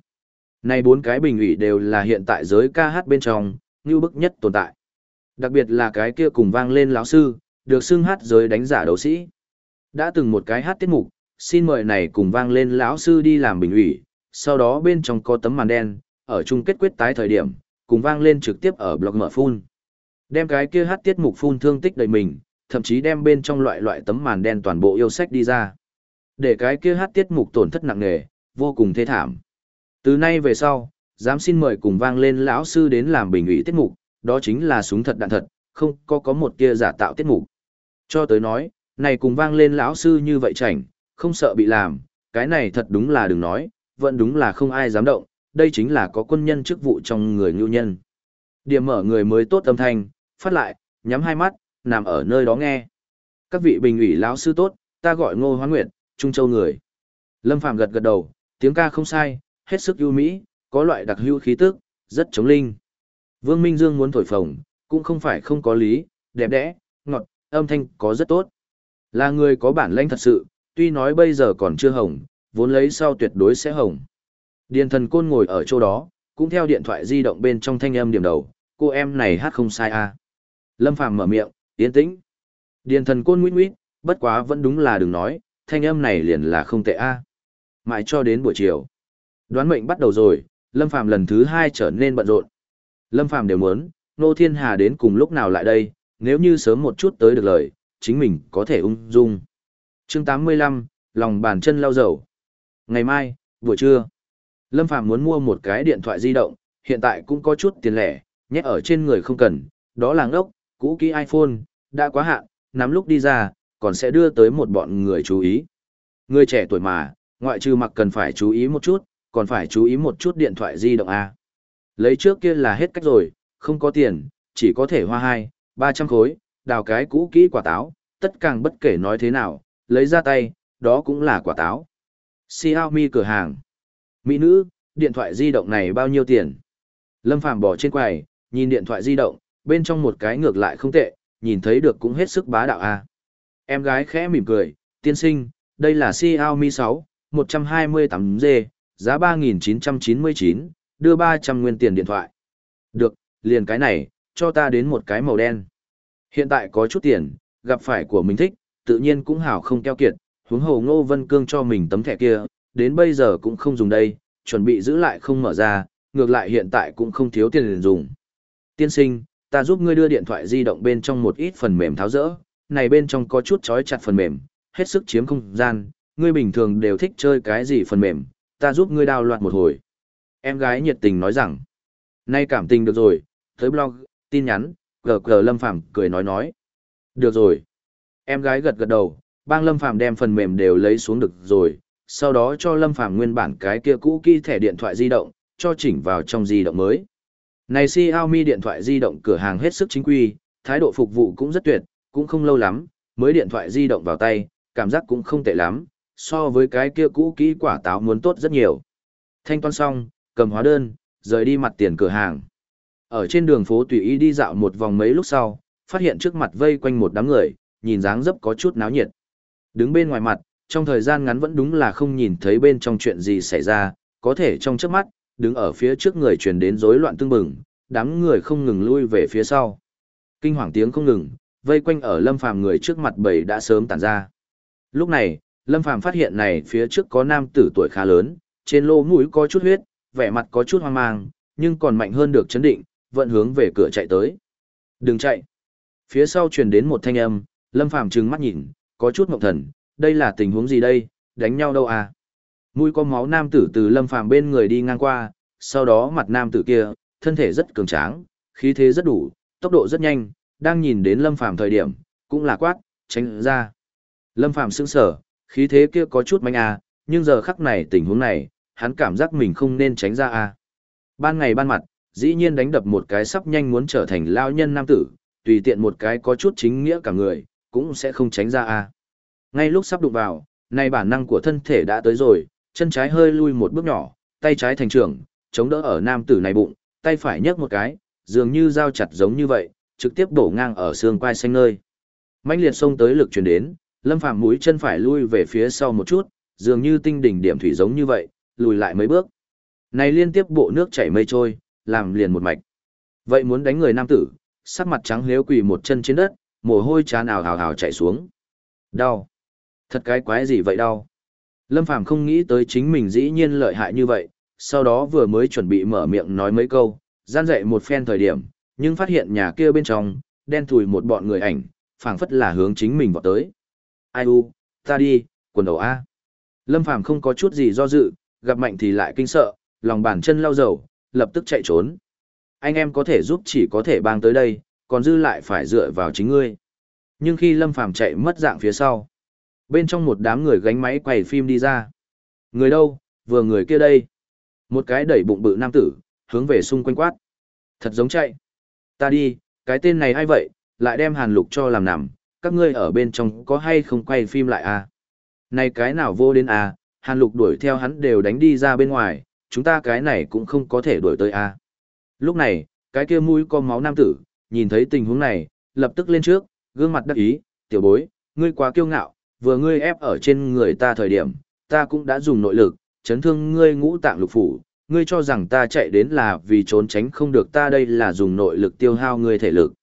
Này bốn cái bình ủy đều là hiện tại giới ca hát bên trong, như bức nhất tồn tại. Đặc biệt là cái kia cùng vang lên lão sư, được xưng hát giới đánh giả đấu sĩ. Đã từng một cái hát tiết mục, xin mời này cùng vang lên lão sư đi làm bình ủy, sau đó bên trong có tấm màn đen, ở chung kết quyết tái thời điểm, cùng vang lên trực tiếp ở blog mở phun. Đem cái kia hát tiết mục phun thương tích đầy mình, thậm chí đem bên trong loại loại tấm màn đen toàn bộ yêu sách đi ra. Để cái kia hát tiết mục tổn thất nặng nề, vô cùng thê thảm. Từ nay về sau, dám xin mời cùng vang lên lão sư đến làm bình ủy tiết mục, đó chính là súng thật đạn thật, không có có một tia giả tạo tiết mục. Cho tới nói, này cùng vang lên lão sư như vậy chảnh, không sợ bị làm, cái này thật đúng là đừng nói, vẫn đúng là không ai dám động, đây chính là có quân nhân chức vụ trong người ngưu nhân. Điểm mở người mới tốt âm thanh, phát lại, nhắm hai mắt, nằm ở nơi đó nghe. Các vị bình ủy lão sư tốt, ta gọi Ngô Hoán Nguyệt, Trung Châu người. Lâm Phàm gật gật đầu, tiếng ca không sai, hết sức ưu mỹ, có loại đặc hữu khí tức, rất chống linh. Vương Minh Dương muốn thổi phồng, cũng không phải không có lý, đẹp đẽ, ngọt, âm thanh có rất tốt. Là người có bản lĩnh thật sự, tuy nói bây giờ còn chưa hồng, vốn lấy sau tuyệt đối sẽ hồng. Điền thần côn ngồi ở chỗ đó, cũng theo điện thoại di động bên trong thanh âm điểm đầu, cô em này hát không sai à. Lâm Phàm mở miệng, yên tĩnh. Điền thần côn nguyết nguyết, bất quá vẫn đúng là đừng nói, thanh âm này liền là không tệ a. À. Mãi cho đến buổi chiều. Đoán mệnh bắt đầu rồi, Lâm Phàm lần thứ hai trở nên bận rộn. Lâm Phàm đều muốn, Nô Thiên Hà đến cùng lúc nào lại đây, nếu như sớm một chút tới được lời, chính mình có thể ung dung. Chương 85, lòng bàn chân lau dầu. Ngày mai, buổi trưa, Lâm Phàm muốn mua một cái điện thoại di động, hiện tại cũng có chút tiền lẻ, nhét ở trên người không cần, đó là ngốc, cũ kỹ iPhone, đã quá hạn, nắm lúc đi ra, còn sẽ đưa tới một bọn người chú ý. Người trẻ tuổi mà, ngoại trừ mặc cần phải chú ý một chút, còn phải chú ý một chút điện thoại di động A. Lấy trước kia là hết cách rồi, không có tiền, chỉ có thể hoa hai, ba trăm khối, đào cái cũ kỹ quả táo, tất càng bất kể nói thế nào, lấy ra tay, đó cũng là quả táo. Xiaomi cửa hàng. Mỹ nữ, điện thoại di động này bao nhiêu tiền? Lâm Phàm bỏ trên quầy, nhìn điện thoại di động, bên trong một cái ngược lại không tệ, nhìn thấy được cũng hết sức bá đạo a. Em gái khẽ mỉm cười, tiên sinh, đây là Xiaomi 6, 128G, giá 3.999, đưa 300 nguyên tiền điện thoại. Được, liền cái này, cho ta đến một cái màu đen. Hiện tại có chút tiền, gặp phải của mình thích, tự nhiên cũng hảo không keo kiệt, huống hồ Ngô Vân Cương cho mình tấm thẻ kia, đến bây giờ cũng không dùng đây, chuẩn bị giữ lại không mở ra, ngược lại hiện tại cũng không thiếu tiền dùng. Tiên sinh, ta giúp ngươi đưa điện thoại di động bên trong một ít phần mềm tháo rỡ, này bên trong có chút chói chặt phần mềm, hết sức chiếm không gian, ngươi bình thường đều thích chơi cái gì phần mềm, ta giúp ngươi đào loạt một hồi. Em gái nhiệt tình nói rằng, nay cảm tình được rồi, tới blog, tin nhắn, gờ gờ Lâm Phàm cười nói nói. Được rồi. Em gái gật gật đầu, bang Lâm Phàm đem phần mềm đều lấy xuống được rồi, sau đó cho Lâm Phàm nguyên bản cái kia cũ kỹ thẻ điện thoại di động, cho chỉnh vào trong di động mới. Này Xiaomi điện thoại di động cửa hàng hết sức chính quy, thái độ phục vụ cũng rất tuyệt, cũng không lâu lắm, mới điện thoại di động vào tay, cảm giác cũng không tệ lắm, so với cái kia cũ kỹ quả táo muốn tốt rất nhiều. Thanh toán xong, cầm hóa đơn, rời đi mặt tiền cửa hàng. Ở trên đường phố tùy ý đi dạo một vòng mấy lúc sau, phát hiện trước mặt vây quanh một đám người, nhìn dáng dấp có chút náo nhiệt. Đứng bên ngoài mặt, trong thời gian ngắn vẫn đúng là không nhìn thấy bên trong chuyện gì xảy ra, có thể trong trước mắt, đứng ở phía trước người truyền đến rối loạn tương bừng, đám người không ngừng lui về phía sau. Kinh hoàng tiếng không ngừng, vây quanh ở Lâm Phàm người trước mặt bầy đã sớm tản ra. Lúc này, Lâm Phàm phát hiện này phía trước có nam tử tuổi khá lớn, trên lô mũi có chút huyết, vẻ mặt có chút hoang mang, nhưng còn mạnh hơn được chấn định, vận hướng về cửa chạy tới. Đừng chạy. Phía sau truyền đến một thanh âm, Lâm Phàm trừng mắt nhìn, có chút ngọc thần, đây là tình huống gì đây, đánh nhau đâu à? Mũi có máu nam tử từ Lâm Phàm bên người đi ngang qua, sau đó mặt nam tử kia, thân thể rất cường tráng, khí thế rất đủ, tốc độ rất nhanh, đang nhìn đến Lâm Phàm thời điểm, cũng là quát, tránh ra. Lâm Phàm sững sờ, khí thế kia có chút manh à, nhưng giờ khắc này tình huống này, hắn cảm giác mình không nên tránh ra a Ban ngày ban mặt, dĩ nhiên đánh đập một cái sắp nhanh muốn trở thành lao nhân nam tử, tùy tiện một cái có chút chính nghĩa cả người, cũng sẽ không tránh ra a Ngay lúc sắp đụng vào, nay bản năng của thân thể đã tới rồi, chân trái hơi lui một bước nhỏ, tay trái thành trưởng, chống đỡ ở nam tử này bụng, tay phải nhấc một cái, dường như dao chặt giống như vậy, trực tiếp đổ ngang ở xương quai xanh nơi. Mạnh liệt xông tới lực truyền đến, Lâm Phàm mũi chân phải lui về phía sau một chút, dường như tinh đỉnh điểm thủy giống như vậy, lùi lại mấy bước. Này liên tiếp bộ nước chảy mây trôi, làm liền một mạch. Vậy muốn đánh người nam tử, sắc mặt trắng liếu quỳ một chân trên đất, mồ hôi chán ảo hào hào chảy xuống. Đau. Thật cái quái gì vậy đau. Lâm Phàm không nghĩ tới chính mình dĩ nhiên lợi hại như vậy, sau đó vừa mới chuẩn bị mở miệng nói mấy câu, gian dậy một phen thời điểm, nhưng phát hiện nhà kia bên trong, đen thùi một bọn người ảnh, phảng phất là hướng chính mình vào tới. Ai u, ta đi, quần đầu A. Lâm Phàm không có chút gì do dự, gặp mạnh thì lại kinh sợ, lòng bàn chân lau dầu, lập tức chạy trốn. Anh em có thể giúp chỉ có thể bang tới đây, còn dư lại phải dựa vào chính ngươi. Nhưng khi Lâm Phàm chạy mất dạng phía sau, bên trong một đám người gánh máy quay phim đi ra. Người đâu, vừa người kia đây. Một cái đẩy bụng bự nam tử, hướng về xung quanh quát. Thật giống chạy. Ta đi, cái tên này ai vậy, lại đem hàn lục cho làm nằm, các ngươi ở bên trong có hay không quay phim lại à? Này cái nào vô đến à, hàn lục đuổi theo hắn đều đánh đi ra bên ngoài, chúng ta cái này cũng không có thể đuổi tới à. Lúc này, cái kia mũi có máu nam tử, nhìn thấy tình huống này, lập tức lên trước, gương mặt đắc ý, tiểu bối, ngươi quá kiêu ngạo, vừa ngươi ép ở trên người ta thời điểm, ta cũng đã dùng nội lực, chấn thương ngươi ngũ tạng lục phủ, ngươi cho rằng ta chạy đến là vì trốn tránh không được ta đây là dùng nội lực tiêu hao ngươi thể lực.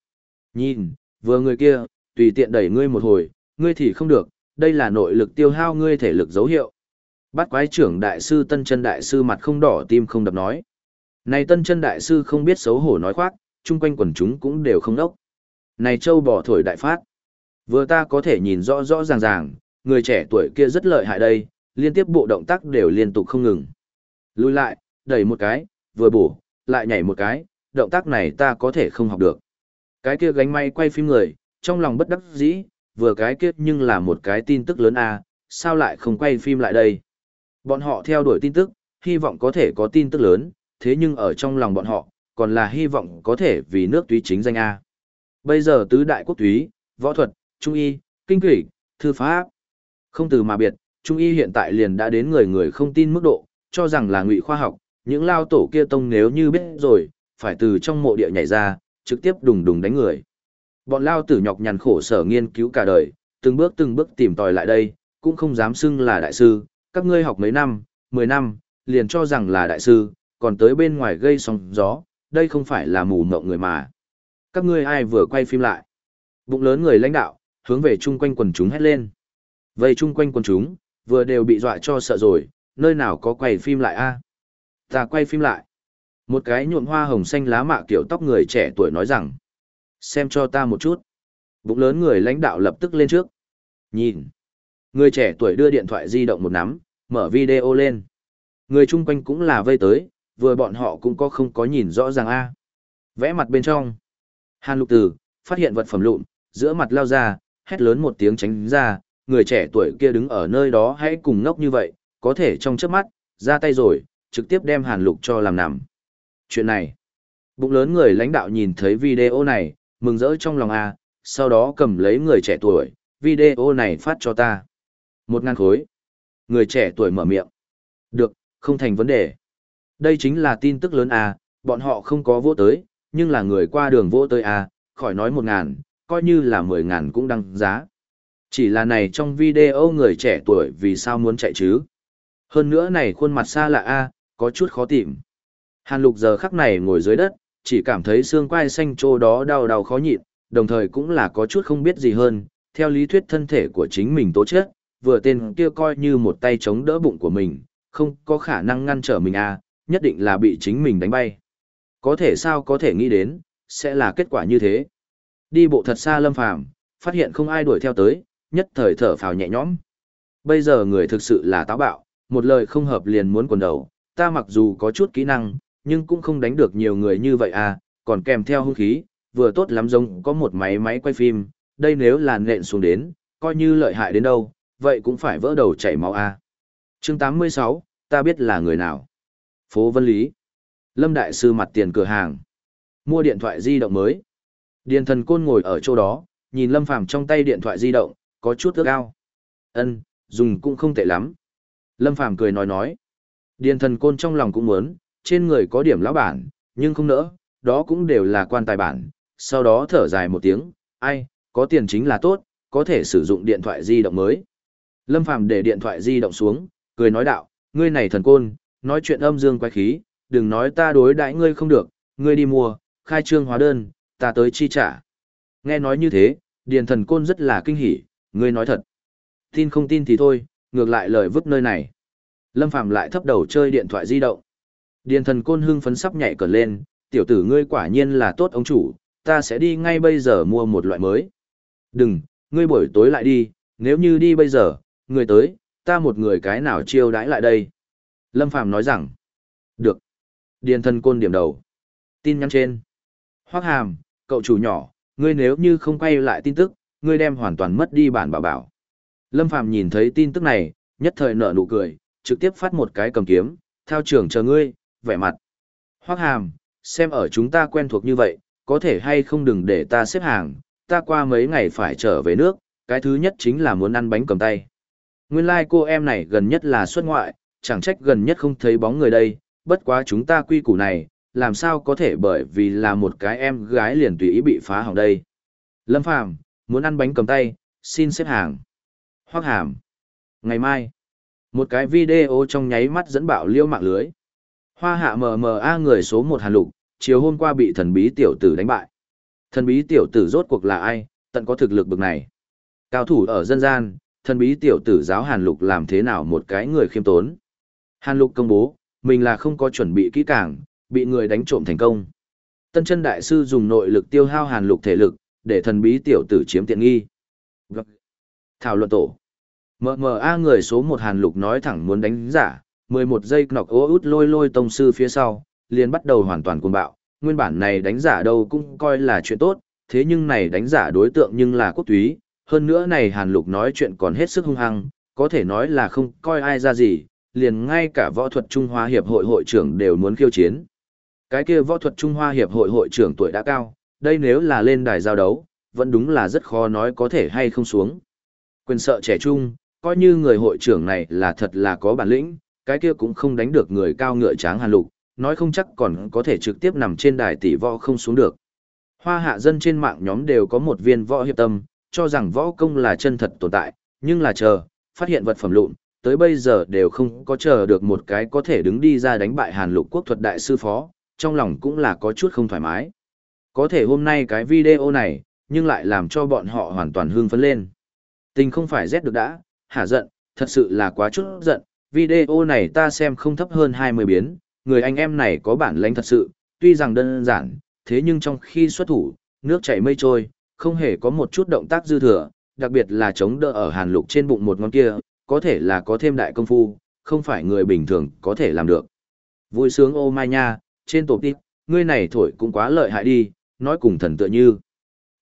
Nhìn, vừa người kia, tùy tiện đẩy ngươi một hồi, ngươi thì không được, đây là nội lực tiêu hao ngươi thể lực dấu hiệu. Bát quái trưởng đại sư tân chân đại sư mặt không đỏ tim không đập nói. Này tân chân đại sư không biết xấu hổ nói khoác, chung quanh quần chúng cũng đều không đốc. Này châu bò thổi đại phát. Vừa ta có thể nhìn rõ rõ ràng ràng, người trẻ tuổi kia rất lợi hại đây, liên tiếp bộ động tác đều liên tục không ngừng. Lùi lại, đẩy một cái, vừa bổ, lại nhảy một cái, động tác này ta có thể không học được. Cái kia gánh may quay phim người, trong lòng bất đắc dĩ, vừa cái kia nhưng là một cái tin tức lớn a, à, sao lại không quay phim lại đây? Bọn họ theo đuổi tin tức, hy vọng có thể có tin tức lớn, thế nhưng ở trong lòng bọn họ, còn là hy vọng có thể vì nước túy chính danh A. Bây giờ tứ đại quốc túy, võ thuật, trung y, kinh quỷ, thư pháp. Không từ mà biệt, trung y hiện tại liền đã đến người người không tin mức độ, cho rằng là ngụy khoa học, những lao tổ kia tông nếu như biết rồi, phải từ trong mộ địa nhảy ra, trực tiếp đùng đùng đánh người. Bọn lao tử nhọc nhằn khổ sở nghiên cứu cả đời, từng bước từng bước tìm tòi lại đây, cũng không dám xưng là đại sư, các ngươi học mấy năm, 10 năm, liền cho rằng là đại sư, còn tới bên ngoài gây sóng gió, đây không phải là mù mộng người mà. Các ngươi ai vừa quay phim lại? Bụng lớn người lãnh đạo, hướng về chung quanh quần chúng hét lên. Vậy chung quanh quần chúng, vừa đều bị dọa cho sợ rồi, nơi nào có quay phim lại a? Ta quay phim lại. Một cái nhuộm hoa hồng xanh lá mạ kiểu tóc người trẻ tuổi nói rằng. Xem cho ta một chút. Bụng lớn người lãnh đạo lập tức lên trước. Nhìn. Người trẻ tuổi đưa điện thoại di động một nắm, mở video lên. Người chung quanh cũng là vây tới, vừa bọn họ cũng có không có nhìn rõ ràng a. Vẽ mặt bên trong. Hàn lục tử, phát hiện vật phẩm lụn, giữa mặt lao ra, hét lớn một tiếng tránh ra, người trẻ tuổi kia đứng ở nơi đó hãy cùng ngốc như vậy, có thể trong chớp mắt, ra tay rồi, trực tiếp đem hàn lục cho làm nằm. Chuyện này, bụng lớn người lãnh đạo nhìn thấy video này, mừng rỡ trong lòng A, sau đó cầm lấy người trẻ tuổi, video này phát cho ta. Một ngàn khối. Người trẻ tuổi mở miệng. Được, không thành vấn đề. Đây chính là tin tức lớn A, bọn họ không có vô tới, nhưng là người qua đường vô tới A, khỏi nói một ngàn, coi như là mười ngàn cũng đăng giá. Chỉ là này trong video người trẻ tuổi vì sao muốn chạy chứ? Hơn nữa này khuôn mặt xa lạ A, có chút khó tìm. Hàn lục giờ khắc này ngồi dưới đất, chỉ cảm thấy xương quai xanh trô đó đau đau khó nhịn, đồng thời cũng là có chút không biết gì hơn, theo lý thuyết thân thể của chính mình tố chết, vừa tên kia coi như một tay chống đỡ bụng của mình, không có khả năng ngăn trở mình à, nhất định là bị chính mình đánh bay. Có thể sao có thể nghĩ đến, sẽ là kết quả như thế. Đi bộ thật xa lâm phàm, phát hiện không ai đuổi theo tới, nhất thời thở phào nhẹ nhõm. Bây giờ người thực sự là táo bạo, một lời không hợp liền muốn quần đầu, ta mặc dù có chút kỹ năng, nhưng cũng không đánh được nhiều người như vậy à, còn kèm theo hung khí, vừa tốt lắm giống có một máy máy quay phim, đây nếu là nện xuống đến, coi như lợi hại đến đâu, vậy cũng phải vỡ đầu chảy máu à. chương 86, ta biết là người nào. Phố Vân Lý. Lâm Đại Sư mặt tiền cửa hàng. Mua điện thoại di động mới. Điền thần côn ngồi ở chỗ đó, nhìn Lâm Phàm trong tay điện thoại di động, có chút ước ao. Ân, dùng cũng không tệ lắm. Lâm Phàm cười nói nói. Điền thần côn trong lòng cũng muốn, trên người có điểm lão bản, nhưng không nỡ, đó cũng đều là quan tài bản. Sau đó thở dài một tiếng, ai, có tiền chính là tốt, có thể sử dụng điện thoại di động mới. Lâm Phàm để điện thoại di động xuống, cười nói đạo, ngươi này thần côn, nói chuyện âm dương quái khí, đừng nói ta đối đãi ngươi không được, ngươi đi mua, khai trương hóa đơn, ta tới chi trả. Nghe nói như thế, điền thần côn rất là kinh hỉ, ngươi nói thật. Tin không tin thì thôi, ngược lại lời vứt nơi này. Lâm Phàm lại thấp đầu chơi điện thoại di động. Điền thần côn hưng phấn sắp nhảy cẩn lên, tiểu tử ngươi quả nhiên là tốt ông chủ, ta sẽ đi ngay bây giờ mua một loại mới. Đừng, ngươi buổi tối lại đi, nếu như đi bây giờ, người tới, ta một người cái nào chiêu đãi lại đây. Lâm Phàm nói rằng, được. Điền thân côn điểm đầu. Tin nhắn trên. Hoác hàm, cậu chủ nhỏ, ngươi nếu như không quay lại tin tức, ngươi đem hoàn toàn mất đi bản bảo bảo. Lâm Phàm nhìn thấy tin tức này, nhất thời nở nụ cười, trực tiếp phát một cái cầm kiếm, thao trưởng chờ ngươi, vẻ mặt. Hoác hàm, xem ở chúng ta quen thuộc như vậy, có thể hay không đừng để ta xếp hàng, ta qua mấy ngày phải trở về nước, cái thứ nhất chính là muốn ăn bánh cầm tay. Nguyên lai like cô em này gần nhất là xuất ngoại, chẳng trách gần nhất không thấy bóng người đây, bất quá chúng ta quy củ này, làm sao có thể bởi vì là một cái em gái liền tùy ý bị phá hỏng đây. Lâm Phàm muốn ăn bánh cầm tay, xin xếp hàng. Hoác hàm. Ngày mai, một cái video trong nháy mắt dẫn bạo liêu mạng lưới. Hoa hạ MMA người số một Hàn Lục, chiều hôm qua bị thần bí tiểu tử đánh bại. Thần bí tiểu tử rốt cuộc là ai, tận có thực lực bực này. Cao thủ ở dân gian, thần bí tiểu tử giáo Hàn Lục làm thế nào một cái người khiêm tốn. Hàn Lục công bố, mình là không có chuẩn bị kỹ càng, bị người đánh trộm thành công. Tân chân đại sư dùng nội lực tiêu hao Hàn Lục thể lực, để thần bí tiểu tử chiếm tiện nghi. Thảo luận tổ. MMA người số một Hàn Lục nói thẳng muốn đánh giả, 11 giây nọc ố út lôi lôi tông sư phía sau, liền bắt đầu hoàn toàn cuồng bạo. Nguyên bản này đánh giả đâu cũng coi là chuyện tốt, thế nhưng này đánh giả đối tượng nhưng là quốc túy, hơn nữa này Hàn Lục nói chuyện còn hết sức hung hăng, có thể nói là không coi ai ra gì, liền ngay cả võ thuật Trung Hoa Hiệp hội hội trưởng đều muốn khiêu chiến. Cái kia võ thuật Trung Hoa Hiệp hội hội trưởng tuổi đã cao, đây nếu là lên đài giao đấu, vẫn đúng là rất khó nói có thể hay không xuống. Quyền sợ trẻ trung, coi như người hội trưởng này là thật là có bản lĩnh, cái kia cũng không đánh được người cao ngựa tráng hàn lục, nói không chắc còn có thể trực tiếp nằm trên đài tỷ võ không xuống được. Hoa hạ dân trên mạng nhóm đều có một viên võ hiệp tâm, cho rằng võ công là chân thật tồn tại, nhưng là chờ, phát hiện vật phẩm lụn, tới bây giờ đều không có chờ được một cái có thể đứng đi ra đánh bại hàn lục quốc thuật đại sư phó, trong lòng cũng là có chút không thoải mái. Có thể hôm nay cái video này, nhưng lại làm cho bọn họ hoàn toàn hưng phấn lên. Tình không phải rét được đã, hả giận, thật sự là quá chút giận, video này ta xem không thấp hơn 20 biến, người anh em này có bản lãnh thật sự, tuy rằng đơn giản, thế nhưng trong khi xuất thủ, nước chảy mây trôi, không hề có một chút động tác dư thừa, đặc biệt là chống đỡ ở hàn lục trên bụng một ngón kia, có thể là có thêm đại công phu, không phải người bình thường có thể làm được. Vui sướng ô mai nha, trên tổ tiếp, ngươi này thổi cũng quá lợi hại đi, nói cùng thần tựa như.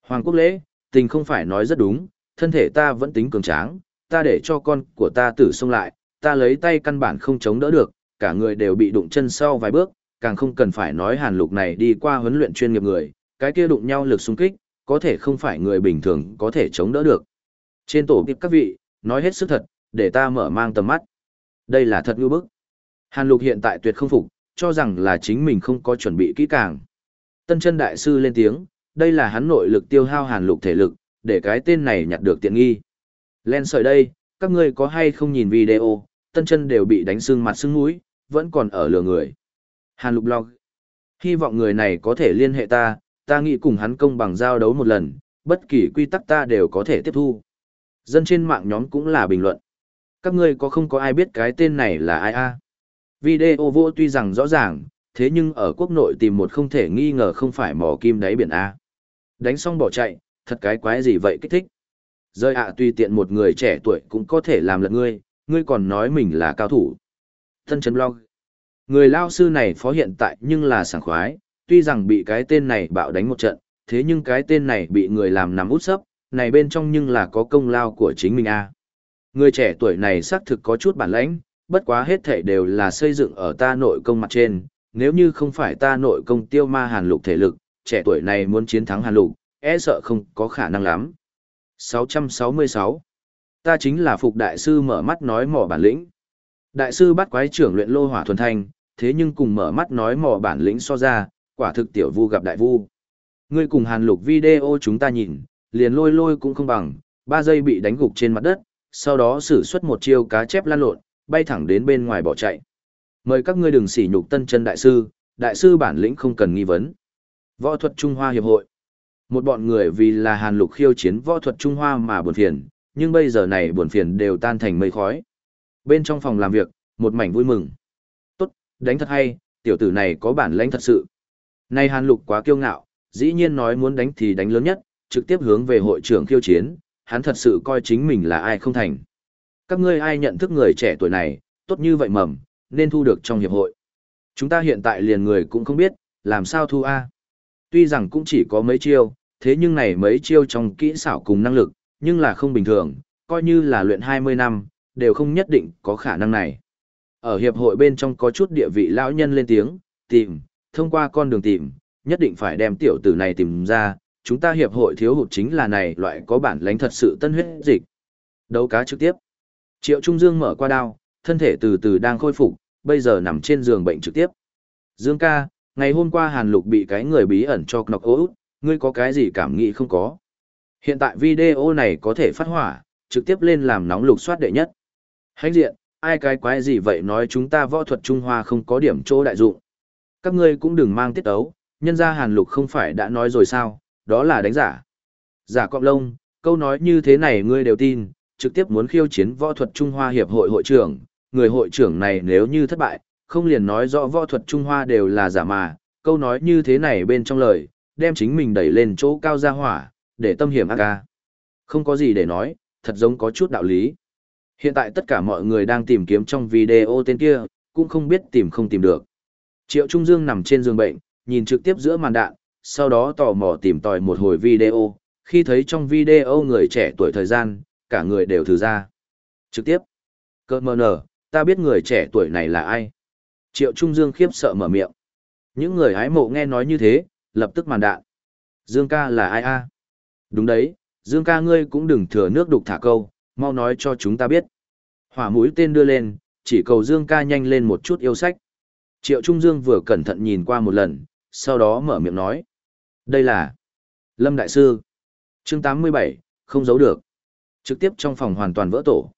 Hoàng quốc lễ, tình không phải nói rất đúng, thân thể ta vẫn tính cường tráng, ta để cho con của ta tử xông lại, ta lấy tay căn bản không chống đỡ được, cả người đều bị đụng chân sau vài bước, càng không cần phải nói hàn lục này đi qua huấn luyện chuyên nghiệp người, cái kia đụng nhau lực xung kích, có thể không phải người bình thường có thể chống đỡ được. Trên tổ kịp các vị, nói hết sức thật, để ta mở mang tầm mắt. Đây là thật ngư bức. Hàn lục hiện tại tuyệt không phục, cho rằng là chính mình không có chuẩn bị kỹ càng. Tân chân đại sư lên tiếng, đây là hắn nội lực tiêu hao hàn lục thể lực, để cái tên này nhặt được tiện nghi. Len sợi đây, các ngươi có hay không nhìn video, tân chân đều bị đánh sưng mặt sưng mũi, vẫn còn ở lừa người. Hàn lục log. Hy vọng người này có thể liên hệ ta, ta nghĩ cùng hắn công bằng giao đấu một lần, bất kỳ quy tắc ta đều có thể tiếp thu. Dân trên mạng nhóm cũng là bình luận. Các ngươi có không có ai biết cái tên này là ai a? Video vô tuy rằng rõ ràng, thế nhưng ở quốc nội tìm một không thể nghi ngờ không phải mỏ kim đáy biển A. Đánh xong bỏ chạy, thật cái quái gì vậy kích thích. Rơi ạ tùy tiện một người trẻ tuổi cũng có thể làm lật ngươi, ngươi còn nói mình là cao thủ. Thân chấn blog. Người lao sư này phó hiện tại nhưng là sảng khoái, tuy rằng bị cái tên này bạo đánh một trận, thế nhưng cái tên này bị người làm nằm út sấp, này bên trong nhưng là có công lao của chính mình a. Người trẻ tuổi này xác thực có chút bản lãnh, bất quá hết thể đều là xây dựng ở ta nội công mặt trên, nếu như không phải ta nội công tiêu ma hàn lục thể lực, trẻ tuổi này muốn chiến thắng hàn lục, e sợ không có khả năng lắm. 666. Ta chính là phục đại sư mở mắt nói mỏ bản lĩnh. Đại sư bắt quái trưởng luyện lô hỏa thuần thanh, thế nhưng cùng mở mắt nói mỏ bản lĩnh so ra, quả thực tiểu vu gặp đại vu. Ngươi cùng hàn lục video chúng ta nhìn, liền lôi lôi cũng không bằng, 3 giây bị đánh gục trên mặt đất, sau đó sử xuất một chiêu cá chép lan lộn, bay thẳng đến bên ngoài bỏ chạy. Mời các ngươi đừng sỉ nhục tân chân đại sư, đại sư bản lĩnh không cần nghi vấn. Võ thuật Trung Hoa Hiệp hội. Một bọn người vì là Hàn Lục khiêu chiến võ thuật Trung Hoa mà buồn phiền, nhưng bây giờ này buồn phiền đều tan thành mây khói. Bên trong phòng làm việc, một mảnh vui mừng. Tốt, đánh thật hay, tiểu tử này có bản lãnh thật sự. Nay Hàn Lục quá kiêu ngạo, dĩ nhiên nói muốn đánh thì đánh lớn nhất, trực tiếp hướng về hội trưởng khiêu chiến, hắn thật sự coi chính mình là ai không thành. Các ngươi ai nhận thức người trẻ tuổi này, tốt như vậy mầm, nên thu được trong hiệp hội. Chúng ta hiện tại liền người cũng không biết, làm sao thu A. Tuy rằng cũng chỉ có mấy chiêu, thế nhưng này mấy chiêu trong kỹ xảo cùng năng lực, nhưng là không bình thường, coi như là luyện 20 năm, đều không nhất định có khả năng này. Ở hiệp hội bên trong có chút địa vị lão nhân lên tiếng, tìm, thông qua con đường tìm, nhất định phải đem tiểu tử này tìm ra, chúng ta hiệp hội thiếu hụt chính là này loại có bản lãnh thật sự tân huyết dịch. Đấu cá trực tiếp. Triệu Trung Dương mở qua đao, thân thể từ từ đang khôi phục, bây giờ nằm trên giường bệnh trực tiếp. Dương ca, ngày hôm qua Hàn Lục bị cái người bí ẩn cho nọc út, ngươi có cái gì cảm nghĩ không có. Hiện tại video này có thể phát hỏa, trực tiếp lên làm nóng lục soát đệ nhất. Hãnh diện, ai cái quái gì vậy nói chúng ta võ thuật Trung Hoa không có điểm chỗ đại dụng. Các ngươi cũng đừng mang tiết ấu, nhân ra Hàn Lục không phải đã nói rồi sao, đó là đánh giả. Giả cọp lông, câu nói như thế này ngươi đều tin, trực tiếp muốn khiêu chiến võ thuật Trung Hoa Hiệp hội hội trưởng, người hội trưởng này nếu như thất bại, không liền nói rõ võ thuật Trung Hoa đều là giả mà, câu nói như thế này bên trong lời, đem chính mình đẩy lên chỗ cao ra hỏa, để tâm hiểm ác ca. Không có gì để nói, thật giống có chút đạo lý. Hiện tại tất cả mọi người đang tìm kiếm trong video tên kia, cũng không biết tìm không tìm được. Triệu Trung Dương nằm trên giường bệnh, nhìn trực tiếp giữa màn đạn, sau đó tò mò tìm tòi một hồi video, khi thấy trong video người trẻ tuổi thời gian, cả người đều thử ra. Trực tiếp. Cơ mờ nở, ta biết người trẻ tuổi này là ai. Triệu Trung Dương khiếp sợ mở miệng. Những người hái mộ nghe nói như thế, lập tức màn đạn. Dương ca là ai a? Đúng đấy, Dương ca ngươi cũng đừng thừa nước đục thả câu, mau nói cho chúng ta biết. Hỏa mũi tên đưa lên, chỉ cầu Dương ca nhanh lên một chút yêu sách. Triệu Trung Dương vừa cẩn thận nhìn qua một lần, sau đó mở miệng nói. Đây là Lâm Đại Sư. chương 87, không giấu được. Trực tiếp trong phòng hoàn toàn vỡ tổ.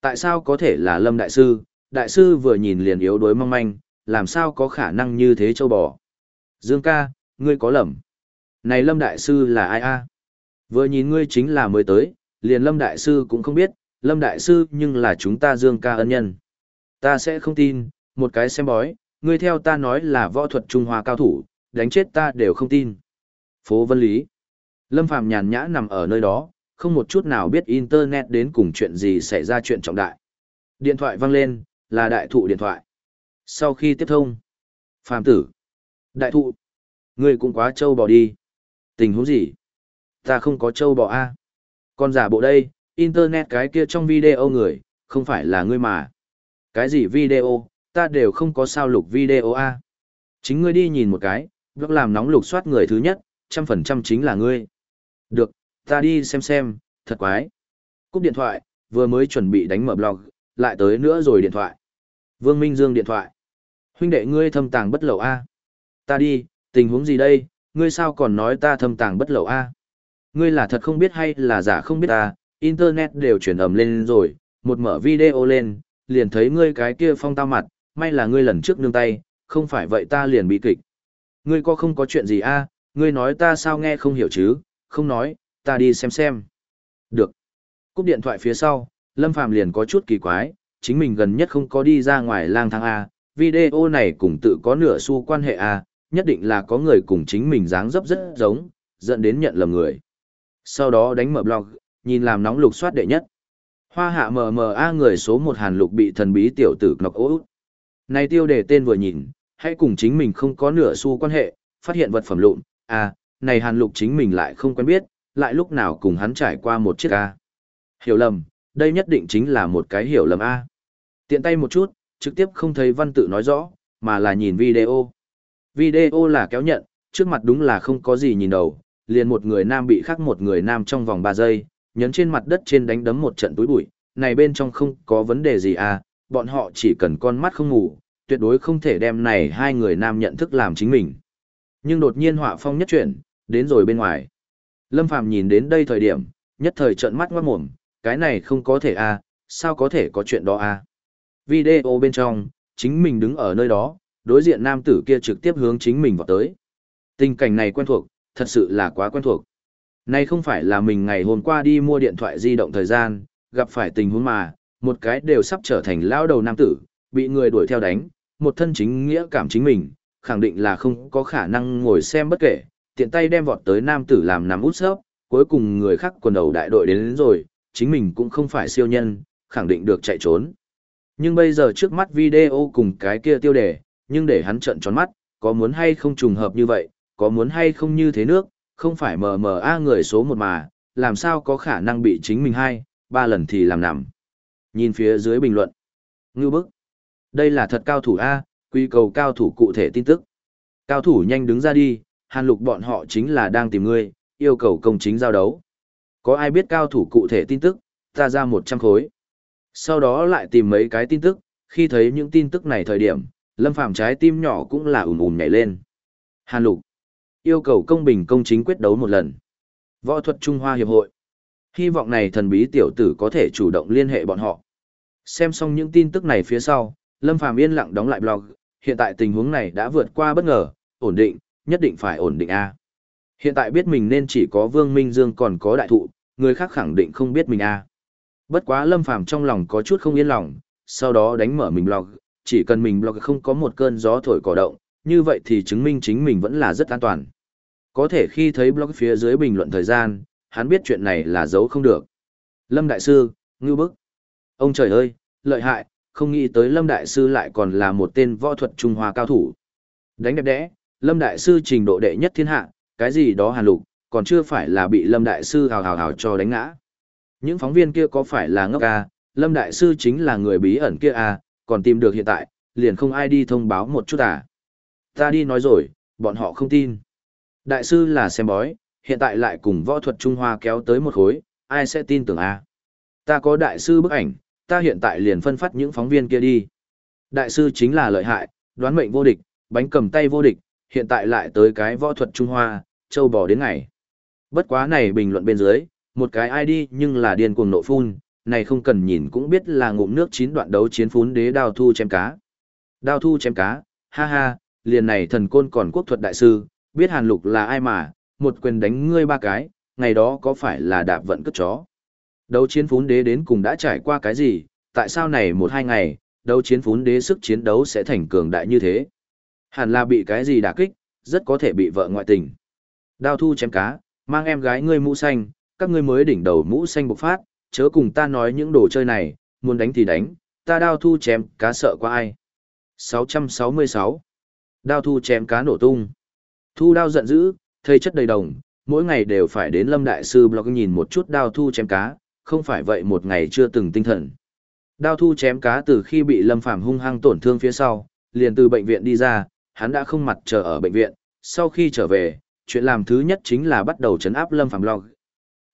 Tại sao có thể là Lâm Đại Sư? Đại Sư vừa nhìn liền yếu đuối mong manh, làm sao có khả năng như thế châu bò. Dương ca, ngươi có lầm. Này Lâm Đại Sư là ai a? Vừa nhìn ngươi chính là mới tới, liền Lâm Đại Sư cũng không biết, Lâm Đại Sư nhưng là chúng ta Dương ca ân nhân. Ta sẽ không tin, một cái xem bói, ngươi theo ta nói là võ thuật Trung Hoa cao thủ, đánh chết ta đều không tin. Phố Vân Lý Lâm Phàm nhàn nhã nằm ở nơi đó, không một chút nào biết Internet đến cùng chuyện gì xảy ra chuyện trọng đại. Điện thoại vang lên, là đại thụ điện thoại. Sau khi tiếp thông, Phàm tử, đại thụ, ngươi cũng quá trâu bò đi. Tình huống gì? Ta không có trâu bò a. Còn giả bộ đây, Internet cái kia trong video người, không phải là ngươi mà. Cái gì video, ta đều không có sao lục video a. Chính ngươi đi nhìn một cái, việc làm nóng lục soát người thứ nhất, trăm phần trăm chính là ngươi. Được, ta đi xem xem, thật quái. Cúp điện thoại, vừa mới chuẩn bị đánh mở blog, lại tới nữa rồi điện thoại. Vương Minh Dương điện thoại. Huynh đệ ngươi thâm tàng bất lậu A. Ta đi, tình huống gì đây, ngươi sao còn nói ta thâm tàng bất lậu A. Ngươi là thật không biết hay là giả không biết ta, internet đều chuyển ầm lên rồi, một mở video lên, liền thấy ngươi cái kia phong tao mặt, may là ngươi lần trước nương tay, không phải vậy ta liền bị kịch. Ngươi có không có chuyện gì a? À? ngươi nói ta sao nghe không hiểu chứ, không nói, ta đi xem xem. Được. Cúp điện thoại phía sau, Lâm Phàm liền có chút kỳ quái, chính mình gần nhất không có đi ra ngoài lang thang A, video này cùng tự có nửa xu quan hệ A, nhất định là có người cùng chính mình dáng dấp rất giống, dẫn đến nhận lầm người. Sau đó đánh mở blog, nhìn làm nóng lục soát đệ nhất. Hoa hạ mờ mờ A người số một hàn lục bị thần bí tiểu tử nọc ố. Này tiêu đề tên vừa nhìn, hãy cùng chính mình không có nửa xu quan hệ, phát hiện vật phẩm lụn, à, này hàn lục chính mình lại không quen biết, lại lúc nào cùng hắn trải qua một chiếc A. Hiểu lầm, đây nhất định chính là một cái hiểu lầm A. Tiện tay một chút, trực tiếp không thấy văn tự nói rõ, mà là nhìn video. Video là kéo nhận, trước mặt đúng là không có gì nhìn đầu, liền một người nam bị khác một người nam trong vòng 3 giây, nhấn trên mặt đất trên đánh đấm một trận túi bụi, này bên trong không có vấn đề gì à, bọn họ chỉ cần con mắt không ngủ, tuyệt đối không thể đem này hai người nam nhận thức làm chính mình. Nhưng đột nhiên họa phong nhất chuyển, đến rồi bên ngoài. Lâm Phàm nhìn đến đây thời điểm, nhất thời trợn mắt ngoát mồm, cái này không có thể a, à, sao có thể có chuyện đó a? À? Video bên trong, chính mình đứng ở nơi đó, đối diện nam tử kia trực tiếp hướng chính mình vào tới. Tình cảnh này quen thuộc, thật sự là quá quen thuộc. Này không phải là mình ngày hôm qua đi mua điện thoại di động thời gian, gặp phải tình huống mà, một cái đều sắp trở thành lao đầu nam tử, bị người đuổi theo đánh, một thân chính nghĩa cảm chính mình, khẳng định là không có khả năng ngồi xem bất kể, tiện tay đem vọt tới nam tử làm nằm út sấp, cuối cùng người khác quần đầu đại đội đến, đến rồi, chính mình cũng không phải siêu nhân, khẳng định được chạy trốn. Nhưng bây giờ trước mắt video cùng cái kia tiêu đề, nhưng để hắn trợn tròn mắt, có muốn hay không trùng hợp như vậy, có muốn hay không như thế nước, không phải mờ mờ a người số một mà, làm sao có khả năng bị chính mình hai, ba lần thì làm nằm. Nhìn phía dưới bình luận. Ngưu bức. Đây là thật cao thủ A, quy cầu cao thủ cụ thể tin tức. Cao thủ nhanh đứng ra đi, hàn lục bọn họ chính là đang tìm ngươi, yêu cầu công chính giao đấu. Có ai biết cao thủ cụ thể tin tức, ta ra 100 khối. Sau đó lại tìm mấy cái tin tức, khi thấy những tin tức này thời điểm, lâm phàm trái tim nhỏ cũng là ùm ùm nhảy lên. Hàn lục. Yêu cầu công bình công chính quyết đấu một lần. Võ thuật Trung Hoa Hiệp hội. Hy vọng này thần bí tiểu tử có thể chủ động liên hệ bọn họ. Xem xong những tin tức này phía sau, Lâm Phàm yên lặng đóng lại blog, hiện tại tình huống này đã vượt qua bất ngờ, ổn định, nhất định phải ổn định a. Hiện tại biết mình nên chỉ có Vương Minh Dương còn có đại thụ, người khác khẳng định không biết mình a. Bất quá Lâm Phàm trong lòng có chút không yên lòng, sau đó đánh mở mình blog, chỉ cần mình blog không có một cơn gió thổi cỏ động, như vậy thì chứng minh chính mình vẫn là rất an toàn. Có thể khi thấy blog phía dưới bình luận thời gian, hắn biết chuyện này là giấu không được. Lâm Đại Sư, ngư bức. Ông trời ơi, lợi hại, không nghĩ tới Lâm Đại Sư lại còn là một tên võ thuật Trung Hoa cao thủ. Đánh đẹp đẽ, Lâm Đại Sư trình độ đệ nhất thiên hạ, cái gì đó hàn lục, còn chưa phải là bị Lâm Đại Sư hào hào hào cho đánh ngã. Những phóng viên kia có phải là ngốc à, Lâm Đại Sư chính là người bí ẩn kia à, còn tìm được hiện tại, liền không ai đi thông báo một chút à. Ta đi nói rồi, bọn họ không tin. Đại sư là xem bói, hiện tại lại cùng võ thuật Trung Hoa kéo tới một khối, ai sẽ tin tưởng à? Ta có đại sư bức ảnh, ta hiện tại liền phân phát những phóng viên kia đi. Đại sư chính là lợi hại, đoán mệnh vô địch, bánh cầm tay vô địch, hiện tại lại tới cái võ thuật Trung Hoa, châu bò đến ngày. Bất quá này bình luận bên dưới, một cái ID nhưng là điên cuồng nộ phun, này không cần nhìn cũng biết là ngụm nước chín đoạn đấu chiến phún đế đao thu chém cá. Đao thu chém cá, ha ha, liền này thần côn còn quốc thuật đại sư, biết hàn lục là ai mà, một quyền đánh ngươi ba cái, ngày đó có phải là đạp vận cất chó. Đấu chiến phún đế đến cùng đã trải qua cái gì, tại sao này một hai ngày, đấu chiến phún đế sức chiến đấu sẽ thành cường đại như thế. Hẳn là bị cái gì đả kích, rất có thể bị vợ ngoại tình. Đao thu chém cá, mang em gái ngươi mũ xanh, các ngươi mới đỉnh đầu mũ xanh bộc phát, chớ cùng ta nói những đồ chơi này, muốn đánh thì đánh, ta đao thu chém cá sợ qua ai. 666. Đao thu chém cá nổ tung. Thu đao giận dữ, thây chất đầy đồng, mỗi ngày đều phải đến Lâm Đại Sư blog nhìn một chút đao thu chém cá, không phải vậy một ngày chưa từng tinh thần. Đao thu chém cá từ khi bị Lâm Phàm hung hăng tổn thương phía sau, liền từ bệnh viện đi ra, hắn đã không mặt chờ ở bệnh viện, sau khi trở về, chuyện làm thứ nhất chính là bắt đầu chấn áp Lâm Phàm blog.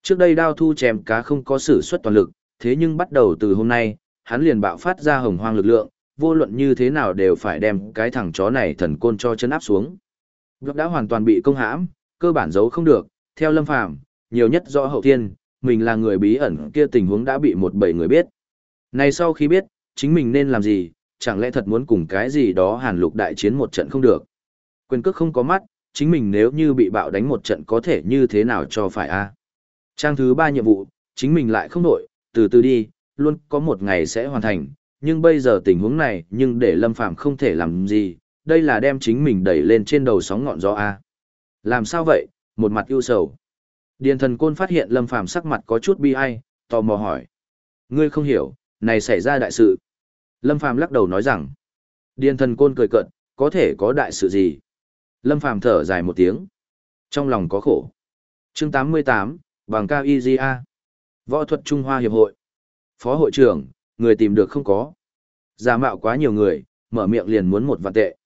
Trước đây đao thu chém cá không có sử xuất toàn lực, thế nhưng bắt đầu từ hôm nay, hắn liền bạo phát ra hồng hoang lực lượng, vô luận như thế nào đều phải đem cái thằng chó này thần côn cho chấn áp xuống. Blog đã hoàn toàn bị công hãm, cơ bản giấu không được, theo Lâm Phàm, nhiều nhất do hậu thiên, mình là người bí ẩn kia tình huống đã bị một bảy người biết. Này sau khi biết, chính mình nên làm gì, chẳng lẽ thật muốn cùng cái gì đó hàn lục đại chiến một trận không được. Quyền cước không có mắt, chính mình nếu như bị bạo đánh một trận có thể như thế nào cho phải a Trang thứ ba nhiệm vụ, chính mình lại không nổi, từ từ đi, luôn có một ngày sẽ hoàn thành, nhưng bây giờ tình huống này nhưng để Lâm Phàm không thể làm gì, đây là đem chính mình đẩy lên trên đầu sóng ngọn gió A. Làm sao vậy, một mặt ưu sầu. Điền thần côn phát hiện Lâm Phàm sắc mặt có chút bi ai, tò mò hỏi. Ngươi không hiểu, này xảy ra đại sự. Lâm Phàm lắc đầu nói rằng. Điền thần côn cười cợt, có thể có đại sự gì? Lâm Phàm thở dài một tiếng. Trong lòng có khổ. Chương 88, bằng cao IGA. Võ thuật Trung Hoa Hiệp hội. Phó hội trưởng, người tìm được không có. Giả mạo quá nhiều người, mở miệng liền muốn một vạn tệ.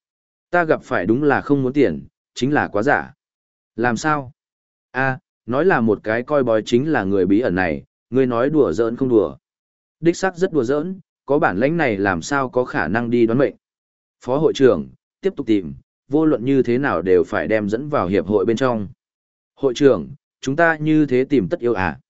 Ta gặp phải đúng là không muốn tiền, chính là quá giả. Làm sao? a nói là một cái coi bói chính là người bí ẩn này, ngươi nói đùa giỡn không đùa. Đích xác rất đùa giỡn, có bản lãnh này làm sao có khả năng đi đoán mệnh. Phó hội trưởng, tiếp tục tìm, vô luận như thế nào đều phải đem dẫn vào hiệp hội bên trong. Hội trưởng, chúng ta như thế tìm tất yêu à?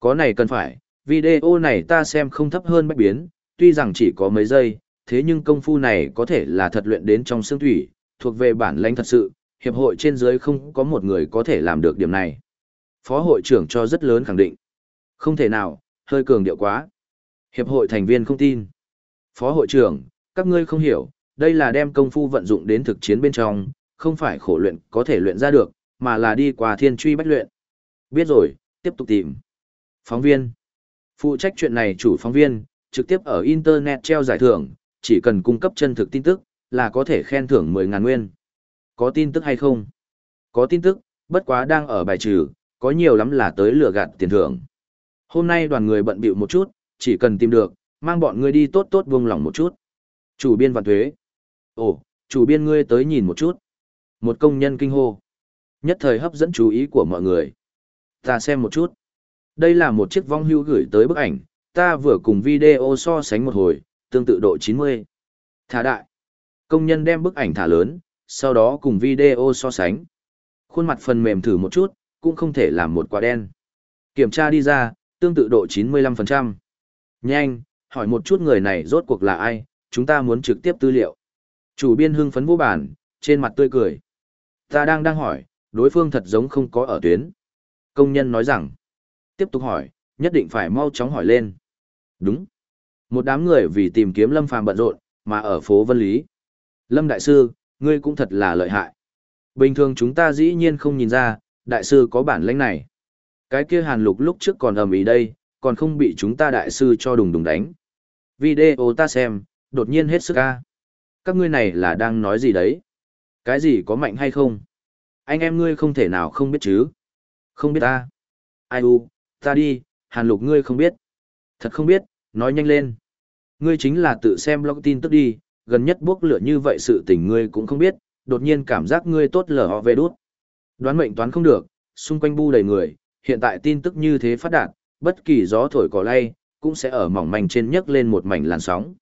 Có này cần phải, video này ta xem không thấp hơn bách biến, tuy rằng chỉ có mấy giây, thế nhưng công phu này có thể là thật luyện đến trong xương thủy, thuộc về bản lãnh thật sự, hiệp hội trên dưới không có một người có thể làm được điểm này. Phó hội trưởng cho rất lớn khẳng định. Không thể nào, hơi cường điệu quá. Hiệp hội thành viên không tin. Phó hội trưởng, các ngươi không hiểu, đây là đem công phu vận dụng đến thực chiến bên trong, không phải khổ luyện có thể luyện ra được, mà là đi qua thiên truy bách luyện. Biết rồi, tiếp tục tìm. Phóng viên. Phụ trách chuyện này chủ phóng viên, trực tiếp ở Internet treo giải thưởng, chỉ cần cung cấp chân thực tin tức, là có thể khen thưởng 10.000 nguyên. Có tin tức hay không? Có tin tức, bất quá đang ở bài trừ, có nhiều lắm là tới lừa gạt tiền thưởng. Hôm nay đoàn người bận bịu một chút, chỉ cần tìm được, mang bọn ngươi đi tốt tốt buông lòng một chút. Chủ biên vạn thuế. Ồ, chủ biên ngươi tới nhìn một chút. Một công nhân kinh hô. Nhất thời hấp dẫn chú ý của mọi người. Ta xem một chút. Đây là một chiếc vong hưu gửi tới bức ảnh, ta vừa cùng video so sánh một hồi, tương tự độ 90. Thả đại. Công nhân đem bức ảnh thả lớn, sau đó cùng video so sánh. Khuôn mặt phần mềm thử một chút, cũng không thể làm một quả đen. Kiểm tra đi ra, tương tự độ 95%. Nhanh, hỏi một chút người này rốt cuộc là ai, chúng ta muốn trực tiếp tư liệu. Chủ biên hưng phấn vô bản, trên mặt tươi cười. Ta đang đang hỏi, đối phương thật giống không có ở tuyến. Công nhân nói rằng, tiếp tục hỏi, nhất định phải mau chóng hỏi lên. Đúng. Một đám người vì tìm kiếm Lâm Phàm bận rộn, mà ở phố Vân Lý. Lâm Đại Sư, ngươi cũng thật là lợi hại. Bình thường chúng ta dĩ nhiên không nhìn ra, Đại Sư có bản lĩnh này. Cái kia hàn lục lúc trước còn ầm ĩ đây, còn không bị chúng ta Đại Sư cho đùng đùng đánh. Video ta xem, đột nhiên hết sức ca. Các ngươi này là đang nói gì đấy? Cái gì có mạnh hay không? Anh em ngươi không thể nào không biết chứ? Không biết ta. Ai u, ta đi, hàn lục ngươi không biết. Thật không biết, nói nhanh lên. Ngươi chính là tự xem blog tin tức đi, gần nhất bốc lửa như vậy sự tình ngươi cũng không biết, đột nhiên cảm giác ngươi tốt lở họ về đút. Đoán mệnh toán không được, xung quanh bu đầy người, hiện tại tin tức như thế phát đạt, bất kỳ gió thổi cỏ lay, cũng sẽ ở mỏng manh trên nhấc lên một mảnh làn sóng.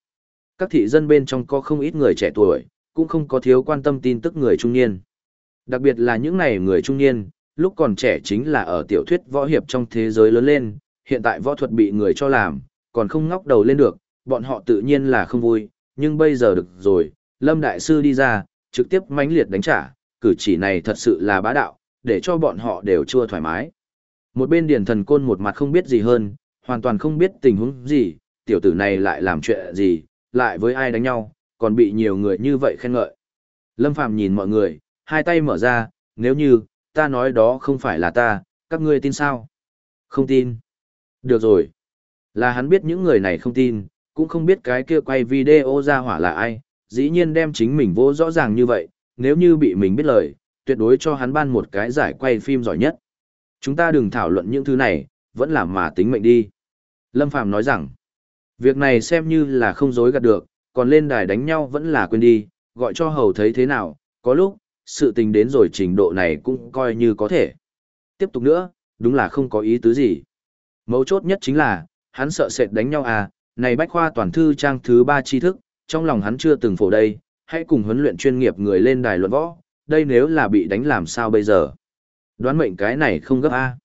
Các thị dân bên trong có không ít người trẻ tuổi, cũng không có thiếu quan tâm tin tức người trung niên. Đặc biệt là những này người trung niên, lúc còn trẻ chính là ở tiểu thuyết võ hiệp trong thế giới lớn lên, hiện tại võ thuật bị người cho làm, còn không ngóc đầu lên được, bọn họ tự nhiên là không vui, nhưng bây giờ được rồi, Lâm Đại Sư đi ra, trực tiếp mãnh liệt đánh trả, cử chỉ này thật sự là bá đạo, để cho bọn họ đều chua thoải mái. Một bên điển thần côn một mặt không biết gì hơn, hoàn toàn không biết tình huống gì, tiểu tử này lại làm chuyện gì, lại với ai đánh nhau, còn bị nhiều người như vậy khen ngợi. Lâm Phàm nhìn mọi người, hai tay mở ra, nếu như, ta nói đó không phải là ta, các ngươi tin sao? Không tin. Được rồi. Là hắn biết những người này không tin, cũng không biết cái kia quay video ra hỏa là ai, dĩ nhiên đem chính mình vô rõ ràng như vậy, nếu như bị mình biết lời, tuyệt đối cho hắn ban một cái giải quay phim giỏi nhất. Chúng ta đừng thảo luận những thứ này, vẫn là mà tính mệnh đi. Lâm Phàm nói rằng, việc này xem như là không dối gạt được, còn lên đài đánh nhau vẫn là quên đi, gọi cho hầu thấy thế nào, có lúc, sự tình đến rồi trình độ này cũng coi như có thể. Tiếp tục nữa, đúng là không có ý tứ gì. Mấu chốt nhất chính là, hắn sợ sệt đánh nhau à, này bách khoa toàn thư trang thứ ba tri thức, trong lòng hắn chưa từng phổ đây, hãy cùng huấn luyện chuyên nghiệp người lên đài luận võ, đây nếu là bị đánh làm sao bây giờ. Đoán mệnh cái này không gấp A.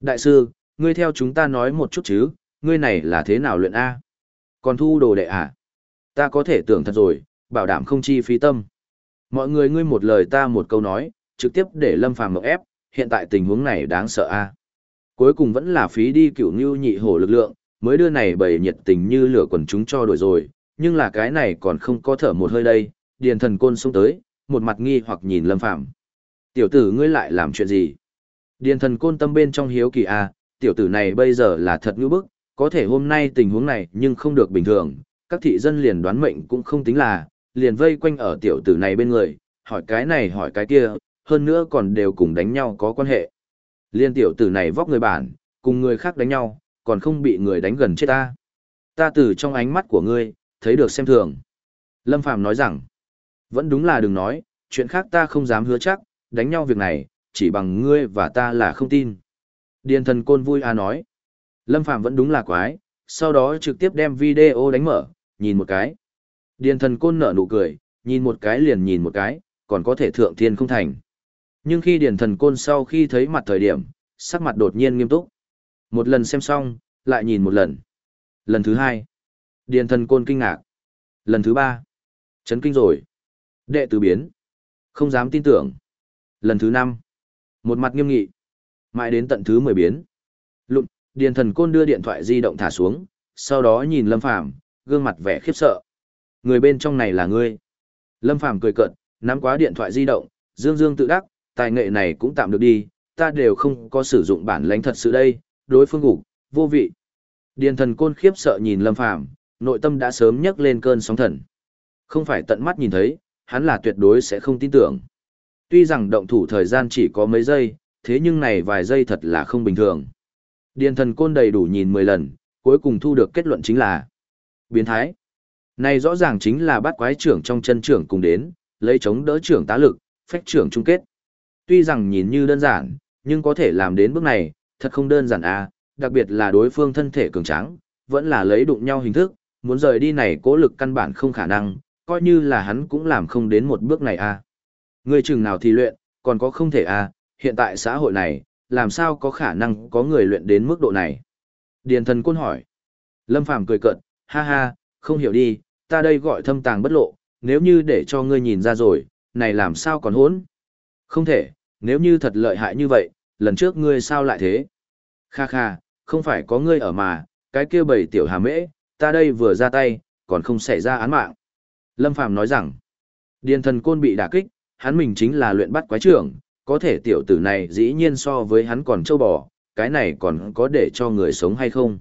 Đại sư, ngươi theo chúng ta nói một chút chứ, ngươi này là thế nào luyện A? Còn thu đồ đệ à? Ta có thể tưởng thật rồi, bảo đảm không chi phí tâm. Mọi người ngươi một lời ta một câu nói, trực tiếp để Lâm Phàm mộng ép, hiện tại tình huống này đáng sợ a. Cuối cùng vẫn là phí đi cửu như nhị hổ lực lượng, mới đưa này bầy nhiệt tình như lửa quần chúng cho đổi rồi, nhưng là cái này còn không có thở một hơi đây, điền thần côn xông tới, một mặt nghi hoặc nhìn Lâm Phàm Tiểu tử ngươi lại làm chuyện gì? Điền thần côn tâm bên trong hiếu kỳ a, tiểu tử này bây giờ là thật ngữ bức, có thể hôm nay tình huống này nhưng không được bình thường, các thị dân liền đoán mệnh cũng không tính là, liền vây quanh ở tiểu tử này bên người, hỏi cái này hỏi cái kia, hơn nữa còn đều cùng đánh nhau có quan hệ. Liên tiểu tử này vóc người bản, cùng người khác đánh nhau, còn không bị người đánh gần chết ta. Ta từ trong ánh mắt của ngươi, thấy được xem thường. Lâm Phàm nói rằng, vẫn đúng là đừng nói, chuyện khác ta không dám hứa chắc, đánh nhau việc này, chỉ bằng ngươi và ta là không tin. Điền thần côn vui à nói. Lâm Phàm vẫn đúng là quái, sau đó trực tiếp đem video đánh mở, nhìn một cái. Điền thần côn nở nụ cười, nhìn một cái liền nhìn một cái, còn có thể thượng thiên không thành. Nhưng khi điền thần côn sau khi thấy mặt thời điểm, sắc mặt đột nhiên nghiêm túc. Một lần xem xong, lại nhìn một lần. Lần thứ hai, điền thần côn kinh ngạc. Lần thứ ba, chấn kinh rồi. Đệ tử biến. Không dám tin tưởng. Lần thứ năm, một mặt nghiêm nghị. Mãi đến tận thứ mười biến. Lụm, điền thần côn đưa điện thoại di động thả xuống, sau đó nhìn lâm phàm, gương mặt vẻ khiếp sợ. Người bên trong này là ngươi. Lâm Phàm cười cợt, nắm quá điện thoại di động, dương dương tự đắc, tài nghệ này cũng tạm được đi, ta đều không có sử dụng bản lãnh thật sự đây, đối phương gục, vô vị. Điền thần côn khiếp sợ nhìn Lâm Phàm nội tâm đã sớm nhấc lên cơn sóng thần. Không phải tận mắt nhìn thấy, hắn là tuyệt đối sẽ không tin tưởng. Tuy rằng động thủ thời gian chỉ có mấy giây, thế nhưng này vài giây thật là không bình thường. Điền thần côn đầy đủ nhìn 10 lần, cuối cùng thu được kết luận chính là biến thái. Này rõ ràng chính là bắt quái trưởng trong chân trưởng cùng đến, lấy chống đỡ trưởng tá lực, phách trưởng chung kết. Tuy rằng nhìn như đơn giản, nhưng có thể làm đến bước này, thật không đơn giản à, đặc biệt là đối phương thân thể cường tráng, vẫn là lấy đụng nhau hình thức, muốn rời đi này cố lực căn bản không khả năng, coi như là hắn cũng làm không đến một bước này à. Người chừng nào thì luyện, còn có không thể à, hiện tại xã hội này, làm sao có khả năng có người luyện đến mức độ này? Điền thần côn hỏi. Lâm Phàm cười cợt, ha ha, không hiểu đi, ta đây gọi thâm tàng bất lộ, nếu như để cho ngươi nhìn ra rồi, này làm sao còn hỗn? Không thể, nếu như thật lợi hại như vậy, lần trước ngươi sao lại thế? Kha kha, không phải có ngươi ở mà, cái kia bầy tiểu hà mễ, ta đây vừa ra tay, còn không xảy ra án mạng. Lâm Phàm nói rằng, điền thần côn bị đả kích, hắn mình chính là luyện bắt quái trưởng, có thể tiểu tử này dĩ nhiên so với hắn còn trâu bò, cái này còn có để cho người sống hay không?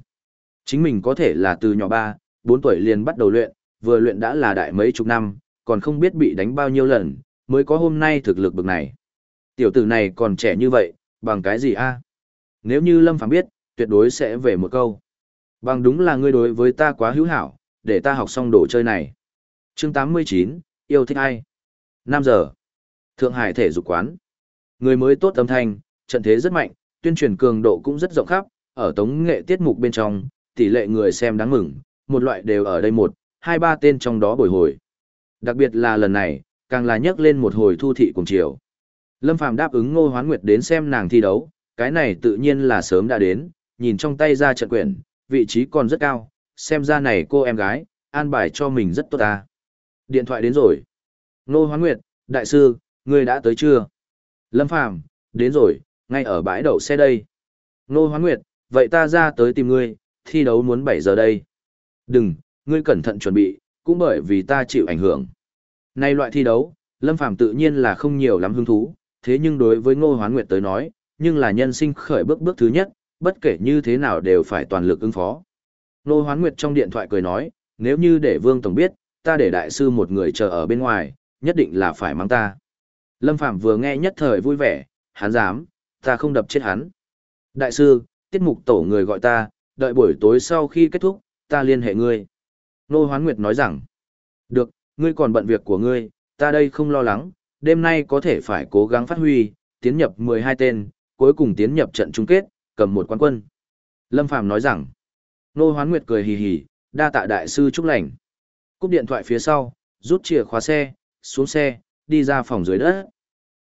Chính mình có thể là từ nhỏ ba, bốn tuổi liền bắt đầu luyện, vừa luyện đã là đại mấy chục năm, còn không biết bị đánh bao nhiêu lần, mới có hôm nay thực lực bực này. Tiểu tử này còn trẻ như vậy, bằng cái gì a? Nếu như Lâm Phàm biết, tuyệt đối sẽ về một câu. Bằng đúng là ngươi đối với ta quá hữu hảo, để ta học xong đồ chơi này. Chương 89, yêu thích ai? 5 giờ. Thượng Hải thể dục quán. Người mới tốt âm thanh, trận thế rất mạnh, tuyên truyền cường độ cũng rất rộng khắp, ở tống nghệ tiết mục bên trong, tỷ lệ người xem đáng mừng, một loại đều ở đây một, hai ba tên trong đó bồi hồi. Đặc biệt là lần này, càng là nhắc lên một hồi thu thị cùng chiều. Lâm Phàm đáp ứng Ngô Hoán Nguyệt đến xem nàng thi đấu, cái này tự nhiên là sớm đã đến, nhìn trong tay ra trận quyển, vị trí còn rất cao, xem ra này cô em gái, an bài cho mình rất tốt ta. Điện thoại đến rồi. Ngô Hoán Nguyệt, đại sư, ngươi đã tới chưa? Lâm Phàm đến rồi, ngay ở bãi đậu xe đây. Ngô Hoán Nguyệt, vậy ta ra tới tìm ngươi, thi đấu muốn 7 giờ đây. Đừng, ngươi cẩn thận chuẩn bị, cũng bởi vì ta chịu ảnh hưởng. Nay loại thi đấu, Lâm Phàm tự nhiên là không nhiều lắm hứng thú, thế nhưng đối với Ngô Hoán Nguyệt tới nói, nhưng là nhân sinh khởi bước bước thứ nhất, bất kể như thế nào đều phải toàn lực ứng phó. Ngô Hoán Nguyệt trong điện thoại cười nói, nếu như để Vương Tổng biết, ta để đại sư một người chờ ở bên ngoài, nhất định là phải mang ta. Lâm Phạm vừa nghe nhất thời vui vẻ, hắn dám, ta không đập chết hắn. Đại sư, tiết mục tổ người gọi ta, đợi buổi tối sau khi kết thúc, ta liên hệ ngươi. Nô Hoán Nguyệt nói rằng, được, ngươi còn bận việc của ngươi, ta đây không lo lắng, đêm nay có thể phải cố gắng phát huy, tiến nhập 12 tên, cuối cùng tiến nhập trận chung kết, cầm một quán quân. Lâm Phàm nói rằng, Nô Hoán Nguyệt cười hì hì, đa tạ đại sư chúc lành. Cúp điện thoại phía sau, rút chìa khóa xe, xuống xe, đi ra phòng dưới đất.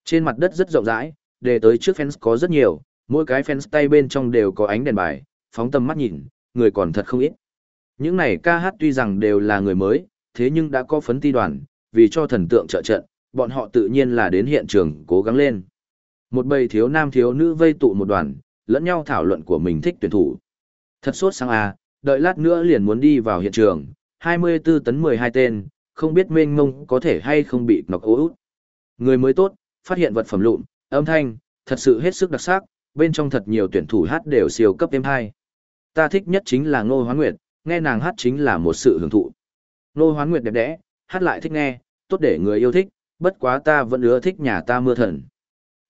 Trên mặt đất rất rộng rãi, để tới trước fence có rất nhiều, mỗi cái fence tay bên trong đều có ánh đèn bài, phóng tầm mắt nhìn, người còn thật không ít. Những này ca hát tuy rằng đều là người mới, thế nhưng đã có phấn ti đoàn, vì cho thần tượng trợ trận, bọn họ tự nhiên là đến hiện trường cố gắng lên. Một bầy thiếu nam thiếu nữ vây tụ một đoàn, lẫn nhau thảo luận của mình thích tuyển thủ. Thật sốt sang à, đợi lát nữa liền muốn đi vào hiện trường, 24 tấn 12 tên, không biết mênh mông có thể hay không bị nọc ố út. Người mới tốt, phát hiện vật phẩm lụn, âm thanh, thật sự hết sức đặc sắc, bên trong thật nhiều tuyển thủ hát đều siêu cấp êm hai. Ta thích nhất chính là Ngô Hoán Nguyệt, nghe nàng hát chính là một sự hưởng thụ. Ngô Hoán Nguyệt đẹp đẽ, hát lại thích nghe, tốt để người yêu thích, bất quá ta vẫn ưa thích nhà ta mưa thần.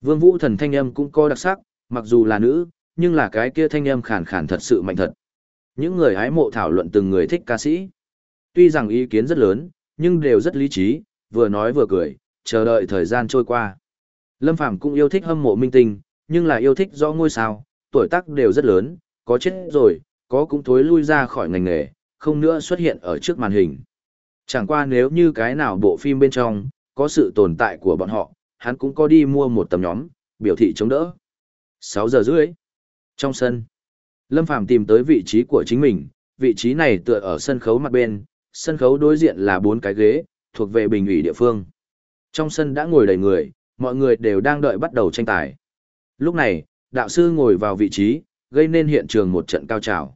Vương Vũ thần thanh âm cũng có đặc sắc, mặc dù là nữ, nhưng là cái kia thanh âm khàn khàn thật sự mạnh thật. Những người hái mộ thảo luận từng người thích ca sĩ. Tuy rằng ý kiến rất lớn, nhưng đều rất lý trí, vừa nói vừa cười, chờ đợi thời gian trôi qua. Lâm Phàm cũng yêu thích hâm mộ minh tinh, nhưng là yêu thích do ngôi sao, tuổi tác đều rất lớn, có chết rồi, có cũng thối lui ra khỏi ngành nghề, không nữa xuất hiện ở trước màn hình. Chẳng qua nếu như cái nào bộ phim bên trong, có sự tồn tại của bọn họ, hắn cũng có đi mua một tấm nhóm, biểu thị chống đỡ. 6 giờ rưỡi. Trong sân, Lâm Phàm tìm tới vị trí của chính mình, vị trí này tựa ở sân khấu mặt bên, sân khấu đối diện là bốn cái ghế, thuộc về bình ủy địa phương. Trong sân đã ngồi đầy người, mọi người đều đang đợi bắt đầu tranh tài. Lúc này, đạo sư ngồi vào vị trí, gây nên hiện trường một trận cao trào.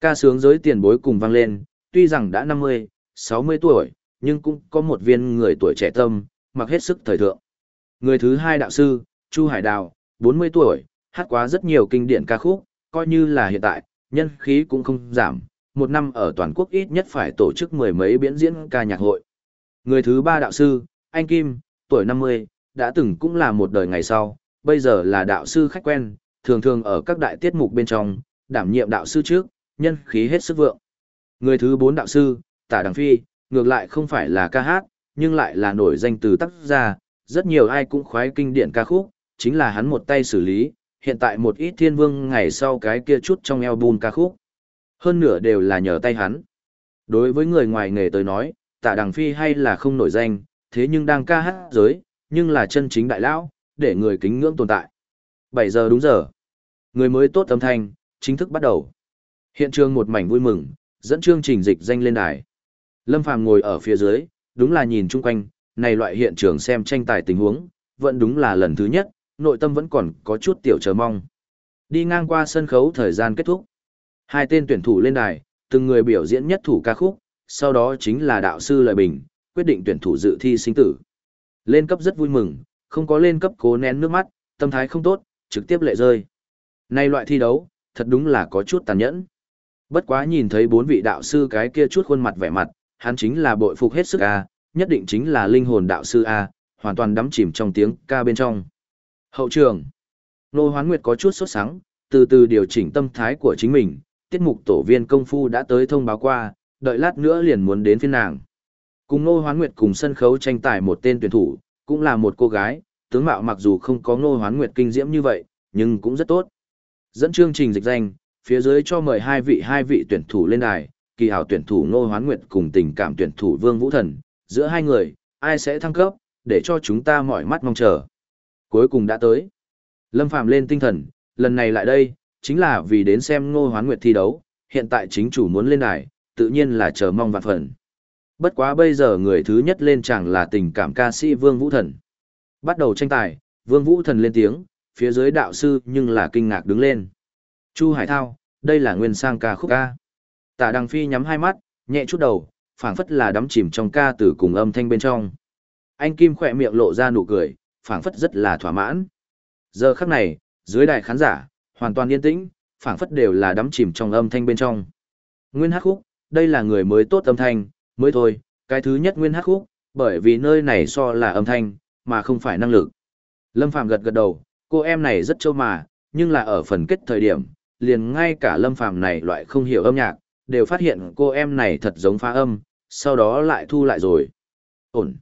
Ca sướng giới tiền bối cùng vang lên, tuy rằng đã 50, 60 tuổi, nhưng cũng có một viên người tuổi trẻ tâm, mặc hết sức thời thượng. Người thứ hai đạo sư, Chu Hải Đào, 40 tuổi, hát quá rất nhiều kinh điển ca khúc, coi như là hiện tại, nhân khí cũng không giảm, một năm ở toàn quốc ít nhất phải tổ chức mười mấy biến diễn ca nhạc hội. Người thứ ba đạo sư, anh Kim, tuổi 50, đã từng cũng là một đời ngày sau, bây giờ là đạo sư khách quen, thường thường ở các đại tiết mục bên trong, đảm nhiệm đạo sư trước, nhân khí hết sức vượng. Người thứ bốn đạo sư, Tả Đằng Phi, ngược lại không phải là ca hát, nhưng lại là nổi danh từ tác gia, rất nhiều ai cũng khoái kinh điển ca khúc, chính là hắn một tay xử lý, hiện tại một ít thiên vương ngày sau cái kia chút trong album ca khúc. Hơn nửa đều là nhờ tay hắn. Đối với người ngoài nghề tới nói, Tạ Đằng Phi hay là không nổi danh, thế nhưng đang ca hát giới, nhưng là chân chính đại lão, để người kính ngưỡng tồn tại. 7 giờ đúng giờ. Người mới tốt âm thanh, chính thức bắt đầu. Hiện trường một mảnh vui mừng, dẫn chương trình dịch danh lên đài. Lâm Phàm ngồi ở phía dưới, đúng là nhìn chung quanh, này loại hiện trường xem tranh tài tình huống, vẫn đúng là lần thứ nhất, nội tâm vẫn còn có chút tiểu chờ mong. Đi ngang qua sân khấu thời gian kết thúc. Hai tên tuyển thủ lên đài, từng người biểu diễn nhất thủ ca khúc, sau đó chính là đạo sư Lợi Bình, quyết định tuyển thủ dự thi sinh tử. Lên cấp rất vui mừng, không có lên cấp cố nén nước mắt, tâm thái không tốt, trực tiếp lệ rơi. Nay loại thi đấu, thật đúng là có chút tàn nhẫn. Bất quá nhìn thấy bốn vị đạo sư cái kia chút khuôn mặt vẻ mặt, hắn chính là bội phục hết sức A, nhất định chính là linh hồn đạo sư A, hoàn toàn đắm chìm trong tiếng ca bên trong. Hậu trường. Nô Hoán Nguyệt có chút sốt sắng, từ từ điều chỉnh tâm thái của chính mình, tiết mục tổ viên công phu đã tới thông báo qua, đợi lát nữa liền muốn đến phiên nàng. Cùng Nô Hoán Nguyệt cùng sân khấu tranh tài một tên tuyển thủ, cũng là một cô gái, tướng mạo mặc dù không có Nô Hoán Nguyệt kinh diễm như vậy, nhưng cũng rất tốt. Dẫn chương trình dịch danh, phía dưới cho mời hai vị hai vị tuyển thủ lên đài, kỳ hảo tuyển thủ Nô Hoán Nguyệt cùng tình cảm tuyển thủ Vương Vũ Thần, giữa hai người, ai sẽ thăng cấp, để cho chúng ta mỏi mắt mong chờ. Cuối cùng đã tới. Lâm Phàm lên tinh thần, lần này lại đây, chính là vì đến xem Ngô Hoán Nguyệt thi đấu, hiện tại chính chủ muốn lên đài, tự nhiên là chờ mong vạn phần. Bất quá bây giờ người thứ nhất lên chẳng là tình cảm ca sĩ Vương Vũ Thần. Bắt đầu tranh tài, Vương Vũ Thần lên tiếng, phía dưới đạo sư nhưng là kinh ngạc đứng lên. Chu Hải Thao, đây là nguyên sang ca khúc ca. Tạ Đăng Phi nhắm hai mắt, nhẹ chút đầu, phảng phất là đắm chìm trong ca từ cùng âm thanh bên trong. Anh Kim khỏe miệng lộ ra nụ cười, phảng phất rất là thỏa mãn. Giờ khắc này, dưới đài khán giả, hoàn toàn yên tĩnh, phảng phất đều là đắm chìm trong âm thanh bên trong. Nguyên hát khúc, đây là người mới tốt âm thanh, mới thôi, cái thứ nhất nguyên hát khúc, bởi vì nơi này so là âm thanh, mà không phải năng lực. Lâm Phàm gật gật đầu, cô em này rất trâu mà, nhưng là ở phần kết thời điểm, liền ngay cả Lâm Phàm này loại không hiểu âm nhạc, đều phát hiện cô em này thật giống phá âm, sau đó lại thu lại rồi. Ổn.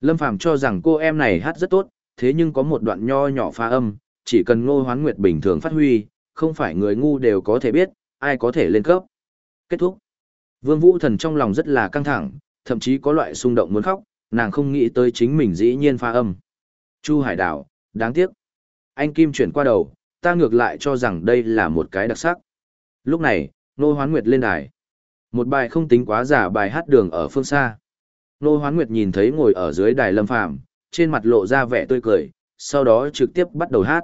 Lâm Phàm cho rằng cô em này hát rất tốt, thế nhưng có một đoạn nho nhỏ phá âm, chỉ cần ngô hoán nguyệt bình thường phát huy, không phải người ngu đều có thể biết, ai có thể lên cấp. Kết thúc. Vương Vũ Thần trong lòng rất là căng thẳng, thậm chí có loại xung động muốn khóc, nàng không nghĩ tới chính mình dĩ nhiên pha âm. Chu Hải Đảo, đáng tiếc. Anh Kim chuyển qua đầu, ta ngược lại cho rằng đây là một cái đặc sắc. Lúc này, Nô Hoán Nguyệt lên đài. Một bài không tính quá giả bài hát đường ở phương xa. Nô Hoán Nguyệt nhìn thấy ngồi ở dưới đài lâm phàm, trên mặt lộ ra vẻ tươi cười, sau đó trực tiếp bắt đầu hát.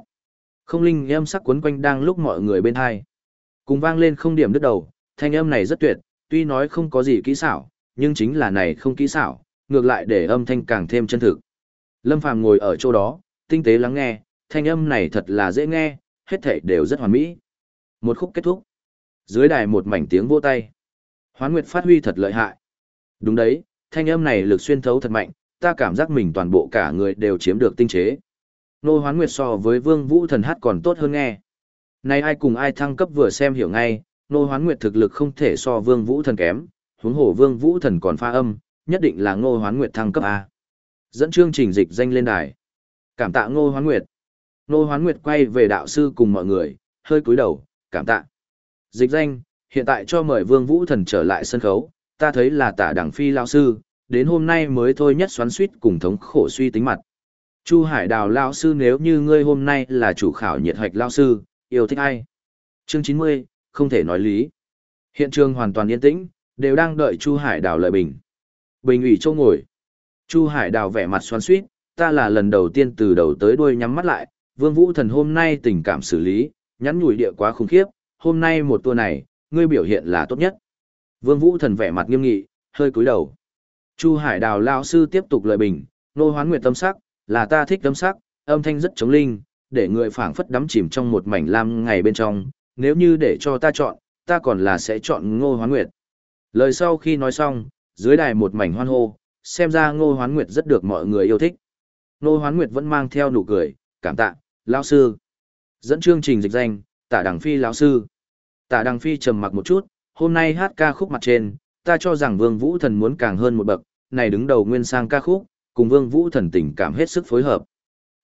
Không linh âm sắc quấn quanh đang lúc mọi người bên hai. Cùng vang lên không điểm đứt đầu, thanh âm này rất tuyệt, tuy nói không có gì kỹ xảo, nhưng chính là này không kỹ xảo, ngược lại để âm thanh càng thêm chân thực. Lâm Phàm ngồi ở chỗ đó, tinh tế lắng nghe, thanh âm này thật là dễ nghe, hết thảy đều rất hoàn mỹ. Một khúc kết thúc. Dưới đài một mảnh tiếng vỗ tay. Hoán Nguyệt phát huy thật lợi hại. Đúng đấy, thanh âm này lực xuyên thấu thật mạnh, ta cảm giác mình toàn bộ cả người đều chiếm được tinh chế. Nô Hoán Nguyệt so với Vương Vũ Thần hát còn tốt hơn nghe. Này ai cùng ai thăng cấp vừa xem hiểu ngay, Nô Hoán Nguyệt thực lực không thể so Vương Vũ Thần kém, huống hồ Vương Vũ Thần còn pha âm, nhất định là Ngô Hoán Nguyệt thăng cấp A. Dẫn chương trình dịch danh lên đài. Cảm tạ Ngô Hoán Nguyệt. Ngô Hoán Nguyệt quay về đạo sư cùng mọi người, hơi cúi đầu, cảm tạ. Dịch danh, hiện tại cho mời Vương Vũ Thần trở lại sân khấu, ta thấy là tả đẳng phi lao sư, đến hôm nay mới thôi nhất xoắn suýt cùng thống khổ suy tính mặt. Chu Hải Đào lao sư nếu như ngươi hôm nay là chủ khảo nhiệt hoạch lao sư, yêu thích ai? Chương 90, không thể nói lý. Hiện trường hoàn toàn yên tĩnh, đều đang đợi Chu Hải Đào lợi bình. Bình ủy châu ngồi. Chu Hải Đào vẻ mặt xoắn suýt, ta là lần đầu tiên từ đầu tới đuôi nhắm mắt lại, Vương Vũ Thần hôm nay tình cảm xử lý, nhắn nhủi địa quá khủng khiếp, hôm nay một tour này, ngươi biểu hiện là tốt nhất. Vương Vũ Thần vẻ mặt nghiêm nghị, hơi cúi đầu. Chu Hải Đào lão sư tiếp tục lời bình, nô Hoán Nguyệt tâm sắc, là ta thích âm sắc, âm thanh rất chống linh, để người phảng phất đắm chìm trong một mảnh lam ngày bên trong, nếu như để cho ta chọn, ta còn là sẽ chọn Ngô Hoán Nguyệt. Lời sau khi nói xong, dưới đài một mảnh hoan hô, xem ra Ngô Hoán Nguyệt rất được mọi người yêu thích. Ngô Hoán Nguyệt vẫn mang theo nụ cười, cảm tạ, lão sư. Dẫn chương trình dịch danh, Tả Đằng Phi lão sư. Tả Đằng Phi trầm mặc một chút, hôm nay hát ca khúc mặt trên, ta cho rằng Vương Vũ Thần muốn càng hơn một bậc, này đứng đầu nguyên sang ca khúc, cùng Vương Vũ Thần tình cảm hết sức phối hợp.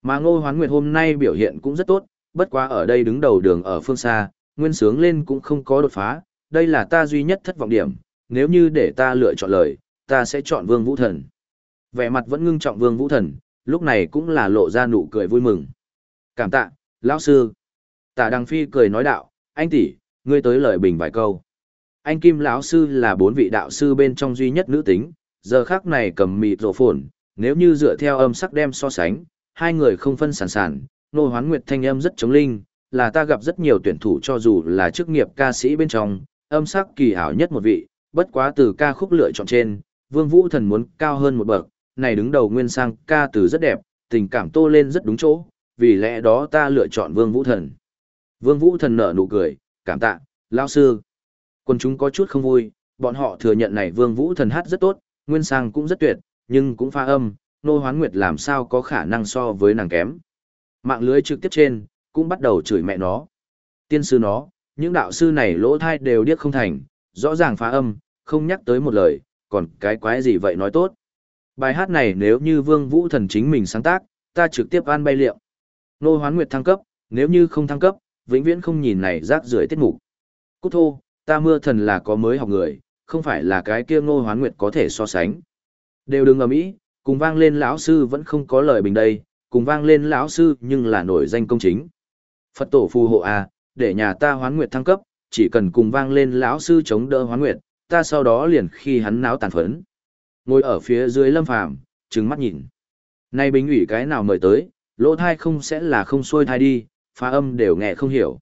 Mà Ngô Hoán Nguyệt hôm nay biểu hiện cũng rất tốt, bất quá ở đây đứng đầu đường ở phương xa, nguyên sướng lên cũng không có đột phá, đây là ta duy nhất thất vọng điểm, nếu như để ta lựa chọn lời, ta sẽ chọn Vương Vũ Thần. Vẻ mặt vẫn ngưng trọng Vương Vũ Thần, lúc này cũng là lộ ra nụ cười vui mừng. Cảm tạ, lão sư. Tạ Đăng Phi cười nói đạo, anh tỷ, ngươi tới lời bình vài câu. Anh Kim lão sư là bốn vị đạo sư bên trong duy nhất nữ tính, giờ khắc này cầm mịt rổ phồn, nếu như dựa theo âm sắc đem so sánh, hai người không phân sản sản, nô hoán nguyệt thanh âm rất chống linh, là ta gặp rất nhiều tuyển thủ cho dù là chức nghiệp ca sĩ bên trong, âm sắc kỳ ảo nhất một vị, bất quá từ ca khúc lựa chọn trên, Vương Vũ Thần muốn cao hơn một bậc, này đứng đầu nguyên sang ca từ rất đẹp, tình cảm tô lên rất đúng chỗ, vì lẽ đó ta lựa chọn Vương Vũ Thần. Vương Vũ Thần nở nụ cười, cảm tạ, lão sư. Quân chúng có chút không vui, bọn họ thừa nhận này Vương Vũ Thần hát rất tốt, nguyên sang cũng rất tuyệt, nhưng cũng pha âm, nô hoán nguyệt làm sao có khả năng so với nàng kém. Mạng lưới trực tiếp trên, cũng bắt đầu chửi mẹ nó. Tiên sư nó, những đạo sư này lỗ thai đều điếc không thành, rõ ràng phá âm, không nhắc tới một lời, còn cái quái gì vậy nói tốt. Bài hát này nếu như Vương Vũ Thần chính mình sáng tác, ta trực tiếp an bay liệu. Nô hoán nguyệt thăng cấp, nếu như không thăng cấp, vĩnh viễn không nhìn này rác rưởi tiết mục. Cút thô, ta mưa thần là có mới học người, không phải là cái kia nô hoán nguyệt có thể so sánh. Đều đừng ầm ĩ, cùng vang lên lão sư vẫn không có lời bình đây, cùng vang lên lão sư nhưng là nổi danh công chính. Phật tổ phù hộ à, để nhà ta hoán nguyệt thăng cấp, chỉ cần cùng vang lên lão sư chống đỡ hoán nguyệt, ta sau đó liền khi hắn náo tàn phấn. Ngồi ở phía dưới lâm phàm, trừng mắt nhìn. Nay bình ủy cái nào mời tới, lỗ thai không sẽ là không xuôi thai đi, phá âm đều nghe không hiểu.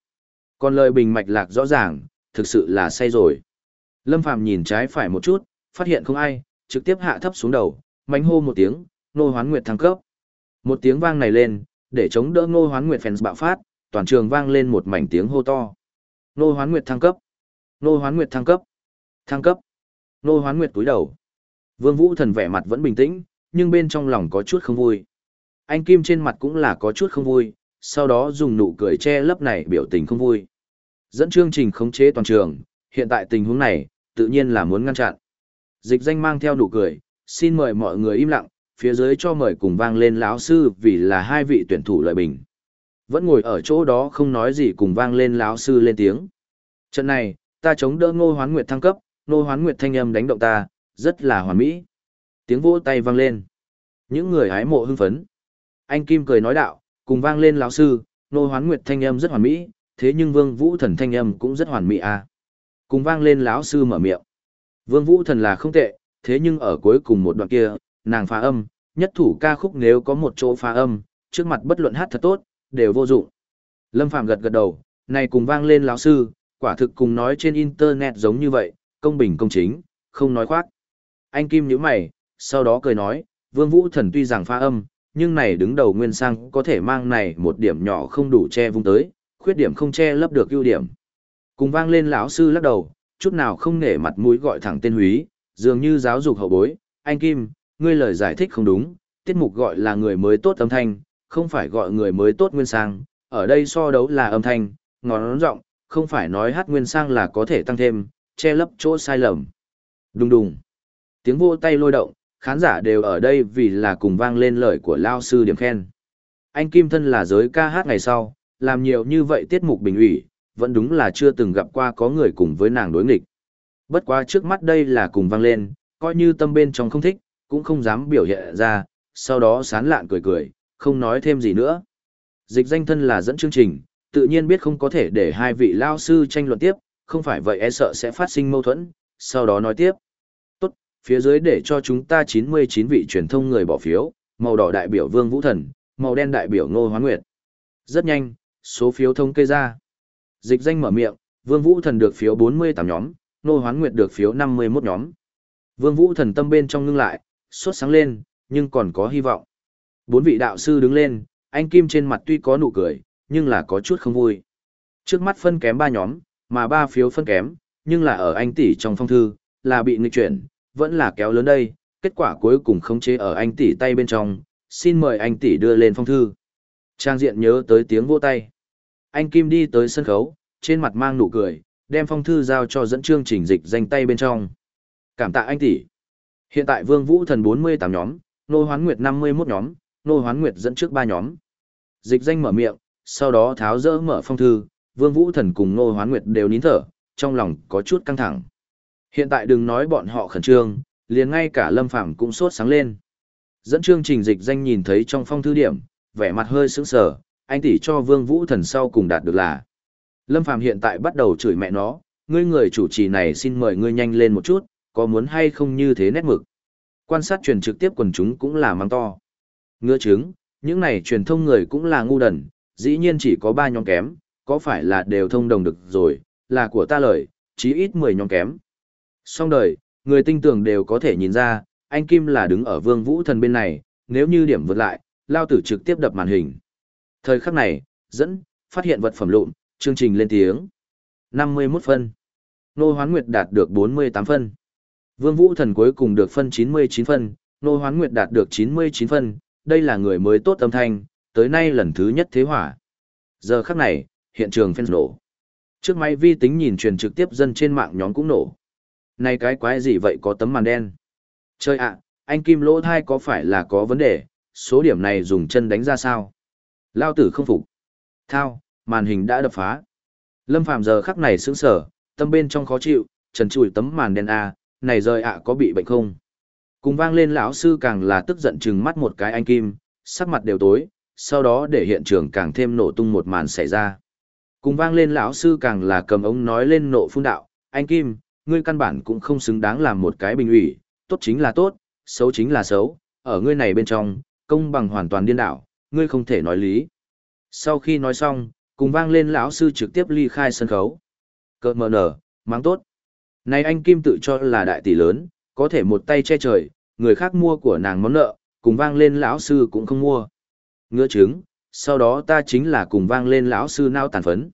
Còn lời bình mạch lạc rõ ràng, thực sự là say rồi. Lâm Phàm nhìn trái phải một chút, phát hiện không ai, trực tiếp hạ thấp xuống đầu, mánh hô một tiếng, nô hoán nguyệt thăng cấp. Một tiếng vang này lên, để chống đỡ nô hoán nguyệt fans bạo phát, toàn trường vang lên một mảnh tiếng hô to. Nô hoán nguyệt thăng cấp. Nô hoán nguyệt thăng cấp. Thăng cấp. Nô hoán nguyệt túi đầu. Vương Vũ thần vẻ mặt vẫn bình tĩnh, nhưng bên trong lòng có chút không vui. Anh Kim trên mặt cũng là có chút không vui, sau đó dùng nụ cười che lấp này biểu tình không vui. Dẫn chương trình khống chế toàn trường, hiện tại tình huống này, tự nhiên là muốn ngăn chặn. Dịch danh mang theo nụ cười, xin mời mọi người im lặng, phía dưới cho mời cùng vang lên lão sư vì là hai vị tuyển thủ lợi bình. Vẫn ngồi ở chỗ đó không nói gì cùng vang lên lão sư lên tiếng. Trận này, ta chống đỡ ngô hoán nguyệt thăng cấp, ngô hoán nguyệt thanh âm đánh động ta, rất là hoàn mỹ. Tiếng vỗ tay vang lên. Những người hái mộ hưng phấn. Anh Kim cười nói đạo, cùng vang lên lão sư, ngô hoán nguyệt thanh âm rất hoàn mỹ, thế nhưng vương vũ thần thanh âm cũng rất hoàn mỹ à. Cùng vang lên lão sư mở miệng. Vương Vũ Thần là không tệ, thế nhưng ở cuối cùng một đoạn kia, nàng phá âm, nhất thủ ca khúc nếu có một chỗ phá âm, trước mặt bất luận hát thật tốt, đều vô dụng. Lâm Phàm gật gật đầu, này cùng vang lên lão sư, quả thực cùng nói trên internet giống như vậy, công bình công chính, không nói khoác. Anh Kim nhíu mày, sau đó cười nói, Vương Vũ Thần tuy rằng phá âm, nhưng này đứng đầu nguyên sang có thể mang này một điểm nhỏ không đủ che vung tới, khuyết điểm không che lấp được ưu điểm. Cùng vang lên lão sư lắc đầu, chút nào không nể mặt mũi gọi thẳng tên húy, dường như giáo dục hậu bối, anh Kim, ngươi lời giải thích không đúng, tiết mục gọi là người mới tốt âm thanh, không phải gọi người mới tốt nguyên sang, ở đây so đấu là âm thanh, ngón rộng, không phải nói hát nguyên sang là có thể tăng thêm, che lấp chỗ sai lầm. Đùng đùng. Tiếng vô tay lôi động, khán giả đều ở đây vì là cùng vang lên lời của lao sư điểm khen. Anh Kim thân là giới ca hát ngày sau, làm nhiều như vậy tiết mục bình ủy, vẫn đúng là chưa từng gặp qua có người cùng với nàng đối nghịch. Bất quá trước mắt đây là cùng vang lên, coi như tâm bên trong không thích, cũng không dám biểu hiện ra, sau đó sán lạn cười cười, không nói thêm gì nữa. Dịch danh thân là dẫn chương trình, tự nhiên biết không có thể để hai vị lao sư tranh luận tiếp, không phải vậy e sợ sẽ phát sinh mâu thuẫn, sau đó nói tiếp. Tốt, phía dưới để cho chúng ta 99 vị truyền thông người bỏ phiếu, màu đỏ đại biểu Vương Vũ Thần, màu đen đại biểu Ngô Hoán Nguyệt. Rất nhanh, số phiếu thông kê ra. Dịch danh mở miệng, Vương Vũ Thần được phiếu 48 nhóm, Nô Hoán Nguyệt được phiếu 51 nhóm. Vương Vũ thần tâm bên trong ngưng lại, suốt sáng lên, nhưng còn có hy vọng. Bốn vị đạo sư đứng lên, anh Kim trên mặt tuy có nụ cười, nhưng là có chút không vui. Trước mắt phân kém ba nhóm, mà ba phiếu phân kém, nhưng là ở anh tỷ trong phong thư, là bị nghịch chuyển, vẫn là kéo lớn đây, kết quả cuối cùng khống chế ở anh tỷ tay bên trong, xin mời anh tỷ đưa lên phong thư. Trang diện nhớ tới tiếng vỗ tay. Anh Kim đi tới sân khấu, trên mặt mang nụ cười, đem phong thư giao cho dẫn chương trình dịch danh tay bên trong. Cảm tạ anh tỷ. Hiện tại Vương Vũ Thần 48 nhóm, Nô Hoán Nguyệt 51 nhóm, Nô Hoán Nguyệt dẫn trước 3 nhóm. Dịch danh mở miệng, sau đó tháo dỡ mở phong thư, Vương Vũ Thần cùng Nô Hoán Nguyệt đều nín thở, trong lòng có chút căng thẳng. Hiện tại đừng nói bọn họ khẩn trương, liền ngay cả Lâm Phàm cũng sốt sáng lên. Dẫn chương trình dịch danh nhìn thấy trong phong thư điểm, vẻ mặt hơi sững sờ, anh tỷ cho Vương Vũ Thần sau cùng đạt được là. Lâm Phàm hiện tại bắt đầu chửi mẹ nó, ngươi người chủ trì này xin mời ngươi nhanh lên một chút, có muốn hay không như thế nét mực. Quan sát truyền trực tiếp quần chúng cũng là mang to. Ngựa chứng, những này truyền thông người cũng là ngu đần, dĩ nhiên chỉ có ba nhóm kém, có phải là đều thông đồng được rồi, là của ta lời, chí ít 10 nhóm kém. Xong đời, người tinh tưởng đều có thể nhìn ra, anh Kim là đứng ở vương vũ thần bên này, nếu như điểm vượt lại, lao tử trực tiếp đập màn hình. Thời khắc này, dẫn, phát hiện vật phẩm lụn, chương trình lên tiếng. 51 phân. Nô Hoán Nguyệt đạt được 48 phân. Vương Vũ Thần cuối cùng được phân 99 phân, Nô Hoán Nguyệt đạt được 99 phân, đây là người mới tốt âm thanh, tới nay lần thứ nhất thế hỏa. Giờ khắc này, hiện trường phen nổ. Trước máy vi tính nhìn truyền trực tiếp dân trên mạng nhóm cũng nổ. Này cái quái gì vậy có tấm màn đen? Chơi ạ, anh Kim Lỗ Thai có phải là có vấn đề, số điểm này dùng chân đánh ra sao? Lao tử không phục. Thao, màn hình đã đập phá. Lâm Phàm giờ khắc này sững sờ, tâm bên trong khó chịu, trần trụi tấm màn đen a, này rời ạ có bị bệnh không? Cùng vang lên lão sư càng là tức giận chừng mắt một cái anh Kim, sắc mặt đều tối, sau đó để hiện trường càng thêm nổ tung một màn xảy ra. Cùng vang lên lão sư càng là cầm ống nói lên nộ phun đạo, anh Kim, ngươi căn bản cũng không xứng đáng làm một cái bình ủy, tốt chính là tốt, xấu chính là xấu, ở ngươi này bên trong, công bằng hoàn toàn điên đảo, ngươi không thể nói lý. Sau khi nói xong, cùng vang lên lão sư trực tiếp ly khai sân khấu. Cợt mờ nở, mang tốt. Này anh Kim tự cho là đại tỷ lớn, có thể một tay che trời, người khác mua của nàng món nợ, cùng vang lên lão sư cũng không mua. Ngựa chứng, sau đó ta chính là cùng vang lên lão sư nao tàn phấn.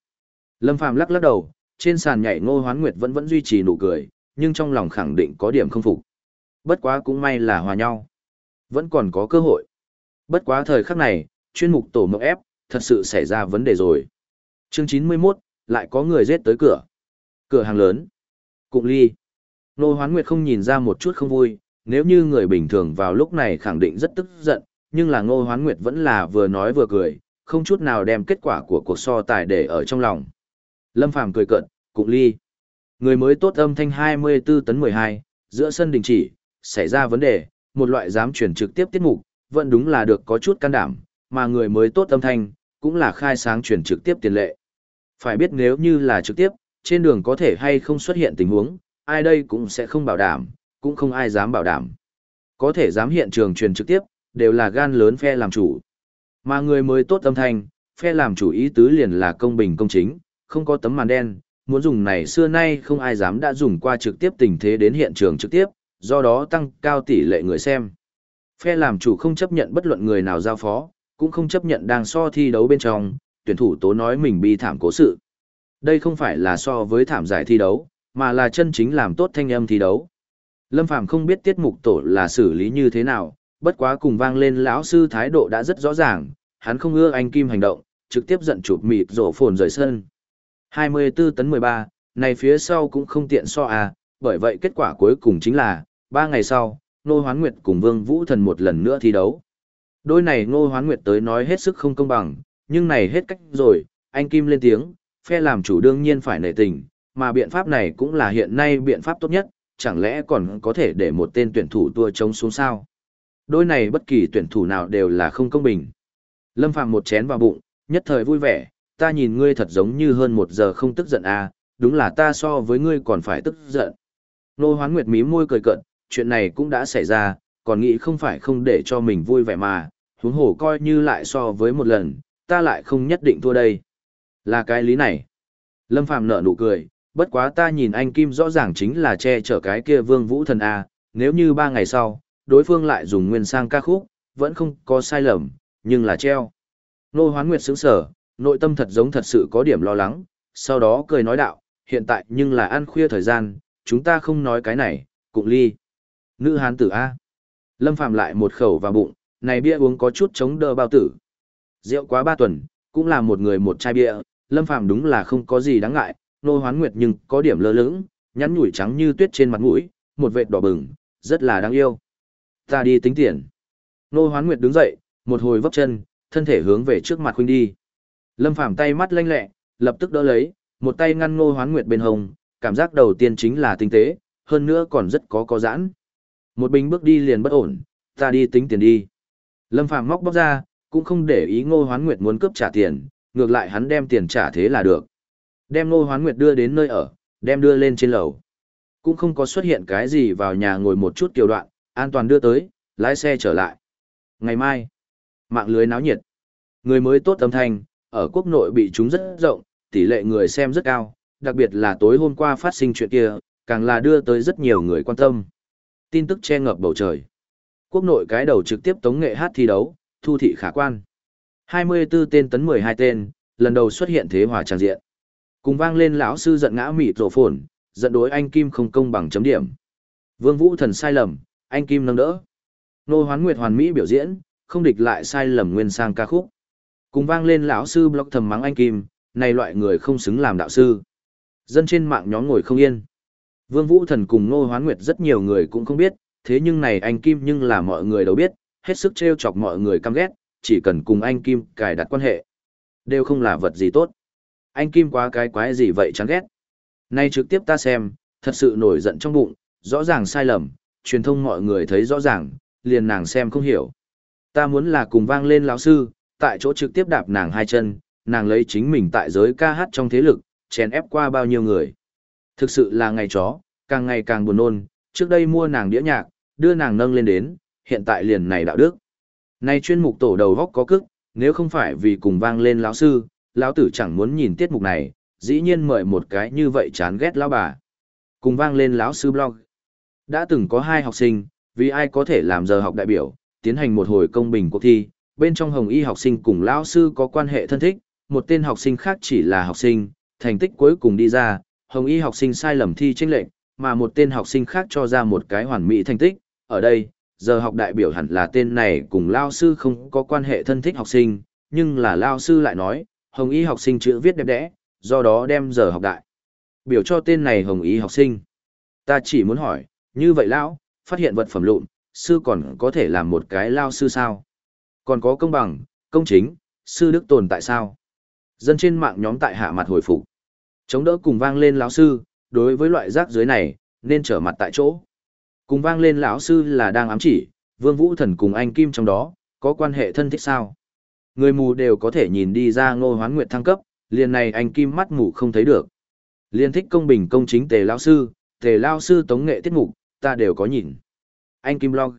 Lâm Phàm lắc lắc đầu, trên sàn nhảy Ngô Hoán Nguyệt vẫn vẫn duy trì nụ cười, nhưng trong lòng khẳng định có điểm không phục. Bất quá cũng may là hòa nhau. Vẫn còn có cơ hội. Bất quá thời khắc này, chuyên mục tổ mộng ép, thật sự xảy ra vấn đề rồi. Chương 91, lại có người giết tới cửa. Cửa hàng lớn. Cụng ly. Nô Hoán Nguyệt không nhìn ra một chút không vui, nếu như người bình thường vào lúc này khẳng định rất tức giận, nhưng là Ngô Hoán Nguyệt vẫn là vừa nói vừa cười, không chút nào đem kết quả của cuộc so tài để ở trong lòng. Lâm Phàm cười cợt, cụng ly. Người mới tốt âm thanh 24 tấn 12, giữa sân đình chỉ, xảy ra vấn đề, một loại dám chuyển trực tiếp tiết mục, vẫn đúng là được có chút can đảm, mà người mới tốt âm thanh, cũng là khai sáng chuyển trực tiếp tiền lệ. Phải biết nếu như là trực tiếp, trên đường có thể hay không xuất hiện tình huống, ai đây cũng sẽ không bảo đảm, cũng không ai dám bảo đảm. Có thể dám hiện trường truyền trực tiếp, đều là gan lớn phe làm chủ. Mà người mới tốt âm thanh, phe làm chủ ý tứ liền là công bình công chính, không có tấm màn đen, muốn dùng này xưa nay không ai dám đã dùng qua trực tiếp tình thế đến hiện trường trực tiếp, do đó tăng cao tỷ lệ người xem. Phe làm chủ không chấp nhận bất luận người nào giao phó, cũng không chấp nhận đang so thi đấu bên trong, tuyển thủ tố nói mình bi thảm cố sự. Đây không phải là so với thảm giải thi đấu, mà là chân chính làm tốt thanh âm thi đấu. Lâm Phàm không biết tiết mục tổ là xử lý như thế nào, bất quá cùng vang lên lão sư thái độ đã rất rõ ràng, hắn không ưa anh Kim hành động, trực tiếp giận chụp mịt rổ phồn rời sân. 24 tấn 13, này phía sau cũng không tiện so à, bởi vậy kết quả cuối cùng chính là, 3 ngày sau, Nô Hoán Nguyệt cùng Vương Vũ Thần một lần nữa thi đấu. Đôi này Nô Hoán Nguyệt tới nói hết sức không công bằng, nhưng này hết cách rồi, anh Kim lên tiếng, phe làm chủ đương nhiên phải nể tình, mà biện pháp này cũng là hiện nay biện pháp tốt nhất, chẳng lẽ còn có thể để một tên tuyển thủ tua chống xuống sao? Đôi này bất kỳ tuyển thủ nào đều là không công bình. Lâm Phạm một chén vào bụng, nhất thời vui vẻ, ta nhìn ngươi thật giống như hơn một giờ không tức giận à, đúng là ta so với ngươi còn phải tức giận. Nô Hoán Nguyệt mí môi cười cận, chuyện này cũng đã xảy ra, còn nghĩ không phải không để cho mình vui vẻ mà, huống hồ coi như lại so với một lần, ta lại không nhất định thua đây. Là cái lý này. Lâm Phàm nở nụ cười, bất quá ta nhìn anh Kim rõ ràng chính là che chở cái kia vương vũ thần A, nếu như ba ngày sau, đối phương lại dùng nguyên sang ca khúc, vẫn không có sai lầm, nhưng là treo. Nô Hoán Nguyệt sững sở, nội tâm thật giống thật sự có điểm lo lắng, sau đó cười nói đạo, hiện tại nhưng là ăn khuya thời gian, chúng ta không nói cái này, cụng ly. Nữ hán tử A. Lâm phạm lại một khẩu vào bụng, này bia uống có chút chống đỡ bao tử. Rượu quá ba tuần, cũng là một người một chai bia, Lâm phạm đúng là không có gì đáng ngại, nô hoán nguyệt nhưng có điểm lơ lửng, nhắn nhủi trắng như tuyết trên mặt mũi, một vệt đỏ bừng, rất là đáng yêu. Ta đi tính tiền. Nô hoán nguyệt đứng dậy, một hồi vấp chân, thân thể hướng về trước mặt huynh đi. Lâm Phàm tay mắt lanh lẹ, lập tức đỡ lấy, một tay ngăn Ngô Hoán Nguyệt bên hông, cảm giác đầu tiên chính là tinh tế, hơn nữa còn rất có có giãn. Một bình bước đi liền bất ổn, ta đi tính tiền đi. Lâm Phàm móc bóc ra, cũng không để ý Ngô Hoán Nguyệt muốn cướp trả tiền, ngược lại hắn đem tiền trả thế là được. Đem Ngô Hoán Nguyệt đưa đến nơi ở, đem đưa lên trên lầu. Cũng không có xuất hiện cái gì vào nhà ngồi một chút kiều đoạn, an toàn đưa tới, lái xe trở lại. Ngày mai, mạng lưới náo nhiệt. Người mới tốt âm thanh, ở quốc nội bị chúng rất rộng, tỷ lệ người xem rất cao, đặc biệt là tối hôm qua phát sinh chuyện kia, càng là đưa tới rất nhiều người quan tâm. Tin tức che ngập bầu trời. Quốc nội cái đầu trực tiếp tống nghệ hát thi đấu, thu thị khả quan. 24 tên tấn 12 tên, lần đầu xuất hiện thế hòa trang diện. Cùng vang lên lão sư giận ngã mịt rổ phồn, giận đối anh Kim không công bằng chấm điểm. Vương Vũ Thần sai lầm, anh Kim nâng đỡ. Nô Hoán Nguyệt hoàn mỹ biểu diễn, không địch lại sai lầm nguyên sang ca khúc. Cùng vang lên lão sư block thầm mắng anh Kim, này loại người không xứng làm đạo sư. Dân trên mạng nhóm ngồi không yên. Vương Vũ Thần cùng Nô Hoán Nguyệt rất nhiều người cũng không biết, thế nhưng này anh Kim nhưng là mọi người đều biết, hết sức trêu chọc mọi người căm ghét, chỉ cần cùng anh Kim cài đặt quan hệ. Đều không là vật gì tốt. Anh Kim quá cái quái gì vậy chán ghét. Nay trực tiếp ta xem, thật sự nổi giận trong bụng, rõ ràng sai lầm, truyền thông mọi người thấy rõ ràng, liền nàng xem không hiểu. Ta muốn là cùng vang lên lão sư, tại chỗ trực tiếp đạp nàng hai chân, nàng lấy chính mình tại giới ca hát trong thế lực, chèn ép qua bao nhiêu người. Thực sự là ngày chó, càng ngày càng buồn nôn, trước đây mua nàng đĩa nhạc, đưa nàng nâng lên đến, hiện tại liền này đạo đức. Nay chuyên mục tổ đầu góc có cức, nếu không phải vì cùng vang lên lão sư, lão tử chẳng muốn nhìn tiết mục này, dĩ nhiên mời một cái như vậy chán ghét lão bà. Cùng vang lên lão sư blog. Đã từng có hai học sinh, vì ai có thể làm giờ học đại biểu, tiến hành một hồi công bình cuộc thi, bên trong hồng y học sinh cùng lão sư có quan hệ thân thích, một tên học sinh khác chỉ là học sinh, thành tích cuối cùng đi ra, hồng y học sinh sai lầm thi tranh lệnh, mà một tên học sinh khác cho ra một cái hoàn mỹ thành tích, ở đây, giờ học đại biểu hẳn là tên này cùng lao sư không có quan hệ thân thích học sinh, nhưng là lao sư lại nói, hồng y học sinh chữ viết đẹp đẽ, do đó đem giờ học đại. Biểu cho tên này hồng y học sinh. Ta chỉ muốn hỏi, như vậy lão, phát hiện vật phẩm lụn, sư còn có thể làm một cái lao sư sao? Còn có công bằng, công chính, sư đức tồn tại sao? Dân trên mạng nhóm tại hạ mặt hồi phục. Chống đỡ cùng vang lên lão sư, đối với loại rác dưới này, nên trở mặt tại chỗ. Cùng vang lên lão sư là đang ám chỉ, Vương Vũ Thần cùng anh Kim trong đó, có quan hệ thân thích sao? Người mù đều có thể nhìn đi ra ngô hoán nguyệt thăng cấp, liền này anh Kim mắt mù không thấy được. Liên thích công bình công chính tề lão sư, tề lão sư tống nghệ tiết mục, ta đều có nhìn. Anh Kim blog.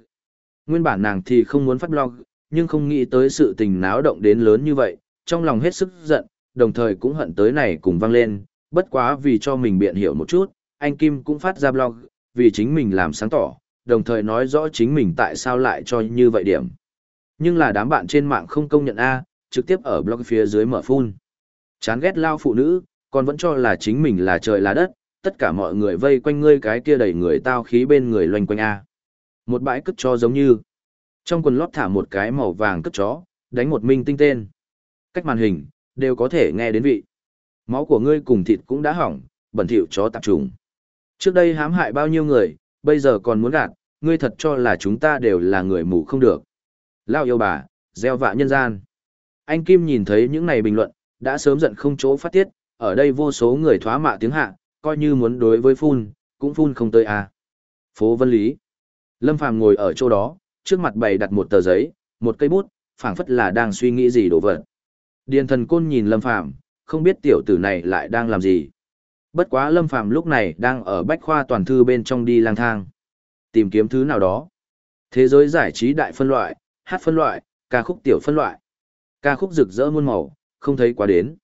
Nguyên bản nàng thì không muốn phát blog, nhưng không nghĩ tới sự tình náo động đến lớn như vậy, trong lòng hết sức giận, đồng thời cũng hận tới này cùng vang lên, bất quá vì cho mình biện hiểu một chút, anh Kim cũng phát ra blog, vì chính mình làm sáng tỏ, đồng thời nói rõ chính mình tại sao lại cho như vậy điểm. Nhưng là đám bạn trên mạng không công nhận A, trực tiếp ở blog phía dưới mở phun. Chán ghét lao phụ nữ, còn vẫn cho là chính mình là trời là đất, tất cả mọi người vây quanh ngươi cái kia đầy người tao khí bên người loanh quanh A. Một bãi cất cho giống như, trong quần lót thả một cái màu vàng cất chó, đánh một minh tinh tên. Cách màn hình, đều có thể nghe đến vị. Máu của ngươi cùng thịt cũng đã hỏng, bẩn thỉu chó tạp trùng. Trước đây hãm hại bao nhiêu người, bây giờ còn muốn gạt, ngươi thật cho là chúng ta đều là người mù không được. Lao yêu bà, gieo vạ nhân gian. Anh Kim nhìn thấy những này bình luận, đã sớm giận không chỗ phát tiết, ở đây vô số người thoá mạ tiếng hạ, coi như muốn đối với phun, cũng phun không tới à. Phố Vân Lý. Lâm Phàm ngồi ở chỗ đó, trước mặt bày đặt một tờ giấy, một cây bút, phảng phất là đang suy nghĩ gì đổ vật. Điền thần côn nhìn Lâm Phàm không biết tiểu tử này lại đang làm gì. Bất quá Lâm Phàm lúc này đang ở bách khoa toàn thư bên trong đi lang thang. Tìm kiếm thứ nào đó. Thế giới giải trí đại phân loại, hát phân loại, ca khúc tiểu phân loại. Ca khúc rực rỡ muôn màu, không thấy quá đến.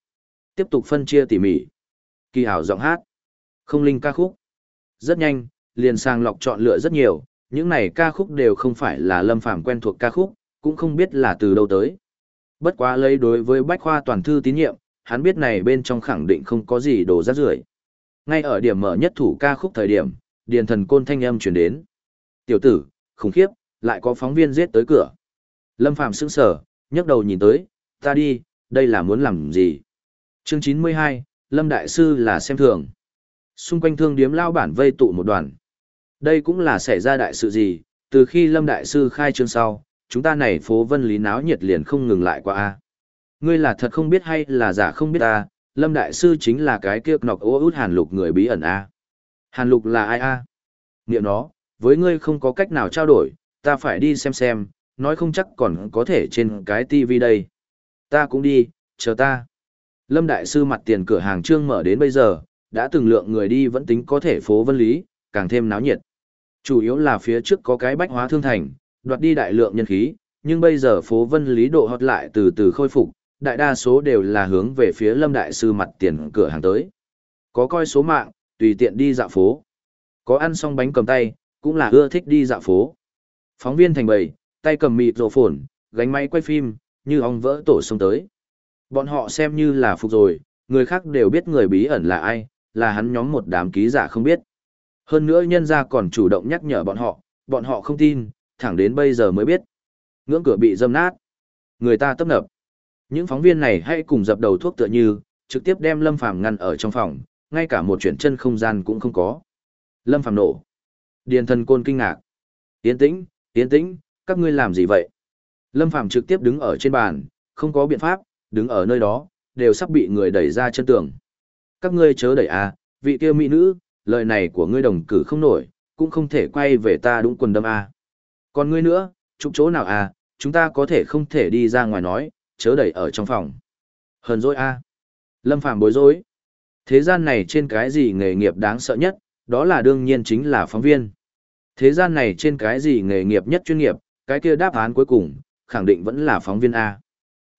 Tiếp tục phân chia tỉ mỉ. Kỳ hảo giọng hát. Không linh ca khúc. Rất nhanh, liền sang lọc chọn lựa rất nhiều, những này ca khúc đều không phải là Lâm Phàm quen thuộc ca khúc, cũng không biết là từ đâu tới. Bất quá lấy đối với Bách Khoa toàn thư tín nhiệm, hắn biết này bên trong khẳng định không có gì đồ rác rưởi. Ngay ở điểm mở nhất thủ ca khúc thời điểm, điền thần côn thanh âm chuyển đến. Tiểu tử, khủng khiếp, lại có phóng viên giết tới cửa. Lâm Phàm sững sờ, nhấc đầu nhìn tới, ta đi, đây là muốn làm gì? Chương 92, Lâm Đại Sư là xem thường. Xung quanh thương điếm lao bản vây tụ một đoàn. Đây cũng là xảy ra đại sự gì, từ khi Lâm Đại Sư khai trương sau, chúng ta này phố vân lý náo nhiệt liền không ngừng lại qua a Ngươi là thật không biết hay là giả không biết ta, Lâm Đại Sư chính là cái kia nọc ô út hàn lục người bí ẩn a Hàn lục là ai a à? Niệm nó, với ngươi không có cách nào trao đổi, ta phải đi xem xem, nói không chắc còn có thể trên cái tivi đây. Ta cũng đi, chờ ta. Lâm Đại Sư mặt tiền cửa hàng trương mở đến bây giờ, đã từng lượng người đi vẫn tính có thể phố vân lý, càng thêm náo nhiệt. Chủ yếu là phía trước có cái bách hóa thương thành, đoạt đi đại lượng nhân khí, nhưng bây giờ phố vân lý độ hót lại từ từ khôi phục, đại đa số đều là hướng về phía Lâm Đại Sư mặt tiền cửa hàng tới. Có coi số mạng, tùy tiện đi dạo phố. Có ăn xong bánh cầm tay, cũng là ưa thích đi dạo phố. Phóng viên thành bầy, tay cầm mịt rổ phồn, gánh máy quay phim, như ong vỡ tổ sông tới. Bọn họ xem như là phục rồi, người khác đều biết người bí ẩn là ai, là hắn nhóm một đám ký giả không biết. Hơn nữa nhân gia còn chủ động nhắc nhở bọn họ, bọn họ không tin, thẳng đến bây giờ mới biết. Ngưỡng cửa bị dâm nát. Người ta tấp nập. Những phóng viên này hay cùng dập đầu thuốc tựa như, trực tiếp đem Lâm Phàm ngăn ở trong phòng, ngay cả một chuyển chân không gian cũng không có. Lâm Phàm nổ. Điền thần côn kinh ngạc. Tiến tĩnh, tiến tĩnh, các ngươi làm gì vậy? Lâm Phàm trực tiếp đứng ở trên bàn, không có biện pháp, đứng ở nơi đó, đều sắp bị người đẩy ra chân tường. Các ngươi chớ đẩy à, vị kia mỹ nữ, lời này của ngươi đồng cử không nổi, cũng không thể quay về ta đúng quần đâm à. Còn ngươi nữa, chụp chỗ nào à, chúng ta có thể không thể đi ra ngoài nói, chớ đẩy ở trong phòng. Hờn dỗi à. Lâm Phàm bối rối. Thế gian này trên cái gì nghề nghiệp đáng sợ nhất, đó là đương nhiên chính là phóng viên. Thế gian này trên cái gì nghề nghiệp nhất chuyên nghiệp, cái kia đáp án cuối cùng, khẳng định vẫn là phóng viên A.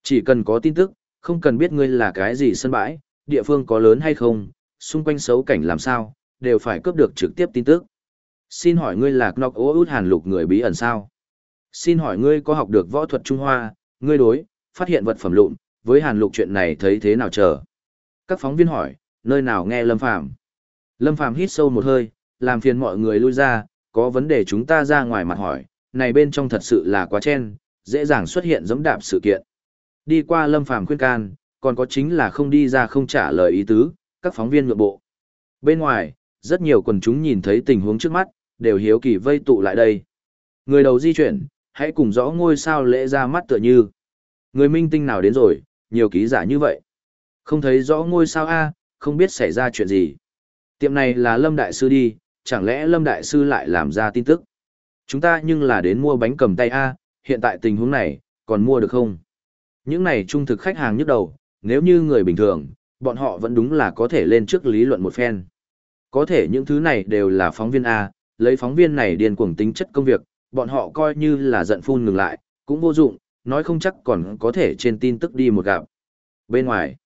Chỉ cần có tin tức, không cần biết ngươi là cái gì sân bãi, địa phương có lớn hay không, xung quanh xấu cảnh làm sao, đều phải cướp được trực tiếp tin tức. Xin hỏi ngươi là Knock Ô Út Hàn Lục người bí ẩn sao? Xin hỏi ngươi có học được võ thuật Trung Hoa, ngươi đối, phát hiện vật phẩm lụn, với Hàn Lục chuyện này thấy thế nào chờ? Các phóng viên hỏi, nơi nào nghe Lâm Phàm Lâm Phàm hít sâu một hơi, làm phiền mọi người lui ra, có vấn đề chúng ta ra ngoài mặt hỏi, này bên trong thật sự là quá chen, dễ dàng xuất hiện giống đạp sự kiện. Đi qua Lâm Phàm khuyên can, còn có chính là không đi ra không trả lời ý tứ, các phóng viên nhượng bộ. Bên ngoài, rất nhiều quần chúng nhìn thấy tình huống trước mắt, đều hiếu kỳ vây tụ lại đây. Người đầu di chuyển, hãy cùng rõ ngôi sao lễ ra mắt tựa như. Người minh tinh nào đến rồi, nhiều ký giả như vậy. Không thấy rõ ngôi sao A, không biết xảy ra chuyện gì. Tiệm này là Lâm Đại Sư đi, chẳng lẽ Lâm Đại Sư lại làm ra tin tức. Chúng ta nhưng là đến mua bánh cầm tay A, hiện tại tình huống này, còn mua được không? Những này trung thực khách hàng nhức đầu, nếu như người bình thường, bọn họ vẫn đúng là có thể lên trước lý luận một phen. Có thể những thứ này đều là phóng viên A, lấy phóng viên này điên cuồng tính chất công việc, bọn họ coi như là giận phun ngừng lại, cũng vô dụng, nói không chắc còn có thể trên tin tức đi một gặp. Bên ngoài,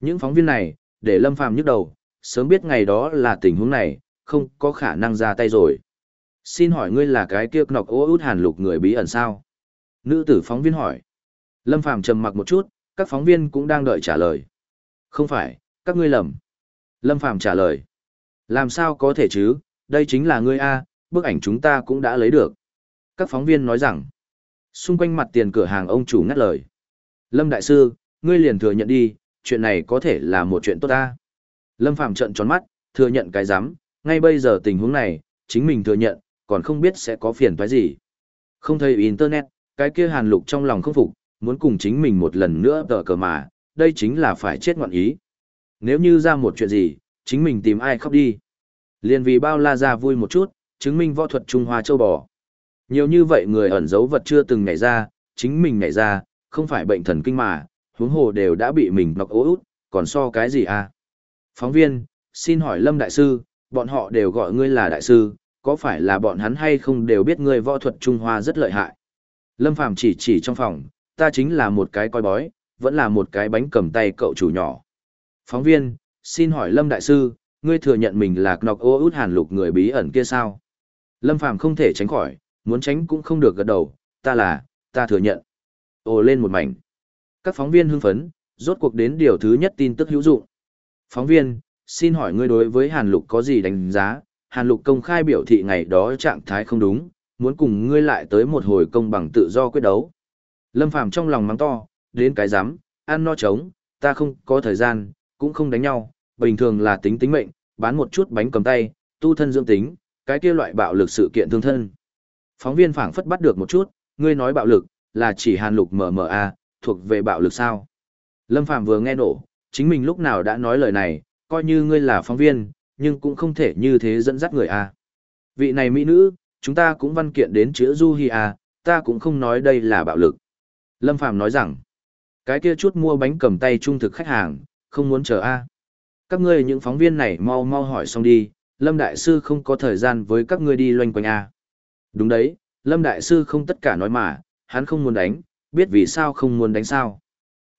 những phóng viên này, để Lâm Phàm nhức đầu, sớm biết ngày đó là tình huống này, không có khả năng ra tay rồi. Xin hỏi ngươi là cái kia nọc ô út hàn lục người bí ẩn sao? Nữ tử phóng viên hỏi. Lâm Phàm trầm mặc một chút, các phóng viên cũng đang đợi trả lời. Không phải, các ngươi lầm. Lâm Phàm trả lời. Làm sao có thể chứ, đây chính là ngươi A, bức ảnh chúng ta cũng đã lấy được. Các phóng viên nói rằng, xung quanh mặt tiền cửa hàng ông chủ ngắt lời. Lâm Đại Sư, ngươi liền thừa nhận đi, chuyện này có thể là một chuyện tốt ta. Lâm Phạm trận tròn mắt, thừa nhận cái dám, ngay bây giờ tình huống này, chính mình thừa nhận, còn không biết sẽ có phiền toái gì. Không thấy Internet, cái kia hàn lục trong lòng không phục, muốn cùng chính mình một lần nữa tờ cờ mà, đây chính là phải chết ngoạn ý. Nếu như ra một chuyện gì, chính mình tìm ai khóc đi. Liên vì bao la ra vui một chút, chứng minh võ thuật Trung Hoa châu bò. Nhiều như vậy người ẩn giấu vật chưa từng nhảy ra, chính mình nhảy ra, không phải bệnh thần kinh mà, huống hồ đều đã bị mình nọc ố út, còn so cái gì à? Phóng viên, xin hỏi Lâm Đại Sư, bọn họ đều gọi ngươi là Đại Sư, có phải là bọn hắn hay không đều biết ngươi võ thuật Trung Hoa rất lợi hại? Lâm Phàm chỉ chỉ trong phòng, ta chính là một cái coi bói, vẫn là một cái bánh cầm tay cậu chủ nhỏ. Phóng viên, xin hỏi Lâm Đại Sư, ngươi thừa nhận mình là Knọc ô út hàn lục người bí ẩn kia sao? Lâm Phàm không thể tránh khỏi, muốn tránh cũng không được gật đầu, ta là, ta thừa nhận. Ồ lên một mảnh. Các phóng viên hưng phấn, rốt cuộc đến điều thứ nhất tin tức hữu dụng. Phóng viên, xin hỏi ngươi đối với Hàn Lục có gì đánh giá? Hàn Lục công khai biểu thị ngày đó trạng thái không đúng, muốn cùng ngươi lại tới một hồi công bằng tự do quyết đấu. Lâm Phàm trong lòng mắng to, đến cái dám, ăn no trống, ta không có thời gian, cũng không đánh nhau, bình thường là tính tính mệnh, bán một chút bánh cầm tay, tu thân dưỡng tính, cái kia loại bạo lực sự kiện thương thân. Phóng viên phảng phất bắt được một chút, ngươi nói bạo lực, là chỉ Hàn Lục MMA, à, thuộc về bạo lực sao? Lâm Phàm vừa nghe nổ, chính mình lúc nào đã nói lời này, coi như ngươi là phóng viên, nhưng cũng không thể như thế dẫn dắt người a. Vị này mỹ nữ, chúng ta cũng văn kiện đến chữa Du Hi a, ta cũng không nói đây là bạo lực. Lâm Phàm nói rằng, cái kia chút mua bánh cầm tay trung thực khách hàng, không muốn chờ a. Các ngươi những phóng viên này mau mau hỏi xong đi, Lâm Đại Sư không có thời gian với các ngươi đi loanh quanh a. Đúng đấy, Lâm Đại Sư không tất cả nói mà, hắn không muốn đánh, biết vì sao không muốn đánh sao.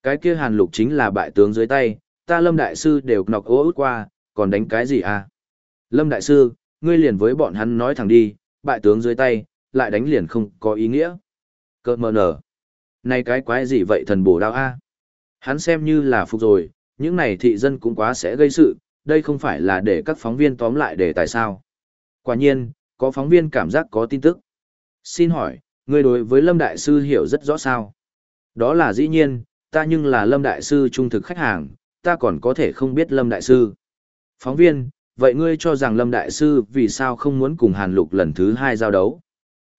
Cái kia hàn lục chính là bại tướng dưới tay, ta Lâm Đại Sư đều nọc ố út qua, còn đánh cái gì à? Lâm Đại Sư, ngươi liền với bọn hắn nói thẳng đi, bại tướng dưới tay, lại đánh liền không có ý nghĩa. Cơ mờ nở. Này cái quái gì vậy thần bổ đao a? Hắn xem như là phục rồi, những này thị dân cũng quá sẽ gây sự, đây không phải là để các phóng viên tóm lại để tại sao. Quả nhiên, có phóng viên cảm giác có tin tức. Xin hỏi, ngươi đối với Lâm Đại Sư hiểu rất rõ sao? Đó là dĩ nhiên, ta nhưng là Lâm Đại Sư trung thực khách hàng, ta còn có thể không biết Lâm Đại Sư. Phóng viên, vậy ngươi cho rằng Lâm Đại Sư vì sao không muốn cùng Hàn Lục lần thứ hai giao đấu?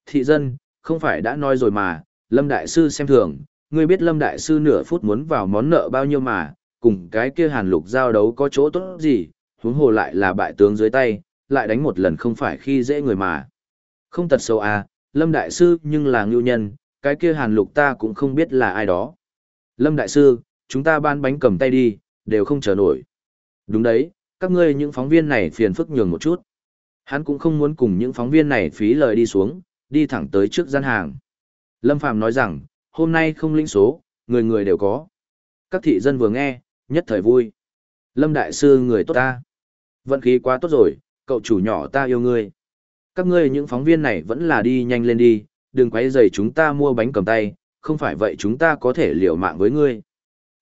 Thị dân, không phải đã nói rồi mà, Lâm Đại Sư xem thường, ngươi biết Lâm Đại Sư nửa phút muốn vào món nợ bao nhiêu mà, cùng cái kia Hàn Lục giao đấu có chỗ tốt gì, huống hồ lại là bại tướng dưới tay, lại đánh một lần không phải khi dễ người mà. Không tật sâu à, Lâm Đại Sư nhưng là ngưu nhân, cái kia Hàn Lục ta cũng không biết là ai đó. Lâm Đại Sư, chúng ta ban bánh cầm tay đi, đều không chờ nổi. Đúng đấy, các ngươi những phóng viên này phiền phức nhường một chút. Hắn cũng không muốn cùng những phóng viên này phí lời đi xuống, đi thẳng tới trước gian hàng. Lâm Phàm nói rằng, hôm nay không lĩnh số, người người đều có. Các thị dân vừa nghe, nhất thời vui. Lâm Đại Sư người tốt ta. Vận khí quá tốt rồi, cậu chủ nhỏ ta yêu ngươi. Các ngươi những phóng viên này vẫn là đi nhanh lên đi, đừng quấy rầy chúng ta mua bánh cầm tay, không phải vậy chúng ta có thể liều mạng với ngươi.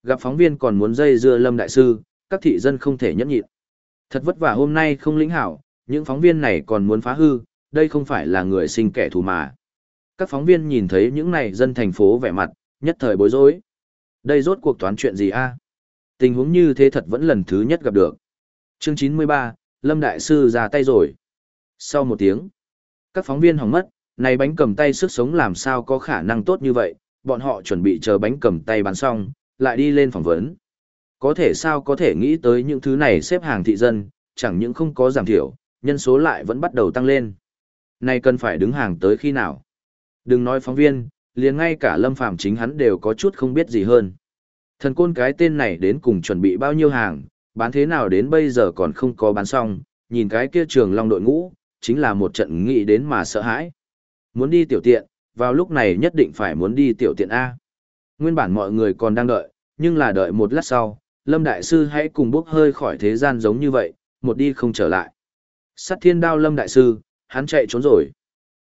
Gặp phóng viên còn muốn dây dưa Lâm Đại Sư, các thị dân không thể nhẫn nhịn. Thật vất vả hôm nay không lĩnh hảo, những phóng viên này còn muốn phá hư, đây không phải là người sinh kẻ thù mà. Các phóng viên nhìn thấy những này dân thành phố vẻ mặt, nhất thời bối rối. Đây rốt cuộc toán chuyện gì a? Tình huống như thế thật vẫn lần thứ nhất gặp được. Chương 93, Lâm Đại Sư ra tay rồi. Sau một tiếng, các phóng viên hỏng mất, này bánh cầm tay sức sống làm sao có khả năng tốt như vậy, bọn họ chuẩn bị chờ bánh cầm tay bán xong, lại đi lên phỏng vấn. Có thể sao có thể nghĩ tới những thứ này xếp hàng thị dân, chẳng những không có giảm thiểu, nhân số lại vẫn bắt đầu tăng lên. Này cần phải đứng hàng tới khi nào? Đừng nói phóng viên, liền ngay cả Lâm Phàm chính hắn đều có chút không biết gì hơn. Thần côn cái tên này đến cùng chuẩn bị bao nhiêu hàng, bán thế nào đến bây giờ còn không có bán xong, nhìn cái kia trường long đội ngũ, chính là một trận nghĩ đến mà sợ hãi. Muốn đi tiểu tiện, vào lúc này nhất định phải muốn đi tiểu tiện A. Nguyên bản mọi người còn đang đợi, nhưng là đợi một lát sau, Lâm Đại Sư hãy cùng bước hơi khỏi thế gian giống như vậy, một đi không trở lại. Sát thiên đao Lâm Đại Sư, hắn chạy trốn rồi.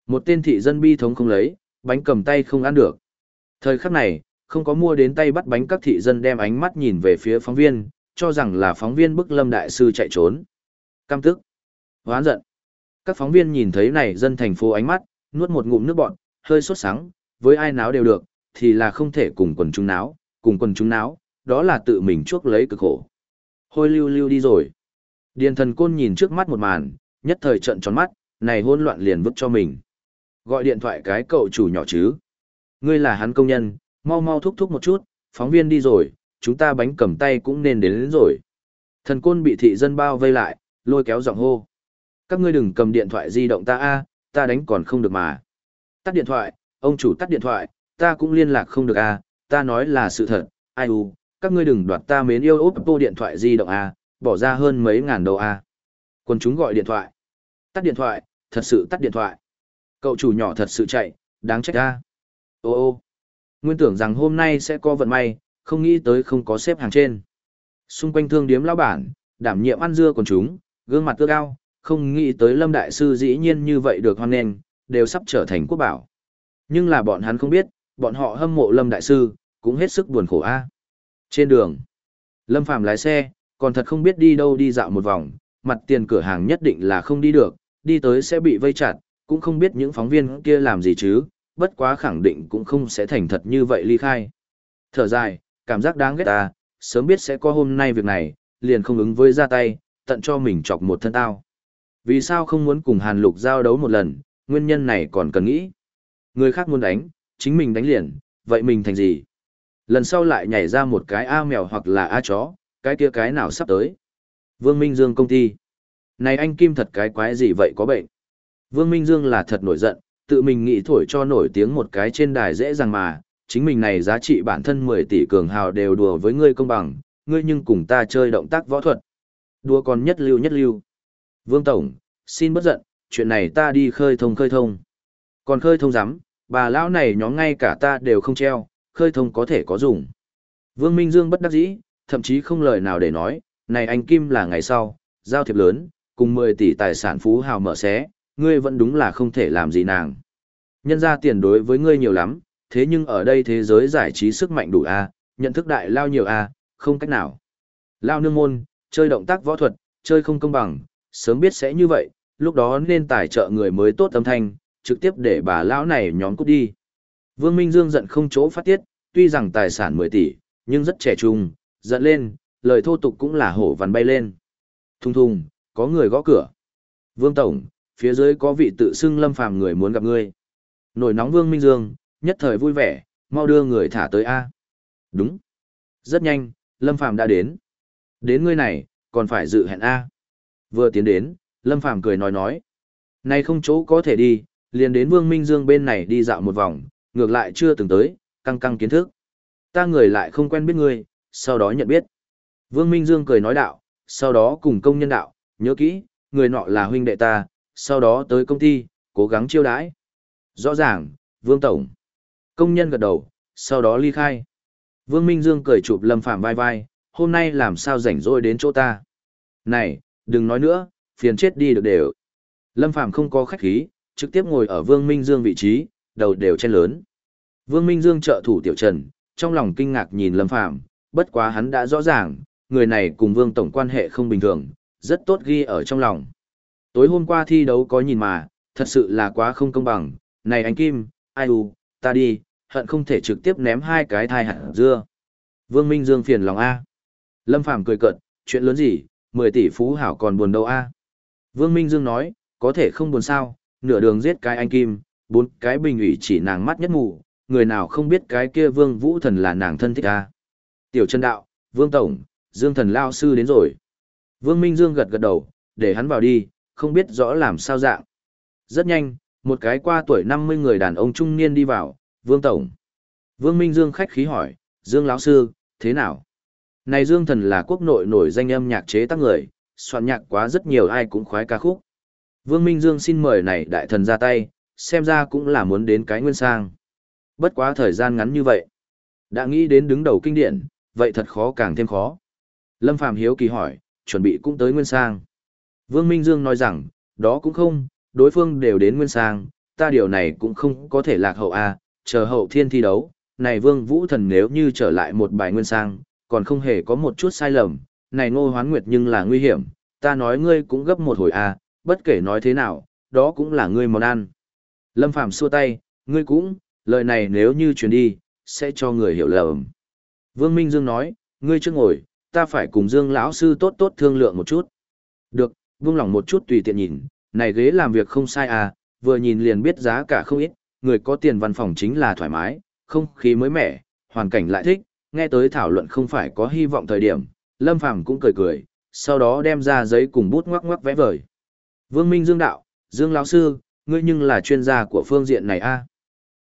Một tên thị dân bi thống không lấy, bánh cầm tay không ăn được. Thời khắc này, không có mua đến tay bắt bánh các thị dân đem ánh mắt nhìn về phía phóng viên, cho rằng là phóng viên bức Lâm Đại Sư chạy trốn. Căm tức. Hoán giận. Các phóng viên nhìn thấy này dân thành phố ánh mắt, nuốt một ngụm nước bọn, hơi sốt sắng, với ai náo đều được, thì là không thể cùng quần chúng náo, cùng quần chúng náo, đó là tự mình chuốc lấy cực khổ. Hôi lưu lưu đi rồi. Điền thần côn nhìn trước mắt một màn, nhất thời trận tròn mắt, này hôn loạn liền vứt cho mình. Gọi điện thoại cái cậu chủ nhỏ chứ. Ngươi là hắn công nhân, mau mau thúc thúc một chút, phóng viên đi rồi, chúng ta bánh cầm tay cũng nên đến, đến rồi. Thần côn bị thị dân bao vây lại, lôi kéo giọng hô. Các ngươi đừng cầm điện thoại di động ta a, ta đánh còn không được mà. Tắt điện thoại, ông chủ tắt điện thoại, ta cũng liên lạc không được a, ta nói là sự thật, ai u, các ngươi đừng đoạt ta mến yêu Oppo điện thoại di động a, bỏ ra hơn mấy ngàn đô a. Quân chúng gọi điện thoại. Tắt điện thoại, thật sự tắt điện thoại. Cậu chủ nhỏ thật sự chạy, đáng trách a. Ô ô. Nguyên tưởng rằng hôm nay sẽ có vận may, không nghĩ tới không có xếp hàng trên. Xung quanh thương điếm lão bản, đảm nhiệm ăn dưa còn chúng, gương mặt tươi cao, không nghĩ tới Lâm Đại Sư dĩ nhiên như vậy được hoan nghênh, đều sắp trở thành quốc bảo. Nhưng là bọn hắn không biết, bọn họ hâm mộ Lâm Đại Sư, cũng hết sức buồn khổ a. Trên đường, Lâm Phàm lái xe, còn thật không biết đi đâu đi dạo một vòng, mặt tiền cửa hàng nhất định là không đi được, đi tới sẽ bị vây chặt, cũng không biết những phóng viên kia làm gì chứ, bất quá khẳng định cũng không sẽ thành thật như vậy ly khai. Thở dài, cảm giác đáng ghét ta, sớm biết sẽ có hôm nay việc này, liền không ứng với ra tay, tận cho mình chọc một thân tao. Vì sao không muốn cùng Hàn Lục giao đấu một lần, nguyên nhân này còn cần nghĩ. Người khác muốn đánh, chính mình đánh liền, vậy mình thành gì? Lần sau lại nhảy ra một cái A mèo hoặc là A chó, cái kia cái nào sắp tới? Vương Minh Dương công ty. Này anh Kim thật cái quái gì vậy có bệnh? Vương Minh Dương là thật nổi giận, tự mình nghĩ thổi cho nổi tiếng một cái trên đài dễ dàng mà, chính mình này giá trị bản thân 10 tỷ cường hào đều đùa với ngươi công bằng, ngươi nhưng cùng ta chơi động tác võ thuật. Đùa còn nhất lưu nhất lưu. Vương Tổng, xin bất giận, chuyện này ta đi khơi thông khơi thông. Còn khơi thông rắm bà lão này nhóm ngay cả ta đều không treo, khơi thông có thể có dùng. Vương Minh Dương bất đắc dĩ, thậm chí không lời nào để nói, này anh Kim là ngày sau, giao thiệp lớn, cùng 10 tỷ tài sản phú hào mở xé, ngươi vẫn đúng là không thể làm gì nàng. Nhân ra tiền đối với ngươi nhiều lắm, thế nhưng ở đây thế giới giải trí sức mạnh đủ a, nhận thức đại lao nhiều a, không cách nào. Lao nương môn, chơi động tác võ thuật, chơi không công bằng, sớm biết sẽ như vậy, lúc đó nên tài trợ người mới tốt âm thanh, trực tiếp để bà lão này nhóm cút đi. Vương Minh Dương giận không chỗ phát tiết, tuy rằng tài sản 10 tỷ, nhưng rất trẻ trung, giận lên, lời thô tục cũng là hổ vằn bay lên. Thùng thùng, có người gõ cửa. Vương Tổng, phía dưới có vị tự xưng lâm phàm người muốn gặp ngươi. Nổi nóng Vương Minh Dương, nhất thời vui vẻ, mau đưa người thả tới A. Đúng. Rất nhanh, Lâm Phàm đã đến. Đến ngươi này, còn phải dự hẹn A. Vừa tiến đến, Lâm Phàm cười nói nói. Này không chỗ có thể đi, liền đến Vương Minh Dương bên này đi dạo một vòng, ngược lại chưa từng tới, căng căng kiến thức. Ta người lại không quen biết ngươi, sau đó nhận biết. Vương Minh Dương cười nói đạo, sau đó cùng công nhân đạo, nhớ kỹ, người nọ là huynh đệ ta, sau đó tới công ty, cố gắng chiêu đãi. Rõ ràng, Vương Tổng. Công nhân gật đầu, sau đó ly khai. Vương Minh Dương cười chụp Lâm Phàm vai vai, hôm nay làm sao rảnh rỗi đến chỗ ta. Này, đừng nói nữa, phiền chết đi được đều. Lâm Phàm không có khách khí, trực tiếp ngồi ở Vương Minh Dương vị trí, đầu đều chen lớn. Vương Minh Dương trợ thủ Tiểu Trần, trong lòng kinh ngạc nhìn Lâm Phàm, bất quá hắn đã rõ ràng, người này cùng Vương Tổng quan hệ không bình thường, rất tốt ghi ở trong lòng. Tối hôm qua thi đấu có nhìn mà, thật sự là quá không công bằng, này anh Kim, ai u, ta đi, hận không thể trực tiếp ném hai cái thai hạt dưa. Vương Minh Dương phiền lòng A. Lâm Phàm cười cợt, chuyện lớn gì, 10 tỷ phú hảo còn buồn đâu A. Vương Minh Dương nói, có thể không buồn sao, nửa đường giết cái anh Kim, bốn cái bình ủy chỉ nàng mắt nhất mù, người nào không biết cái kia Vương Vũ Thần là nàng thân thích A. Tiểu chân đạo, Vương Tổng, Dương Thần Lao Sư đến rồi. Vương Minh Dương gật gật đầu, để hắn vào đi, không biết rõ làm sao dạng. Rất nhanh, một cái qua tuổi 50 người đàn ông trung niên đi vào, Vương Tổng. Vương Minh Dương khách khí hỏi, Dương lão Sư, thế nào? Này Dương Thần là quốc nội nổi danh âm nhạc chế tác người, soạn nhạc quá rất nhiều ai cũng khoái ca khúc. Vương Minh Dương xin mời này đại thần ra tay, xem ra cũng là muốn đến cái nguyên sang. Bất quá thời gian ngắn như vậy. Đã nghĩ đến đứng đầu kinh điển, vậy thật khó càng thêm khó. Lâm Phàm hiếu kỳ hỏi, chuẩn bị cũng tới nguyên sang. Vương Minh Dương nói rằng, đó cũng không, đối phương đều đến nguyên sang, ta điều này cũng không có thể lạc hậu a, à, chờ hậu thiên thi đấu, này Vương Vũ Thần nếu như trở lại một bài nguyên sang, còn không hề có một chút sai lầm, này Ngô Hoán Nguyệt nhưng là nguy hiểm, ta nói ngươi cũng gấp một hồi a, à, bất kể nói thế nào, đó cũng là ngươi món ăn. Lâm Phàm xua tay, ngươi cũng, lời này nếu như truyền đi, sẽ cho người hiểu lầm. Vương Minh Dương nói, ngươi chưa ngồi, ta phải cùng Dương lão sư tốt tốt thương lượng một chút. Được, vương lòng một chút tùy tiện nhìn, này ghế làm việc không sai à, vừa nhìn liền biết giá cả không ít, người có tiền văn phòng chính là thoải mái, không khí mới mẻ, hoàn cảnh lại thích, nghe tới thảo luận không phải có hy vọng thời điểm, Lâm Phàm cũng cười cười, sau đó đem ra giấy cùng bút ngoắc ngoắc vẽ vời. Vương Minh Dương đạo, Dương lão sư, ngươi nhưng là chuyên gia của phương diện này a. À?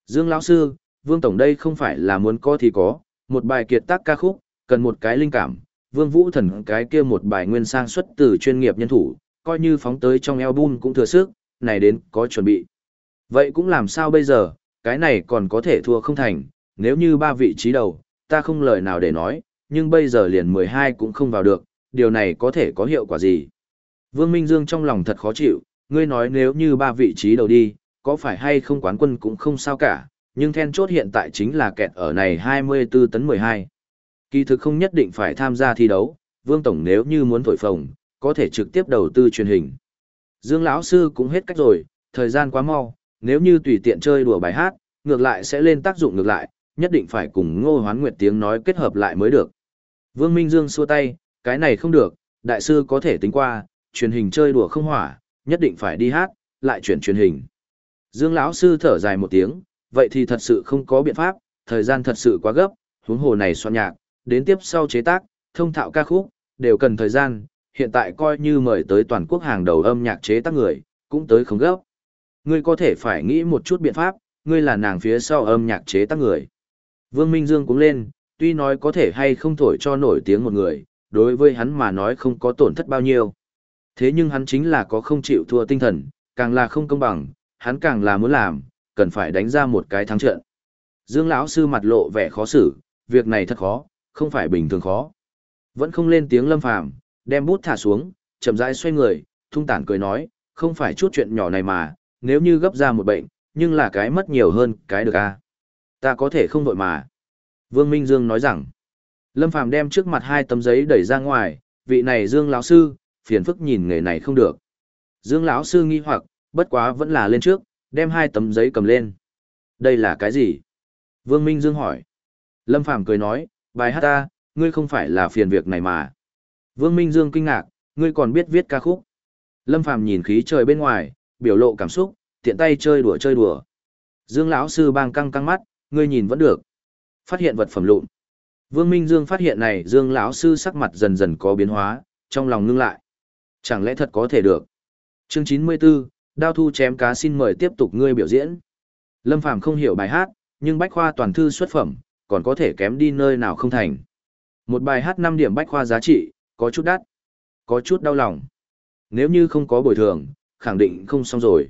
Dương lão sư, Vương tổng đây không phải là muốn có thì có, một bài kiệt tác ca khúc, cần một cái linh cảm, Vương Vũ Thần cái kia một bài nguyên sang xuất từ chuyên nghiệp nhân thủ, coi như phóng tới trong album cũng thừa sức, này đến có chuẩn bị. Vậy cũng làm sao bây giờ, cái này còn có thể thua không thành, nếu như ba vị trí đầu, ta không lời nào để nói, nhưng bây giờ liền 12 cũng không vào được, điều này có thể có hiệu quả gì. Vương Minh Dương trong lòng thật khó chịu, ngươi nói nếu như ba vị trí đầu đi, có phải hay không quán quân cũng không sao cả, nhưng then chốt hiện tại chính là kẹt ở này 24 tấn 12. Kỳ thực không nhất định phải tham gia thi đấu, Vương Tổng nếu như muốn thổi phồng, có thể trực tiếp đầu tư truyền hình. Dương lão sư cũng hết cách rồi, thời gian quá mau, nếu như tùy tiện chơi đùa bài hát, ngược lại sẽ lên tác dụng ngược lại, nhất định phải cùng Ngô Hoán Nguyệt tiếng nói kết hợp lại mới được. Vương Minh Dương xua tay, cái này không được, đại sư có thể tính qua, truyền hình chơi đùa không hỏa, nhất định phải đi hát, lại chuyển truyền hình. Dương lão sư thở dài một tiếng, vậy thì thật sự không có biện pháp, thời gian thật sự quá gấp, huống hồ này soạn nhạc, đến tiếp sau chế tác, thông thạo ca khúc, đều cần thời gian, hiện tại coi như mời tới toàn quốc hàng đầu âm nhạc chế tác người, cũng tới không gấp. Ngươi có thể phải nghĩ một chút biện pháp, ngươi là nàng phía sau âm nhạc chế tác người. Vương Minh Dương cũng lên, tuy nói có thể hay không thổi cho nổi tiếng một người, đối với hắn mà nói không có tổn thất bao nhiêu. Thế nhưng hắn chính là có không chịu thua tinh thần, càng là không công bằng, hắn càng là muốn làm, cần phải đánh ra một cái thắng trận. Dương lão sư mặt lộ vẻ khó xử, việc này thật khó, không phải bình thường khó. Vẫn không lên tiếng Lâm Phàm, đem bút thả xuống, chậm rãi xoay người, thung tản cười nói, không phải chút chuyện nhỏ này mà, nếu như gấp ra một bệnh, nhưng là cái mất nhiều hơn cái được a. Ta có thể không vội mà. Vương Minh Dương nói rằng, Lâm Phàm đem trước mặt hai tấm giấy đẩy ra ngoài, vị này Dương lão sư, phiền phức nhìn nghề này không được. Dương lão sư nghi hoặc, bất quá vẫn là lên trước, đem hai tấm giấy cầm lên. Đây là cái gì? Vương Minh Dương hỏi. Lâm Phàm cười nói, bài hát ta, ngươi không phải là phiền việc này mà. Vương Minh Dương kinh ngạc, ngươi còn biết viết ca khúc. Lâm Phàm nhìn khí trời bên ngoài, biểu lộ cảm xúc, tiện tay chơi đùa chơi đùa. Dương lão sư bang căng căng mắt, ngươi nhìn vẫn được. Phát hiện vật phẩm lụn. Vương Minh Dương phát hiện này, Dương lão sư sắc mặt dần dần có biến hóa, trong lòng ngưng lại. Chẳng lẽ thật có thể được? Chương 94, Đao thu chém cá xin mời tiếp tục ngươi biểu diễn. Lâm Phàm không hiểu bài hát, nhưng bách khoa toàn thư xuất phẩm, còn có thể kém đi nơi nào không thành. Một bài hát 5 điểm bách khoa giá trị, có chút đắt, có chút đau lòng. Nếu như không có bồi thường, khẳng định không xong rồi.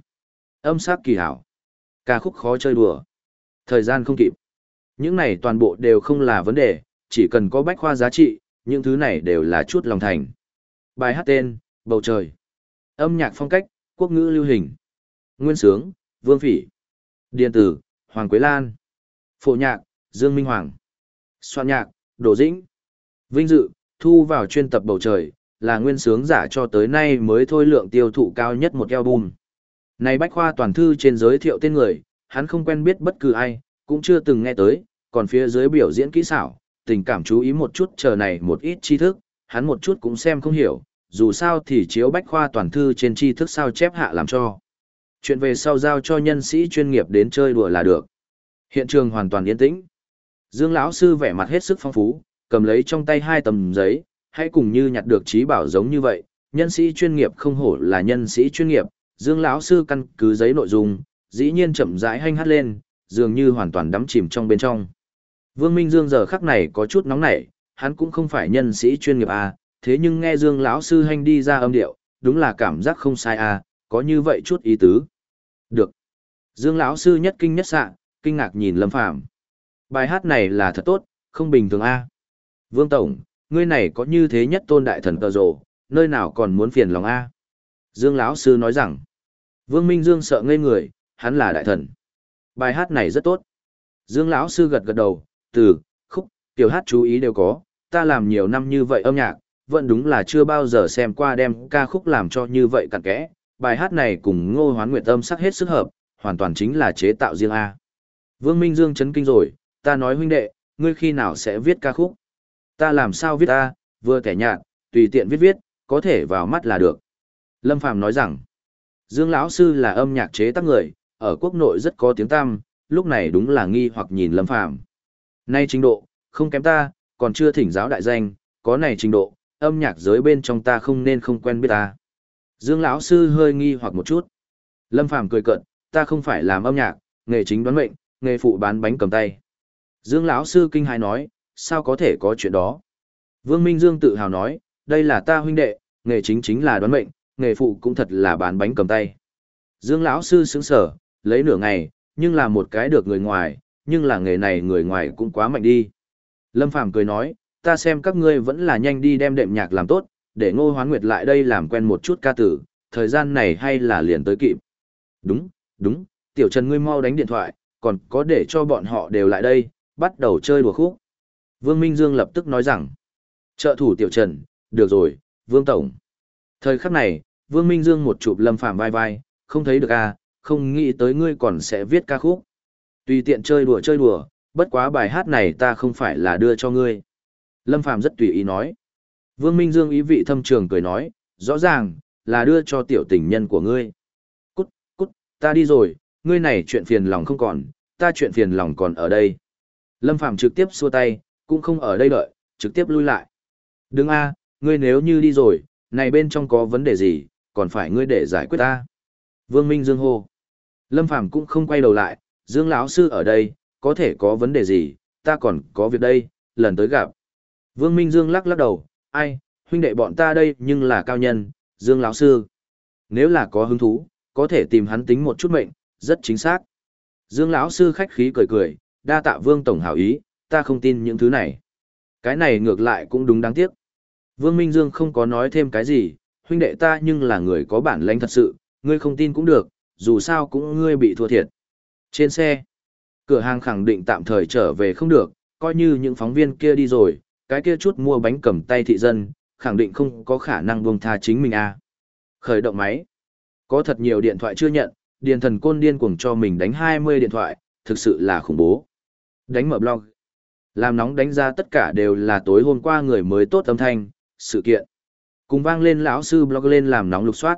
Âm sắc kỳ hảo. Ca khúc khó chơi đùa. Thời gian không kịp. Những này toàn bộ đều không là vấn đề, chỉ cần có bách khoa giá trị, những thứ này đều là chút lòng thành. Bài hát tên, Bầu Trời. Âm nhạc phong cách, quốc ngữ lưu hình. Nguyên sướng, Vương Phỉ. Điện tử, Hoàng Quế Lan. Phổ nhạc, Dương Minh Hoàng. Soạn nhạc, Đỗ Dĩnh. Vinh dự, thu vào chuyên tập bầu trời, là nguyên sướng giả cho tới nay mới thôi lượng tiêu thụ cao nhất một album. Này bách khoa toàn thư trên giới thiệu tên người, hắn không quen biết bất cứ ai, cũng chưa từng nghe tới, còn phía dưới biểu diễn kỹ xảo, tình cảm chú ý một chút chờ này một ít tri thức, hắn một chút cũng xem không hiểu, dù sao thì chiếu bách khoa toàn thư trên tri thức sao chép hạ làm cho. Chuyện về sau giao cho nhân sĩ chuyên nghiệp đến chơi đùa là được. Hiện trường hoàn toàn yên tĩnh. Dương lão sư vẻ mặt hết sức phong phú, cầm lấy trong tay hai tấm giấy, hãy cùng như nhặt được trí bảo giống như vậy, nhân sĩ chuyên nghiệp không hổ là nhân sĩ chuyên nghiệp, Dương lão sư căn cứ giấy nội dung, dĩ nhiên chậm rãi hanh hát lên, dường như hoàn toàn đắm chìm trong bên trong. Vương Minh Dương giờ khắc này có chút nóng nảy, hắn cũng không phải nhân sĩ chuyên nghiệp à, thế nhưng nghe Dương lão sư hanh đi ra âm điệu, đúng là cảm giác không sai à, có như vậy chút ý tứ. Được. Dương lão sư nhất kinh nhất sạ, kinh ngạc nhìn Lâm Phàm. Bài hát này là thật tốt, không bình thường a. À. Vương tổng, ngươi này có như thế nhất tôn đại thần cờ rồ, nơi nào còn muốn phiền lòng a? Dương lão sư nói rằng. Vương Minh Dương sợ ngây người, hắn là đại thần. Bài hát này rất tốt. Dương lão sư gật gật đầu, từ, khúc, tiểu hát chú ý đều có, ta làm nhiều năm như vậy âm nhạc, vẫn đúng là chưa bao giờ xem qua đem ca khúc làm cho như vậy cặn kẽ. Bài hát này cùng ngô hoán nguyệt âm sắc hết sức hợp, hoàn toàn chính là chế tạo riêng A. Vương Minh Dương chấn kinh rồi, ta nói huynh đệ, ngươi khi nào sẽ viết ca khúc? Ta làm sao viết ta, vừa kẻ nhạt, tùy tiện viết viết, có thể vào mắt là được. Lâm Phàm nói rằng, Dương lão sư là âm nhạc chế tác người, ở quốc nội rất có tiếng tăm, lúc này đúng là nghi hoặc nhìn Lâm Phàm. Nay trình độ, không kém ta, còn chưa thỉnh giáo đại danh, có này trình độ, âm nhạc giới bên trong ta không nên không quen biết ta. Dương lão sư hơi nghi hoặc một chút. Lâm Phàm cười cợt, ta không phải làm âm nhạc, nghề chính đoán mệnh, nghề phụ bán bánh cầm tay. Dương lão sư kinh hãi nói, sao có thể có chuyện đó? Vương Minh Dương tự hào nói, đây là ta huynh đệ, nghề chính chính là đoán mệnh, nghề phụ cũng thật là bán bánh cầm tay. Dương lão sư sững sở, lấy nửa ngày, nhưng là một cái được người ngoài, nhưng là nghề này người ngoài cũng quá mạnh đi. Lâm Phàm cười nói, ta xem các ngươi vẫn là nhanh đi đem đệm nhạc làm tốt, để Ngô Hoán Nguyệt lại đây làm quen một chút ca tử, thời gian này hay là liền tới kịp. Đúng, đúng, Tiểu Trần ngươi mau đánh điện thoại, còn có để cho bọn họ đều lại đây, bắt đầu chơi đùa khúc. Vương Minh Dương lập tức nói rằng, trợ thủ Tiểu Trần, được rồi, Vương Tổng. Thời khắc này, Vương Minh Dương một chụp lâm phàm vai vai, không thấy được à, không nghĩ tới ngươi còn sẽ viết ca khúc. Tùy tiện chơi đùa chơi đùa, bất quá bài hát này ta không phải là đưa cho ngươi. Lâm Phàm rất tùy ý nói. Vương Minh Dương ý vị thâm trường cười nói, rõ ràng, là đưa cho tiểu tình nhân của ngươi. Cút, cút, ta đi rồi, ngươi này chuyện phiền lòng không còn, ta chuyện phiền lòng còn ở đây. Lâm Phàm trực tiếp xua tay, cũng không ở đây đợi, trực tiếp lui lại. Đừng a, ngươi nếu như đi rồi, này bên trong có vấn đề gì, còn phải ngươi để giải quyết ta. Vương Minh Dương hô. Lâm Phàm cũng không quay đầu lại, Dương lão sư ở đây, có thể có vấn đề gì, ta còn có việc đây, lần tới gặp. Vương Minh Dương lắc lắc đầu, ai, huynh đệ bọn ta đây nhưng là cao nhân, Dương lão sư. Nếu là có hứng thú, có thể tìm hắn tính một chút mệnh, rất chính xác. Dương lão sư khách khí cười cười, đa tạ Vương tổng hảo ý, ta không tin những thứ này. Cái này ngược lại cũng đúng đáng tiếc. Vương Minh Dương không có nói thêm cái gì, huynh đệ ta nhưng là người có bản lãnh thật sự, ngươi không tin cũng được, dù sao cũng ngươi bị thua thiệt. Trên xe, cửa hàng khẳng định tạm thời trở về không được, coi như những phóng viên kia đi rồi, cái kia chút mua bánh cầm tay thị dân, khẳng định không có khả năng buông tha chính mình a. À. Khởi động máy. Có thật nhiều điện thoại chưa nhận, điền thần côn điên cuồng cho mình đánh 20 điện thoại, thực sự là khủng bố. Đánh mở blog. Làm nóng đánh ra tất cả đều là tối hôm qua người mới tốt âm thanh, sự kiện. Cùng vang lên lão sư blog lên làm nóng lục soát.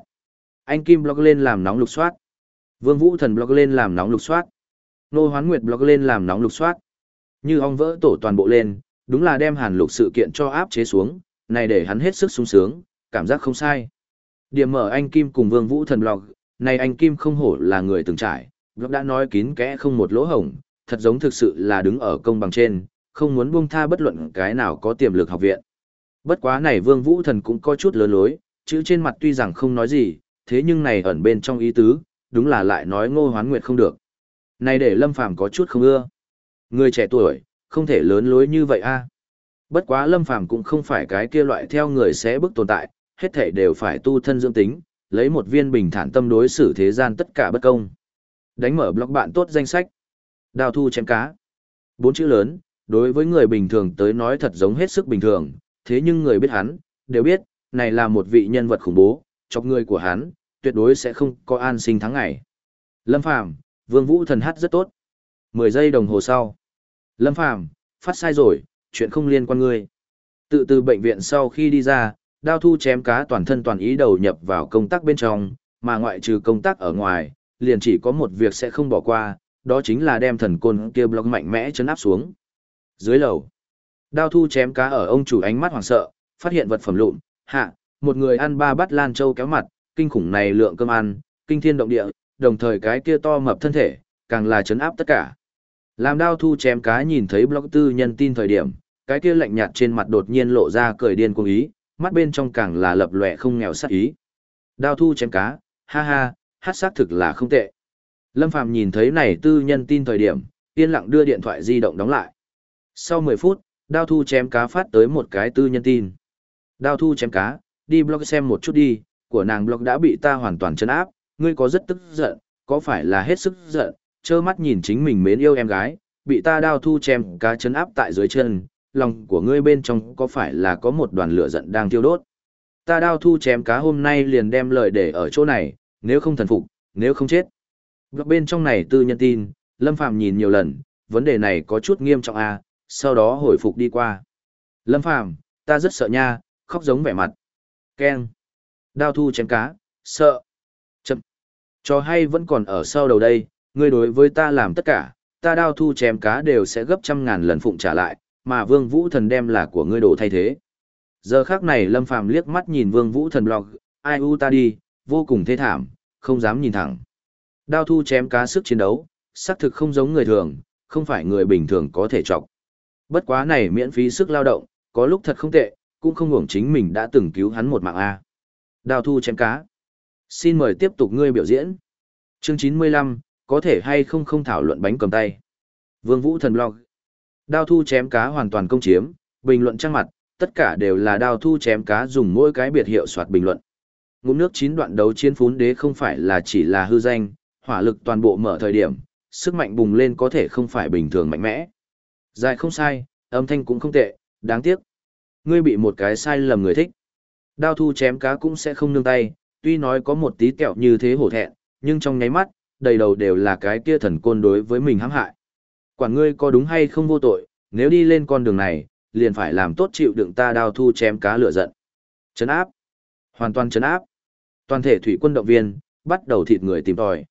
Anh Kim blog lên làm nóng lục soát. Vương Vũ Thần blog lên làm nóng lục soát. Nô Hoán Nguyệt blog lên làm nóng lục soát. Như ong vỡ tổ toàn bộ lên, đúng là đem hàn lục sự kiện cho áp chế xuống, này để hắn hết sức sung sướng, cảm giác không sai. Điểm mở anh Kim cùng Vương Vũ Thần blog, này anh Kim không hổ là người từng trải, blog đã nói kín kẽ không một lỗ hổng, thật giống thực sự là đứng ở công bằng trên, không muốn buông tha bất luận cái nào có tiềm lực học viện. Bất quá này Vương Vũ Thần cũng có chút lớn lối, chữ trên mặt tuy rằng không nói gì, thế nhưng này ẩn bên trong ý tứ, đúng là lại nói ngô hoán nguyệt không được. Này để Lâm Phàm có chút không ưa. Người trẻ tuổi, không thể lớn lối như vậy a. Bất quá Lâm Phàm cũng không phải cái kia loại theo người sẽ bức tồn tại, hết thể đều phải tu thân dưỡng tính, lấy một viên bình thản tâm đối xử thế gian tất cả bất công. Đánh mở blog bạn tốt danh sách. Đào thu chém cá. Bốn chữ lớn, đối với người bình thường tới nói thật giống hết sức bình thường, thế nhưng người biết hắn, đều biết, này là một vị nhân vật khủng bố, chọc người của hắn, tuyệt đối sẽ không có an sinh tháng ngày. Lâm Phàm, Vương Vũ thần hát rất tốt. 10 giây đồng hồ sau. Lâm Phàm, phát sai rồi, chuyện không liên quan ngươi. Tự từ bệnh viện sau khi đi ra, đao thu chém cá toàn thân toàn ý đầu nhập vào công tác bên trong, mà ngoại trừ công tác ở ngoài, liền chỉ có một việc sẽ không bỏ qua, đó chính là đem thần côn kia block mạnh mẽ chấn áp xuống. Dưới lầu, đao thu chém cá ở ông chủ ánh mắt hoảng sợ, phát hiện vật phẩm lụn, hạ, một người ăn ba bát lan châu kéo mặt, kinh khủng này lượng cơm ăn, kinh thiên động địa, đồng thời cái kia to mập thân thể, càng là chấn áp tất cả. Làm đao thu chém cá nhìn thấy blog tư nhân tin thời điểm, cái kia lạnh nhạt trên mặt đột nhiên lộ ra cười điên cuồng ý, mắt bên trong càng là lập lòe không nghèo sát ý. Đao thu chém cá, ha ha, hát xác thực là không tệ. Lâm Phàm nhìn thấy này tư nhân tin thời điểm, yên lặng đưa điện thoại di động đóng lại. Sau 10 phút, đao thu chém cá phát tới một cái tư nhân tin. Đao thu chém cá, đi blog xem một chút đi, của nàng blog đã bị ta hoàn toàn chấn áp, ngươi có rất tức giận, có phải là hết sức giận, trơ mắt nhìn chính mình mến yêu em gái, bị ta đao thu chém cá chấn áp tại dưới chân, lòng của ngươi bên trong có phải là có một đoàn lửa giận đang thiêu đốt. Ta đao thu chém cá hôm nay liền đem lời để ở chỗ này, nếu không thần phục, nếu không chết. Blog bên trong này tư nhân tin, Lâm Phàm nhìn nhiều lần, vấn đề này có chút nghiêm trọng à, sau đó hồi phục đi qua. Lâm Phàm, ta rất sợ nha, khóc giống vẻ mặt. Ken. Đao thu chém cá, sợ. Chậm. Cho hay vẫn còn ở sau đầu đây, ngươi đối với ta làm tất cả, ta đao thu chém cá đều sẽ gấp trăm ngàn lần phụng trả lại, mà vương vũ thần đem là của ngươi đổ thay thế. Giờ khác này Lâm Phàm liếc mắt nhìn vương vũ thần blog, ai u ta đi, vô cùng thê thảm, không dám nhìn thẳng. Đao thu chém cá sức chiến đấu, xác thực không giống người thường, không phải người bình thường có thể chọc. Bất quá này miễn phí sức lao động, có lúc thật không tệ, cũng không hưởng chính mình đã từng cứu hắn một mạng A. Đào thu chém cá. Xin mời tiếp tục ngươi biểu diễn. Chương 95, có thể hay không không thảo luận bánh cầm tay. Vương Vũ Thần Blog. Đao thu chém cá hoàn toàn công chiếm, bình luận trang mặt, Tất cả đều là đao thu chém cá dùng mỗi cái biệt hiệu soạt bình luận. Ngụm nước chín đoạn đấu chiến phún đế không phải là chỉ là hư danh, hỏa lực toàn bộ mở thời điểm, sức mạnh bùng lên có thể không phải bình thường mạnh mẽ. Dài không sai, âm thanh cũng không tệ, đáng tiếc. Ngươi bị một cái sai lầm người thích. Đao thu chém cá cũng sẽ không nương tay, tuy nói có một tí kẹo như thế hổ thẹn, nhưng trong nháy mắt, đầy đầu đều là cái kia thần côn đối với mình hãm hại. Quản ngươi có đúng hay không vô tội, nếu đi lên con đường này, liền phải làm tốt chịu đựng ta đao thu chém cá lửa giận. Chấn áp. Hoàn toàn chấn áp. Toàn thể thủy quân động viên, bắt đầu thịt người tìm tòi.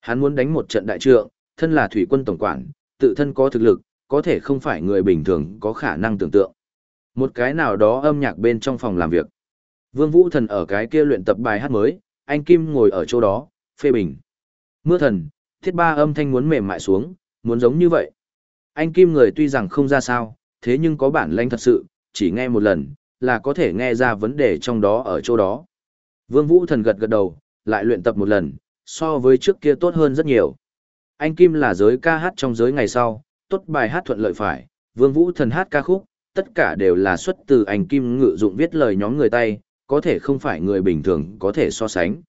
Hắn muốn đánh một trận đại trượng, thân là thủy quân tổng quản, tự thân có thực lực, có thể không phải người bình thường có khả năng tưởng tượng. Một cái nào đó âm nhạc bên trong phòng làm việc. Vương Vũ Thần ở cái kia luyện tập bài hát mới, anh Kim ngồi ở chỗ đó, phê bình. Mưa thần, thiết ba âm thanh muốn mềm mại xuống, muốn giống như vậy. Anh Kim người tuy rằng không ra sao, thế nhưng có bản lãnh thật sự, chỉ nghe một lần, là có thể nghe ra vấn đề trong đó ở chỗ đó. Vương Vũ Thần gật gật đầu, lại luyện tập một lần, so với trước kia tốt hơn rất nhiều. Anh Kim là giới ca hát trong giới ngày sau, tốt bài hát thuận lợi phải, Vương Vũ Thần hát ca khúc, tất cả đều là xuất từ anh Kim ngự dụng viết lời nhóm người tay, có thể không phải người bình thường có thể so sánh.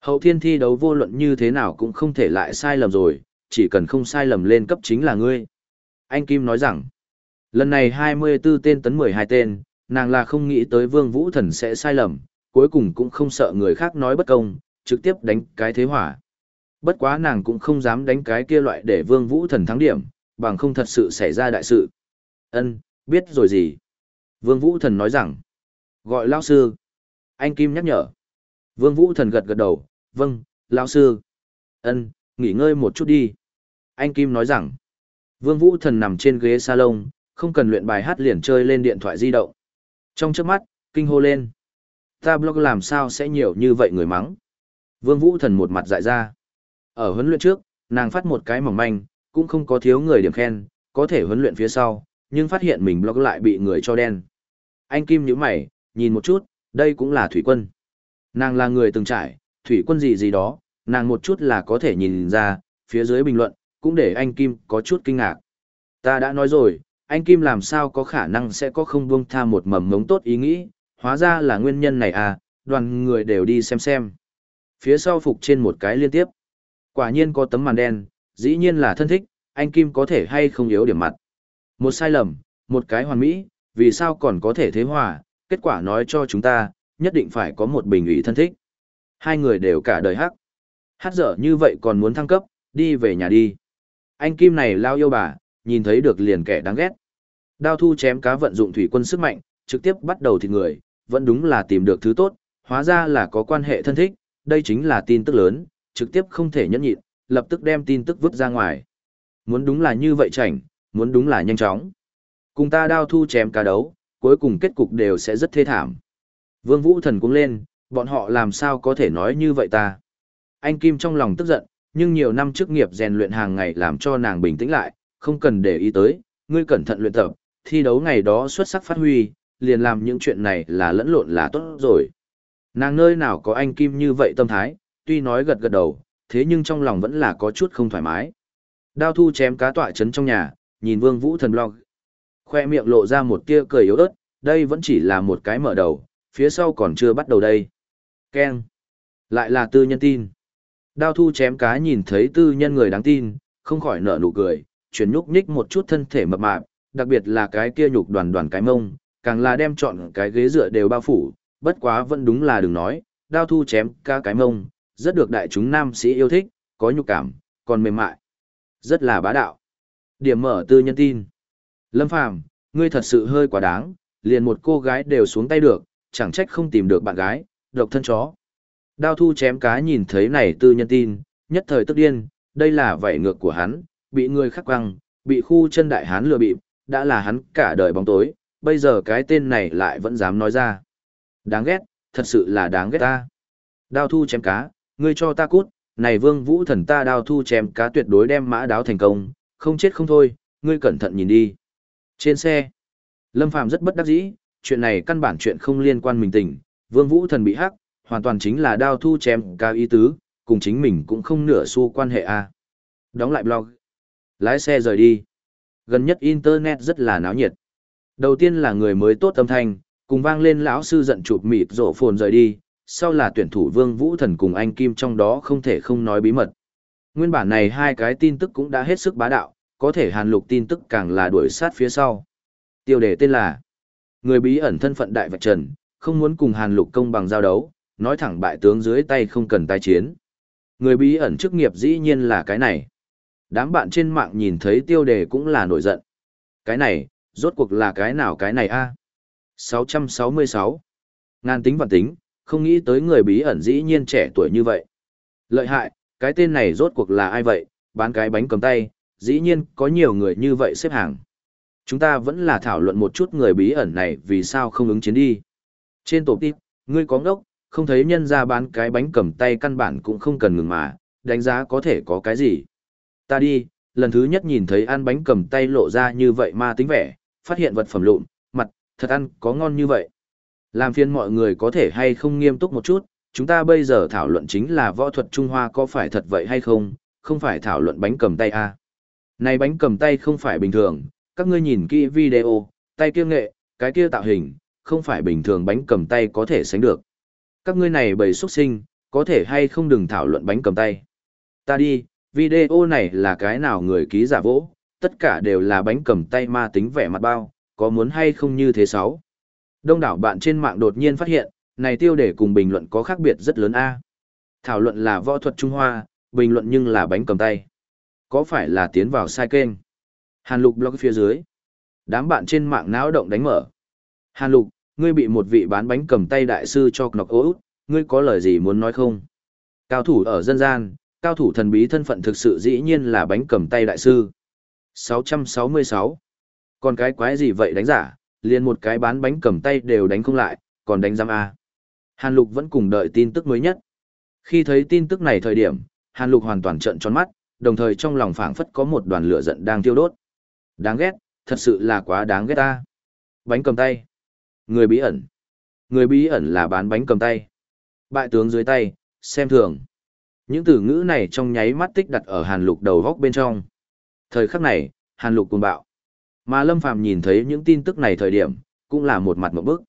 Hậu thiên thi đấu vô luận như thế nào cũng không thể lại sai lầm rồi, chỉ cần không sai lầm lên cấp chính là ngươi. Anh Kim nói rằng, lần này 24 tên tấn 12 tên, nàng là không nghĩ tới Vương Vũ Thần sẽ sai lầm, cuối cùng cũng không sợ người khác nói bất công, trực tiếp đánh cái thế hỏa. Bất quá nàng cũng không dám đánh cái kia loại để Vương Vũ Thần thắng điểm, bằng không thật sự xảy ra đại sự. Ân, biết rồi gì? Vương Vũ Thần nói rằng, gọi lão sư. Anh Kim nhắc nhở. Vương Vũ Thần gật gật đầu, vâng, lão sư. Ân, nghỉ ngơi một chút đi. Anh Kim nói rằng, Vương Vũ Thần nằm trên ghế salon, không cần luyện bài hát liền chơi lên điện thoại di động. Trong trước mắt, kinh hô lên. Ta blog làm sao sẽ nhiều như vậy người mắng. Vương Vũ Thần một mặt dại ra. Ở huấn luyện trước, nàng phát một cái mỏng manh, cũng không có thiếu người điểm khen, có thể huấn luyện phía sau, nhưng phát hiện mình blog lại bị người cho đen. Anh Kim nhíu mày, nhìn một chút, đây cũng là thủy quân. Nàng là người từng trải, thủy quân gì gì đó, nàng một chút là có thể nhìn ra, phía dưới bình luận, cũng để anh Kim có chút kinh ngạc. Ta đã nói rồi, anh Kim làm sao có khả năng sẽ có không buông tha một mầm mống tốt ý nghĩ, hóa ra là nguyên nhân này à, đoàn người đều đi xem xem. Phía sau phục trên một cái liên tiếp. Quả nhiên có tấm màn đen, dĩ nhiên là thân thích, anh Kim có thể hay không yếu điểm mặt. Một sai lầm, một cái hoàn mỹ, vì sao còn có thể thế hòa, kết quả nói cho chúng ta, nhất định phải có một bình ủy thân thích. Hai người đều cả đời hắc. Hát dở như vậy còn muốn thăng cấp, đi về nhà đi. Anh Kim này lao yêu bà, nhìn thấy được liền kẻ đáng ghét. Đao thu chém cá vận dụng thủy quân sức mạnh, trực tiếp bắt đầu thịt người, vẫn đúng là tìm được thứ tốt, hóa ra là có quan hệ thân thích, đây chính là tin tức lớn, trực tiếp không thể nhẫn nhịn, lập tức đem tin tức vứt ra ngoài. Muốn đúng là như vậy chảnh, muốn đúng là nhanh chóng. Cùng ta đao thu chém cá đấu, cuối cùng kết cục đều sẽ rất thê thảm. Vương Vũ Thần cũng lên, bọn họ làm sao có thể nói như vậy ta. Anh Kim trong lòng tức giận, nhưng nhiều năm trước nghiệp rèn luyện hàng ngày làm cho nàng bình tĩnh lại, không cần để ý tới, ngươi cẩn thận luyện tập, thi đấu ngày đó xuất sắc phát huy, liền làm những chuyện này là lẫn lộn là tốt rồi. Nàng nơi nào có anh Kim như vậy tâm thái, tuy nói gật gật đầu, thế nhưng trong lòng vẫn là có chút không thoải mái. Đao thu chém cá tọa chấn trong nhà, nhìn Vương Vũ thần blog. Khoe miệng lộ ra một tia cười yếu ớt, đây vẫn chỉ là một cái mở đầu, phía sau còn chưa bắt đầu đây. Ken. Lại là tư nhân tin. Đao thu chém cá nhìn thấy tư nhân người đáng tin, không khỏi nở nụ cười, chuyển nhúc nhích một chút thân thể mập mạp, đặc biệt là cái kia nhục đoàn đoàn cái mông, càng là đem chọn cái ghế dựa đều bao phủ, bất quá vẫn đúng là đừng nói, đao thu chém cá cái mông, rất được đại chúng nam sĩ yêu thích, có nhục cảm, còn mềm mại. Rất là bá đạo. Điểm mở tư nhân tin. Lâm Phàm, ngươi thật sự hơi quá đáng, liền một cô gái đều xuống tay được, chẳng trách không tìm được bạn gái, độc thân chó. Đao thu chém cá nhìn thấy này tư nhân tin, nhất thời tức điên, đây là vảy ngược của hắn, bị người khắc quăng, bị khu chân đại hán lừa bịp, đã là hắn cả đời bóng tối, bây giờ cái tên này lại vẫn dám nói ra. Đáng ghét, thật sự là đáng ghét ta. Đao thu chém cá, ngươi cho ta cút, này vương vũ thần ta đao thu chém cá tuyệt đối đem mã đáo thành công, không chết không thôi, ngươi cẩn thận nhìn đi. Trên xe, Lâm Phàm rất bất đắc dĩ, chuyện này căn bản chuyện không liên quan mình tình, vương vũ thần bị hắc, hoàn toàn chính là đao thu chém cá ý tứ, cùng chính mình cũng không nửa xu quan hệ a. Đóng lại blog. Lái xe rời đi. Gần nhất Internet rất là náo nhiệt. Đầu tiên là người mới tốt âm thanh, cùng vang lên lão sư giận chụp mịt rổ phồn rời đi, sau là tuyển thủ Vương Vũ Thần cùng anh Kim trong đó không thể không nói bí mật. Nguyên bản này hai cái tin tức cũng đã hết sức bá đạo, có thể hàn lục tin tức càng là đuổi sát phía sau. Tiêu đề tên là Người bí ẩn thân phận đại vạch trần, không muốn cùng hàn lục công bằng giao đấu, nói thẳng bại tướng dưới tay không cần tái chiến. Người bí ẩn chức nghiệp dĩ nhiên là cái này. Đám bạn trên mạng nhìn thấy tiêu đề cũng là nổi giận. Cái này, rốt cuộc là cái nào cái này a 666. Ngàn tính vạn tính, không nghĩ tới người bí ẩn dĩ nhiên trẻ tuổi như vậy. Lợi hại, cái tên này rốt cuộc là ai vậy, bán cái bánh cầm tay, dĩ nhiên có nhiều người như vậy xếp hàng. Chúng ta vẫn là thảo luận một chút người bí ẩn này vì sao không ứng chiến đi. Trên tổ tiếp, ngươi có ngốc, không thấy nhân ra bán cái bánh cầm tay căn bản cũng không cần ngừng mà, đánh giá có thể có cái gì. Ta đi, lần thứ nhất nhìn thấy ăn bánh cầm tay lộ ra như vậy ma tính vẻ, phát hiện vật phẩm lụn, mặt, thật ăn có ngon như vậy. Làm phiền mọi người có thể hay không nghiêm túc một chút, chúng ta bây giờ thảo luận chính là võ thuật Trung Hoa có phải thật vậy hay không, không phải thảo luận bánh cầm tay à. Này bánh cầm tay không phải bình thường, các ngươi nhìn kỹ video, tay kia nghệ, cái kia tạo hình, không phải bình thường bánh cầm tay có thể sánh được. Các ngươi này bầy xuất sinh, có thể hay không đừng thảo luận bánh cầm tay. Ta đi, video này là cái nào người ký giả vỗ, tất cả đều là bánh cầm tay ma tính vẻ mặt bao, có muốn hay không như thế sáu. Đông đảo bạn trên mạng đột nhiên phát hiện, này tiêu đề cùng bình luận có khác biệt rất lớn a. Thảo luận là võ thuật Trung Hoa, bình luận nhưng là bánh cầm tay. Có phải là tiến vào sai kênh? Hàn Lục blog phía dưới. Đám bạn trên mạng náo động đánh mở. Hàn Lục, ngươi bị một vị bán bánh cầm tay đại sư cho nọc út, ngươi có lời gì muốn nói không? Cao thủ ở dân gian, cao thủ thần bí thân phận thực sự dĩ nhiên là bánh cầm tay đại sư. 666. Còn cái quái gì vậy đánh giả, liền một cái bán bánh cầm tay đều đánh không lại, còn đánh giam A. Hàn Lục vẫn cùng đợi tin tức mới nhất. Khi thấy tin tức này thời điểm, Hàn Lục hoàn toàn trợn tròn mắt, đồng thời trong lòng phảng phất có một đoàn lửa giận đang thiêu đốt. Đáng ghét, thật sự là quá đáng ghét ta. Bánh cầm tay. Người bí ẩn. Người bí ẩn là bán bánh cầm tay. Bại tướng dưới tay, xem thường. Những từ ngữ này trong nháy mắt tích đặt ở Hàn Lục đầu góc bên trong. Thời khắc này, Hàn Lục cuồng bạo. Mà Lâm Phàm nhìn thấy những tin tức này thời điểm, cũng là một mặt một bức.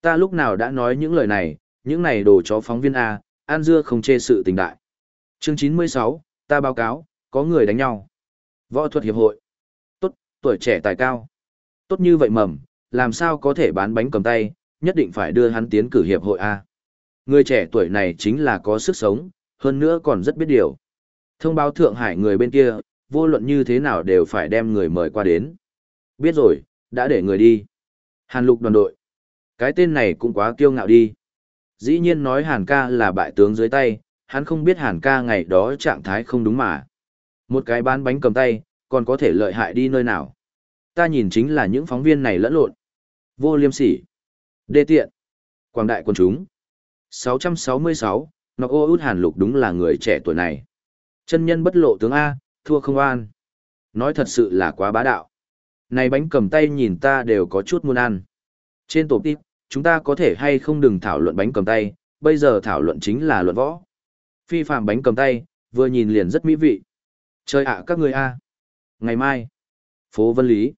Ta lúc nào đã nói những lời này, những này đồ chó phóng viên A, an dưa không chê sự tình đại. Chương 96, ta báo cáo, có người đánh nhau. Võ thuật hiệp hội. Tốt, tuổi trẻ tài cao. Tốt như vậy mầm, làm sao có thể bán bánh cầm tay, nhất định phải đưa hắn tiến cử hiệp hội A. Người trẻ tuổi này chính là có sức sống, hơn nữa còn rất biết điều. Thông báo Thượng Hải người bên kia, vô luận như thế nào đều phải đem người mời qua đến. Biết rồi, đã để người đi. Hàn lục đoàn đội. Cái tên này cũng quá kiêu ngạo đi. Dĩ nhiên nói Hàn ca là bại tướng dưới tay, hắn không biết Hàn ca ngày đó trạng thái không đúng mà. Một cái bán bánh cầm tay, còn có thể lợi hại đi nơi nào. Ta nhìn chính là những phóng viên này lẫn lộn. Vô liêm sỉ. Đê tiện. Quảng đại quân chúng. 666, nó ô út Hàn lục đúng là người trẻ tuổi này. Chân nhân bất lộ tướng A, thua không an. Nói thật sự là quá bá đạo. Này bánh cầm tay nhìn ta đều có chút muốn ăn. Trên tổ tiếp, chúng ta có thể hay không đừng thảo luận bánh cầm tay, bây giờ thảo luận chính là luận võ. Phi phạm bánh cầm tay, vừa nhìn liền rất mỹ vị. Chơi ạ các người a. Ngày mai, phố Vân Lý.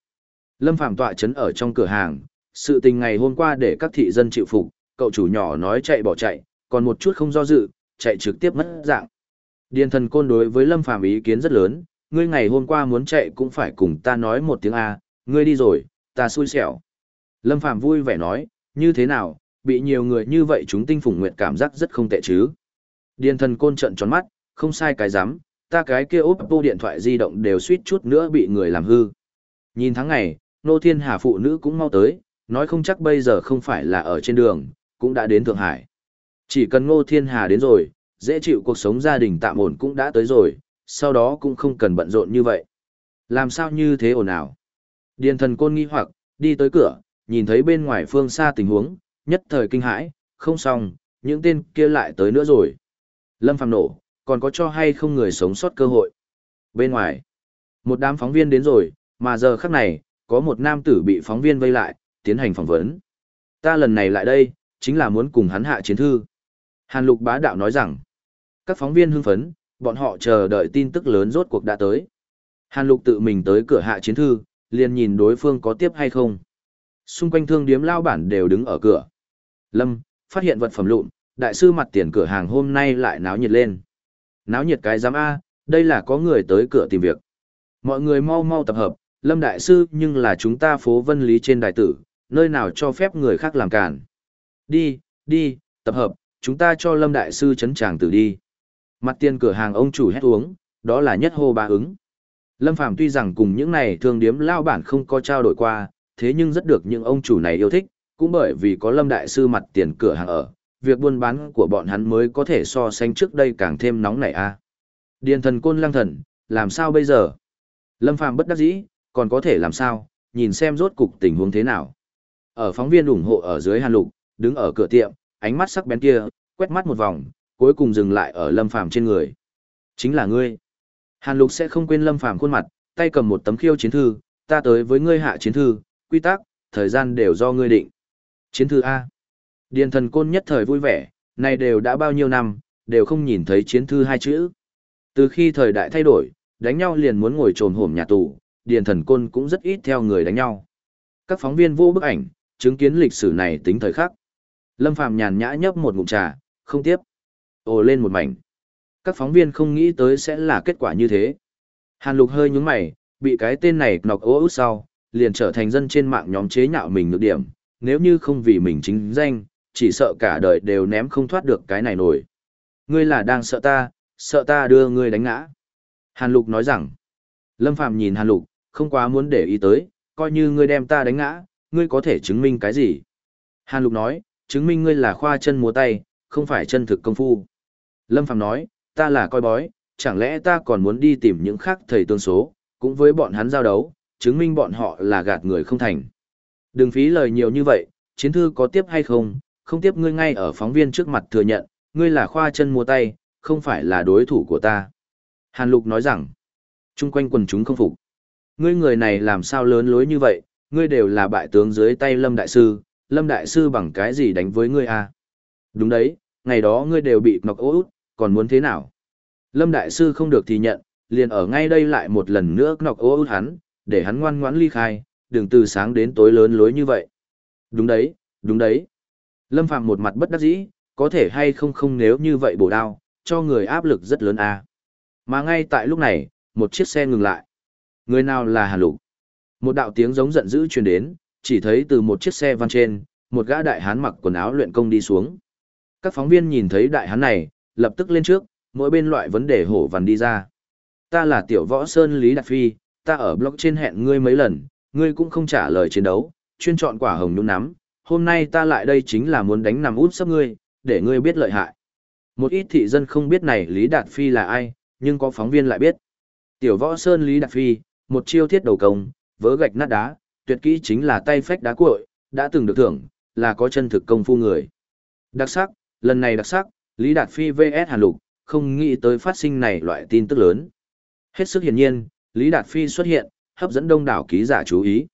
Lâm Phạm tọa chấn ở trong cửa hàng, sự tình ngày hôm qua để các thị dân chịu phục, cậu chủ nhỏ nói chạy bỏ chạy, còn một chút không do dự, chạy trực tiếp mất dạng. Điền thần côn đối với Lâm Phạm ý kiến rất lớn, ngươi ngày hôm qua muốn chạy cũng phải cùng ta nói một tiếng A, ngươi đi rồi, ta xui xẻo. Lâm Phàm vui vẻ nói, như thế nào, bị nhiều người như vậy chúng tinh phùng nguyệt cảm giác rất không tệ chứ. Điền thần côn trận tròn mắt, không sai cái dám, ta cái kia Oppo điện thoại di động đều suýt chút nữa bị người làm hư. Nhìn tháng ngày, nô thiên hà phụ nữ cũng mau tới, nói không chắc bây giờ không phải là ở trên đường, cũng đã đến Thượng Hải. Chỉ cần ngô thiên hà đến rồi, dễ chịu cuộc sống gia đình tạm ổn cũng đã tới rồi, sau đó cũng không cần bận rộn như vậy. Làm sao như thế ồn ào? Điền thần côn nghi hoặc, đi tới cửa, nhìn thấy bên ngoài phương xa tình huống, nhất thời kinh hãi, không xong, những tên kia lại tới nữa rồi. Lâm Phàm nổ, còn có cho hay không người sống sót cơ hội. Bên ngoài, một đám phóng viên đến rồi, mà giờ khắc này, có một nam tử bị phóng viên vây lại, tiến hành phỏng vấn. Ta lần này lại đây, chính là muốn cùng hắn hạ chiến thư. Hàn Lục bá đạo nói rằng, các phóng viên hưng phấn, bọn họ chờ đợi tin tức lớn rốt cuộc đã tới. Hàn Lục tự mình tới cửa hạ chiến thư, liền nhìn đối phương có tiếp hay không. Xung quanh thương điếm lao bản đều đứng ở cửa. Lâm, phát hiện vật phẩm lụn, đại sư mặt tiền cửa hàng hôm nay lại náo nhiệt lên. Náo nhiệt cái giám A, đây là có người tới cửa tìm việc. Mọi người mau mau tập hợp, Lâm đại sư nhưng là chúng ta phố vân lý trên đại tử, nơi nào cho phép người khác làm cản. Đi, đi, tập hợp, chúng ta cho Lâm đại sư chấn tràng tử đi. Mặt tiền cửa hàng ông chủ hét uống, đó là nhất hô ba ứng. Lâm Phàm tuy rằng cùng những này thương điếm lao bản không có trao đổi qua, thế nhưng rất được những ông chủ này yêu thích, cũng bởi vì có Lâm Đại Sư mặt tiền cửa hàng ở, việc buôn bán của bọn hắn mới có thể so sánh trước đây càng thêm nóng nảy a. À. Điền thần côn lăng thần, làm sao bây giờ? Lâm Phàm bất đắc dĩ, còn có thể làm sao, nhìn xem rốt cục tình huống thế nào. Ở phóng viên ủng hộ ở dưới hàn lục, đứng ở cửa tiệm, ánh mắt sắc bén kia, quét mắt một vòng, cuối cùng dừng lại ở Lâm Phàm trên người. Chính là ngươi. Hàn lục sẽ không quên Lâm Phàm khuôn mặt, tay cầm một tấm khiêu chiến thư, ta tới với ngươi hạ chiến thư, quy tắc, thời gian đều do ngươi định. Chiến thư A. Điền thần côn nhất thời vui vẻ, này đều đã bao nhiêu năm, đều không nhìn thấy chiến thư hai chữ. Từ khi thời đại thay đổi, đánh nhau liền muốn ngồi trồn hổm nhà tù, điền thần côn cũng rất ít theo người đánh nhau. Các phóng viên vô bức ảnh, chứng kiến lịch sử này tính thời khắc. Lâm Phàm nhàn nhã nhấp một ngụm trà, không tiếp. Ồ lên một mảnh. Các phóng viên không nghĩ tới sẽ là kết quả như thế. Hàn Lục hơi nhướng mày, bị cái tên này nọc ố út sau, liền trở thành dân trên mạng nhóm chế nhạo mình nhược điểm, nếu như không vì mình chính danh, chỉ sợ cả đời đều ném không thoát được cái này nổi. Ngươi là đang sợ ta, sợ ta đưa ngươi đánh ngã. Hàn Lục nói rằng, Lâm Phạm nhìn Hàn Lục, không quá muốn để ý tới, coi như ngươi đem ta đánh ngã, ngươi có thể chứng minh cái gì? Hàn Lục nói, chứng minh ngươi là khoa chân múa tay, không phải chân thực công phu. Lâm Phạm nói, ta là coi bói, chẳng lẽ ta còn muốn đi tìm những khác thầy tương số, cũng với bọn hắn giao đấu, chứng minh bọn họ là gạt người không thành. Đừng phí lời nhiều như vậy, chiến thư có tiếp hay không, không tiếp ngươi ngay ở phóng viên trước mặt thừa nhận, ngươi là khoa chân mua tay, không phải là đối thủ của ta. Hàn Lục nói rằng, chung quanh quần chúng không phục. Ngươi người này làm sao lớn lối như vậy, ngươi đều là bại tướng dưới tay Lâm Đại Sư, Lâm Đại Sư bằng cái gì đánh với ngươi à? Đúng đấy, ngày đó ngươi đều bị ngọc út, còn muốn thế nào? Lâm Đại Sư không được thì nhận, liền ở ngay đây lại một lần nữa ngọc út hắn, để hắn ngoan ngoãn ly khai, đừng từ sáng đến tối lớn lối như vậy. Đúng đấy, đúng đấy. Lâm Phạm một mặt bất đắc dĩ, có thể hay không không nếu như vậy bổ đao, cho người áp lực rất lớn à. Mà ngay tại lúc này, một chiếc xe ngừng lại. Người nào là Hàn Lục? Một đạo tiếng giống giận dữ truyền đến, chỉ thấy từ một chiếc xe văn trên, một gã đại hán mặc quần áo luyện công đi xuống. Các phóng viên nhìn thấy đại hán này, lập tức lên trước, mỗi bên loại vấn đề hổ vằn đi ra. Ta là tiểu võ sơn Lý Đạt Phi, ta ở blog trên hẹn ngươi mấy lần, ngươi cũng không trả lời chiến đấu, chuyên chọn quả hồng nhung nắm, hôm nay ta lại đây chính là muốn đánh nằm út sắp ngươi, để ngươi biết lợi hại. Một ít thị dân không biết này Lý Đạt Phi là ai, nhưng có phóng viên lại biết. Tiểu võ sơn Lý Đạt Phi, một chiêu thiết đầu công, vỡ gạch nát đá, tuyệt kỹ chính là tay phách đá cuội, đã từng được thưởng, là có chân thực công phu người. Đặc sắc, lần này đặc sắc, Lý Đạt Phi VS Hàn Lục, không nghĩ tới phát sinh này loại tin tức lớn. Hết sức hiển nhiên, Lý Đạt Phi xuất hiện, hấp dẫn đông đảo ký giả chú ý.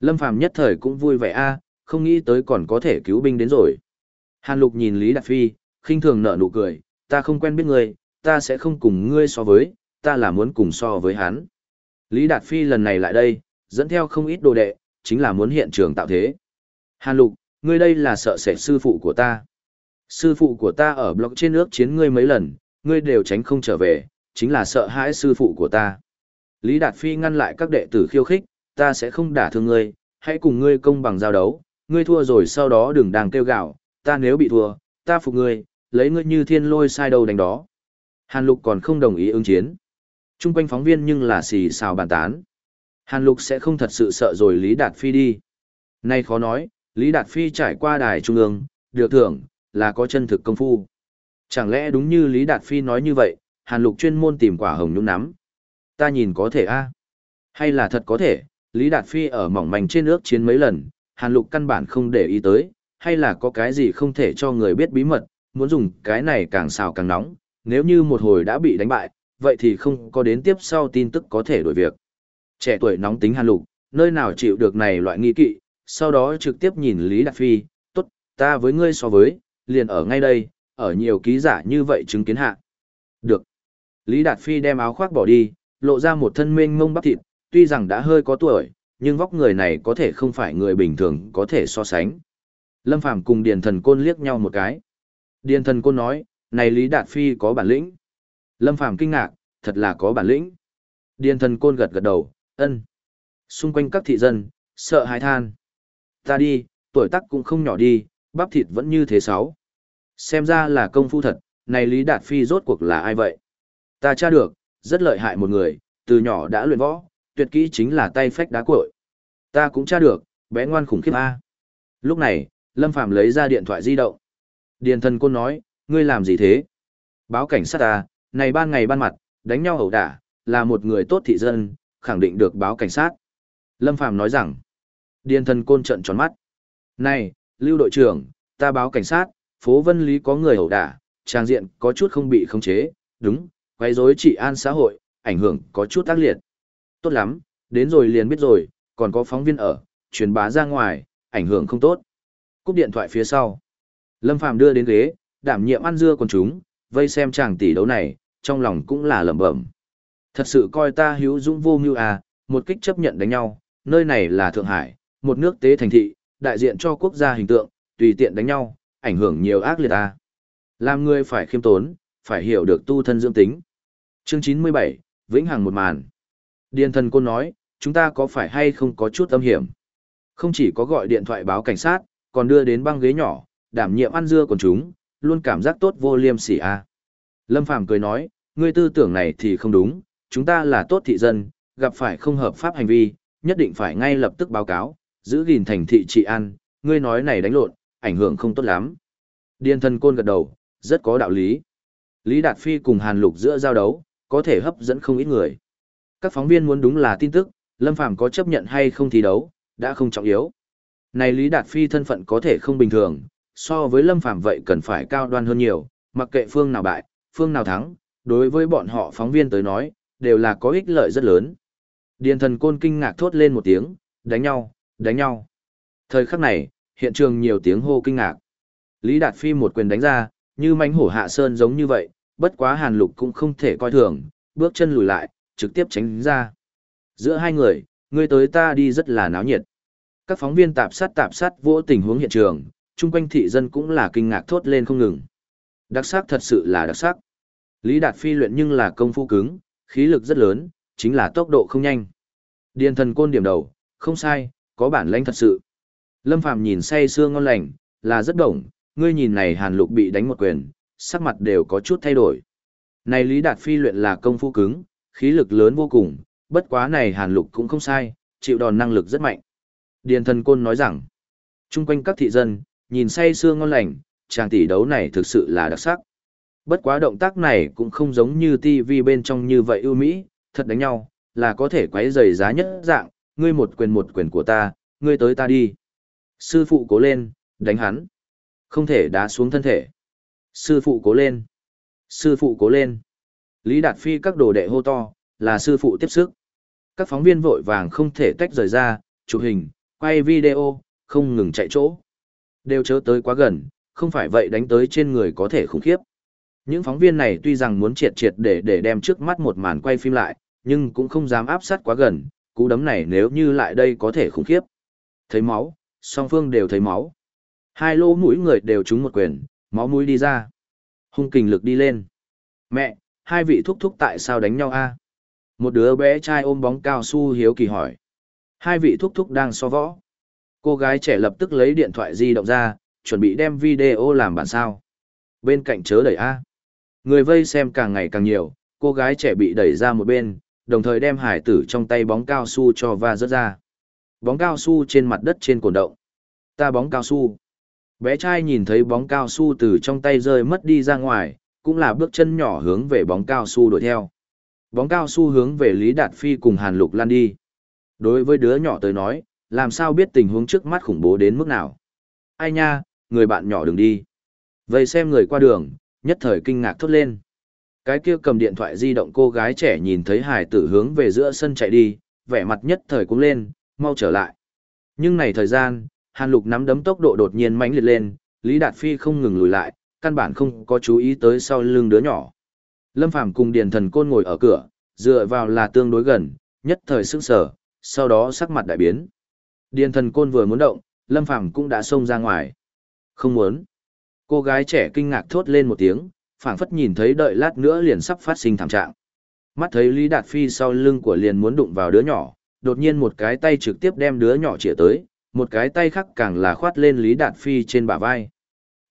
Lâm Phàm nhất thời cũng vui vẻ a, không nghĩ tới còn có thể cứu binh đến rồi. Hàn Lục nhìn Lý Đạt Phi, khinh thường nở nụ cười, ta không quen biết ngươi, ta sẽ không cùng ngươi so với, ta là muốn cùng so với hắn. Lý Đạt Phi lần này lại đây, dẫn theo không ít đồ đệ, chính là muốn hiện trường tạo thế. Hàn Lục, ngươi đây là sợ sệt sư phụ của ta. Sư phụ của ta ở blog trên nước chiến ngươi mấy lần, ngươi đều tránh không trở về, chính là sợ hãi sư phụ của ta. Lý Đạt Phi ngăn lại các đệ tử khiêu khích, ta sẽ không đả thương ngươi, hãy cùng ngươi công bằng giao đấu, ngươi thua rồi sau đó đừng đàng kêu gạo, ta nếu bị thua, ta phục ngươi, lấy ngươi như thiên lôi sai đầu đánh đó. Hàn Lục còn không đồng ý ứng chiến. Trung quanh phóng viên nhưng là xì xào bàn tán. Hàn Lục sẽ không thật sự sợ rồi Lý Đạt Phi đi. Nay khó nói, Lý Đạt Phi trải qua đài trung ương, được thưởng, là có chân thực công phu. Chẳng lẽ đúng như Lý Đạt Phi nói như vậy, Hàn Lục chuyên môn tìm quả hồng nhung nắm. Ta nhìn có thể a Hay là thật có thể, Lý Đạt Phi ở mỏng manh trên nước chiến mấy lần, Hàn Lục căn bản không để ý tới, hay là có cái gì không thể cho người biết bí mật, muốn dùng cái này càng xào càng nóng, nếu như một hồi đã bị đánh bại, vậy thì không có đến tiếp sau tin tức có thể đổi việc. Trẻ tuổi nóng tính Hàn Lục, nơi nào chịu được này loại nghi kỵ, sau đó trực tiếp nhìn Lý Đạt Phi, tốt, ta với ngươi so với, liền ở ngay đây, ở nhiều ký giả như vậy chứng kiến hạ. Được. Lý Đạt Phi đem áo khoác bỏ đi, lộ ra một thân mênh mông bắp thịt, tuy rằng đã hơi có tuổi, nhưng vóc người này có thể không phải người bình thường có thể so sánh. Lâm Phàm cùng Điền Thần Côn liếc nhau một cái. Điền Thần Côn nói, này Lý Đạt Phi có bản lĩnh. Lâm Phàm kinh ngạc, thật là có bản lĩnh. Điền Thần Côn gật gật đầu, ân. Xung quanh các thị dân, sợ hãi than. Ta đi, tuổi tác cũng không nhỏ đi, bắp thịt vẫn như thế sáu. Xem ra là công phu thật, này Lý Đạt Phi rốt cuộc là ai vậy? Ta tra được, rất lợi hại một người, từ nhỏ đã luyện võ, tuyệt kỹ chính là tay phách đá cội. Ta cũng tra được, bé ngoan khủng khiếp A. Lúc này, Lâm Phàm lấy ra điện thoại di động. Điền thần côn nói, ngươi làm gì thế? Báo cảnh sát ta, này ban ngày ban mặt, đánh nhau ẩu đả, là một người tốt thị dân, khẳng định được báo cảnh sát. Lâm Phàm nói rằng, Điền thần côn trận tròn mắt. Này, Lưu đội trưởng, ta báo cảnh sát, phố Vân Lý có người ẩu đả, trang diện có chút không bị khống chế, đúng, quấy rối trị an xã hội, ảnh hưởng có chút tác liệt. Tốt lắm, đến rồi liền biết rồi, còn có phóng viên ở, truyền bá ra ngoài, ảnh hưởng không tốt. Cúp điện thoại phía sau. Lâm Phàm đưa đến ghế, đảm nhiệm ăn dưa quần chúng, vây xem chàng tỷ đấu này, trong lòng cũng là lẩm bẩm. Thật sự coi ta hữu dũng vô mưu à, một kích chấp nhận đánh nhau, nơi này là Thượng Hải, một nước tế thành thị, đại diện cho quốc gia hình tượng, tùy tiện đánh nhau, ảnh hưởng nhiều ác liệt à. Làm người phải khiêm tốn, phải hiểu được tu thân dưỡng tính. Chương 97, Vĩnh Hằng một màn. Điền thần cô nói, chúng ta có phải hay không có chút âm hiểm? Không chỉ có gọi điện thoại báo cảnh sát, còn đưa đến băng ghế nhỏ, đảm nhiệm ăn dưa của chúng, luôn cảm giác tốt vô liêm sỉ a. À. Lâm Phàm cười nói, ngươi tư tưởng này thì không đúng, chúng ta là tốt thị dân, gặp phải không hợp pháp hành vi, nhất định phải ngay lập tức báo cáo, giữ gìn thành thị trị an, ngươi nói này đánh lộn, ảnh hưởng không tốt lắm. Điền thần côn gật đầu, rất có đạo lý. Lý Đạt Phi cùng Hàn Lục giữa giao đấu, có thể hấp dẫn không ít người. Các phóng viên muốn đúng là tin tức, Lâm Phàm có chấp nhận hay không thi đấu, đã không trọng yếu. Này Lý Đạt Phi thân phận có thể không bình thường, so với Lâm Phàm vậy cần phải cao đoan hơn nhiều, mặc kệ phương nào bại, phương nào thắng, đối với bọn họ phóng viên tới nói, đều là có ích lợi rất lớn. Điền thần côn kinh ngạc thốt lên một tiếng, đánh nhau, đánh nhau. Thời khắc này, hiện trường nhiều tiếng hô kinh ngạc. Lý Đạt Phi một quyền đánh ra, như mánh hổ hạ sơn giống như vậy, bất quá hàn lục cũng không thể coi thường, bước chân lùi lại, trực tiếp tránh ra. Giữa hai người, người tới ta đi rất là náo nhiệt. Các phóng viên tạp sát tạp sát vỗ tình huống hiện trường, chung quanh thị dân cũng là kinh ngạc thốt lên không ngừng. Đặc sắc thật sự là đặc sắc. Lý Đạt Phi luyện nhưng là công phu cứng, khí lực rất lớn, chính là tốc độ không nhanh. Điền thần côn điểm đầu, không sai, có bản lãnh thật sự. Lâm Phàm nhìn say sưa ngon lành, là rất đồng, ngươi nhìn này Hàn Lục bị đánh một quyền, sắc mặt đều có chút thay đổi. Này Lý Đạt Phi luyện là công phu cứng, khí lực lớn vô cùng, bất quá này Hàn Lục cũng không sai, chịu đòn năng lực rất mạnh. Điền thần côn nói rằng, chung quanh các thị dân, nhìn say sưa ngon lành, chàng tỷ đấu này thực sự là đặc sắc. Bất quá động tác này cũng không giống như TV bên trong như vậy ưu mỹ, thật đánh nhau, là có thể quấy rầy giá nhất dạng, ngươi một quyền một quyền của ta, ngươi tới ta đi. Sư phụ cố lên, đánh hắn. Không thể đá xuống thân thể. Sư phụ cố lên. Sư phụ cố lên. Lý Đạt Phi các đồ đệ hô to, là sư phụ tiếp sức. Các phóng viên vội vàng không thể tách rời ra, chụp hình, quay video, không ngừng chạy chỗ. Đều chớ tới quá gần, không phải vậy đánh tới trên người có thể khủng khiếp. Những phóng viên này tuy rằng muốn triệt triệt để để đem trước mắt một màn quay phim lại, nhưng cũng không dám áp sát quá gần, cú đấm này nếu như lại đây có thể khủng khiếp. Thấy máu, song phương đều thấy máu. Hai lỗ mũi người đều trúng một quyền, máu mũi đi ra. Hung kình lực đi lên. Mẹ, hai vị thúc thúc tại sao đánh nhau a? Một đứa bé trai ôm bóng cao su hiếu kỳ hỏi. Hai vị thúc thúc đang so võ. Cô gái trẻ lập tức lấy điện thoại di động ra, chuẩn bị đem video làm bản sao. Bên cạnh chớ đẩy A. Người vây xem càng ngày càng nhiều, cô gái trẻ bị đẩy ra một bên, đồng thời đem hải tử trong tay bóng cao su cho va rớt ra. Bóng cao su trên mặt đất trên cồn động. Ta bóng cao su. Bé trai nhìn thấy bóng cao su từ trong tay rơi mất đi ra ngoài, cũng là bước chân nhỏ hướng về bóng cao su đuổi theo. Bóng cao su hướng về Lý Đạt Phi cùng Hàn Lục lan đi. Đối với đứa nhỏ tới nói, làm sao biết tình huống trước mắt khủng bố đến mức nào. Ai nha, người bạn nhỏ đừng đi. Vậy xem người qua đường, nhất thời kinh ngạc thốt lên. Cái kia cầm điện thoại di động cô gái trẻ nhìn thấy hải tử hướng về giữa sân chạy đi, vẻ mặt nhất thời cũng lên, mau trở lại. Nhưng này thời gian, Hàn Lục nắm đấm tốc độ đột nhiên mãnh liệt lên, Lý Đạt Phi không ngừng lùi lại, căn bản không có chú ý tới sau lưng đứa nhỏ. Lâm Phàm cùng Điền Thần Côn ngồi ở cửa, dựa vào là tương đối gần, nhất thời sững sờ, sau đó sắc mặt đại biến. Điền thần côn vừa muốn động, Lâm Phàm cũng đã xông ra ngoài. Không muốn. Cô gái trẻ kinh ngạc thốt lên một tiếng, phảng phất nhìn thấy đợi lát nữa liền sắp phát sinh thảm trạng. Mắt thấy Lý Đạt Phi sau lưng của liền muốn đụng vào đứa nhỏ, đột nhiên một cái tay trực tiếp đem đứa nhỏ chĩa tới, một cái tay khác càng là khoát lên Lý Đạt Phi trên bả vai.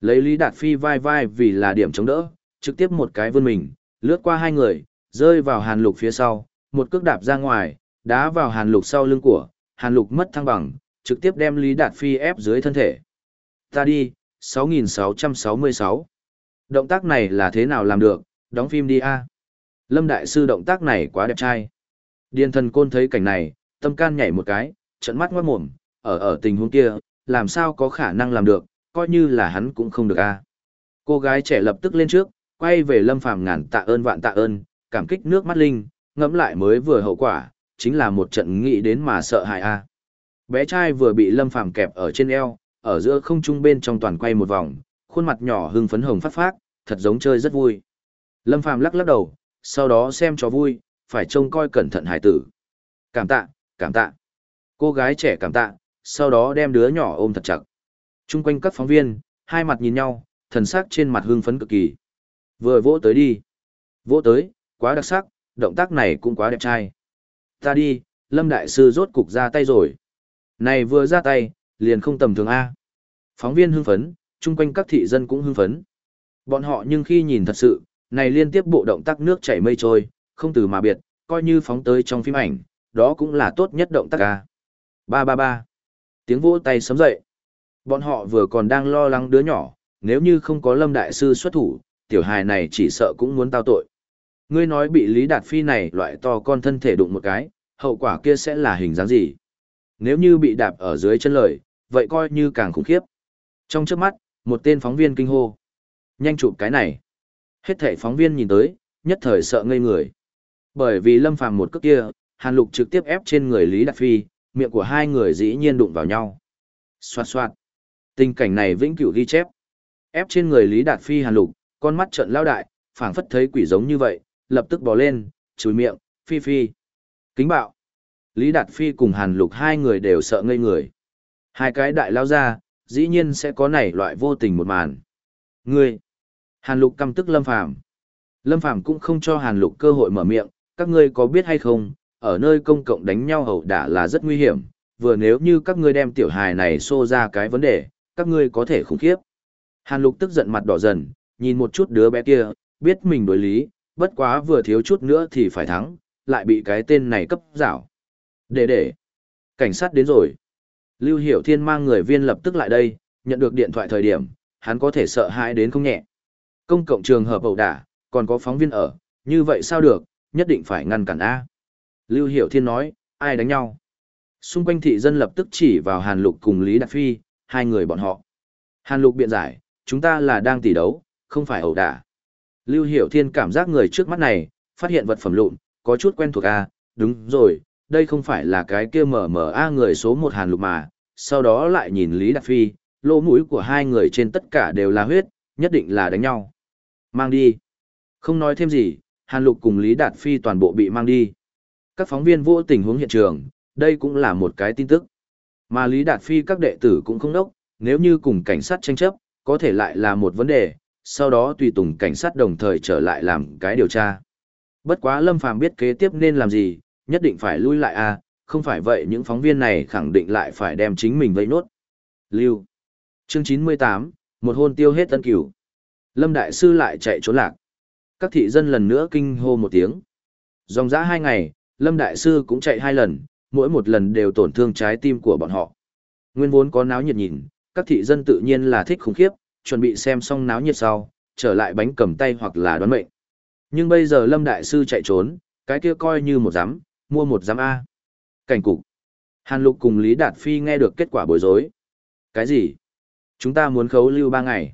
Lấy Lý Đạt Phi vai vai vì là điểm chống đỡ, trực tiếp một cái vươn mình, lướt qua hai người, rơi vào hàn lục phía sau, một cước đạp ra ngoài, đá vào hàn lục sau lưng của, hàn lục mất thăng bằng, trực tiếp đem Lý Đạt Phi ép dưới thân thể. Ta đi, 6666. Động tác này là thế nào làm được, đóng phim đi a. Lâm Đại Sư động tác này quá đẹp trai. Điền thần côn thấy cảnh này, tâm can nhảy một cái, trận mắt ngoát mồm, ở ở tình huống kia, làm sao có khả năng làm được, coi như là hắn cũng không được a. Cô gái trẻ lập tức lên trước, quay về Lâm Phàm ngàn tạ ơn vạn tạ ơn, cảm kích nước mắt linh, ngẫm lại mới vừa hậu quả, chính là một trận nghĩ đến mà sợ hãi a. Bé trai vừa bị Lâm Phàm kẹp ở trên eo, ở giữa không trung bên trong toàn quay một vòng, khuôn mặt nhỏ hưng phấn hồng phát phát, thật giống chơi rất vui. Lâm Phàm lắc lắc đầu, sau đó xem cho vui, phải trông coi cẩn thận hải tử. Cảm tạ, cảm tạ. Cô gái trẻ cảm tạ, sau đó đem đứa nhỏ ôm thật chặt. Trung quanh các phóng viên, hai mặt nhìn nhau, thần sắc trên mặt hưng phấn cực kỳ. Vừa vỗ tới đi. Vỗ tới, quá đặc sắc, động tác này cũng quá đẹp trai. Ta đi, Lâm Đại Sư rốt cục ra tay rồi. Này vừa ra tay, liền không tầm thường A. Phóng viên hưng phấn, chung quanh các thị dân cũng hưng phấn. Bọn họ nhưng khi nhìn thật sự, này liên tiếp bộ động tác nước chảy mây trôi, không từ mà biệt, coi như phóng tới trong phim ảnh, đó cũng là tốt nhất động tác ca. Ba ba ba. Tiếng vỗ tay sấm dậy. Bọn họ vừa còn đang lo lắng đứa nhỏ, nếu như không có Lâm Đại Sư xuất thủ, tiểu hài này chỉ sợ cũng muốn tao tội. Ngươi nói bị Lý Đạt Phi này loại to con thân thể đụng một cái, hậu quả kia sẽ là hình dáng gì? Nếu như bị đạp ở dưới chân lời, vậy coi như càng khủng khiếp. Trong trước mắt, một tên phóng viên kinh hô. Nhanh chụp cái này. Hết thảy phóng viên nhìn tới, nhất thời sợ ngây người. Bởi vì lâm phàm một cước kia, Hàn Lục trực tiếp ép trên người Lý Đạt Phi, miệng của hai người dĩ nhiên đụng vào nhau. Xoạt xoạt. Tình cảnh này vĩnh cửu ghi chép. Ép trên người Lý Đạt Phi Hàn Lục, con mắt trợn lao đại, phảng phất thấy quỷ giống như vậy, lập tức bò lên, chùi miệng, phi phi. Kính bạo. Lý Đạt Phi cùng Hàn Lục hai người đều sợ ngây người. Hai cái đại lao ra, dĩ nhiên sẽ có này loại vô tình một màn. Ngươi. Hàn Lục căm tức Lâm Phàm Lâm Phàm cũng không cho Hàn Lục cơ hội mở miệng, các ngươi có biết hay không, ở nơi công cộng đánh nhau hậu đả là rất nguy hiểm, vừa nếu như các ngươi đem tiểu hài này xô ra cái vấn đề, các ngươi có thể khủng khiếp. Hàn Lục tức giận mặt đỏ dần, nhìn một chút đứa bé kia, biết mình đối lý, bất quá vừa thiếu chút nữa thì phải thắng, lại bị cái tên này cấp rảo. Để để. Cảnh sát đến rồi. Lưu Hiểu Thiên mang người viên lập tức lại đây, nhận được điện thoại thời điểm, hắn có thể sợ hãi đến không nhẹ. Công cộng trường hợp ẩu đả, còn có phóng viên ở, như vậy sao được, nhất định phải ngăn cản A. Lưu Hiểu Thiên nói, ai đánh nhau? Xung quanh thị dân lập tức chỉ vào Hàn Lục cùng Lý Đạt Phi, hai người bọn họ. Hàn Lục biện giải, chúng ta là đang tỷ đấu, không phải ẩu đả. Lưu Hiểu Thiên cảm giác người trước mắt này, phát hiện vật phẩm lụn, có chút quen thuộc A, đúng rồi, đây không phải là cái kia mở mở A người số một Hàn Lục mà, sau đó lại nhìn Lý Đạt Phi, lỗ mũi của hai người trên tất cả đều là huyết, nhất định là đánh nhau. Mang đi. Không nói thêm gì, Hàn Lục cùng Lý Đạt Phi toàn bộ bị mang đi. Các phóng viên vô tình huống hiện trường, đây cũng là một cái tin tức. Mà Lý Đạt Phi các đệ tử cũng không đốc, nếu như cùng cảnh sát tranh chấp, có thể lại là một vấn đề, sau đó tùy tùng cảnh sát đồng thời trở lại làm cái điều tra. Bất quá Lâm Phàm biết kế tiếp nên làm gì, nhất định phải lui lại a, à, không phải vậy những phóng viên này khẳng định lại phải đem chính mình vây nốt. Lưu. Chương 98, một hôn tiêu hết tân cửu. Lâm Đại Sư lại chạy trốn lạc. Các thị dân lần nữa kinh hô một tiếng. Dòng dã hai ngày, Lâm Đại Sư cũng chạy hai lần, mỗi một lần đều tổn thương trái tim của bọn họ. Nguyên vốn có náo nhiệt nhìn, các thị dân tự nhiên là thích khủng khiếp, chuẩn bị xem xong náo nhiệt sau, trở lại bánh cầm tay hoặc là đoán mệnh. Nhưng bây giờ Lâm Đại Sư chạy trốn, cái kia coi như một giám, mua một giám A. Cảnh cục. Hàn Lục cùng Lý Đạt Phi nghe được kết quả bối rối. Cái gì? Chúng ta muốn khấu lưu ba ngày.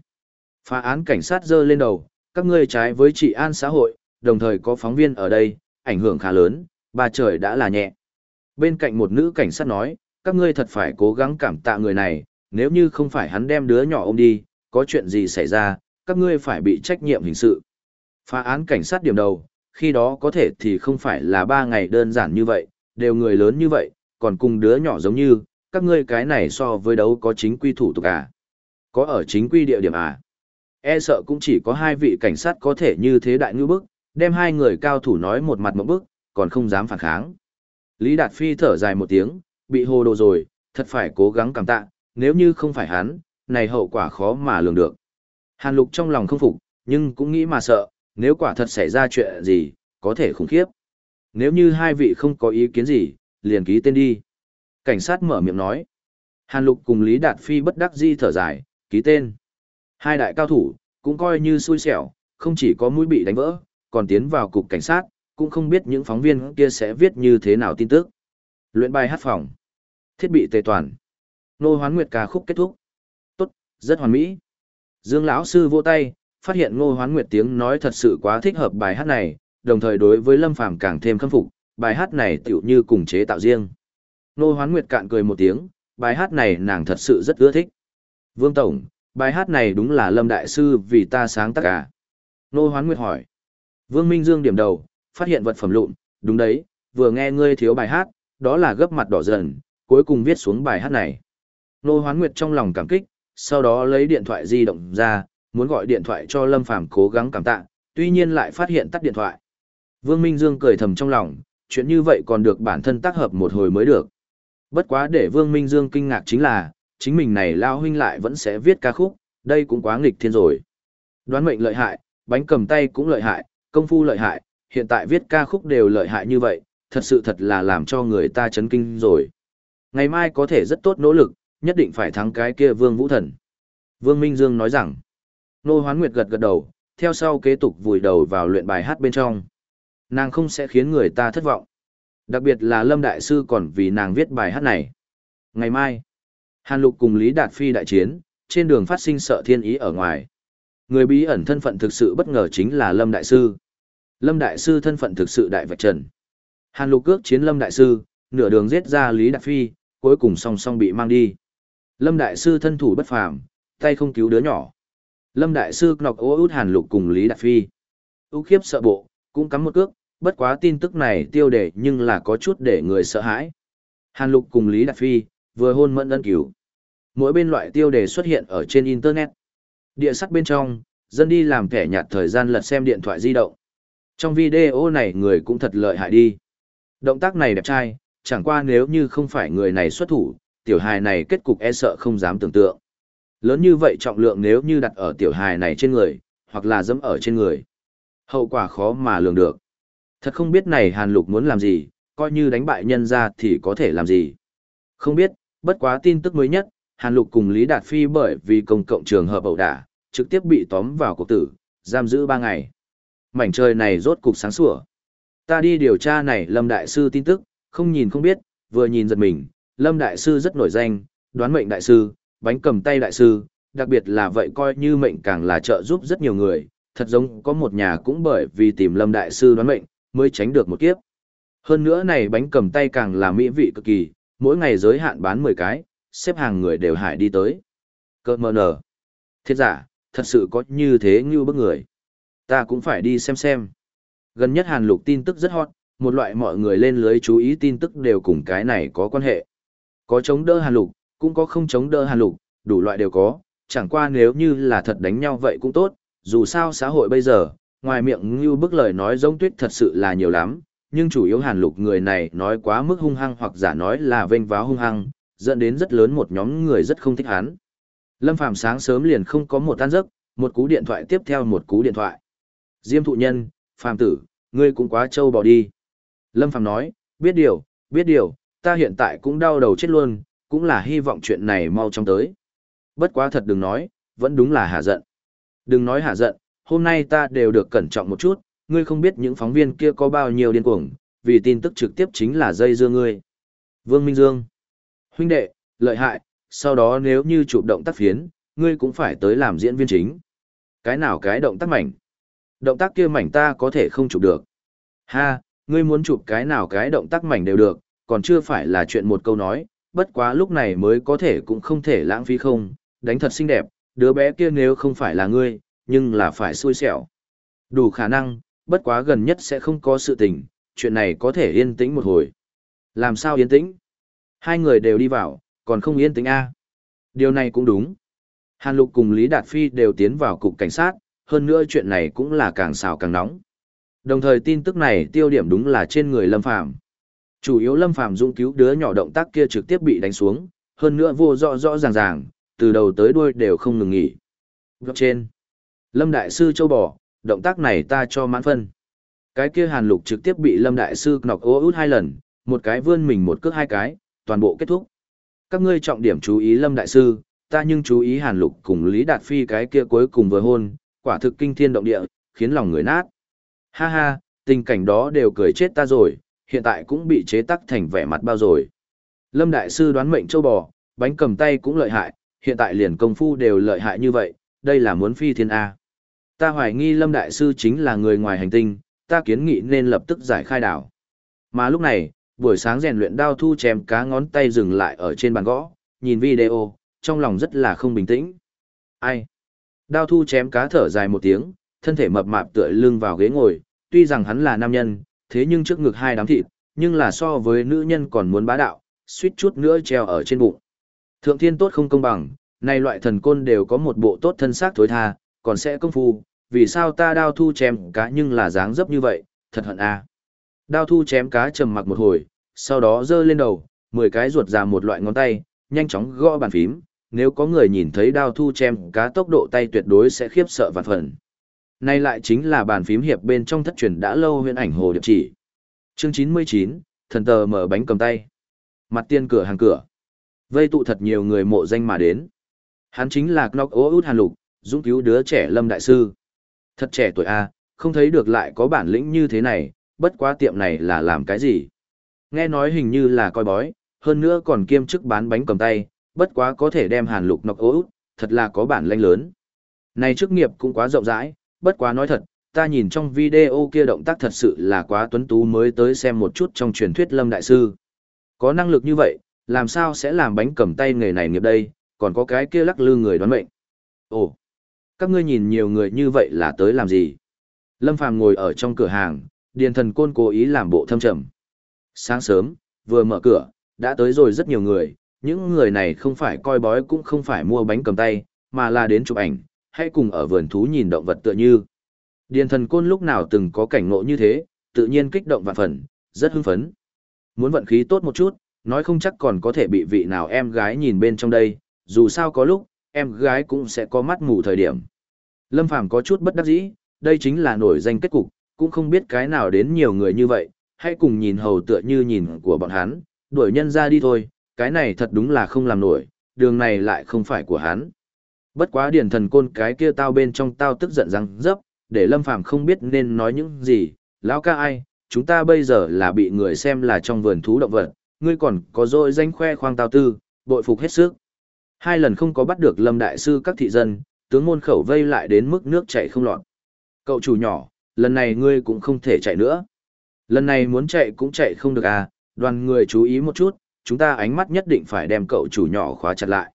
Phá án cảnh sát dơ lên đầu, các ngươi trái với trị an xã hội, đồng thời có phóng viên ở đây, ảnh hưởng khá lớn, bà trời đã là nhẹ. Bên cạnh một nữ cảnh sát nói, các ngươi thật phải cố gắng cảm tạ người này, nếu như không phải hắn đem đứa nhỏ ôm đi, có chuyện gì xảy ra, các ngươi phải bị trách nhiệm hình sự. Phá án cảnh sát điểm đầu, khi đó có thể thì không phải là ba ngày đơn giản như vậy, đều người lớn như vậy, còn cùng đứa nhỏ giống như, các ngươi cái này so với đấu có chính quy thủ tục à? Có ở chính quy địa điểm à? E sợ cũng chỉ có hai vị cảnh sát có thể như thế đại ngư bức, đem hai người cao thủ nói một mặt một bức, còn không dám phản kháng. Lý Đạt Phi thở dài một tiếng, bị hồ đồ rồi, thật phải cố gắng cảm tạ, nếu như không phải hắn, này hậu quả khó mà lường được. Hàn Lục trong lòng không phục, nhưng cũng nghĩ mà sợ, nếu quả thật xảy ra chuyện gì, có thể khủng khiếp. Nếu như hai vị không có ý kiến gì, liền ký tên đi. Cảnh sát mở miệng nói. Hàn Lục cùng Lý Đạt Phi bất đắc di thở dài, ký tên. Hai đại cao thủ, cũng coi như xui xẻo, không chỉ có mũi bị đánh vỡ, còn tiến vào cục cảnh sát, cũng không biết những phóng viên kia sẽ viết như thế nào tin tức. Luyện bài hát phòng. Thiết bị tề toàn. Nô hoán nguyệt ca khúc kết thúc. Tốt, rất hoàn mỹ. Dương lão sư vỗ tay, phát hiện Ngô Hoán Nguyệt tiếng nói thật sự quá thích hợp bài hát này, đồng thời đối với Lâm Phàm càng thêm khâm phục, bài hát này tựu như cùng chế tạo riêng. Ngô Hoán Nguyệt cạn cười một tiếng, bài hát này nàng thật sự rất ưa thích. Vương Tổng, bài hát này đúng là Lâm Đại Sư vì ta sáng tác cả. Ngô Hoán Nguyệt hỏi. Vương Minh Dương điểm đầu, phát hiện vật phẩm lụn, đúng đấy, vừa nghe ngươi thiếu bài hát, đó là gấp mặt đỏ dần, cuối cùng viết xuống bài hát này. Ngô Hoán Nguyệt trong lòng cảm kích, sau đó lấy điện thoại di động ra, muốn gọi điện thoại cho Lâm Phàm cố gắng cảm tạ, tuy nhiên lại phát hiện tắt điện thoại. Vương Minh Dương cười thầm trong lòng, chuyện như vậy còn được bản thân tác hợp một hồi mới được. Bất quá để Vương Minh Dương kinh ngạc chính là, chính mình này lao huynh lại vẫn sẽ viết ca khúc, đây cũng quá nghịch thiên rồi. Đoán mệnh lợi hại, bánh cầm tay cũng lợi hại, công phu lợi hại, hiện tại viết ca khúc đều lợi hại như vậy, thật sự thật là làm cho người ta chấn kinh rồi. Ngày mai có thể rất tốt nỗ lực, nhất định phải thắng cái kia Vương Vũ Thần. Vương Minh Dương nói rằng, Nô Hoán Nguyệt gật gật đầu, theo sau kế tục vùi đầu vào luyện bài hát bên trong. Nàng không sẽ khiến người ta thất vọng. Đặc biệt là Lâm Đại Sư còn vì nàng viết bài hát này. Ngày mai, Hàn Lục cùng Lý Đạt Phi đại chiến, trên đường phát sinh sợ thiên ý ở ngoài. Người bí ẩn thân phận thực sự bất ngờ chính là Lâm Đại Sư. Lâm Đại Sư thân phận thực sự đại vạch trần. Hàn Lục cước chiến Lâm Đại Sư, nửa đường giết ra Lý Đạt Phi, cuối cùng song song bị mang đi. Lâm Đại Sư thân thủ bất phàm, tay không cứu đứa nhỏ. Lâm Đại Sư nọc ô út hàn lục cùng Lý Đạt Phi. ưu khiếp sợ bộ, cũng cắm một cước, bất quá tin tức này tiêu đề nhưng là có chút để người sợ hãi. Hàn lục cùng Lý Đạt Phi, vừa hôn mẫn ân cứu. Mỗi bên loại tiêu đề xuất hiện ở trên Internet. Địa sắc bên trong, dân đi làm thẻ nhạt thời gian lật xem điện thoại di động. Trong video này người cũng thật lợi hại đi. Động tác này đẹp trai, chẳng qua nếu như không phải người này xuất thủ, tiểu hài này kết cục e sợ không dám tưởng tượng. Lớn như vậy trọng lượng nếu như đặt ở tiểu hài này trên người, hoặc là dẫm ở trên người. Hậu quả khó mà lường được. Thật không biết này Hàn Lục muốn làm gì, coi như đánh bại nhân ra thì có thể làm gì. Không biết, bất quá tin tức mới nhất, Hàn Lục cùng Lý Đạt Phi bởi vì công cộng trường hợp ẩu đả, trực tiếp bị tóm vào cuộc tử, giam giữ 3 ngày. Mảnh trời này rốt cục sáng sủa. Ta đi điều tra này Lâm Đại Sư tin tức, không nhìn không biết, vừa nhìn giật mình, Lâm Đại Sư rất nổi danh, đoán mệnh Đại Sư, bánh cầm tay đại sư, đặc biệt là vậy coi như mệnh càng là trợ giúp rất nhiều người, thật giống có một nhà cũng bởi vì tìm lâm đại sư đoán mệnh, mới tránh được một kiếp. Hơn nữa này bánh cầm tay càng là mỹ vị cực kỳ, mỗi ngày giới hạn bán 10 cái, xếp hàng người đều hải đi tới. Cơ mờ nở. Thiết giả, thật sự có như thế như bức người. Ta cũng phải đi xem xem. Gần nhất hàn lục tin tức rất hot, một loại mọi người lên lưới chú ý tin tức đều cùng cái này có quan hệ. Có chống đỡ hàn lục, cũng có không chống đỡ hàn lục, đủ loại đều có, chẳng qua nếu như là thật đánh nhau vậy cũng tốt, dù sao xã hội bây giờ, ngoài miệng như bức lời nói giống tuyết thật sự là nhiều lắm, nhưng chủ yếu hàn lục người này nói quá mức hung hăng hoặc giả nói là vênh váo hung hăng, dẫn đến rất lớn một nhóm người rất không thích hắn. Lâm Phàm sáng sớm liền không có một tan giấc, một cú điện thoại tiếp theo một cú điện thoại. Diêm thụ nhân, Phàm tử, ngươi cũng quá trâu bỏ đi. Lâm Phàm nói, biết điều, biết điều, ta hiện tại cũng đau đầu chết luôn, cũng là hy vọng chuyện này mau chóng tới. Bất quá thật đừng nói, vẫn đúng là hạ giận. Đừng nói hạ giận, hôm nay ta đều được cẩn trọng một chút, ngươi không biết những phóng viên kia có bao nhiêu điên cuồng, vì tin tức trực tiếp chính là dây dưa ngươi. Vương Minh Dương. Huynh đệ, lợi hại, sau đó nếu như chụp động tác phiến, ngươi cũng phải tới làm diễn viên chính. Cái nào cái động tác mảnh? Động tác kia mảnh ta có thể không chụp được. Ha, ngươi muốn chụp cái nào cái động tác mảnh đều được, còn chưa phải là chuyện một câu nói, bất quá lúc này mới có thể cũng không thể lãng phí không, đánh thật xinh đẹp, đứa bé kia nếu không phải là ngươi, nhưng là phải xui xẻo. Đủ khả năng, bất quá gần nhất sẽ không có sự tình, chuyện này có thể yên tĩnh một hồi. Làm sao yên tĩnh? Hai người đều đi vào, còn không yên tĩnh A. Điều này cũng đúng. Hàn Lục cùng Lý Đạt Phi đều tiến vào cục cảnh sát, hơn nữa chuyện này cũng là càng xào càng nóng. Đồng thời tin tức này tiêu điểm đúng là trên người Lâm Phàm. Chủ yếu Lâm Phàm dũng cứu đứa nhỏ động tác kia trực tiếp bị đánh xuống, hơn nữa vô rõ rõ ràng ràng, từ đầu tới đuôi đều không ngừng nghỉ. Góc trên, Lâm Đại Sư châu bò, động tác này ta cho mãn phân. Cái kia Hàn Lục trực tiếp bị Lâm Đại Sư nọc ô út hai lần, một cái vươn mình một cước hai cái, toàn bộ kết thúc. Các ngươi trọng điểm chú ý Lâm Đại Sư, ta nhưng chú ý Hàn Lục cùng Lý Đạt Phi cái kia cuối cùng vừa hôn, quả thực kinh thiên động địa, khiến lòng người nát. Ha ha, tình cảnh đó đều cười chết ta rồi, hiện tại cũng bị chế tắc thành vẻ mặt bao rồi. Lâm Đại Sư đoán mệnh châu bò, bánh cầm tay cũng lợi hại, hiện tại liền công phu đều lợi hại như vậy, đây là muốn phi thiên A. Ta hoài nghi Lâm Đại Sư chính là người ngoài hành tinh, ta kiến nghị nên lập tức giải khai đảo. Mà lúc này, buổi sáng rèn luyện đao thu chém cá ngón tay dừng lại ở trên bàn gõ, nhìn video, trong lòng rất là không bình tĩnh. Ai? Đao thu chém cá thở dài một tiếng, thân thể mập mạp tựa lưng vào ghế ngồi, tuy rằng hắn là nam nhân, thế nhưng trước ngực hai đám thịt, nhưng là so với nữ nhân còn muốn bá đạo, suýt chút nữa treo ở trên bụng. Thượng thiên tốt không công bằng, này loại thần côn đều có một bộ tốt thân xác thối tha, còn sẽ công phu, vì sao ta đao thu chém cá nhưng là dáng dấp như vậy, thật hận a. Đao thu chém cá trầm mặc một hồi, sau đó giơ lên đầu, 10 cái ruột ra một loại ngón tay, nhanh chóng gõ bàn phím, nếu có người nhìn thấy đao thu chém cá tốc độ tay tuyệt đối sẽ khiếp sợ vạn phần. Nay lại chính là bàn phím hiệp bên trong thất truyền đã lâu huyện ảnh hồ điệp chỉ. Chương 99, thần tờ mở bánh cầm tay. Mặt tiên cửa hàng cửa. Vây tụ thật nhiều người mộ danh mà đến. Hắn chính là Knock Ô Út Hàn Lục, dũng cứu đứa trẻ Lâm Đại Sư. Thật trẻ tuổi A, không thấy được lại có bản lĩnh như thế này, bất quá tiệm này là làm cái gì. Nghe nói hình như là coi bói, hơn nữa còn kiêm chức bán bánh cầm tay, bất quá có thể đem Hàn Lục Knock Ô Út, thật là có bản lĩnh lớn. Này chức nghiệp cũng quá rộng rãi, bất quá nói thật, ta nhìn trong video kia động tác thật sự là quá tuấn tú mới tới xem một chút trong truyền thuyết Lâm Đại Sư. Có năng lực như vậy, làm sao sẽ làm bánh cầm tay nghề này nghiệp đây, còn có cái kia lắc lư người đoán mệnh. Ồ, các ngươi nhìn nhiều người như vậy là tới làm gì? Lâm Phàm ngồi ở trong cửa hàng, điền thần côn cố ý làm bộ thâm trầm. Sáng sớm, vừa mở cửa, đã tới rồi rất nhiều người, những người này không phải coi bói cũng không phải mua bánh cầm tay, mà là đến chụp ảnh, Hãy cùng ở vườn thú nhìn động vật tựa như. Điền thần côn lúc nào từng có cảnh ngộ như thế, tự nhiên kích động vạn phần, rất hưng phấn. Muốn vận khí tốt một chút, nói không chắc còn có thể bị vị nào em gái nhìn bên trong đây, dù sao có lúc, em gái cũng sẽ có mắt mù thời điểm. Lâm Phàm có chút bất đắc dĩ, đây chính là nổi danh kết cục, cũng không biết cái nào đến nhiều người như vậy, hãy cùng nhìn hầu tựa như nhìn của bọn hắn, đuổi nhân ra đi thôi, cái này thật đúng là không làm nổi, đường này lại không phải của hắn. Bất quá điển thần côn cái kia tao bên trong tao tức giận răng dấp, để Lâm Phàm không biết nên nói những gì, lão ca ai, chúng ta bây giờ là bị người xem là trong vườn thú động vật, ngươi còn có dội danh khoe khoang tao tư, bội phục hết sức. Hai lần không có bắt được Lâm Đại Sư các thị dân, tướng môn khẩu vây lại đến mức nước chảy không lọt. Cậu chủ nhỏ, lần này ngươi cũng không thể chạy nữa. Lần này muốn chạy cũng chạy không được à, đoàn người chú ý một chút, chúng ta ánh mắt nhất định phải đem cậu chủ nhỏ khóa chặt lại.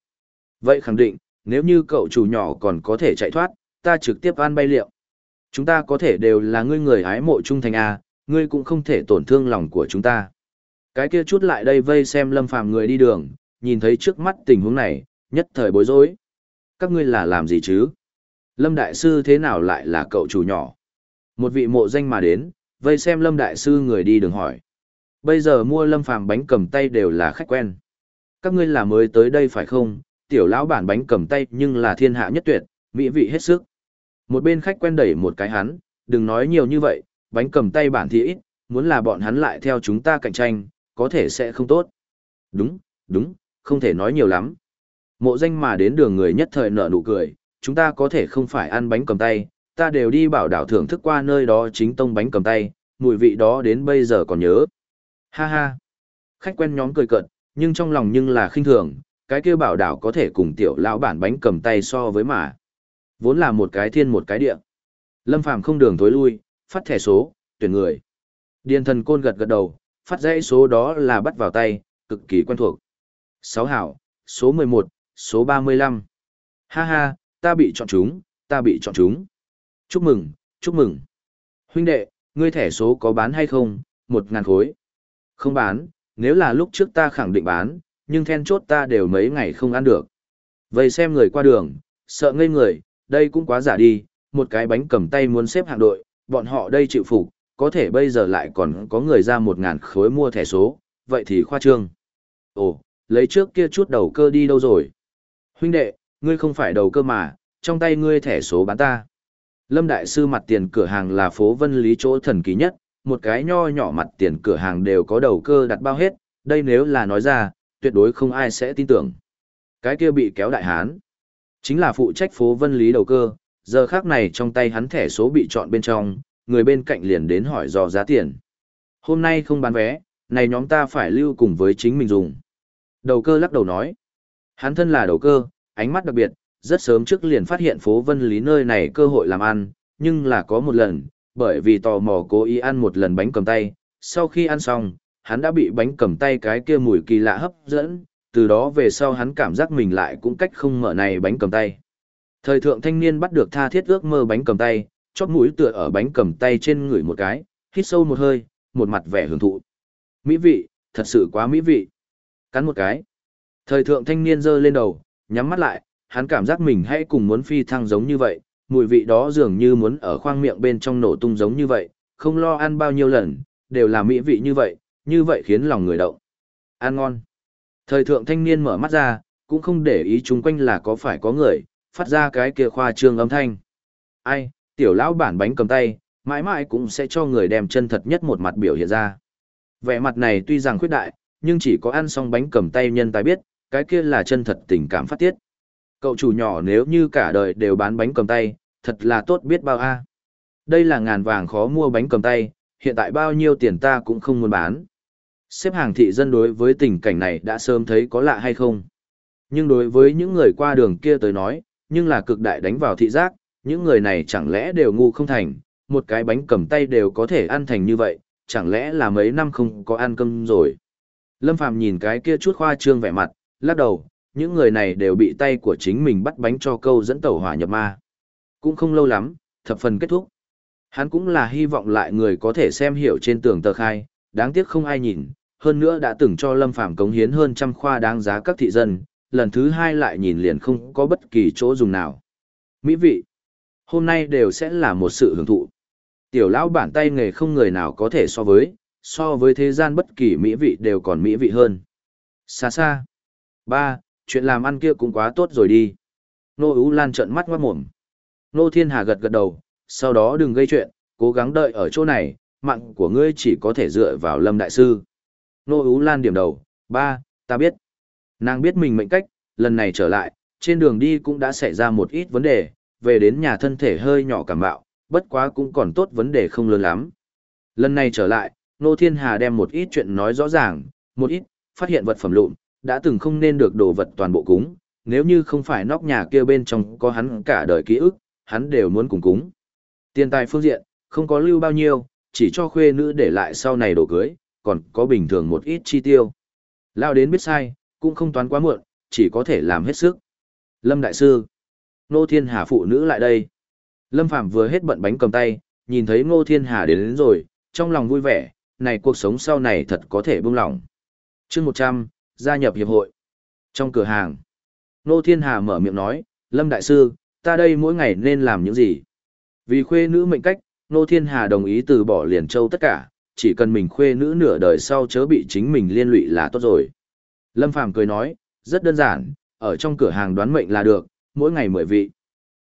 Vậy khẳng định, nếu như cậu chủ nhỏ còn có thể chạy thoát, ta trực tiếp ăn bay liệu. Chúng ta có thể đều là ngươi người hái mộ trung thành à, ngươi cũng không thể tổn thương lòng của chúng ta. Cái kia chút lại đây vây xem lâm phàm người đi đường, nhìn thấy trước mắt tình huống này, nhất thời bối rối. Các ngươi là làm gì chứ? Lâm Đại Sư thế nào lại là cậu chủ nhỏ? Một vị mộ danh mà đến, vây xem Lâm Đại Sư người đi đường hỏi. Bây giờ mua Lâm Phàm bánh cầm tay đều là khách quen. Các ngươi là mới tới đây phải không? Tiểu lão bản bánh cầm tay nhưng là thiên hạ nhất tuyệt, mỹ vị hết sức. Một bên khách quen đẩy một cái hắn, đừng nói nhiều như vậy, bánh cầm tay bản thì ít, muốn là bọn hắn lại theo chúng ta cạnh tranh, có thể sẽ không tốt. Đúng, đúng, không thể nói nhiều lắm. Mộ danh mà đến đường người nhất thời nở nụ cười, chúng ta có thể không phải ăn bánh cầm tay, ta đều đi bảo đảo thưởng thức qua nơi đó chính tông bánh cầm tay, mùi vị đó đến bây giờ còn nhớ. Ha ha. Khách quen nhóm cười cợt, nhưng trong lòng nhưng là khinh thường, cái kia bảo đảo có thể cùng tiểu lão bản bánh cầm tay so với mà. Vốn là một cái thiên một cái địa. Lâm Phàm không đường thối lui, phát thẻ số, tuyển người. Điền thần côn gật gật đầu, phát dãy số đó là bắt vào tay, cực kỳ quen thuộc. Sáu hảo, số mười một, số ba mươi lăm. Ha ha, ta bị chọn chúng, ta bị chọn chúng. Chúc mừng, chúc mừng. Huynh đệ, ngươi thẻ số có bán hay không? Một ngàn khối. Không bán, nếu là lúc trước ta khẳng định bán, nhưng then chốt ta đều mấy ngày không ăn được. Vậy xem người qua đường, sợ ngây người, đây cũng quá giả đi, một cái bánh cầm tay muốn xếp hạng đội, bọn họ đây chịu phục, có thể bây giờ lại còn có người ra một ngàn khối mua thẻ số, vậy thì khoa trương. Ồ, lấy trước kia chút đầu cơ đi đâu rồi? Huynh đệ, ngươi không phải đầu cơ mà, trong tay ngươi thẻ số bán ta. Lâm Đại Sư mặt tiền cửa hàng là phố Vân Lý chỗ thần kỳ nhất, một cái nho nhỏ mặt tiền cửa hàng đều có đầu cơ đặt bao hết, đây nếu là nói ra, tuyệt đối không ai sẽ tin tưởng. Cái kia bị kéo đại hán, chính là phụ trách phố Vân Lý đầu cơ, giờ khác này trong tay hắn thẻ số bị chọn bên trong, người bên cạnh liền đến hỏi dò giá tiền. Hôm nay không bán vé, này nhóm ta phải lưu cùng với chính mình dùng. Đầu cơ lắc đầu nói, hắn thân là đầu cơ, ánh mắt đặc biệt, rất sớm trước liền phát hiện phố Vân Lý nơi này cơ hội làm ăn, nhưng là có một lần, bởi vì tò mò cố ý ăn một lần bánh cầm tay, sau khi ăn xong, hắn đã bị bánh cầm tay cái kia mùi kỳ lạ hấp dẫn, từ đó về sau hắn cảm giác mình lại cũng cách không mở này bánh cầm tay. Thời thượng thanh niên bắt được tha thiết ước mơ bánh cầm tay, chóp mũi tựa ở bánh cầm tay trên người một cái, hít sâu một hơi, một mặt vẻ hưởng thụ. Mỹ vị, thật sự quá mỹ vị. Cắn một cái. Thời thượng thanh niên giơ lên đầu, nhắm mắt lại, hắn cảm giác mình hãy cùng muốn phi thăng giống như vậy, mùi vị đó dường như muốn ở khoang miệng bên trong nổ tung giống như vậy, không lo ăn bao nhiêu lần, đều là mỹ vị như vậy, như vậy khiến lòng người động. Ăn ngon. Thời thượng thanh niên mở mắt ra, cũng không để ý chung quanh là có phải có người, phát ra cái kia khoa trương âm thanh. Ai, tiểu lão bản bánh cầm tay, mãi mãi cũng sẽ cho người đem chân thật nhất một mặt biểu hiện ra. Vẻ mặt này tuy rằng khuyết đại, nhưng chỉ có ăn xong bánh cầm tay nhân tài biết, cái kia là chân thật tình cảm phát tiết. Cậu chủ nhỏ nếu như cả đời đều bán bánh cầm tay, thật là tốt biết bao a. Đây là ngàn vàng khó mua bánh cầm tay, hiện tại bao nhiêu tiền ta cũng không muốn bán. Xếp hàng thị dân đối với tình cảnh này đã sớm thấy có lạ hay không. Nhưng đối với những người qua đường kia tới nói, nhưng là cực đại đánh vào thị giác, những người này chẳng lẽ đều ngu không thành, một cái bánh cầm tay đều có thể ăn thành như vậy, chẳng lẽ là mấy năm không có ăn cơm rồi. Lâm Phàm nhìn cái kia chút khoa trương vẻ mặt, lắc đầu, những người này đều bị tay của chính mình bắt bánh cho câu dẫn tẩu hỏa nhập ma. Cũng không lâu lắm, thập phần kết thúc. Hắn cũng là hy vọng lại người có thể xem hiểu trên tường tờ khai, đáng tiếc không ai nhìn, hơn nữa đã từng cho Lâm Phàm cống hiến hơn trăm khoa đáng giá các thị dân, lần thứ hai lại nhìn liền không có bất kỳ chỗ dùng nào. Mỹ vị, hôm nay đều sẽ là một sự hưởng thụ. Tiểu lão bản tay nghề không người nào có thể so với, so với thế gian bất kỳ mỹ vị đều còn mỹ vị hơn. Xa xa. Ba, chuyện làm ăn kia cũng quá tốt rồi đi. Nô Ú Lan trợn mắt ngoát mồm. Nô Thiên Hà gật gật đầu, sau đó đừng gây chuyện, cố gắng đợi ở chỗ này, mạng của ngươi chỉ có thể dựa vào Lâm Đại Sư. Nô Ú Lan điểm đầu, ba, ta biết. Nàng biết mình mệnh cách, lần này trở lại, trên đường đi cũng đã xảy ra một ít vấn đề, về đến nhà thân thể hơi nhỏ cảm bạo, bất quá cũng còn tốt vấn đề không lớn lắm. Lần này trở lại, Nô Thiên Hà đem một ít chuyện nói rõ ràng, một ít, phát hiện vật phẩm lụn, đã từng không nên được đồ vật toàn bộ cúng, nếu như không phải nóc nhà kia bên trong có hắn cả đời ký ức, hắn đều muốn cùng cúng. Tiền tài phương diện, không có lưu bao nhiêu, chỉ cho khuê nữ để lại sau này đồ cưới, còn có bình thường một ít chi tiêu. Lao đến biết sai, cũng không toán quá muộn, chỉ có thể làm hết sức. Lâm Đại Sư, Ngô Thiên Hà phụ nữ lại đây. Lâm Phạm vừa hết bận bánh cầm tay, nhìn thấy Ngô Thiên Hà đến, đến rồi, trong lòng vui vẻ, này cuộc sống sau này thật có thể buông lỏng. chương 100, gia nhập hiệp hội. Trong cửa hàng, Ngô Thiên Hà mở miệng nói, Lâm Đại Sư, ta đây mỗi ngày nên làm những gì? Vì khuê nữ mệnh cách, Nô Thiên Hà đồng ý từ bỏ liền châu tất cả, chỉ cần mình khuê nữ nửa đời sau chớ bị chính mình liên lụy là tốt rồi. Lâm Phàm cười nói, rất đơn giản, ở trong cửa hàng đoán mệnh là được, mỗi ngày mười vị.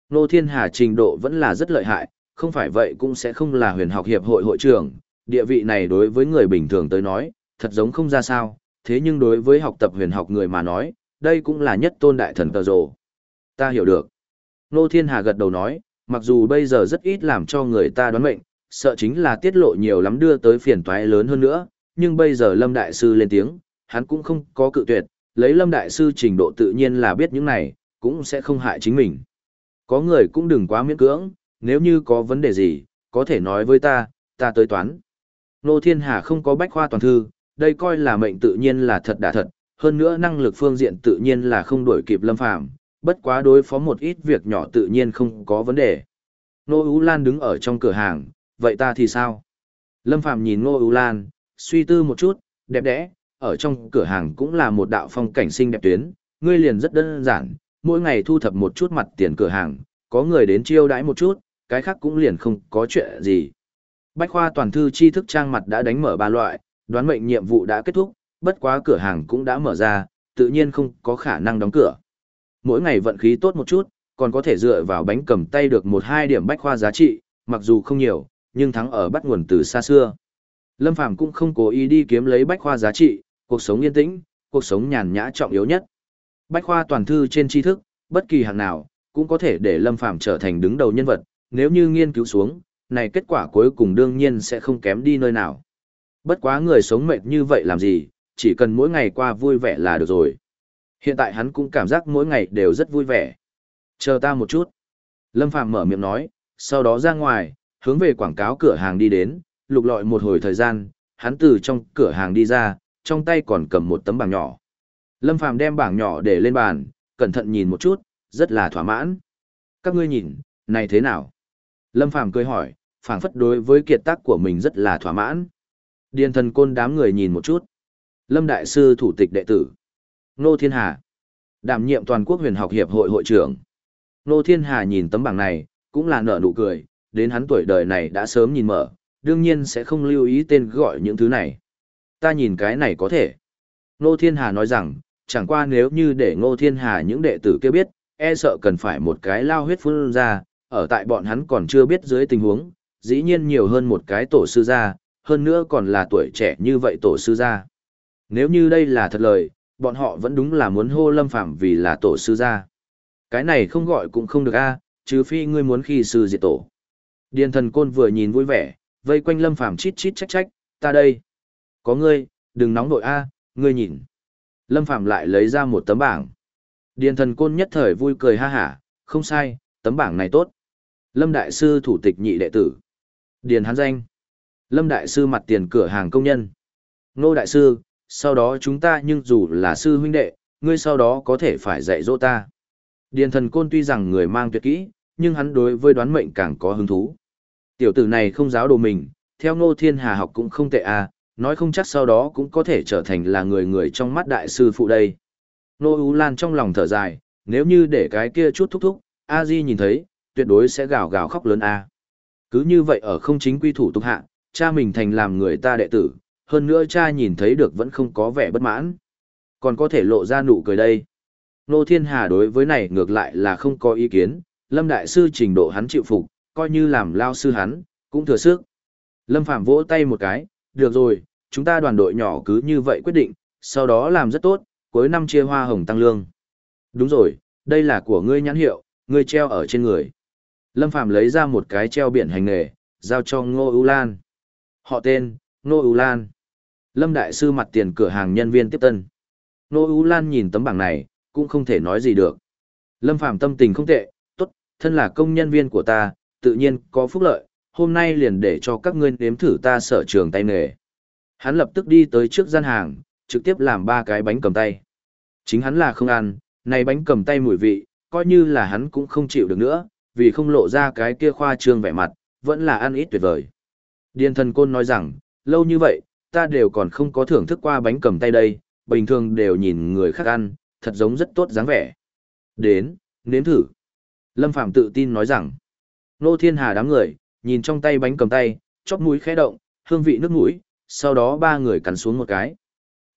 Nô Thiên Hà trình độ vẫn là rất lợi hại, không phải vậy cũng sẽ không là huyền học hiệp hội hội trưởng, địa vị này đối với người bình thường tới nói, thật giống không ra sao, thế nhưng đối với học tập huyền học người mà nói, đây cũng là nhất tôn đại thần tờ rồ. Ta hiểu được. Nô Thiên Hà gật đầu nói, mặc dù bây giờ rất ít làm cho người ta đoán mệnh, sợ chính là tiết lộ nhiều lắm đưa tới phiền toái lớn hơn nữa, nhưng bây giờ Lâm Đại Sư lên tiếng, hắn cũng không có cự tuyệt, lấy Lâm Đại Sư trình độ tự nhiên là biết những này, cũng sẽ không hại chính mình. Có người cũng đừng quá miễn cưỡng, nếu như có vấn đề gì, có thể nói với ta, ta tới toán. Nô Thiên Hà không có bách khoa toàn thư, đây coi là mệnh tự nhiên là thật đã thật, hơn nữa năng lực phương diện tự nhiên là không đổi kịp Lâm Phàm, bất quá đối phó một ít việc nhỏ tự nhiên không có vấn đề. Nô Ú Lan đứng ở trong cửa hàng, vậy ta thì sao? Lâm Phàm nhìn Nô Ú Lan, suy tư một chút, đẹp đẽ, ở trong cửa hàng cũng là một đạo phong cảnh xinh đẹp tuyến, ngươi liền rất đơn giản, mỗi ngày thu thập một chút mặt tiền cửa hàng, có người đến chiêu đãi một chút, cái khác cũng liền không có chuyện gì. Bách khoa toàn thư tri thức trang mặt đã đánh mở ba loại, đoán mệnh nhiệm vụ đã kết thúc, bất quá cửa hàng cũng đã mở ra, tự nhiên không có khả năng đóng cửa. Mỗi ngày vận khí tốt một chút, còn có thể dựa vào bánh cầm tay được một hai điểm bách khoa giá trị, mặc dù không nhiều, nhưng thắng ở bắt nguồn từ xa xưa. Lâm Phàm cũng không cố ý đi kiếm lấy bách khoa giá trị, cuộc sống yên tĩnh, cuộc sống nhàn nhã trọng yếu nhất. Bách khoa toàn thư trên tri thức, bất kỳ hạng nào, cũng có thể để Lâm Phàm trở thành đứng đầu nhân vật, nếu như nghiên cứu xuống, này kết quả cuối cùng đương nhiên sẽ không kém đi nơi nào. Bất quá người sống mệt như vậy làm gì, chỉ cần mỗi ngày qua vui vẻ là được rồi. Hiện tại hắn cũng cảm giác mỗi ngày đều rất vui vẻ. Chờ ta một chút. Lâm Phàm mở miệng nói, sau đó ra ngoài, hướng về quảng cáo cửa hàng đi đến, lục lọi một hồi thời gian, hắn từ trong cửa hàng đi ra, trong tay còn cầm một tấm bảng nhỏ. Lâm Phàm đem bảng nhỏ để lên bàn, cẩn thận nhìn một chút, rất là thỏa mãn. Các ngươi nhìn, này thế nào? Lâm Phàm cười hỏi, phảng phất đối với kiệt tác của mình rất là thỏa mãn. Điền thần côn đám người nhìn một chút. Lâm Đại Sư thủ tịch đệ tử. Nô Thiên Hà. Đảm nhiệm toàn quốc huyền học hiệp hội hội trưởng. Nô Thiên Hà nhìn tấm bảng này, cũng là nở nụ cười, đến hắn tuổi đời này đã sớm nhìn mở, đương nhiên sẽ không lưu ý tên gọi những thứ này. Ta nhìn cái này có thể. Nô Thiên Hà nói rằng, chẳng qua nếu như để Ngô Thiên Hà những đệ tử kia biết, e sợ cần phải một cái lao huyết phun ra, ở tại bọn hắn còn chưa biết dưới tình huống, dĩ nhiên nhiều hơn một cái tổ sư gia, hơn nữa còn là tuổi trẻ như vậy tổ sư gia. Nếu như đây là thật lời, bọn họ vẫn đúng là muốn hô Lâm Phàm vì là tổ sư gia. Cái này không gọi cũng không được a, trừ phi ngươi muốn khi sư diệt tổ. Điền thần côn vừa nhìn vui vẻ, vây quanh Lâm Phàm chít chít trách trách, ta đây. Có ngươi, đừng nóng nội a, ngươi nhìn. Lâm Phàm lại lấy ra một tấm bảng. Điền thần côn nhất thời vui cười ha hả, không sai, tấm bảng này tốt. Lâm Đại Sư thủ tịch nhị đệ tử. Điền hắn danh. Lâm Đại Sư mặt tiền cửa hàng công nhân. Nô Đại Sư, sau đó chúng ta nhưng dù là sư huynh đệ, ngươi sau đó có thể phải dạy dỗ ta. Điền thần côn tuy rằng người mang tuyệt kỹ, nhưng hắn đối với đoán mệnh càng có hứng thú. Tiểu tử này không giáo đồ mình, theo ngô thiên hà học cũng không tệ à, nói không chắc sau đó cũng có thể trở thành là người người trong mắt đại sư phụ đây. Nô Ú Lan trong lòng thở dài, nếu như để cái kia chút thúc thúc, A Di nhìn thấy, tuyệt đối sẽ gào gào khóc lớn a. Cứ như vậy ở không chính quy thủ tục hạ, cha mình thành làm người ta đệ tử, hơn nữa cha nhìn thấy được vẫn không có vẻ bất mãn. Còn có thể lộ ra nụ cười đây. Nô Thiên Hà đối với này ngược lại là không có ý kiến, Lâm Đại Sư trình độ hắn chịu phục, coi như làm lao sư hắn, cũng thừa sức. Lâm Phạm vỗ tay một cái, được rồi, chúng ta đoàn đội nhỏ cứ như vậy quyết định, sau đó làm rất tốt, cuối năm chia hoa hồng tăng lương. Đúng rồi, đây là của ngươi nhãn hiệu, ngươi treo ở trên người. Lâm Phạm lấy ra một cái treo biển hành nghề, giao cho Ngô U Lan. Họ tên, Ngô U Lan. Lâm Đại Sư mặt tiền cửa hàng nhân viên tiếp tân. Nô Ú Lan nhìn tấm bảng này, cũng không thể nói gì được. Lâm Phạm tâm tình không tệ, tốt, thân là công nhân viên của ta, tự nhiên có phúc lợi, hôm nay liền để cho các ngươi nếm thử ta sở trường tay nghề. Hắn lập tức đi tới trước gian hàng, trực tiếp làm ba cái bánh cầm tay. Chính hắn là không ăn, này bánh cầm tay mùi vị, coi như là hắn cũng không chịu được nữa, vì không lộ ra cái kia khoa trương vẻ mặt, vẫn là ăn ít tuyệt vời. Điền thần côn nói rằng, lâu như vậy, ta đều còn không có thưởng thức qua bánh cầm tay đây, bình thường đều nhìn người khác ăn, thật giống rất tốt dáng vẻ. Đến, nếm thử. Lâm Phạm tự tin nói rằng, Nô Thiên Hà đám người, nhìn trong tay bánh cầm tay, chóp mũi khẽ động, hương vị nước mũi, sau đó ba người cắn xuống một cái.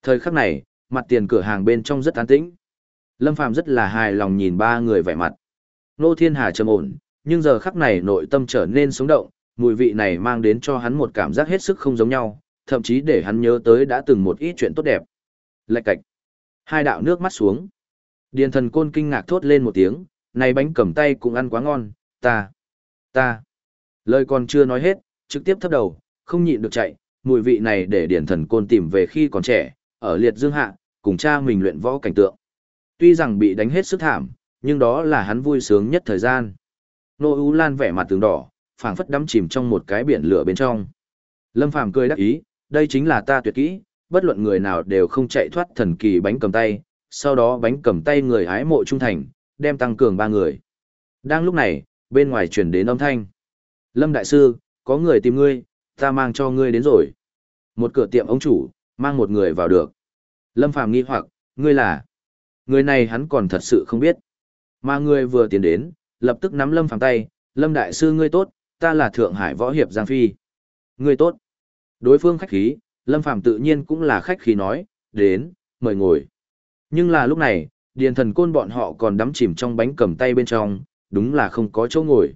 Thời khắc này, mặt tiền cửa hàng bên trong rất an tĩnh. Lâm Phạm rất là hài lòng nhìn ba người vẻ mặt. Nô Thiên Hà trầm ổn, nhưng giờ khắc này nội tâm trở nên sống động, mùi vị này mang đến cho hắn một cảm giác hết sức không giống nhau, thậm chí để hắn nhớ tới đã từng một ít chuyện tốt đẹp. Lạch cạch. Hai đạo nước mắt xuống. Điền thần côn kinh ngạc thốt lên một tiếng, này bánh cầm tay cũng ăn quá ngon, ta, ta. Lời còn chưa nói hết, trực tiếp thấp đầu, không nhịn được chạy, mùi vị này để điển thần côn tìm về khi còn trẻ, ở liệt dương hạ, cùng cha mình luyện võ cảnh tượng. Tuy rằng bị đánh hết sức thảm, nhưng đó là hắn vui sướng nhất thời gian. Nô Ú Lan vẻ mặt tướng đỏ, phảng phất đắm chìm trong một cái biển lửa bên trong. Lâm Phàm cười đắc ý, đây chính là ta tuyệt kỹ, bất luận người nào đều không chạy thoát thần kỳ bánh cầm tay, sau đó bánh cầm tay người hái mộ trung thành, đem tăng cường ba người. Đang lúc này, bên ngoài truyền đến âm thanh. Lâm Đại Sư, có người tìm ngươi, ta mang cho ngươi đến rồi. Một cửa tiệm ông chủ, mang một người vào được. Lâm Phàm nghi hoặc, ngươi là? Người này hắn còn thật sự không biết. Mà ngươi vừa tiến đến, lập tức nắm Lâm Phàm tay, Lâm Đại Sư ngươi tốt, ta là Thượng Hải Võ Hiệp Giang Phi. Ngươi tốt. Đối phương khách khí, Lâm Phàm tự nhiên cũng là khách khí nói, đến, mời ngồi. Nhưng là lúc này, điền thần côn bọn họ còn đắm chìm trong bánh cầm tay bên trong, đúng là không có chỗ ngồi.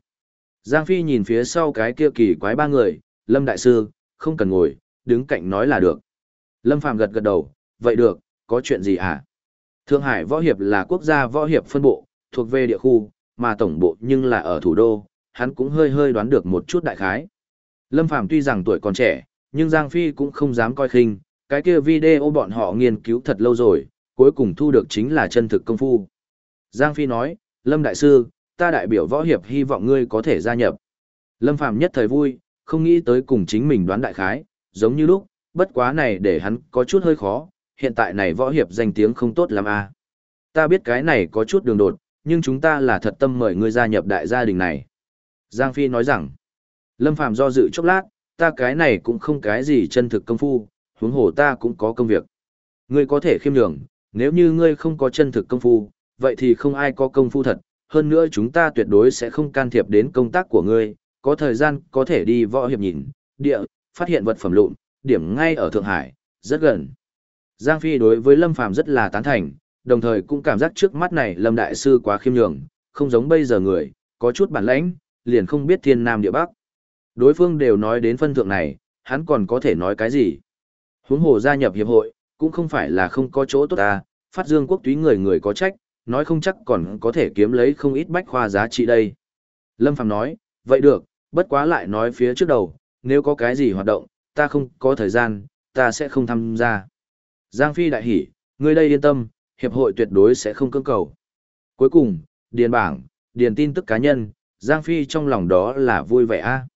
Giang Phi nhìn phía sau cái kia kỳ quái ba người, Lâm Đại Sư, không cần ngồi, đứng cạnh nói là được. Lâm Phàm gật gật đầu, vậy được, có chuyện gì hả? Thượng Hải Võ Hiệp là quốc gia võ hiệp phân bộ, thuộc về địa khu, mà tổng bộ nhưng là ở thủ đô, hắn cũng hơi hơi đoán được một chút đại khái. Lâm Phàm tuy rằng tuổi còn trẻ, nhưng Giang Phi cũng không dám coi khinh, cái kia video bọn họ nghiên cứu thật lâu rồi, cuối cùng thu được chính là chân thực công phu. Giang Phi nói, Lâm Đại Sư, ta đại biểu võ hiệp hy vọng ngươi có thể gia nhập. Lâm Phàm nhất thời vui, không nghĩ tới cùng chính mình đoán đại khái, giống như lúc, bất quá này để hắn có chút hơi khó, hiện tại này võ hiệp danh tiếng không tốt lắm à. Ta biết cái này có chút đường đột, nhưng chúng ta là thật tâm mời ngươi gia nhập đại gia đình này. Giang Phi nói rằng, Lâm Phàm do dự chốc lát, ta cái này cũng không cái gì chân thực công phu, huống hồ ta cũng có công việc. Ngươi có thể khiêm nhường, nếu như ngươi không có chân thực công phu, vậy thì không ai có công phu thật, hơn nữa chúng ta tuyệt đối sẽ không can thiệp đến công tác của ngươi, có thời gian có thể đi võ hiệp nhìn, địa, phát hiện vật phẩm lụn, điểm ngay ở Thượng Hải, rất gần. Giang Phi đối với Lâm Phàm rất là tán thành, đồng thời cũng cảm giác trước mắt này Lâm Đại Sư quá khiêm nhường, không giống bây giờ người, có chút bản lãnh, liền không biết thiên nam địa bắc. Đối phương đều nói đến phân thượng này, hắn còn có thể nói cái gì. Huống hồ gia nhập hiệp hội, cũng không phải là không có chỗ tốt ta, phát dương quốc túy người người có trách, nói không chắc còn có thể kiếm lấy không ít bách khoa giá trị đây. Lâm Phàm nói, vậy được, bất quá lại nói phía trước đầu, nếu có cái gì hoạt động, ta không có thời gian, ta sẽ không tham gia. Giang Phi đại hỉ, người đây yên tâm, hiệp hội tuyệt đối sẽ không cưỡng cầu. Cuối cùng, điền bảng, điền tin tức cá nhân, Giang Phi trong lòng đó là vui vẻ a.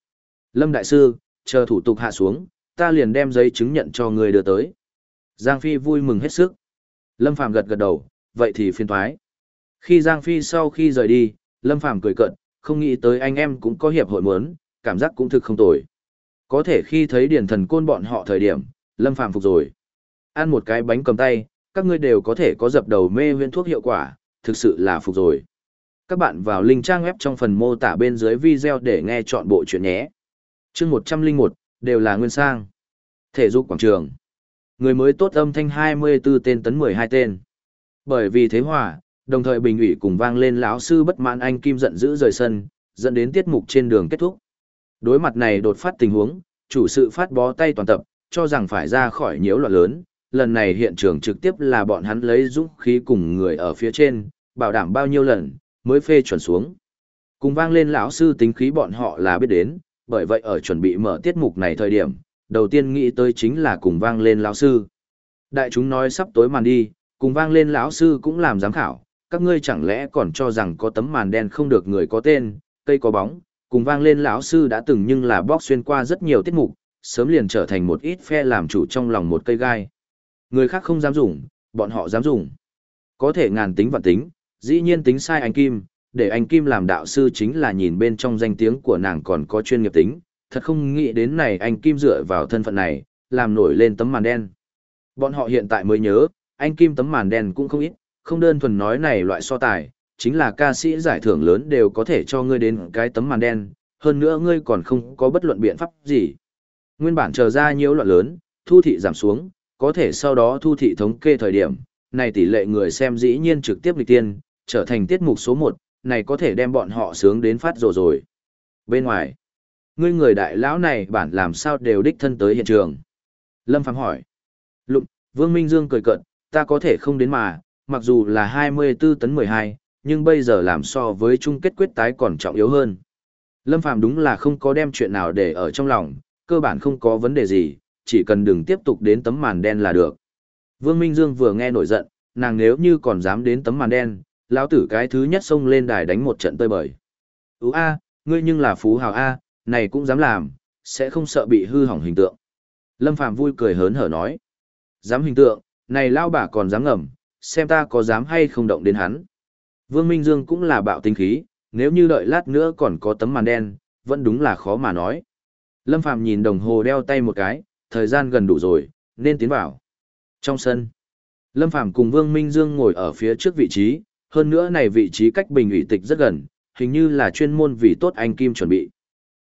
Lâm Đại Sư, chờ thủ tục hạ xuống, ta liền đem giấy chứng nhận cho người đưa tới. Giang Phi vui mừng hết sức. Lâm Phàm gật gật đầu, vậy thì phiền thoái. Khi Giang Phi sau khi rời đi, Lâm Phàm cười cận, không nghĩ tới anh em cũng có hiệp hội muốn, cảm giác cũng thực không tồi. Có thể khi thấy điển thần côn bọn họ thời điểm, Lâm Phàm phục rồi. Ăn một cái bánh cầm tay, các ngươi đều có thể có dập đầu mê huyễn thuốc hiệu quả, thực sự là phục rồi. Các bạn vào link trang web trong phần mô tả bên dưới video để nghe chọn bộ chuyện nhé chương 101, đều là nguyên sang. Thể dục quảng trường. Người mới tốt âm thanh 24 tên tấn 12 tên. Bởi vì thế hòa, đồng thời bình ủy cùng vang lên lão sư bất mãn anh Kim giận dữ rời sân, dẫn đến tiết mục trên đường kết thúc. Đối mặt này đột phát tình huống, chủ sự phát bó tay toàn tập, cho rằng phải ra khỏi nhiễu loạn lớn, lần này hiện trường trực tiếp là bọn hắn lấy dũng khí cùng người ở phía trên, bảo đảm bao nhiêu lần, mới phê chuẩn xuống. Cùng vang lên lão sư tính khí bọn họ là biết đến, bởi vậy ở chuẩn bị mở tiết mục này thời điểm, đầu tiên nghĩ tới chính là cùng vang lên lão sư. Đại chúng nói sắp tối màn đi, cùng vang lên lão sư cũng làm giám khảo, các ngươi chẳng lẽ còn cho rằng có tấm màn đen không được người có tên, cây có bóng, cùng vang lên lão sư đã từng nhưng là bóc xuyên qua rất nhiều tiết mục, sớm liền trở thành một ít phe làm chủ trong lòng một cây gai. Người khác không dám dùng, bọn họ dám dùng. Có thể ngàn tính vạn tính, dĩ nhiên tính sai anh Kim, để anh Kim làm đạo sư chính là nhìn bên trong danh tiếng của nàng còn có chuyên nghiệp tính, thật không nghĩ đến này anh Kim dựa vào thân phận này, làm nổi lên tấm màn đen. Bọn họ hiện tại mới nhớ, anh Kim tấm màn đen cũng không ít, không đơn thuần nói này loại so tài, chính là ca sĩ giải thưởng lớn đều có thể cho ngươi đến cái tấm màn đen, hơn nữa ngươi còn không có bất luận biện pháp gì. Nguyên bản chờ ra nhiều loạn lớn, thu thị giảm xuống, có thể sau đó thu thị thống kê thời điểm, này tỷ lệ người xem dĩ nhiên trực tiếp lịch tiên, trở thành tiết mục số 1, này có thể đem bọn họ sướng đến phát rồ rồi. Bên ngoài, ngươi người đại lão này bản làm sao đều đích thân tới hiện trường. Lâm Phàm hỏi. Lụng, Vương Minh Dương cười cận, ta có thể không đến mà, mặc dù là 24 tấn 12, nhưng bây giờ làm so với chung kết quyết tái còn trọng yếu hơn. Lâm Phàm đúng là không có đem chuyện nào để ở trong lòng, cơ bản không có vấn đề gì, chỉ cần đừng tiếp tục đến tấm màn đen là được. Vương Minh Dương vừa nghe nổi giận, nàng nếu như còn dám đến tấm màn đen, lão tử cái thứ nhất xông lên đài đánh một trận tơi bời. Ú a, ngươi nhưng là phú hào a, này cũng dám làm, sẽ không sợ bị hư hỏng hình tượng. Lâm Phàm vui cười hớn hở nói. Dám hình tượng, này lao bà còn dám ngầm, xem ta có dám hay không động đến hắn. Vương Minh Dương cũng là bạo tinh khí, nếu như đợi lát nữa còn có tấm màn đen, vẫn đúng là khó mà nói. Lâm Phàm nhìn đồng hồ đeo tay một cái, thời gian gần đủ rồi, nên tiến vào. Trong sân, Lâm Phàm cùng Vương Minh Dương ngồi ở phía trước vị trí, hơn nữa này vị trí cách bình ủy tịch rất gần, hình như là chuyên môn vì tốt anh Kim chuẩn bị.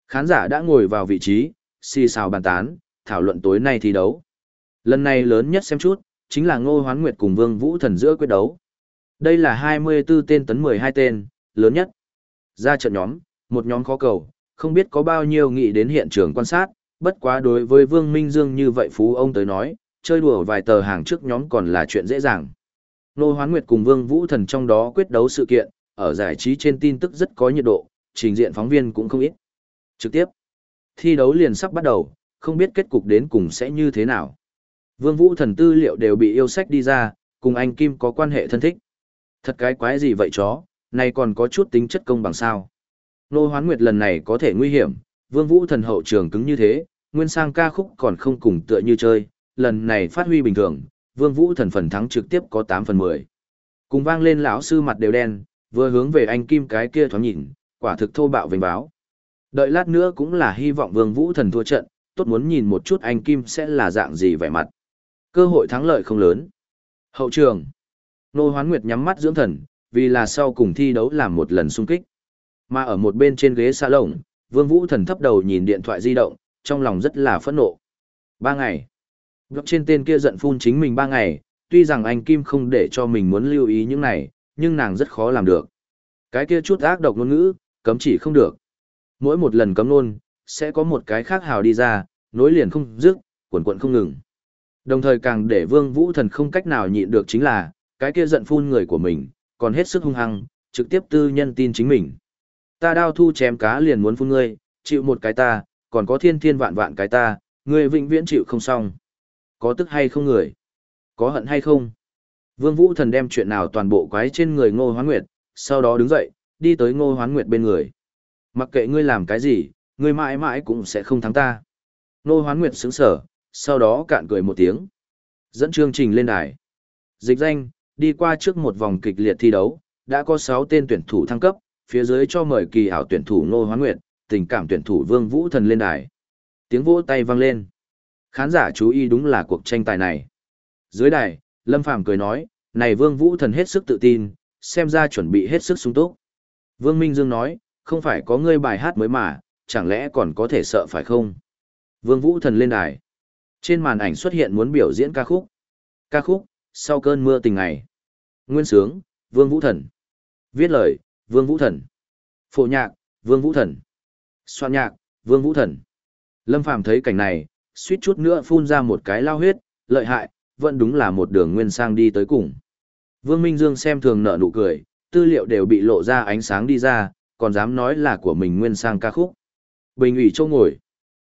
Khán giả đã ngồi vào vị trí, xì xào bàn tán, thảo luận tối nay thi đấu. Lần này lớn nhất xem chút, chính là Ngô Hoán Nguyệt cùng Vương Vũ Thần giữa quyết đấu. Đây là 24 tên tấn 12 tên, lớn nhất. Ra trận nhóm, một nhóm khó cầu, không biết có bao nhiêu nghị đến hiện trường quan sát, bất quá đối với Vương Minh Dương như vậy phú ông tới nói, chơi đùa vài tờ hàng trước nhóm còn là chuyện dễ dàng. Nô Hoán Nguyệt cùng Vương Vũ Thần trong đó quyết đấu sự kiện, ở giải trí trên tin tức rất có nhiệt độ, trình diện phóng viên cũng không ít. Trực tiếp, thi đấu liền sắp bắt đầu, không biết kết cục đến cùng sẽ như thế nào. Vương Vũ Thần tư liệu đều bị yêu sách đi ra, cùng anh Kim có quan hệ thân thích. Thật cái quái gì vậy chó, này còn có chút tính chất công bằng sao. Nô Hoán Nguyệt lần này có thể nguy hiểm, Vương Vũ Thần hậu trường cứng như thế, nguyên sang ca khúc còn không cùng tựa như chơi, lần này phát huy bình thường, Vương Vũ Thần phần thắng trực tiếp có 8 phần 10. Cùng vang lên lão sư mặt đều đen, vừa hướng về anh Kim cái kia thoáng nhìn, quả thực thô bạo vinh báo. Đợi lát nữa cũng là hy vọng Vương Vũ Thần thua trận, tốt muốn nhìn một chút anh Kim sẽ là dạng gì vẻ mặt. Cơ hội thắng lợi không lớn. Hậu trường. Nô Hoán Nguyệt nhắm mắt dưỡng thần, vì là sau cùng thi đấu làm một lần xung kích. Mà ở một bên trên ghế xa lồng, Vương Vũ Thần thấp đầu nhìn điện thoại di động, trong lòng rất là phẫn nộ. Ba ngày. Gấp trên tên kia giận phun chính mình ba ngày, tuy rằng anh Kim không để cho mình muốn lưu ý những này, nhưng nàng rất khó làm được. Cái kia chút ác độc ngôn ngữ, cấm chỉ không được. Mỗi một lần cấm luôn, sẽ có một cái khác hào đi ra, nối liền không dứt, quần cuộn không ngừng. Đồng thời càng để Vương Vũ Thần không cách nào nhịn được chính là, cái kia giận phun người của mình, còn hết sức hung hăng, trực tiếp tư nhân tin chính mình. Ta đao thu chém cá liền muốn phun ngươi, chịu một cái ta, còn có thiên thiên vạn vạn cái ta, ngươi vĩnh viễn chịu không xong. Có tức hay không người? Có hận hay không? Vương Vũ Thần đem chuyện nào toàn bộ quái trên người Ngô Hoán Nguyệt, sau đó đứng dậy, đi tới Ngô Hoán Nguyệt bên người. Mặc kệ ngươi làm cái gì, ngươi mãi mãi cũng sẽ không thắng ta. Ngô Hoán Nguyệt sững sở, sau đó cạn cười một tiếng. Dẫn chương trình lên đài. Dịch danh, đi qua trước một vòng kịch liệt thi đấu, đã có 6 tên tuyển thủ thăng cấp, phía dưới cho mời kỳ ảo tuyển thủ Ngô Hoán Nguyệt, tình cảm tuyển thủ Vương Vũ Thần lên đài. Tiếng vỗ tay vang lên. Khán giả chú ý đúng là cuộc tranh tài này. Dưới đài, Lâm Phàm cười nói, này Vương Vũ Thần hết sức tự tin, xem ra chuẩn bị hết sức sung túc. Vương Minh Dương nói, không phải có ngươi bài hát mới mà, chẳng lẽ còn có thể sợ phải không? Vương Vũ Thần lên đài. Trên màn ảnh xuất hiện muốn biểu diễn ca khúc. Ca khúc, sau cơn mưa tình ngày. Nguyên sướng, Vương Vũ Thần. Viết lời, Vương Vũ Thần. Phổ nhạc, Vương Vũ Thần. Soạn nhạc, Vương Vũ Thần. Lâm Phàm thấy cảnh này, suýt chút nữa phun ra một cái lao huyết, lợi hại, vẫn đúng là một đường nguyên sang đi tới cùng. Vương Minh Dương xem thường nở nụ cười, tư liệu đều bị lộ ra ánh sáng đi ra, còn dám nói là của mình nguyên sang ca khúc. Bình ủy châu ngồi.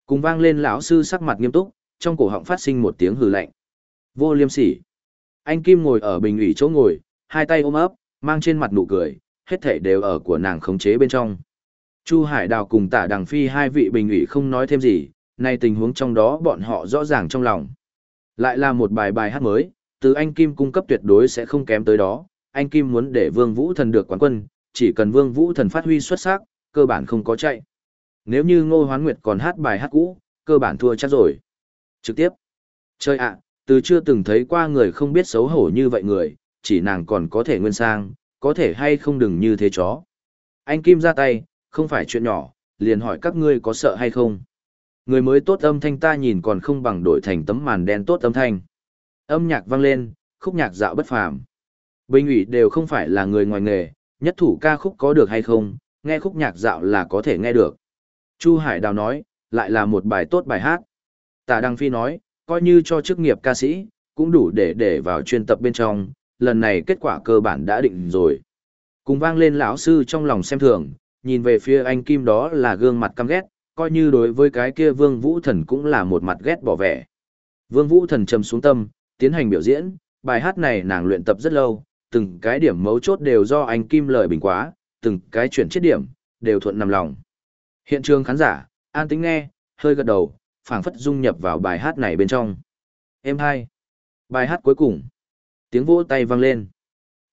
Cùng vang lên lão sư sắc mặt nghiêm túc, trong cổ họng phát sinh một tiếng hừ lạnh. Vô liêm sỉ. Anh Kim ngồi ở bình ủy chỗ ngồi, hai tay ôm ấp, mang trên mặt nụ cười, hết thảy đều ở của nàng khống chế bên trong. Chu Hải Đào cùng Tả Đằng Phi hai vị bình ủy không nói thêm gì, nay tình huống trong đó bọn họ rõ ràng trong lòng. Lại là một bài bài hát mới, từ anh Kim cung cấp tuyệt đối sẽ không kém tới đó, anh Kim muốn để Vương Vũ Thần được quán quân, chỉ cần Vương Vũ Thần phát huy xuất sắc, cơ bản không có chạy. Nếu như Ngô Hoán Nguyệt còn hát bài hát cũ, cơ bản thua chắc rồi. Trực tiếp. Chơi ạ, từ chưa từng thấy qua người không biết xấu hổ như vậy người, chỉ nàng còn có thể nguyên sang, có thể hay không đừng như thế chó. Anh Kim ra tay, không phải chuyện nhỏ, liền hỏi các ngươi có sợ hay không. Người mới tốt âm thanh ta nhìn còn không bằng đổi thành tấm màn đen tốt âm thanh. Âm nhạc vang lên, khúc nhạc dạo bất phàm. Bình ủy đều không phải là người ngoài nghề, nhất thủ ca khúc có được hay không, nghe khúc nhạc dạo là có thể nghe được. Chu Hải Đào nói, lại là một bài tốt bài hát. Tạ Đăng Phi nói, coi như cho chức nghiệp ca sĩ, cũng đủ để để vào chuyên tập bên trong, lần này kết quả cơ bản đã định rồi. Cùng vang lên lão sư trong lòng xem thường, nhìn về phía anh Kim đó là gương mặt căm ghét, coi như đối với cái kia Vương Vũ Thần cũng là một mặt ghét bỏ vẻ. Vương Vũ Thần trầm xuống tâm, tiến hành biểu diễn, bài hát này nàng luyện tập rất lâu, từng cái điểm mấu chốt đều do anh Kim lời bình quá, từng cái chuyển chết điểm, đều thuận nằm lòng. Hiện trường khán giả, an tính nghe, hơi gật đầu, phảng phất dung nhập vào bài hát này bên trong. Em hai. Bài hát cuối cùng. Tiếng vỗ tay vang lên.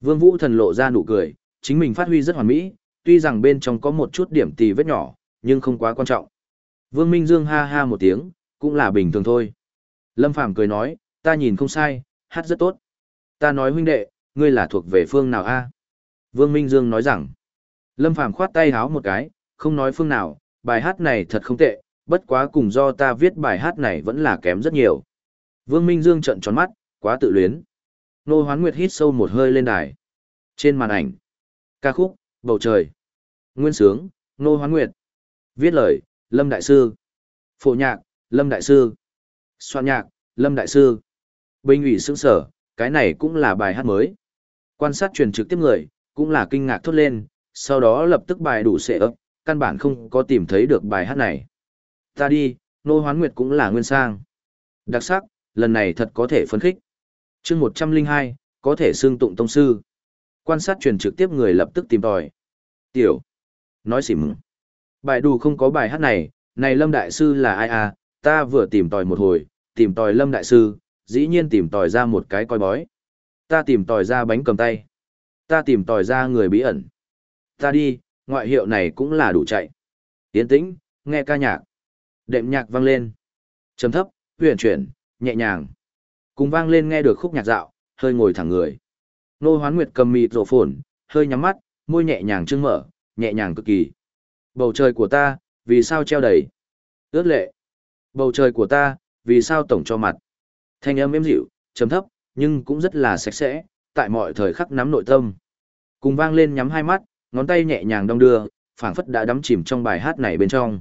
Vương Vũ Thần lộ ra nụ cười, chính mình phát huy rất hoàn mỹ, tuy rằng bên trong có một chút điểm tì vết nhỏ, nhưng không quá quan trọng. Vương Minh Dương ha ha một tiếng, cũng là bình thường thôi. Lâm Phàm cười nói, ta nhìn không sai, hát rất tốt. Ta nói huynh đệ, ngươi là thuộc về phương nào a? Vương Minh Dương nói rằng, Lâm Phàm khoát tay háo một cái, không nói phương nào, bài hát này thật không tệ, bất quá cùng do ta viết bài hát này vẫn là kém rất nhiều. Vương Minh Dương trợn tròn mắt, quá tự luyến. Nô Hoán Nguyệt hít sâu một hơi lên đài. Trên màn ảnh, ca khúc, bầu trời. Nguyên sướng, Nô Hoán Nguyệt. Viết lời, Lâm Đại Sư. Phổ nhạc, Lâm Đại Sư. Soạn nhạc, Lâm Đại Sư. Bình ủy sững sở, cái này cũng là bài hát mới. Quan sát truyền trực tiếp người, cũng là kinh ngạc thốt lên, sau đó lập tức bài đủ sệ ấp, căn bản không có tìm thấy được bài hát này. Ta đi, Nô Hoán Nguyệt cũng là nguyên sang. Đặc sắc, lần này thật có thể phấn khích. chương 102, có thể xương tụng tông sư. Quan sát truyền trực tiếp người lập tức tìm tòi. Tiểu. Nói xỉ mừng. Bài đủ không có bài hát này, này Lâm Đại Sư là ai à, ta vừa tìm tòi một hồi, tìm tòi Lâm Đại Sư, dĩ nhiên tìm tòi ra một cái coi bói. Ta tìm tòi ra bánh cầm tay. Ta tìm tòi ra người bí ẩn. Ta đi, ngoại hiệu này cũng là đủ chạy. Tiến tĩnh, nghe ca nhạc. Đệm nhạc vang lên. Trầm thấp, huyền chuyển, nhẹ nhàng. Cùng vang lên nghe được khúc nhạc dạo, hơi ngồi thẳng người. Nô Hoán Nguyệt cầm mịt rổ phồn, hơi nhắm mắt, môi nhẹ nhàng trưng mở, nhẹ nhàng cực kỳ. Bầu trời của ta, vì sao treo đầy? Ước lệ. Bầu trời của ta, vì sao tổng cho mặt? Thanh âm êm dịu, trầm thấp, nhưng cũng rất là sạch sẽ, tại mọi thời khắc nắm nội tâm. Cùng vang lên nhắm hai mắt, ngón tay nhẹ nhàng đong đưa, phảng phất đã đắm chìm trong bài hát này bên trong.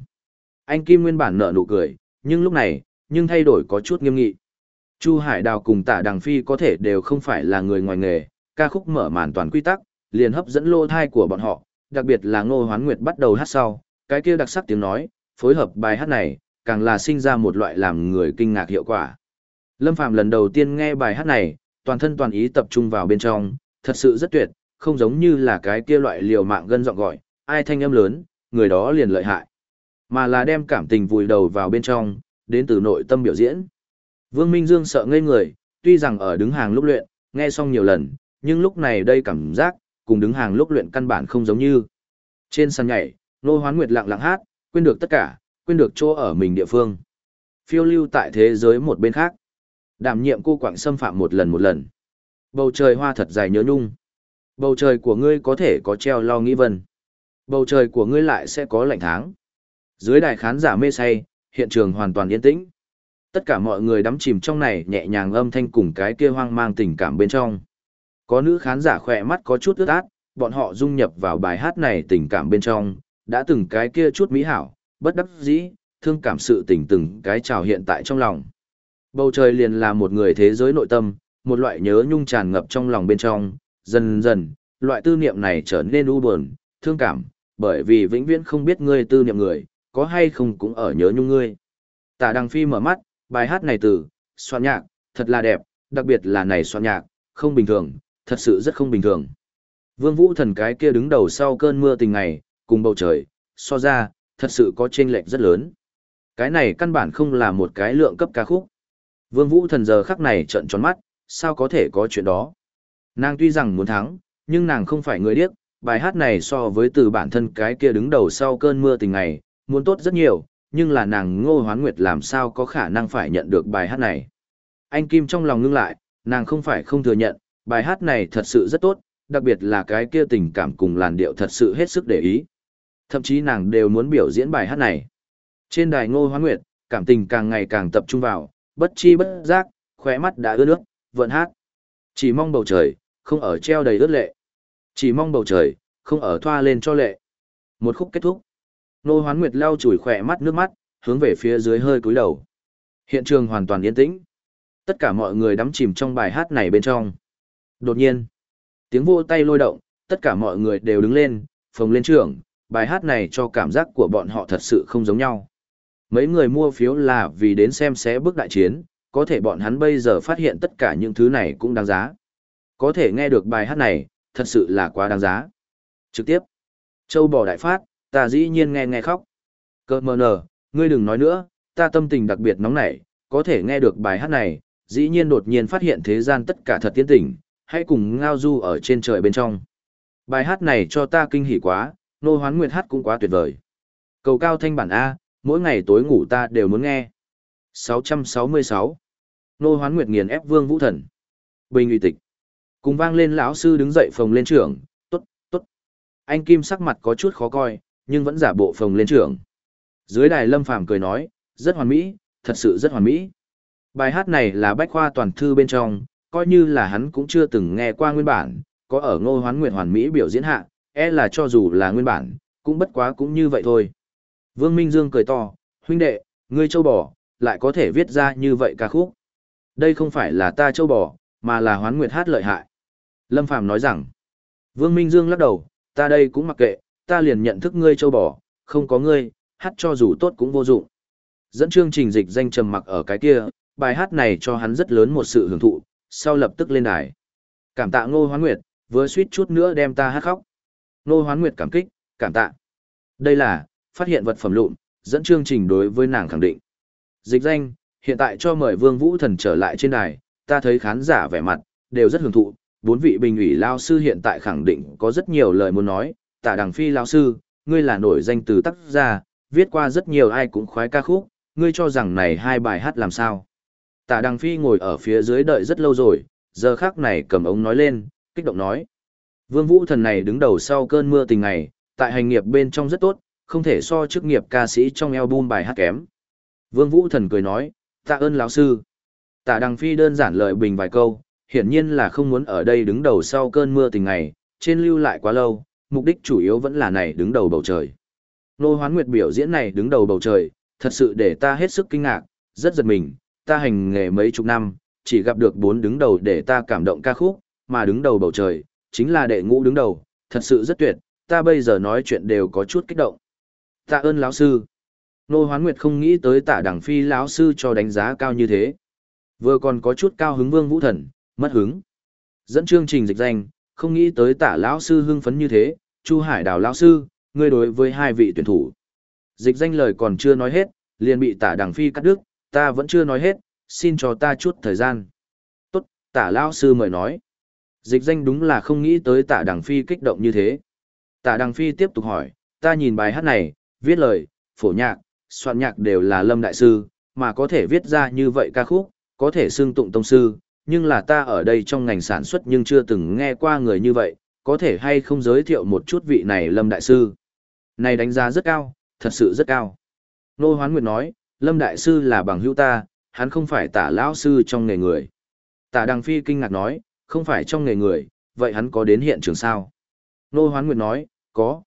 Anh Kim nguyên bản nở nụ cười, nhưng lúc này, nhưng thay đổi có chút nghiêm nghị. Chu Hải Đào cùng Tả Đằng Phi có thể đều không phải là người ngoài nghề, ca khúc mở màn toàn quy tắc, liền hấp dẫn lô thai của bọn họ, đặc biệt là Ngô Hoán Nguyệt bắt đầu hát sau, cái kia đặc sắc tiếng nói, phối hợp bài hát này, càng là sinh ra một loại làm người kinh ngạc hiệu quả. Lâm Phàm lần đầu tiên nghe bài hát này, toàn thân toàn ý tập trung vào bên trong, thật sự rất tuyệt, không giống như là cái kia loại liều mạng gân giọng gọi, ai thanh âm lớn, người đó liền lợi hại. Mà là đem cảm tình vùi đầu vào bên trong, đến từ nội tâm biểu diễn. Vương Minh Dương sợ ngây người, tuy rằng ở đứng hàng lúc luyện, nghe xong nhiều lần, nhưng lúc này đây cảm giác, cùng đứng hàng lúc luyện căn bản không giống như. Trên sàn nhảy, Nô Hoán Nguyệt lặng lặng hát, quên được tất cả, quên được chỗ ở mình địa phương. Phiêu lưu tại thế giới một bên khác. Đảm nhiệm cô quạng xâm phạm một lần một lần. Bầu trời hoa thật dài nhớ nhung. Bầu trời của ngươi có thể có treo lo nghĩ vân. Bầu trời của ngươi lại sẽ có lạnh tháng. Dưới đài khán giả mê say, hiện trường hoàn toàn yên tĩnh. Tất cả mọi người đắm chìm trong này nhẹ nhàng âm thanh cùng cái kia hoang mang tình cảm bên trong. Có nữ khán giả khỏe mắt có chút ướt át, bọn họ dung nhập vào bài hát này tình cảm bên trong, đã từng cái kia chút mỹ hảo, bất đắc dĩ, thương cảm sự tình từng cái trào hiện tại trong lòng. Bầu trời liền là một người thế giới nội tâm, một loại nhớ nhung tràn ngập trong lòng bên trong, dần dần, loại tư niệm này trở nên u buồn, thương cảm, bởi vì vĩnh viễn không biết ngươi tư niệm người, có hay không cũng ở nhớ nhung ngươi. Tả Đăng Phi mở mắt, bài hát này từ, soạn nhạc, thật là đẹp, đặc biệt là này soạn nhạc, không bình thường, thật sự rất không bình thường. Vương Vũ thần cái kia đứng đầu sau cơn mưa tình ngày, cùng bầu trời, so ra, thật sự có chênh lệch rất lớn. Cái này căn bản không là một cái lượng cấp ca khúc. Vương Vũ thần giờ khắc này trợn tròn mắt, sao có thể có chuyện đó. Nàng tuy rằng muốn thắng, nhưng nàng không phải người điếc, bài hát này so với từ bản thân cái kia đứng đầu sau cơn mưa tình ngày, muốn tốt rất nhiều, nhưng là nàng ngô hoán nguyệt làm sao có khả năng phải nhận được bài hát này. Anh Kim trong lòng ngưng lại, nàng không phải không thừa nhận, bài hát này thật sự rất tốt, đặc biệt là cái kia tình cảm cùng làn điệu thật sự hết sức để ý. Thậm chí nàng đều muốn biểu diễn bài hát này. Trên đài ngô hoán nguyệt, cảm tình càng ngày càng tập trung vào, bất chi bất giác, khóe mắt đã ướt nước, vận hát. Chỉ mong bầu trời, không ở treo đầy ướt lệ. Chỉ mong bầu trời, không ở thoa lên cho lệ. Một khúc kết thúc. Nô Hoán Nguyệt lau chùi khỏe mắt nước mắt, hướng về phía dưới hơi cúi đầu. Hiện trường hoàn toàn yên tĩnh. Tất cả mọi người đắm chìm trong bài hát này bên trong. Đột nhiên, tiếng vô tay lôi động, tất cả mọi người đều đứng lên, phồng lên trường, bài hát này cho cảm giác của bọn họ thật sự không giống nhau. Mấy người mua phiếu là vì đến xem xé bước đại chiến, có thể bọn hắn bây giờ phát hiện tất cả những thứ này cũng đáng giá. Có thể nghe được bài hát này, thật sự là quá đáng giá. Trực tiếp, châu bò đại phát, ta dĩ nhiên nghe nghe khóc. Cơ mờ nờ, ngươi đừng nói nữa, ta tâm tình đặc biệt nóng nảy, có thể nghe được bài hát này, dĩ nhiên đột nhiên phát hiện thế gian tất cả thật tiến tình hãy cùng ngao du ở trên trời bên trong. Bài hát này cho ta kinh hỉ quá, nô hoán nguyệt hát cũng quá tuyệt vời. Cầu cao thanh bản A, mỗi ngày tối ngủ ta đều muốn nghe. 666. Nô hoán nguyệt nghiền ép vương vũ thần. Bình uy tịch. Cùng vang lên lão sư đứng dậy phòng lên trưởng, tốt, tốt. Anh Kim sắc mặt có chút khó coi, nhưng vẫn giả bộ phòng lên trưởng. Dưới đài Lâm Phàm cười nói, rất hoàn mỹ, thật sự rất hoàn mỹ. Bài hát này là bách khoa toàn thư bên trong, coi như là hắn cũng chưa từng nghe qua nguyên bản, có ở ngô hoán nguyệt hoàn mỹ biểu diễn hạ, e là cho dù là nguyên bản, cũng bất quá cũng như vậy thôi. Vương Minh Dương cười to, huynh đệ, ngươi châu bò, lại có thể viết ra như vậy ca khúc. Đây không phải là ta châu bò, mà là hoán nguyệt hát lợi hại. Lâm Phàm nói rằng, Vương Minh Dương lắc đầu, ta đây cũng mặc kệ, ta liền nhận thức ngươi châu bò, không có ngươi, hát cho dù tốt cũng vô dụng. Dẫn chương trình dịch danh trầm mặc ở cái kia, bài hát này cho hắn rất lớn một sự hưởng thụ, sau lập tức lên đài. Cảm tạ Ngô Hoán Nguyệt, vừa suýt chút nữa đem ta hát khóc. Ngô Hoán Nguyệt cảm kích, cảm tạ. Đây là, phát hiện vật phẩm lụn, dẫn chương trình đối với nàng khẳng định. Dịch danh, hiện tại cho mời Vương Vũ Thần trở lại trên đài, ta thấy khán giả vẻ mặt, đều rất hưởng thụ. Bốn vị bình ủy lao sư hiện tại khẳng định có rất nhiều lời muốn nói, tạ đằng phi lao sư, ngươi là nổi danh từ tác gia, viết qua rất nhiều ai cũng khoái ca khúc, ngươi cho rằng này hai bài hát làm sao. Tạ đằng phi ngồi ở phía dưới đợi rất lâu rồi, giờ khác này cầm ống nói lên, kích động nói. Vương Vũ Thần này đứng đầu sau cơn mưa tình ngày, tại hành nghiệp bên trong rất tốt, không thể so chức nghiệp ca sĩ trong album bài hát kém. Vương Vũ Thần cười nói, tạ ơn lão sư. Tạ Đằng Phi đơn giản lời bình vài câu, hiển nhiên là không muốn ở đây đứng đầu sau cơn mưa tình ngày, trên lưu lại quá lâu, mục đích chủ yếu vẫn là này đứng đầu bầu trời. Nô Hoán Nguyệt biểu diễn này đứng đầu bầu trời, thật sự để ta hết sức kinh ngạc, rất giật mình, ta hành nghề mấy chục năm, chỉ gặp được bốn đứng đầu để ta cảm động ca khúc, mà đứng đầu bầu trời, chính là đệ ngũ đứng đầu, thật sự rất tuyệt, ta bây giờ nói chuyện đều có chút kích động. Tạ ơn lão sư. Nô Hoán Nguyệt không nghĩ tới Tạ đẳng Phi lão sư cho đánh giá cao như thế. Vừa còn có chút cao hứng Vương Vũ Thần, mất hứng. Dẫn chương trình dịch danh, không nghĩ tới Tạ lão sư hưng phấn như thế, Chu Hải Đào lão sư, ngươi đối với hai vị tuyển thủ. Dịch danh lời còn chưa nói hết, liền bị Tạ đẳng Phi cắt đứt, ta vẫn chưa nói hết, xin cho ta chút thời gian. Tốt, Tạ lão sư mời nói. Dịch danh đúng là không nghĩ tới Tạ Đằng Phi kích động như thế. Tạ Đằng Phi tiếp tục hỏi, ta nhìn bài hát này, viết lời, phổ nhạc, soạn nhạc đều là lâm đại sư, mà có thể viết ra như vậy ca khúc, có thể xưng tụng tông sư, nhưng là ta ở đây trong ngành sản xuất nhưng chưa từng nghe qua người như vậy, có thể hay không giới thiệu một chút vị này lâm đại sư. Này đánh giá rất cao, thật sự rất cao. Nô Hoán Nguyệt nói, lâm đại sư là bằng hữu ta, hắn không phải tả lão sư trong nghề người. Tả Đăng Phi kinh ngạc nói, không phải trong nghề người, vậy hắn có đến hiện trường sao? Nô Hoán Nguyệt nói, có.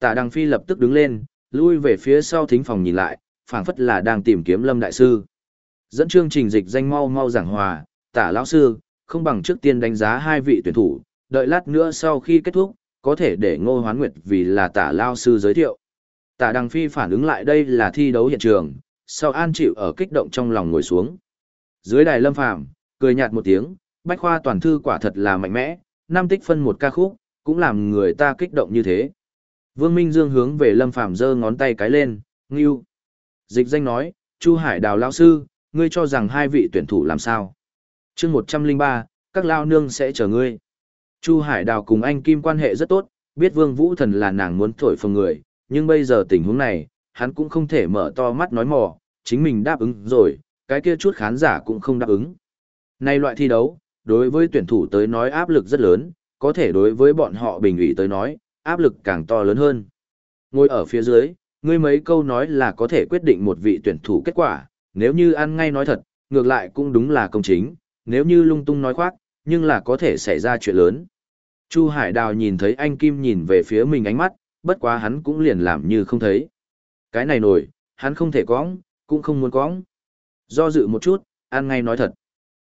Tả Đăng Phi lập tức đứng lên, lui về phía sau thính phòng nhìn lại, phảng phất là đang tìm kiếm Lâm Đại Sư. Dẫn chương trình dịch danh mau mau giảng hòa, tả lão sư, không bằng trước tiên đánh giá hai vị tuyển thủ, đợi lát nữa sau khi kết thúc, có thể để Ngô Hoán Nguyệt vì là tả lao sư giới thiệu. Tả Đăng Phi phản ứng lại đây là thi đấu hiện trường, sau an chịu ở kích động trong lòng ngồi xuống. Dưới đài lâm phàm, cười nhạt một tiếng, bách khoa toàn thư quả thật là mạnh mẽ, năm tích phân một ca khúc, cũng làm người ta kích động như thế. Vương Minh Dương hướng về Lâm Phàm giơ ngón tay cái lên, "Ngưu." Dịch danh nói, "Chu Hải Đào lão sư, ngươi cho rằng hai vị tuyển thủ làm sao?" Chương 103, các lao nương sẽ chờ ngươi. Chu Hải Đào cùng anh Kim quan hệ rất tốt, biết Vương Vũ Thần là nàng muốn thổi phồng người, nhưng bây giờ tình huống này, hắn cũng không thể mở to mắt nói mò, chính mình đáp ứng rồi, cái kia chút khán giả cũng không đáp ứng. Nay loại thi đấu, đối với tuyển thủ tới nói áp lực rất lớn, có thể đối với bọn họ bình ủy tới nói, áp lực càng to lớn hơn. Ngồi ở phía dưới, ngươi mấy câu nói là có thể quyết định một vị tuyển thủ kết quả, nếu như ăn ngay nói thật, ngược lại cũng đúng là công chính, nếu như lung tung nói khoác, nhưng là có thể xảy ra chuyện lớn. Chu Hải Đào nhìn thấy anh Kim nhìn về phía mình ánh mắt, bất quá hắn cũng liền làm như không thấy. Cái này nổi, hắn không thể cóng, cũng không muốn cóng. Do dự một chút, ăn ngay nói thật.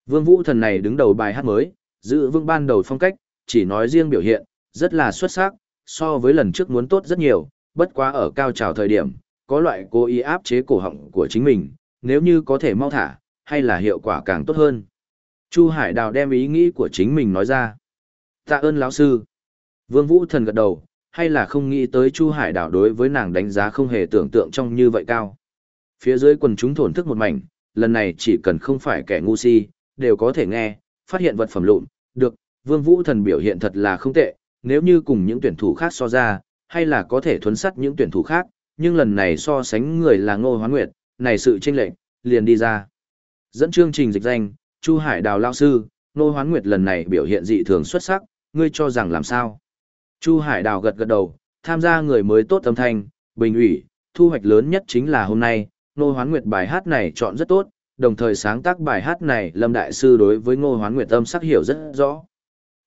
Vương Vũ thần này đứng đầu bài hát mới, giữ vững ban đầu phong cách, chỉ nói riêng biểu hiện, rất là xuất sắc, so với lần trước muốn tốt rất nhiều, bất quá ở cao trào thời điểm, có loại cố ý áp chế cổ họng của chính mình, nếu như có thể mau thả, hay là hiệu quả càng tốt hơn. Chu Hải Đào đem ý nghĩ của chính mình nói ra. Tạ ơn lão sư. Vương Vũ Thần gật đầu, hay là không nghĩ tới Chu Hải Đào đối với nàng đánh giá không hề tưởng tượng trong như vậy cao. Phía dưới quần chúng thổn thức một mảnh, lần này chỉ cần không phải kẻ ngu si, đều có thể nghe, phát hiện vật phẩm lụn, được, Vương Vũ Thần biểu hiện thật là không tệ, nếu như cùng những tuyển thủ khác so ra, hay là có thể thuấn sắt những tuyển thủ khác, nhưng lần này so sánh người là Ngô Hoán Nguyệt, này sự chênh lệch liền đi ra. Dẫn chương trình dịch danh, Chu Hải Đào lao sư, Ngô Hoán Nguyệt lần này biểu hiện dị thường xuất sắc, ngươi cho rằng làm sao? Chu Hải Đào gật gật đầu, tham gia người mới tốt âm thanh, bình ủy, thu hoạch lớn nhất chính là hôm nay, Ngô Hoán Nguyệt bài hát này chọn rất tốt, đồng thời sáng tác bài hát này Lâm Đại Sư đối với Ngô Hoán Nguyệt âm sắc hiểu rất rõ.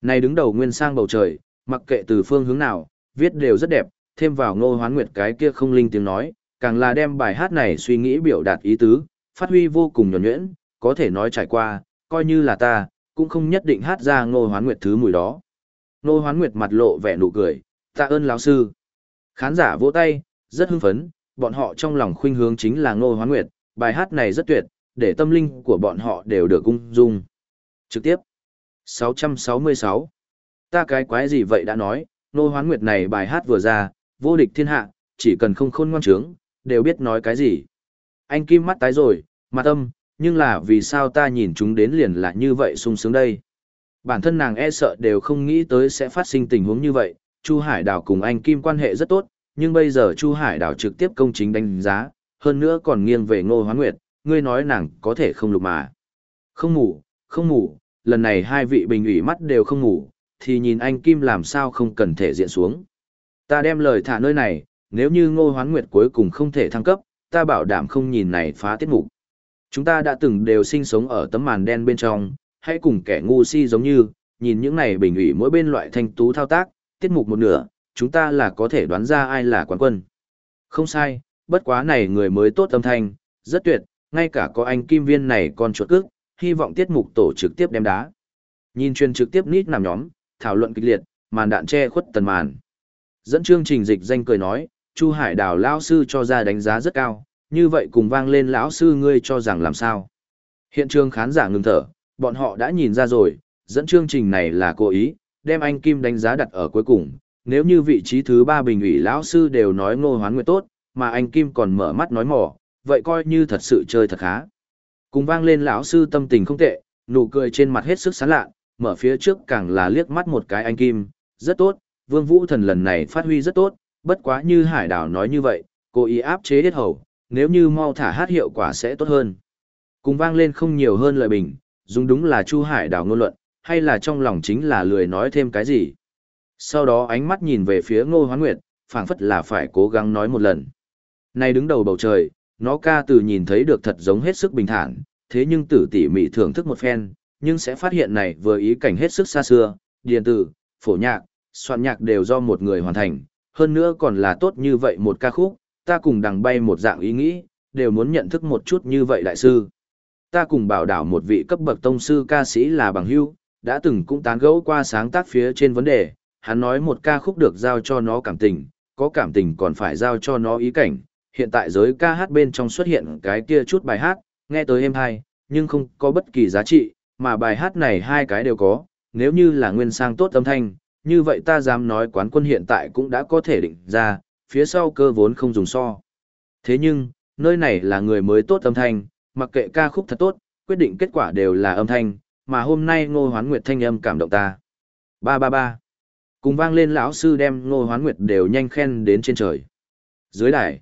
Này đứng đầu nguyên sang bầu trời, mặc kệ từ phương hướng nào, viết đều rất đẹp, thêm vào Ngô Hoán Nguyệt cái kia không linh tiếng nói, càng là đem bài hát này suy nghĩ biểu đạt ý tứ, phát huy vô cùng nhuẩn nhuyễn, có thể nói trải qua, coi như là ta, cũng không nhất định hát ra Ngô Hoán Nguyệt thứ mùi đó. Nô Hoán Nguyệt mặt lộ vẻ nụ cười, tạ ơn lão sư. Khán giả vỗ tay, rất hưng phấn, bọn họ trong lòng khuynh hướng chính là Nô Hoán Nguyệt, bài hát này rất tuyệt, để tâm linh của bọn họ đều được ung dung. Trực tiếp. 666. Ta cái quái gì vậy đã nói, Nô Hoán Nguyệt này bài hát vừa ra, vô địch thiên hạ, chỉ cần không khôn ngoan trướng, đều biết nói cái gì. Anh Kim mắt tái rồi, mặt âm, nhưng là vì sao ta nhìn chúng đến liền là như vậy sung sướng đây. Bản thân nàng e sợ đều không nghĩ tới sẽ phát sinh tình huống như vậy, Chu Hải Đào cùng anh Kim quan hệ rất tốt, nhưng bây giờ Chu Hải Đào trực tiếp công chính đánh giá, hơn nữa còn nghiêng về Ngô Hoán Nguyệt, ngươi nói nàng có thể không lục mà. Không ngủ, không ngủ, lần này hai vị bình ủy mắt đều không ngủ, thì nhìn anh Kim làm sao không cần thể diện xuống. Ta đem lời thả nơi này, nếu như Ngô Hoán Nguyệt cuối cùng không thể thăng cấp, ta bảo đảm không nhìn này phá tiết mục. Chúng ta đã từng đều sinh sống ở tấm màn đen bên trong, hãy cùng kẻ ngu si giống như, nhìn những này bình ủy mỗi bên loại thanh tú thao tác, tiết mục một nửa, chúng ta là có thể đoán ra ai là quán quân. Không sai, bất quá này người mới tốt âm thanh, rất tuyệt, ngay cả có anh Kim Viên này còn chuột cước hy vọng tiết mục tổ trực tiếp đem đá. Nhìn truyền trực tiếp nít nằm nhóm, thảo luận kịch liệt, màn đạn che khuất tần màn. Dẫn chương trình dịch danh cười nói, Chu Hải Đào lão sư cho ra đánh giá rất cao, như vậy cùng vang lên lão sư ngươi cho rằng làm sao? Hiện trường khán giả ngừng thở, bọn họ đã nhìn ra rồi, dẫn chương trình này là cố ý, đem anh Kim đánh giá đặt ở cuối cùng, nếu như vị trí thứ ba bình ủy lão sư đều nói ngô hoán nguyệt tốt, mà anh Kim còn mở mắt nói mỏ, vậy coi như thật sự chơi thật khá. Cùng vang lên lão sư tâm tình không tệ, nụ cười trên mặt hết sức sán lạ, mở phía trước càng là liếc mắt một cái anh Kim, rất tốt, Vương Vũ Thần lần này phát huy rất tốt, bất quá như Hải Đảo nói như vậy, cố ý áp chế hết hầu, nếu như mau thả hát hiệu quả sẽ tốt hơn. Cùng vang lên không nhiều hơn lời bình, dùng đúng là Chu Hải Đảo ngôn luận, hay là trong lòng chính là lười nói thêm cái gì. Sau đó ánh mắt nhìn về phía Ngô Hoán Nguyệt, phảng phất là phải cố gắng nói một lần. Nay đứng đầu bầu trời, nó ca từ nhìn thấy được thật giống hết sức bình thản, thế nhưng tử tỉ mỉ thưởng thức một phen, nhưng sẽ phát hiện này vừa ý cảnh hết sức xa xưa, điện tử, phổ nhạc, soạn nhạc đều do một người hoàn thành, hơn nữa còn là tốt như vậy một ca khúc, ta cùng đằng bay một dạng ý nghĩ, đều muốn nhận thức một chút như vậy đại sư. Ta cùng bảo đảo một vị cấp bậc tông sư ca sĩ là bằng hưu, đã từng cũng tán gẫu qua sáng tác phía trên vấn đề, hắn nói một ca khúc được giao cho nó cảm tình, có cảm tình còn phải giao cho nó ý cảnh. Hiện tại giới ca hát bên trong xuất hiện cái kia chút bài hát, nghe tới êm hay, nhưng không có bất kỳ giá trị, mà bài hát này hai cái đều có, nếu như là nguyên sang tốt âm thanh, như vậy ta dám nói quán quân hiện tại cũng đã có thể định ra, phía sau cơ vốn không dùng so. Thế nhưng, nơi này là người mới tốt âm thanh, mặc kệ ca khúc thật tốt, quyết định kết quả đều là âm thanh, mà hôm nay ngô hoán nguyệt thanh âm cảm động ta. Ba ba ba. Cùng vang lên lão sư đem ngô hoán nguyệt đều nhanh khen đến trên trời. Dưới đài.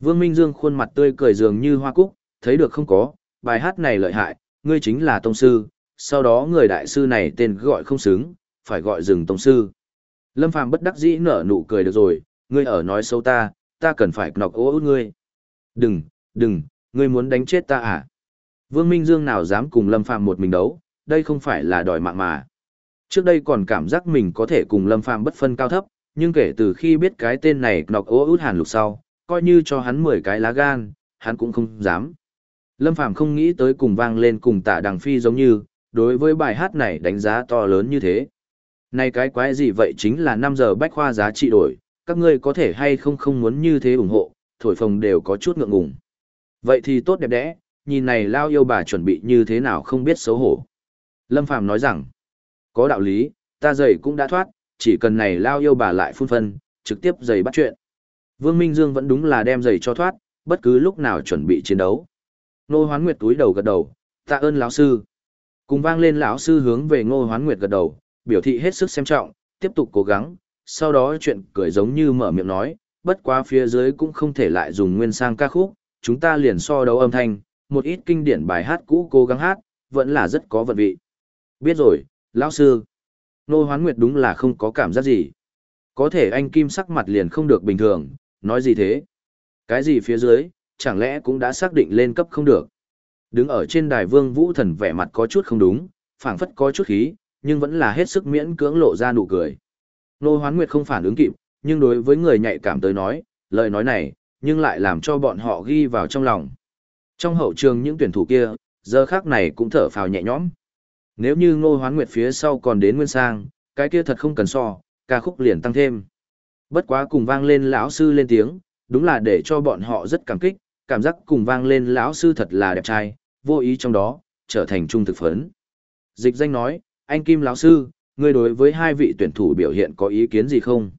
Vương Minh Dương khuôn mặt tươi cười dường như hoa cúc, thấy được không có, bài hát này lợi hại, ngươi chính là tông sư, sau đó người đại sư này tên gọi không xứng, phải gọi rừng tông sư. Lâm Phàm bất đắc dĩ nở nụ cười được rồi, ngươi ở nói xấu ta, ta cần phải nọc ố út ngươi. Đừng, đừng, ngươi muốn đánh chết ta à? Vương Minh Dương nào dám cùng Lâm Phàm một mình đấu, đây không phải là đòi mạng mà. Trước đây còn cảm giác mình có thể cùng Lâm Phàm bất phân cao thấp, nhưng kể từ khi biết cái tên này nọc ố út hàn lục sau, coi như cho hắn 10 cái lá gan, hắn cũng không dám. Lâm Phàm không nghĩ tới cùng vang lên cùng tạ đằng phi giống như, đối với bài hát này đánh giá to lớn như thế. Này cái quái gì vậy chính là 5 giờ bách khoa giá trị đổi, các ngươi có thể hay không không muốn như thế ủng hộ, thổi phồng đều có chút ngượng ngùng. Vậy thì tốt đẹp đẽ, nhìn này lao yêu bà chuẩn bị như thế nào không biết xấu hổ. Lâm Phàm nói rằng, có đạo lý, ta giày cũng đã thoát, chỉ cần này lao yêu bà lại phun phân, trực tiếp giày bắt chuyện. Vương Minh Dương vẫn đúng là đem giày cho thoát, bất cứ lúc nào chuẩn bị chiến đấu. Nô Hoán Nguyệt túi đầu gật đầu, tạ ơn lão sư. Cùng vang lên lão sư hướng về Ngô Hoán Nguyệt gật đầu, biểu thị hết sức xem trọng, tiếp tục cố gắng, sau đó chuyện cười giống như mở miệng nói, bất quá phía dưới cũng không thể lại dùng nguyên sang ca khúc, chúng ta liền so đấu âm thanh, một ít kinh điển bài hát cũ cố gắng hát, vẫn là rất có vận vị. Biết rồi, lão sư. Nô Hoán Nguyệt đúng là không có cảm giác gì. Có thể anh Kim sắc mặt liền không được bình thường, nói gì thế? Cái gì phía dưới, chẳng lẽ cũng đã xác định lên cấp không được? Đứng ở trên đài vương vũ thần vẻ mặt có chút không đúng, phảng phất có chút khí, nhưng vẫn là hết sức miễn cưỡng lộ ra nụ cười. Nô Hoán Nguyệt không phản ứng kịp, nhưng đối với người nhạy cảm tới nói, lời nói này, nhưng lại làm cho bọn họ ghi vào trong lòng. Trong hậu trường những tuyển thủ kia, giờ khác này cũng thở phào nhẹ nhõm. Nếu như Ngô Hoán Nguyệt phía sau còn đến Nguyên Sang, cái kia thật không cần so, ca khúc liền tăng thêm. Bất quá cùng vang lên lão sư lên tiếng, đúng là để cho bọn họ rất cảm kích, cảm giác cùng vang lên lão sư thật là đẹp trai, vô ý trong đó, trở thành trung thực phấn. Dịch danh nói, anh Kim lão sư, ngươi đối với hai vị tuyển thủ biểu hiện có ý kiến gì không?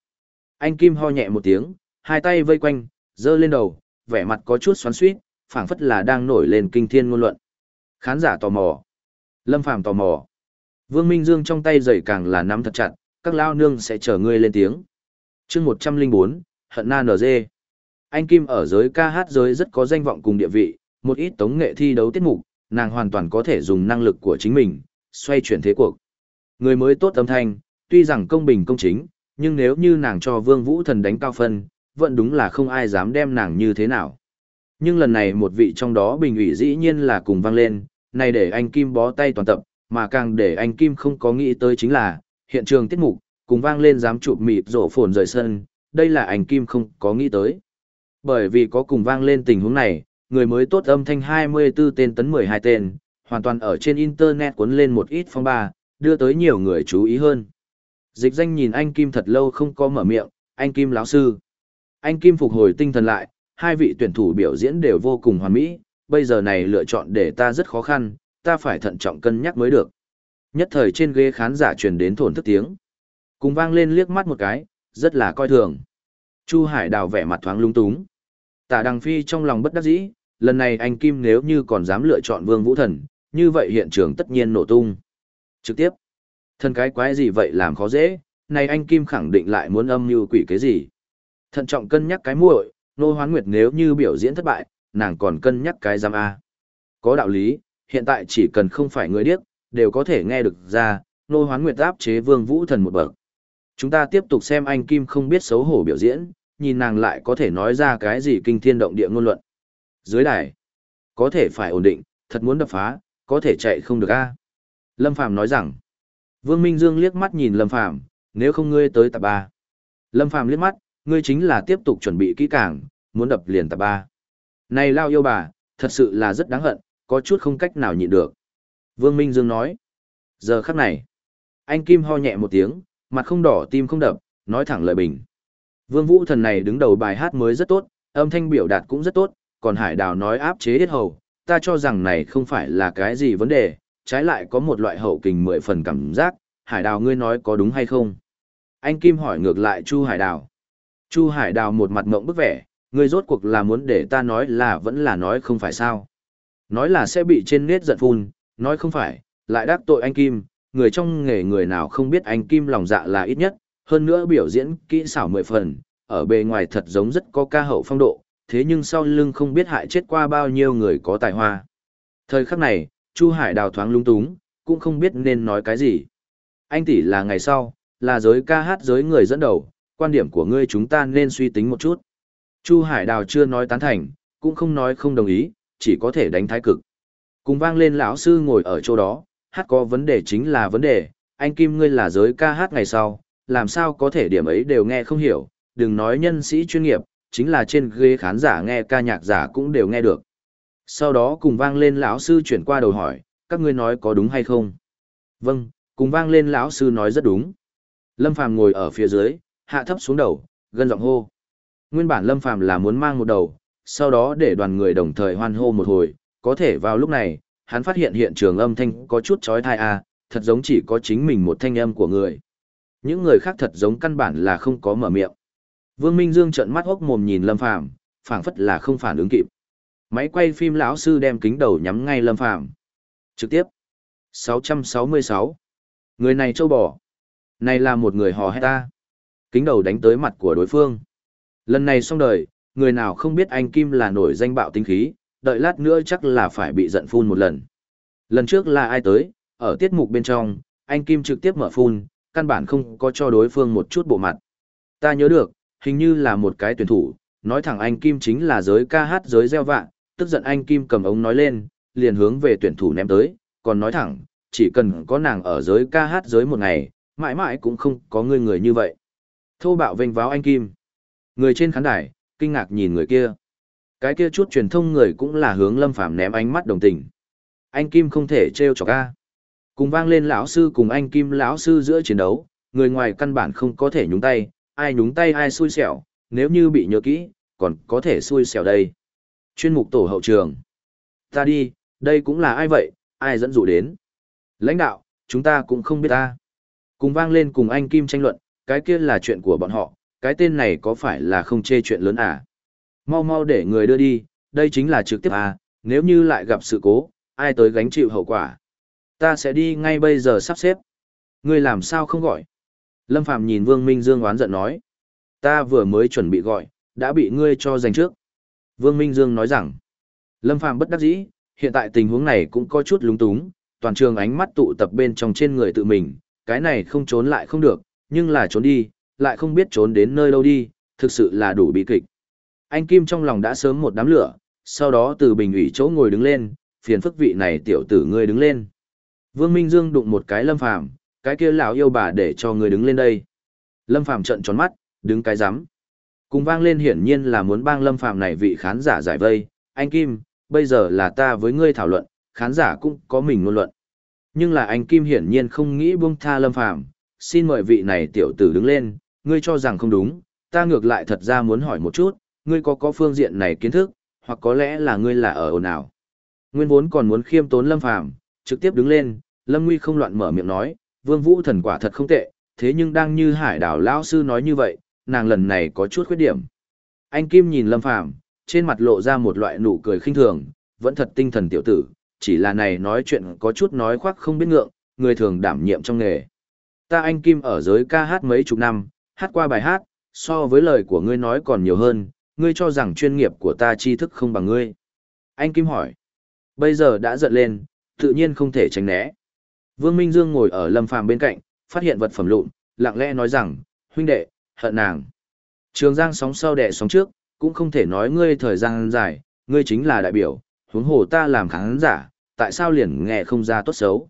Anh Kim ho nhẹ một tiếng, hai tay vây quanh, giơ lên đầu, vẻ mặt có chút xoắn xuýt, phảng phất là đang nổi lên kinh thiên ngôn luận. Khán giả tò mò. Lâm Phàm tò mò. Vương Minh Dương trong tay giày càng là nắm thật chặt, các lao nương sẽ chờ ngươi lên tiếng. chương 104, Hận Na NG. Anh Kim ở giới ca hát giới rất có danh vọng cùng địa vị, một ít tống nghệ thi đấu tiết mục, nàng hoàn toàn có thể dùng năng lực của chính mình, xoay chuyển thế cuộc. Người mới tốt âm thanh, tuy rằng công bình công chính, nhưng nếu như nàng cho Vương Vũ Thần đánh cao phân, vẫn đúng là không ai dám đem nàng như thế nào. Nhưng lần này một vị trong đó bình ủy dĩ nhiên là cùng vang lên, này để anh Kim bó tay toàn tập, mà càng để anh Kim không có nghĩ tới chính là, hiện trường tiết mục, cùng vang lên dám chụp mịt rổ phồn rời sân, đây là anh Kim không có nghĩ tới. Bởi vì có cùng vang lên tình huống này, người mới tốt âm thanh 24 tên tấn 12 tên, hoàn toàn ở trên internet cuốn lên một ít phong ba, đưa tới nhiều người chú ý hơn. Dịch danh nhìn anh Kim thật lâu không có mở miệng, anh Kim lão sư. Anh Kim phục hồi tinh thần lại, hai vị tuyển thủ biểu diễn đều vô cùng hoàn mỹ, bây giờ này lựa chọn để ta rất khó khăn, ta phải thận trọng cân nhắc mới được. Nhất thời trên ghế khán giả truyền đến thổn thức tiếng. Cùng vang lên liếc mắt một cái, rất là coi thường. Chu Hải Đào vẻ mặt thoáng lung túng. Tả Đằng Phi trong lòng bất đắc dĩ, lần này anh Kim nếu như còn dám lựa chọn Vương Vũ Thần, như vậy hiện trường tất nhiên nổ tung. Trực tiếp. thân cái quái gì vậy làm khó dễ, này anh Kim khẳng định lại muốn âm mưu quỷ cái gì. Thận trọng cân nhắc cái muội, nô hoán nguyệt nếu như biểu diễn thất bại, nàng còn cân nhắc cái giam A. Có đạo lý, hiện tại chỉ cần không phải người điếc, đều có thể nghe được ra, nô hoán nguyệt áp chế vương vũ thần một bậc. Chúng ta tiếp tục xem anh Kim không biết xấu hổ biểu diễn, nhìn nàng lại có thể nói ra cái gì kinh thiên động địa ngôn luận. Dưới đài, có thể phải ổn định, thật muốn đập phá, có thể chạy không được a. Lâm Phàm nói rằng, Vương Minh Dương liếc mắt nhìn Lâm Phàm, nếu không ngươi tới tạp ba. Lâm Phàm liếc mắt, ngươi chính là tiếp tục chuẩn bị kỹ càng, muốn đập liền tập ba. Này lao yêu bà, thật sự là rất đáng hận, có chút không cách nào nhịn được. Vương Minh Dương nói, giờ khắc này, anh Kim ho nhẹ một tiếng, mặt không đỏ tim không đập, nói thẳng lời bình. Vương Vũ thần này đứng đầu bài hát mới rất tốt, âm thanh biểu đạt cũng rất tốt, còn Hải Đào nói áp chế hết hầu, ta cho rằng này không phải là cái gì vấn đề, trái lại có một loại hậu kình mười phần cảm giác, Hải Đào ngươi nói có đúng hay không? Anh Kim hỏi ngược lại Chu Hải Đào. Chu Hải Đào một mặt ngộng bức vẻ, ngươi rốt cuộc là muốn để ta nói là vẫn là nói không phải sao. Nói là sẽ bị trên nết giận phun, nói không phải, lại đắc tội anh Kim, người trong nghề người nào không biết anh Kim lòng dạ là ít nhất, hơn nữa biểu diễn kỹ xảo mười phần, ở bề ngoài thật giống rất có ca hậu phong độ, thế nhưng sau lưng không biết hại chết qua bao nhiêu người có tài hoa. Thời khắc này, Chu Hải đào thoáng lung túng, cũng không biết nên nói cái gì. Anh tỷ là ngày sau, là giới ca hát giới người dẫn đầu, quan điểm của ngươi chúng ta nên suy tính một chút. Chu Hải Đào chưa nói tán thành, cũng không nói không đồng ý, chỉ có thể đánh thái cực. Cùng vang lên lão sư ngồi ở chỗ đó, hát có vấn đề chính là vấn đề, anh Kim ngươi là giới ca hát ngày sau, làm sao có thể điểm ấy đều nghe không hiểu, đừng nói nhân sĩ chuyên nghiệp, chính là trên ghế khán giả nghe ca nhạc giả cũng đều nghe được. Sau đó cùng vang lên lão sư chuyển qua đầu hỏi, các ngươi nói có đúng hay không? Vâng, cùng vang lên lão sư nói rất đúng. Lâm Phàm ngồi ở phía dưới, hạ thấp xuống đầu, gân giọng hô. Nguyên bản Lâm Phàm là muốn mang một đầu, sau đó để đoàn người đồng thời hoan hô một hồi, có thể vào lúc này, hắn phát hiện hiện trường âm thanh có chút chói tai a, à, thật giống chỉ có chính mình một thanh âm của người. Những người khác thật giống căn bản là không có mở miệng. Vương Minh Dương trợn mắt hốc mồm nhìn Lâm Phàm, phảng phất là không phản ứng kịp. Máy quay phim lão sư đem kính đầu nhắm ngay Lâm Phàm. Trực tiếp. 666. Người này châu bò. Này là một người hò hét ta. Kính đầu đánh tới mặt của đối phương. Lần này xong đời, người nào không biết anh Kim là nổi danh bạo tinh khí, đợi lát nữa chắc là phải bị giận phun một lần. Lần trước là ai tới, ở tiết mục bên trong, anh Kim trực tiếp mở phun, căn bản không có cho đối phương một chút bộ mặt. Ta nhớ được, hình như là một cái tuyển thủ, nói thẳng anh Kim chính là giới ca hát giới gieo vạ, tức giận anh Kim cầm ống nói lên, liền hướng về tuyển thủ ném tới, còn nói thẳng, chỉ cần có nàng ở giới ca hát giới một ngày, mãi mãi cũng không có người người như vậy. Thô bạo vênh váo anh Kim. Người trên khán đài, kinh ngạc nhìn người kia. Cái kia chút truyền thông người cũng là hướng Lâm Phàm ném ánh mắt đồng tình. Anh Kim không thể trêu chọc a. Cùng vang lên lão sư cùng anh Kim lão sư giữa chiến đấu, người ngoài căn bản không có thể nhúng tay, ai nhúng tay ai xui xẻo, nếu như bị nhớ kỹ, còn có thể xui xẻo đây. Chuyên mục tổ hậu trường. Ta đi, đây cũng là ai vậy, ai dẫn dụ đến. Lãnh đạo, chúng ta cũng không biết ta. Cùng vang lên cùng anh Kim tranh luận, cái kia là chuyện của bọn họ, cái tên này có phải là không chê chuyện lớn à? Mau mau để người đưa đi, đây chính là trực tiếp à, nếu như lại gặp sự cố, ai tới gánh chịu hậu quả. Ta sẽ đi ngay bây giờ sắp xếp. Ngươi làm sao không gọi? Lâm Phàm nhìn Vương Minh Dương oán giận nói. Ta vừa mới chuẩn bị gọi, đã bị ngươi cho giành trước. Vương Minh Dương nói rằng. Lâm Phàm bất đắc dĩ, hiện tại tình huống này cũng có chút lúng túng, toàn trường ánh mắt tụ tập bên trong trên người tự mình, cái này không trốn lại không được, nhưng là trốn đi, lại không biết trốn đến nơi đâu đi, thực sự là đủ bị kịch. Anh Kim trong lòng đã sớm một đám lửa, sau đó từ bình ủy chỗ ngồi đứng lên, phiền phức vị này tiểu tử ngươi đứng lên. Vương Minh Dương đụng một cái Lâm Phàm, cái kia lão yêu bà để cho ngươi đứng lên đây. Lâm Phàm trợn tròn mắt, đứng cái rắm. Cùng vang lên hiển nhiên là muốn bang Lâm Phàm này vị khán giả giải vây, anh Kim, bây giờ là ta với ngươi thảo luận, khán giả cũng có mình ngôn luận. Nhưng là anh Kim hiển nhiên không nghĩ buông tha Lâm Phàm, xin mời vị này tiểu tử đứng lên, ngươi cho rằng không đúng, ta ngược lại thật ra muốn hỏi một chút, ngươi có có phương diện này kiến thức, hoặc có lẽ là ngươi là ở ồn nào. Nguyên vốn còn muốn khiêm tốn Lâm Phàm, trực tiếp đứng lên, Lâm Nguy không loạn mở miệng nói, Vương Vũ thần quả thật không tệ, thế nhưng đang như Hải Đảo lão sư nói như vậy, nàng lần này có chút khuyết điểm. Anh Kim nhìn Lâm Phàm, trên mặt lộ ra một loại nụ cười khinh thường, vẫn thật tinh thần tiểu tử, chỉ là này nói chuyện có chút nói khoác không biết ngượng, người thường đảm nhiệm trong nghề. Ta anh Kim ở giới ca hát mấy chục năm, hát qua bài hát, so với lời của ngươi nói còn nhiều hơn, ngươi cho rằng chuyên nghiệp của ta tri thức không bằng ngươi. Anh Kim hỏi. Bây giờ đã giận lên, tự nhiên không thể tránh né. Vương Minh Dương ngồi ở Lâm Phàm bên cạnh, phát hiện vật phẩm lụn, lặng lẽ nói rằng, huynh đệ, hận nàng. Trường Giang sóng sau đẻ sóng trước, cũng không thể nói ngươi thời gian dài, ngươi chính là đại biểu, huống hồ ta làm khán giả, tại sao liền nghe không ra tốt xấu.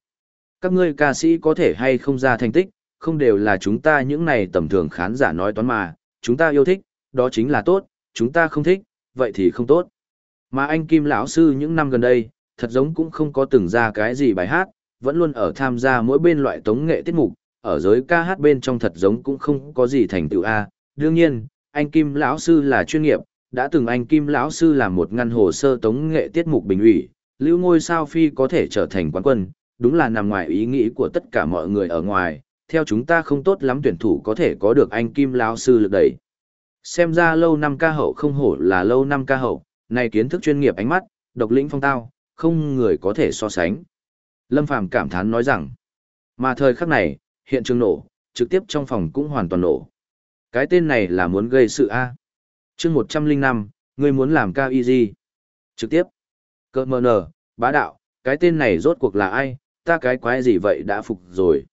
Các ngươi ca sĩ có thể hay không ra thành tích, không đều là chúng ta những này tầm thường khán giả nói toán mà, chúng ta yêu thích, đó chính là tốt, chúng ta không thích, vậy thì không tốt. Mà anh Kim lão sư những năm gần đây, thật giống cũng không có từng ra cái gì bài hát, vẫn luôn ở tham gia mỗi bên loại tống nghệ tiết mục, ở giới ca hát bên trong thật giống cũng không có gì thành tựu a. Đương nhiên, anh Kim lão sư là chuyên nghiệp, đã từng anh Kim lão sư làm một ngăn hồ sơ tống nghệ tiết mục bình ủy, lưu ngôi sao phi có thể trở thành quán quân, đúng là nằm ngoài ý nghĩ của tất cả mọi người ở ngoài, theo chúng ta không tốt lắm tuyển thủ có thể có được anh Kim lão sư lực đẩy. Xem ra lâu năm ca hậu không hổ là lâu năm ca hậu, này kiến thức chuyên nghiệp ánh mắt, độc lĩnh phong tao, không người có thể so sánh. Lâm Phàm cảm thán nói rằng, mà thời khắc này, hiện trường nổ, trực tiếp trong phòng cũng hoàn toàn nổ. Cái tên này là muốn gây sự A. chương 105, ngươi muốn làm cao y gì? Trực tiếp. Cơ mờ nở, bá đạo, cái tên này rốt cuộc là ai, ta cái quái gì vậy đã phục rồi.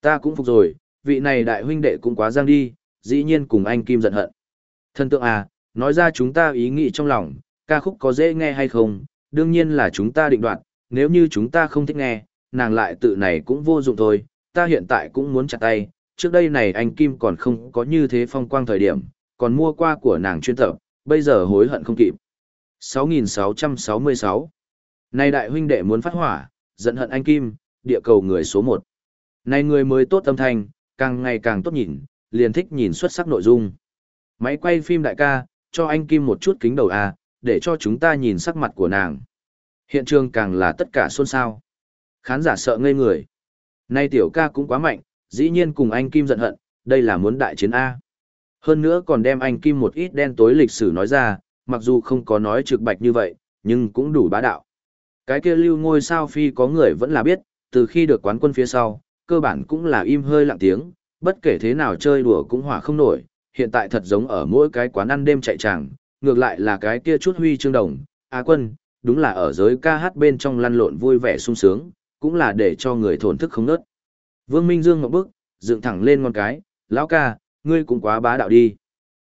Ta cũng phục rồi, vị này đại huynh đệ cũng quá giang đi, dĩ nhiên cùng anh Kim giận hận. Thân tượng à, nói ra chúng ta ý nghĩ trong lòng, ca khúc có dễ nghe hay không, đương nhiên là chúng ta định đoạt, nếu như chúng ta không thích nghe, nàng lại tự này cũng vô dụng thôi, ta hiện tại cũng muốn chặt tay, trước đây này anh Kim còn không có như thế phong quang thời điểm, còn mua qua của nàng chuyên tập, bây giờ hối hận không kịp. 6666 Này đại huynh đệ muốn phát hỏa, giận hận anh Kim, địa cầu người số 1. Này người mới tốt âm thanh, càng ngày càng tốt nhìn, liền thích nhìn xuất sắc nội dung. Máy quay phim đại ca, cho anh Kim một chút kính đầu à, để cho chúng ta nhìn sắc mặt của nàng. Hiện trường càng là tất cả xôn xao. Khán giả sợ ngây người. Nay tiểu ca cũng quá mạnh, dĩ nhiên cùng anh Kim giận hận, đây là muốn đại chiến A. Hơn nữa còn đem anh Kim một ít đen tối lịch sử nói ra, mặc dù không có nói trực bạch như vậy, nhưng cũng đủ bá đạo. Cái kia lưu ngôi sao phi có người vẫn là biết, từ khi được quán quân phía sau, cơ bản cũng là im hơi lặng tiếng, bất kể thế nào chơi đùa cũng hỏa không nổi, hiện tại thật giống ở mỗi cái quán ăn đêm chạy tràng, ngược lại là cái kia chút huy chương đồng, Á quân, đúng là ở giới ca hát bên trong lăn lộn vui vẻ sung sướng, cũng là để cho người thổn thức không nớt. Vương Minh Dương ngọc bức, dựng thẳng lên ngón cái, lão ca, ngươi cũng quá bá đạo đi.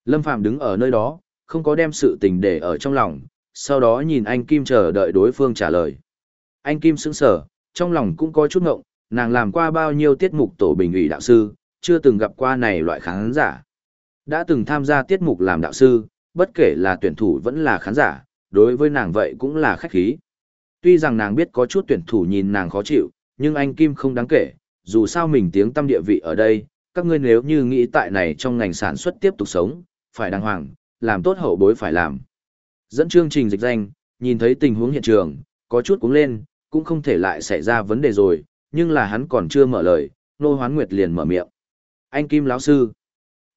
Lâm Phàm đứng ở nơi đó, không có đem sự tình để ở trong lòng, sau đó nhìn anh Kim chờ đợi đối phương trả lời. Anh Kim sững sờ, trong lòng cũng có chút ngộng, nàng làm qua bao nhiêu tiết mục tổ bình ủy đạo sư, chưa từng gặp qua này loại khán giả. Đã từng tham gia tiết mục làm đạo sư, bất kể là tuyển thủ vẫn là khán giả, đối với nàng vậy cũng là khách khí. Tuy rằng nàng biết có chút tuyển thủ nhìn nàng khó chịu, nhưng anh Kim không đáng kể, dù sao mình tiếng tâm địa vị ở đây, các ngươi nếu như nghĩ tại này trong ngành sản xuất tiếp tục sống, phải đàng hoàng, làm tốt hậu bối phải làm. Dẫn chương trình dịch danh, nhìn thấy tình huống hiện trường, có chút cuống lên, cũng không thể lại xảy ra vấn đề rồi, nhưng là hắn còn chưa mở lời, Nô Hoán Nguyệt liền mở miệng. Anh Kim lão sư.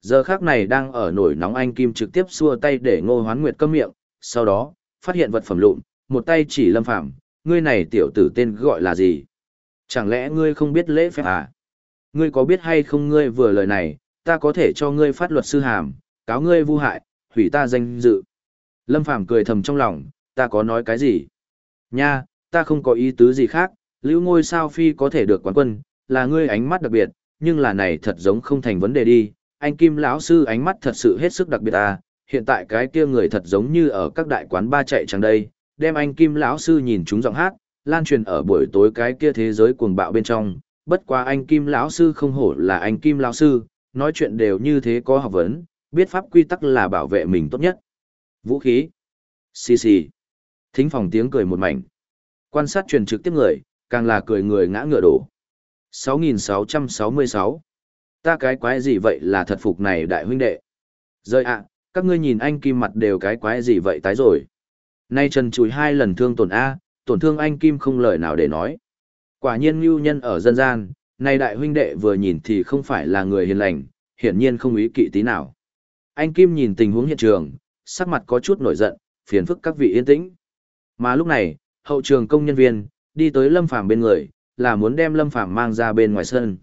Giờ khác này đang ở nổi nóng anh Kim trực tiếp xua tay để Ngô Hoán Nguyệt câm miệng, sau đó, phát hiện vật phẩm lụn, một tay chỉ lâm phạm, ngươi này tiểu tử tên gọi là gì? Chẳng lẽ ngươi không biết lễ phép à? Ngươi có biết hay không ngươi vừa lời này, ta có thể cho ngươi phát luật sư hàm, cáo ngươi vu hại, hủy ta danh dự. Lâm Phàm cười thầm trong lòng, ta có nói cái gì? Nha, ta không có ý tứ gì khác, lưu ngôi sao phi có thể được quán quân, là ngươi ánh mắt đặc biệt, nhưng là này thật giống không thành vấn đề đi. Anh Kim lão sư ánh mắt thật sự hết sức đặc biệt à, hiện tại cái kia người thật giống như ở các đại quán ba chạy chẳng đây, đem anh Kim lão sư nhìn chúng giọng hát, lan truyền ở buổi tối cái kia thế giới cuồng bạo bên trong, bất quá anh Kim lão sư không hổ là anh Kim lão sư, nói chuyện đều như thế có học vấn, biết pháp quy tắc là bảo vệ mình tốt nhất. Vũ khí. Xì xì. Thính phòng tiếng cười một mảnh. Quan sát truyền trực tiếp người, càng là cười người ngã ngựa đổ. 6666. Ta cái quái gì vậy là thật phục này đại huynh đệ. Rơi ạ, các ngươi nhìn anh Kim mặt đều cái quái gì vậy tái rồi. Nay trần chùi hai lần thương tổn A, tổn thương anh Kim không lời nào để nói. Quả nhiên ngưu nhân ở dân gian, nay đại huynh đệ vừa nhìn thì không phải là người hiền lành, hiển nhiên không ý kỵ tí nào. Anh Kim nhìn tình huống hiện trường, sắc mặt có chút nổi giận, phiền phức các vị yên tĩnh. Mà lúc này, hậu trường công nhân viên, đi tới Lâm Phàm bên người, là muốn đem Lâm Phàm mang ra bên ngoài sân.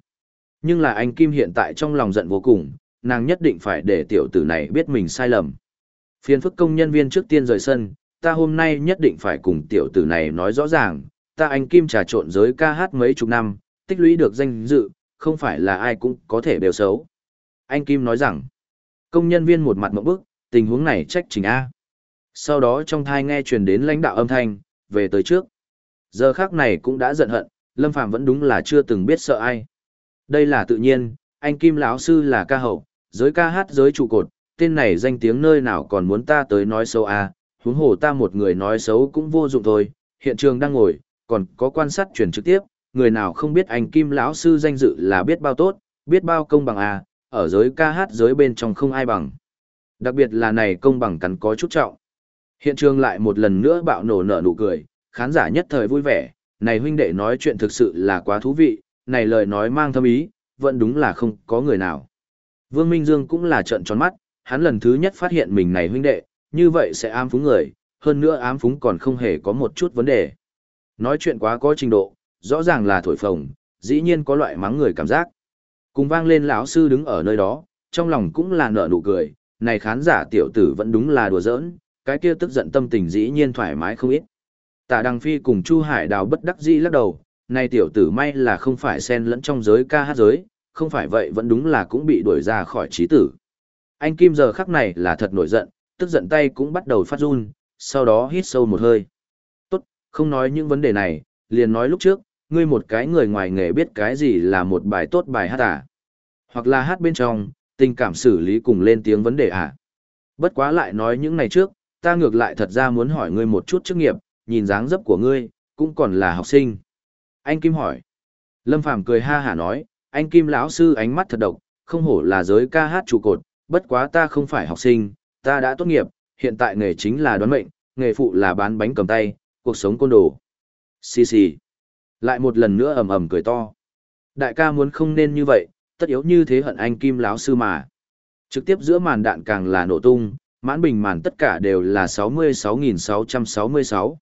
Nhưng là anh Kim hiện tại trong lòng giận vô cùng, nàng nhất định phải để tiểu tử này biết mình sai lầm. Phiền phức công nhân viên trước tiên rời sân, ta hôm nay nhất định phải cùng tiểu tử này nói rõ ràng, ta anh Kim trà trộn giới ca hát mấy chục năm, tích lũy được danh dự, không phải là ai cũng có thể đều xấu. Anh Kim nói rằng, công nhân viên một mặt mộng bức, tình huống này trách trình A. Sau đó trong thai nghe truyền đến lãnh đạo âm thanh, về tới trước. Giờ khác này cũng đã giận hận, Lâm Phàm vẫn đúng là chưa từng biết sợ ai. Đây là tự nhiên, anh Kim lão sư là ca hậu, giới ca hát giới trụ cột, tên này danh tiếng nơi nào còn muốn ta tới nói xấu a, huống hồ ta một người nói xấu cũng vô dụng thôi, hiện trường đang ngồi, còn có quan sát truyền trực tiếp, người nào không biết anh Kim lão sư danh dự là biết bao tốt, biết bao công bằng a, ở giới ca hát giới bên trong không ai bằng. Đặc biệt là này công bằng cắn có chút trọng. Hiện trường lại một lần nữa bạo nổ nở nụ cười, khán giả nhất thời vui vẻ, này huynh đệ nói chuyện thực sự là quá thú vị, này lời nói mang thâm ý, vẫn đúng là không có người nào. Vương Minh Dương cũng là trận tròn mắt, hắn lần thứ nhất phát hiện mình này huynh đệ, như vậy sẽ ám phúng người, hơn nữa ám phúng còn không hề có một chút vấn đề. Nói chuyện quá có trình độ, rõ ràng là thổi phồng, dĩ nhiên có loại mắng người cảm giác. Cùng vang lên lão sư đứng ở nơi đó, trong lòng cũng là nở nụ cười, này khán giả tiểu tử vẫn đúng là đùa giỡn, cái kia tức giận tâm tình dĩ nhiên thoải mái không ít. Tạ Đăng Phi cùng Chu Hải Đào bất đắc dĩ lắc đầu, này tiểu tử may là không phải xen lẫn trong giới ca hát giới, không phải vậy vẫn đúng là cũng bị đuổi ra khỏi trí tử. Anh Kim giờ khắc này là thật nổi giận, tức giận tay cũng bắt đầu phát run, sau đó hít sâu một hơi. Tốt, không nói những vấn đề này, liền nói lúc trước, ngươi một cái người ngoài nghề biết cái gì là một bài tốt bài hát à? Hoặc là hát bên trong, tình cảm xử lý cùng lên tiếng vấn đề à? Bất quá lại nói những này trước, ta ngược lại thật ra muốn hỏi ngươi một chút chức nghiệp, nhìn dáng dấp của ngươi, cũng còn là học sinh. Anh Kim hỏi. Lâm Phàm cười ha hả nói, anh Kim lão sư ánh mắt thật độc, không hổ là giới ca hát trụ cột, bất quá ta không phải học sinh, ta đã tốt nghiệp, hiện tại nghề chính là đoán mệnh, nghề phụ là bán bánh cầm tay, cuộc sống côn đồ. Xì xì. Lại một lần nữa ầm ầm cười to. Đại ca muốn không nên như vậy, tất yếu như thế hận anh Kim lão sư mà. Trực tiếp giữa màn đạn càng là nổ tung, mãn bình màn tất cả đều là 66.666.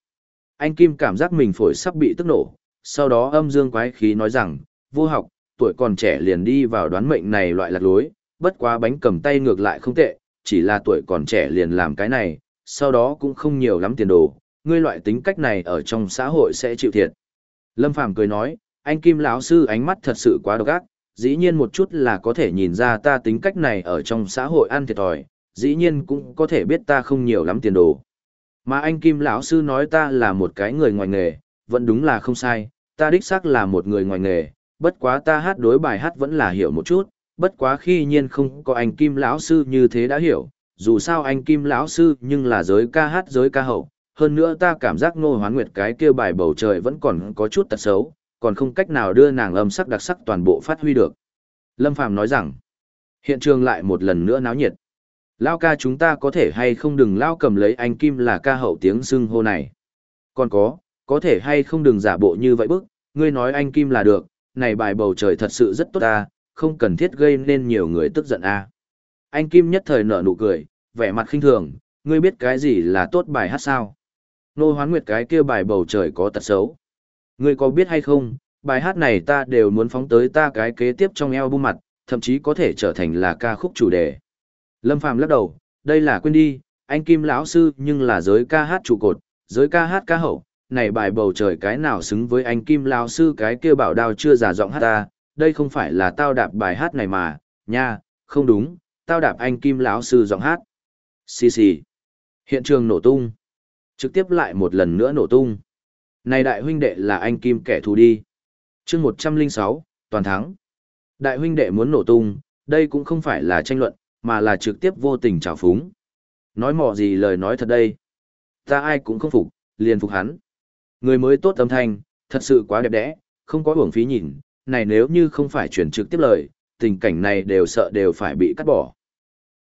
Anh Kim cảm giác mình phổi sắp bị tức nổ, sau đó âm dương quái khí nói rằng, vô học, tuổi còn trẻ liền đi vào đoán mệnh này loại lạc lối, bất quá bánh cầm tay ngược lại không tệ, chỉ là tuổi còn trẻ liền làm cái này, sau đó cũng không nhiều lắm tiền đồ, ngươi loại tính cách này ở trong xã hội sẽ chịu thiệt. Lâm Phàm cười nói, anh Kim lão sư ánh mắt thật sự quá độc ác, dĩ nhiên một chút là có thể nhìn ra ta tính cách này ở trong xã hội ăn thiệt thòi, dĩ nhiên cũng có thể biết ta không nhiều lắm tiền đồ. Mà anh Kim lão sư nói ta là một cái người ngoài nghề, vẫn đúng là không sai, ta đích xác là một người ngoài nghề, bất quá ta hát đối bài hát vẫn là hiểu một chút, bất quá khi nhiên không có anh Kim lão sư như thế đã hiểu, dù sao anh Kim lão sư nhưng là giới ca hát giới ca hậu, hơn nữa ta cảm giác Ngô Hoán Nguyệt cái kia bài bầu trời vẫn còn có chút tật xấu, còn không cách nào đưa nàng âm sắc đặc sắc toàn bộ phát huy được. Lâm Phàm nói rằng, hiện trường lại một lần nữa náo nhiệt. Lao ca chúng ta có thể hay không đừng lao cầm lấy anh Kim là ca hậu tiếng xưng hô này. Còn có, có thể hay không đừng giả bộ như vậy bức, ngươi nói anh Kim là được, này bài bầu trời thật sự rất tốt ta, không cần thiết gây nên nhiều người tức giận a. Anh Kim nhất thời nở nụ cười, vẻ mặt khinh thường, ngươi biết cái gì là tốt bài hát sao? Nô hoán nguyệt cái kia bài bầu trời có tật xấu. Ngươi có biết hay không, bài hát này ta đều muốn phóng tới ta cái kế tiếp trong eo bung mặt, thậm chí có thể trở thành là ca khúc chủ đề. Lâm Phàm lắc đầu, đây là quên đi, anh Kim lão sư nhưng là giới ca hát trụ cột, giới ca hát ca hậu, này bài bầu trời cái nào xứng với anh Kim lão sư cái kia bảo đao chưa giả giọng hát ta, đây không phải là tao đạp bài hát này mà, nha, không đúng, tao đạp anh Kim lão sư giọng hát. Xì xì. Hiện trường nổ tung. Trực tiếp lại một lần nữa nổ tung. Này đại huynh đệ là anh Kim kẻ thù đi. chương 106, toàn thắng. Đại huynh đệ muốn nổ tung, đây cũng không phải là tranh luận, mà là trực tiếp vô tình trào phúng. Nói mò gì lời nói thật đây. Ta ai cũng không phục, liền phục hắn. Người mới tốt âm thanh, thật sự quá đẹp đẽ, không có uổng phí nhìn, này nếu như không phải chuyển trực tiếp lời, tình cảnh này đều sợ đều phải bị cắt bỏ.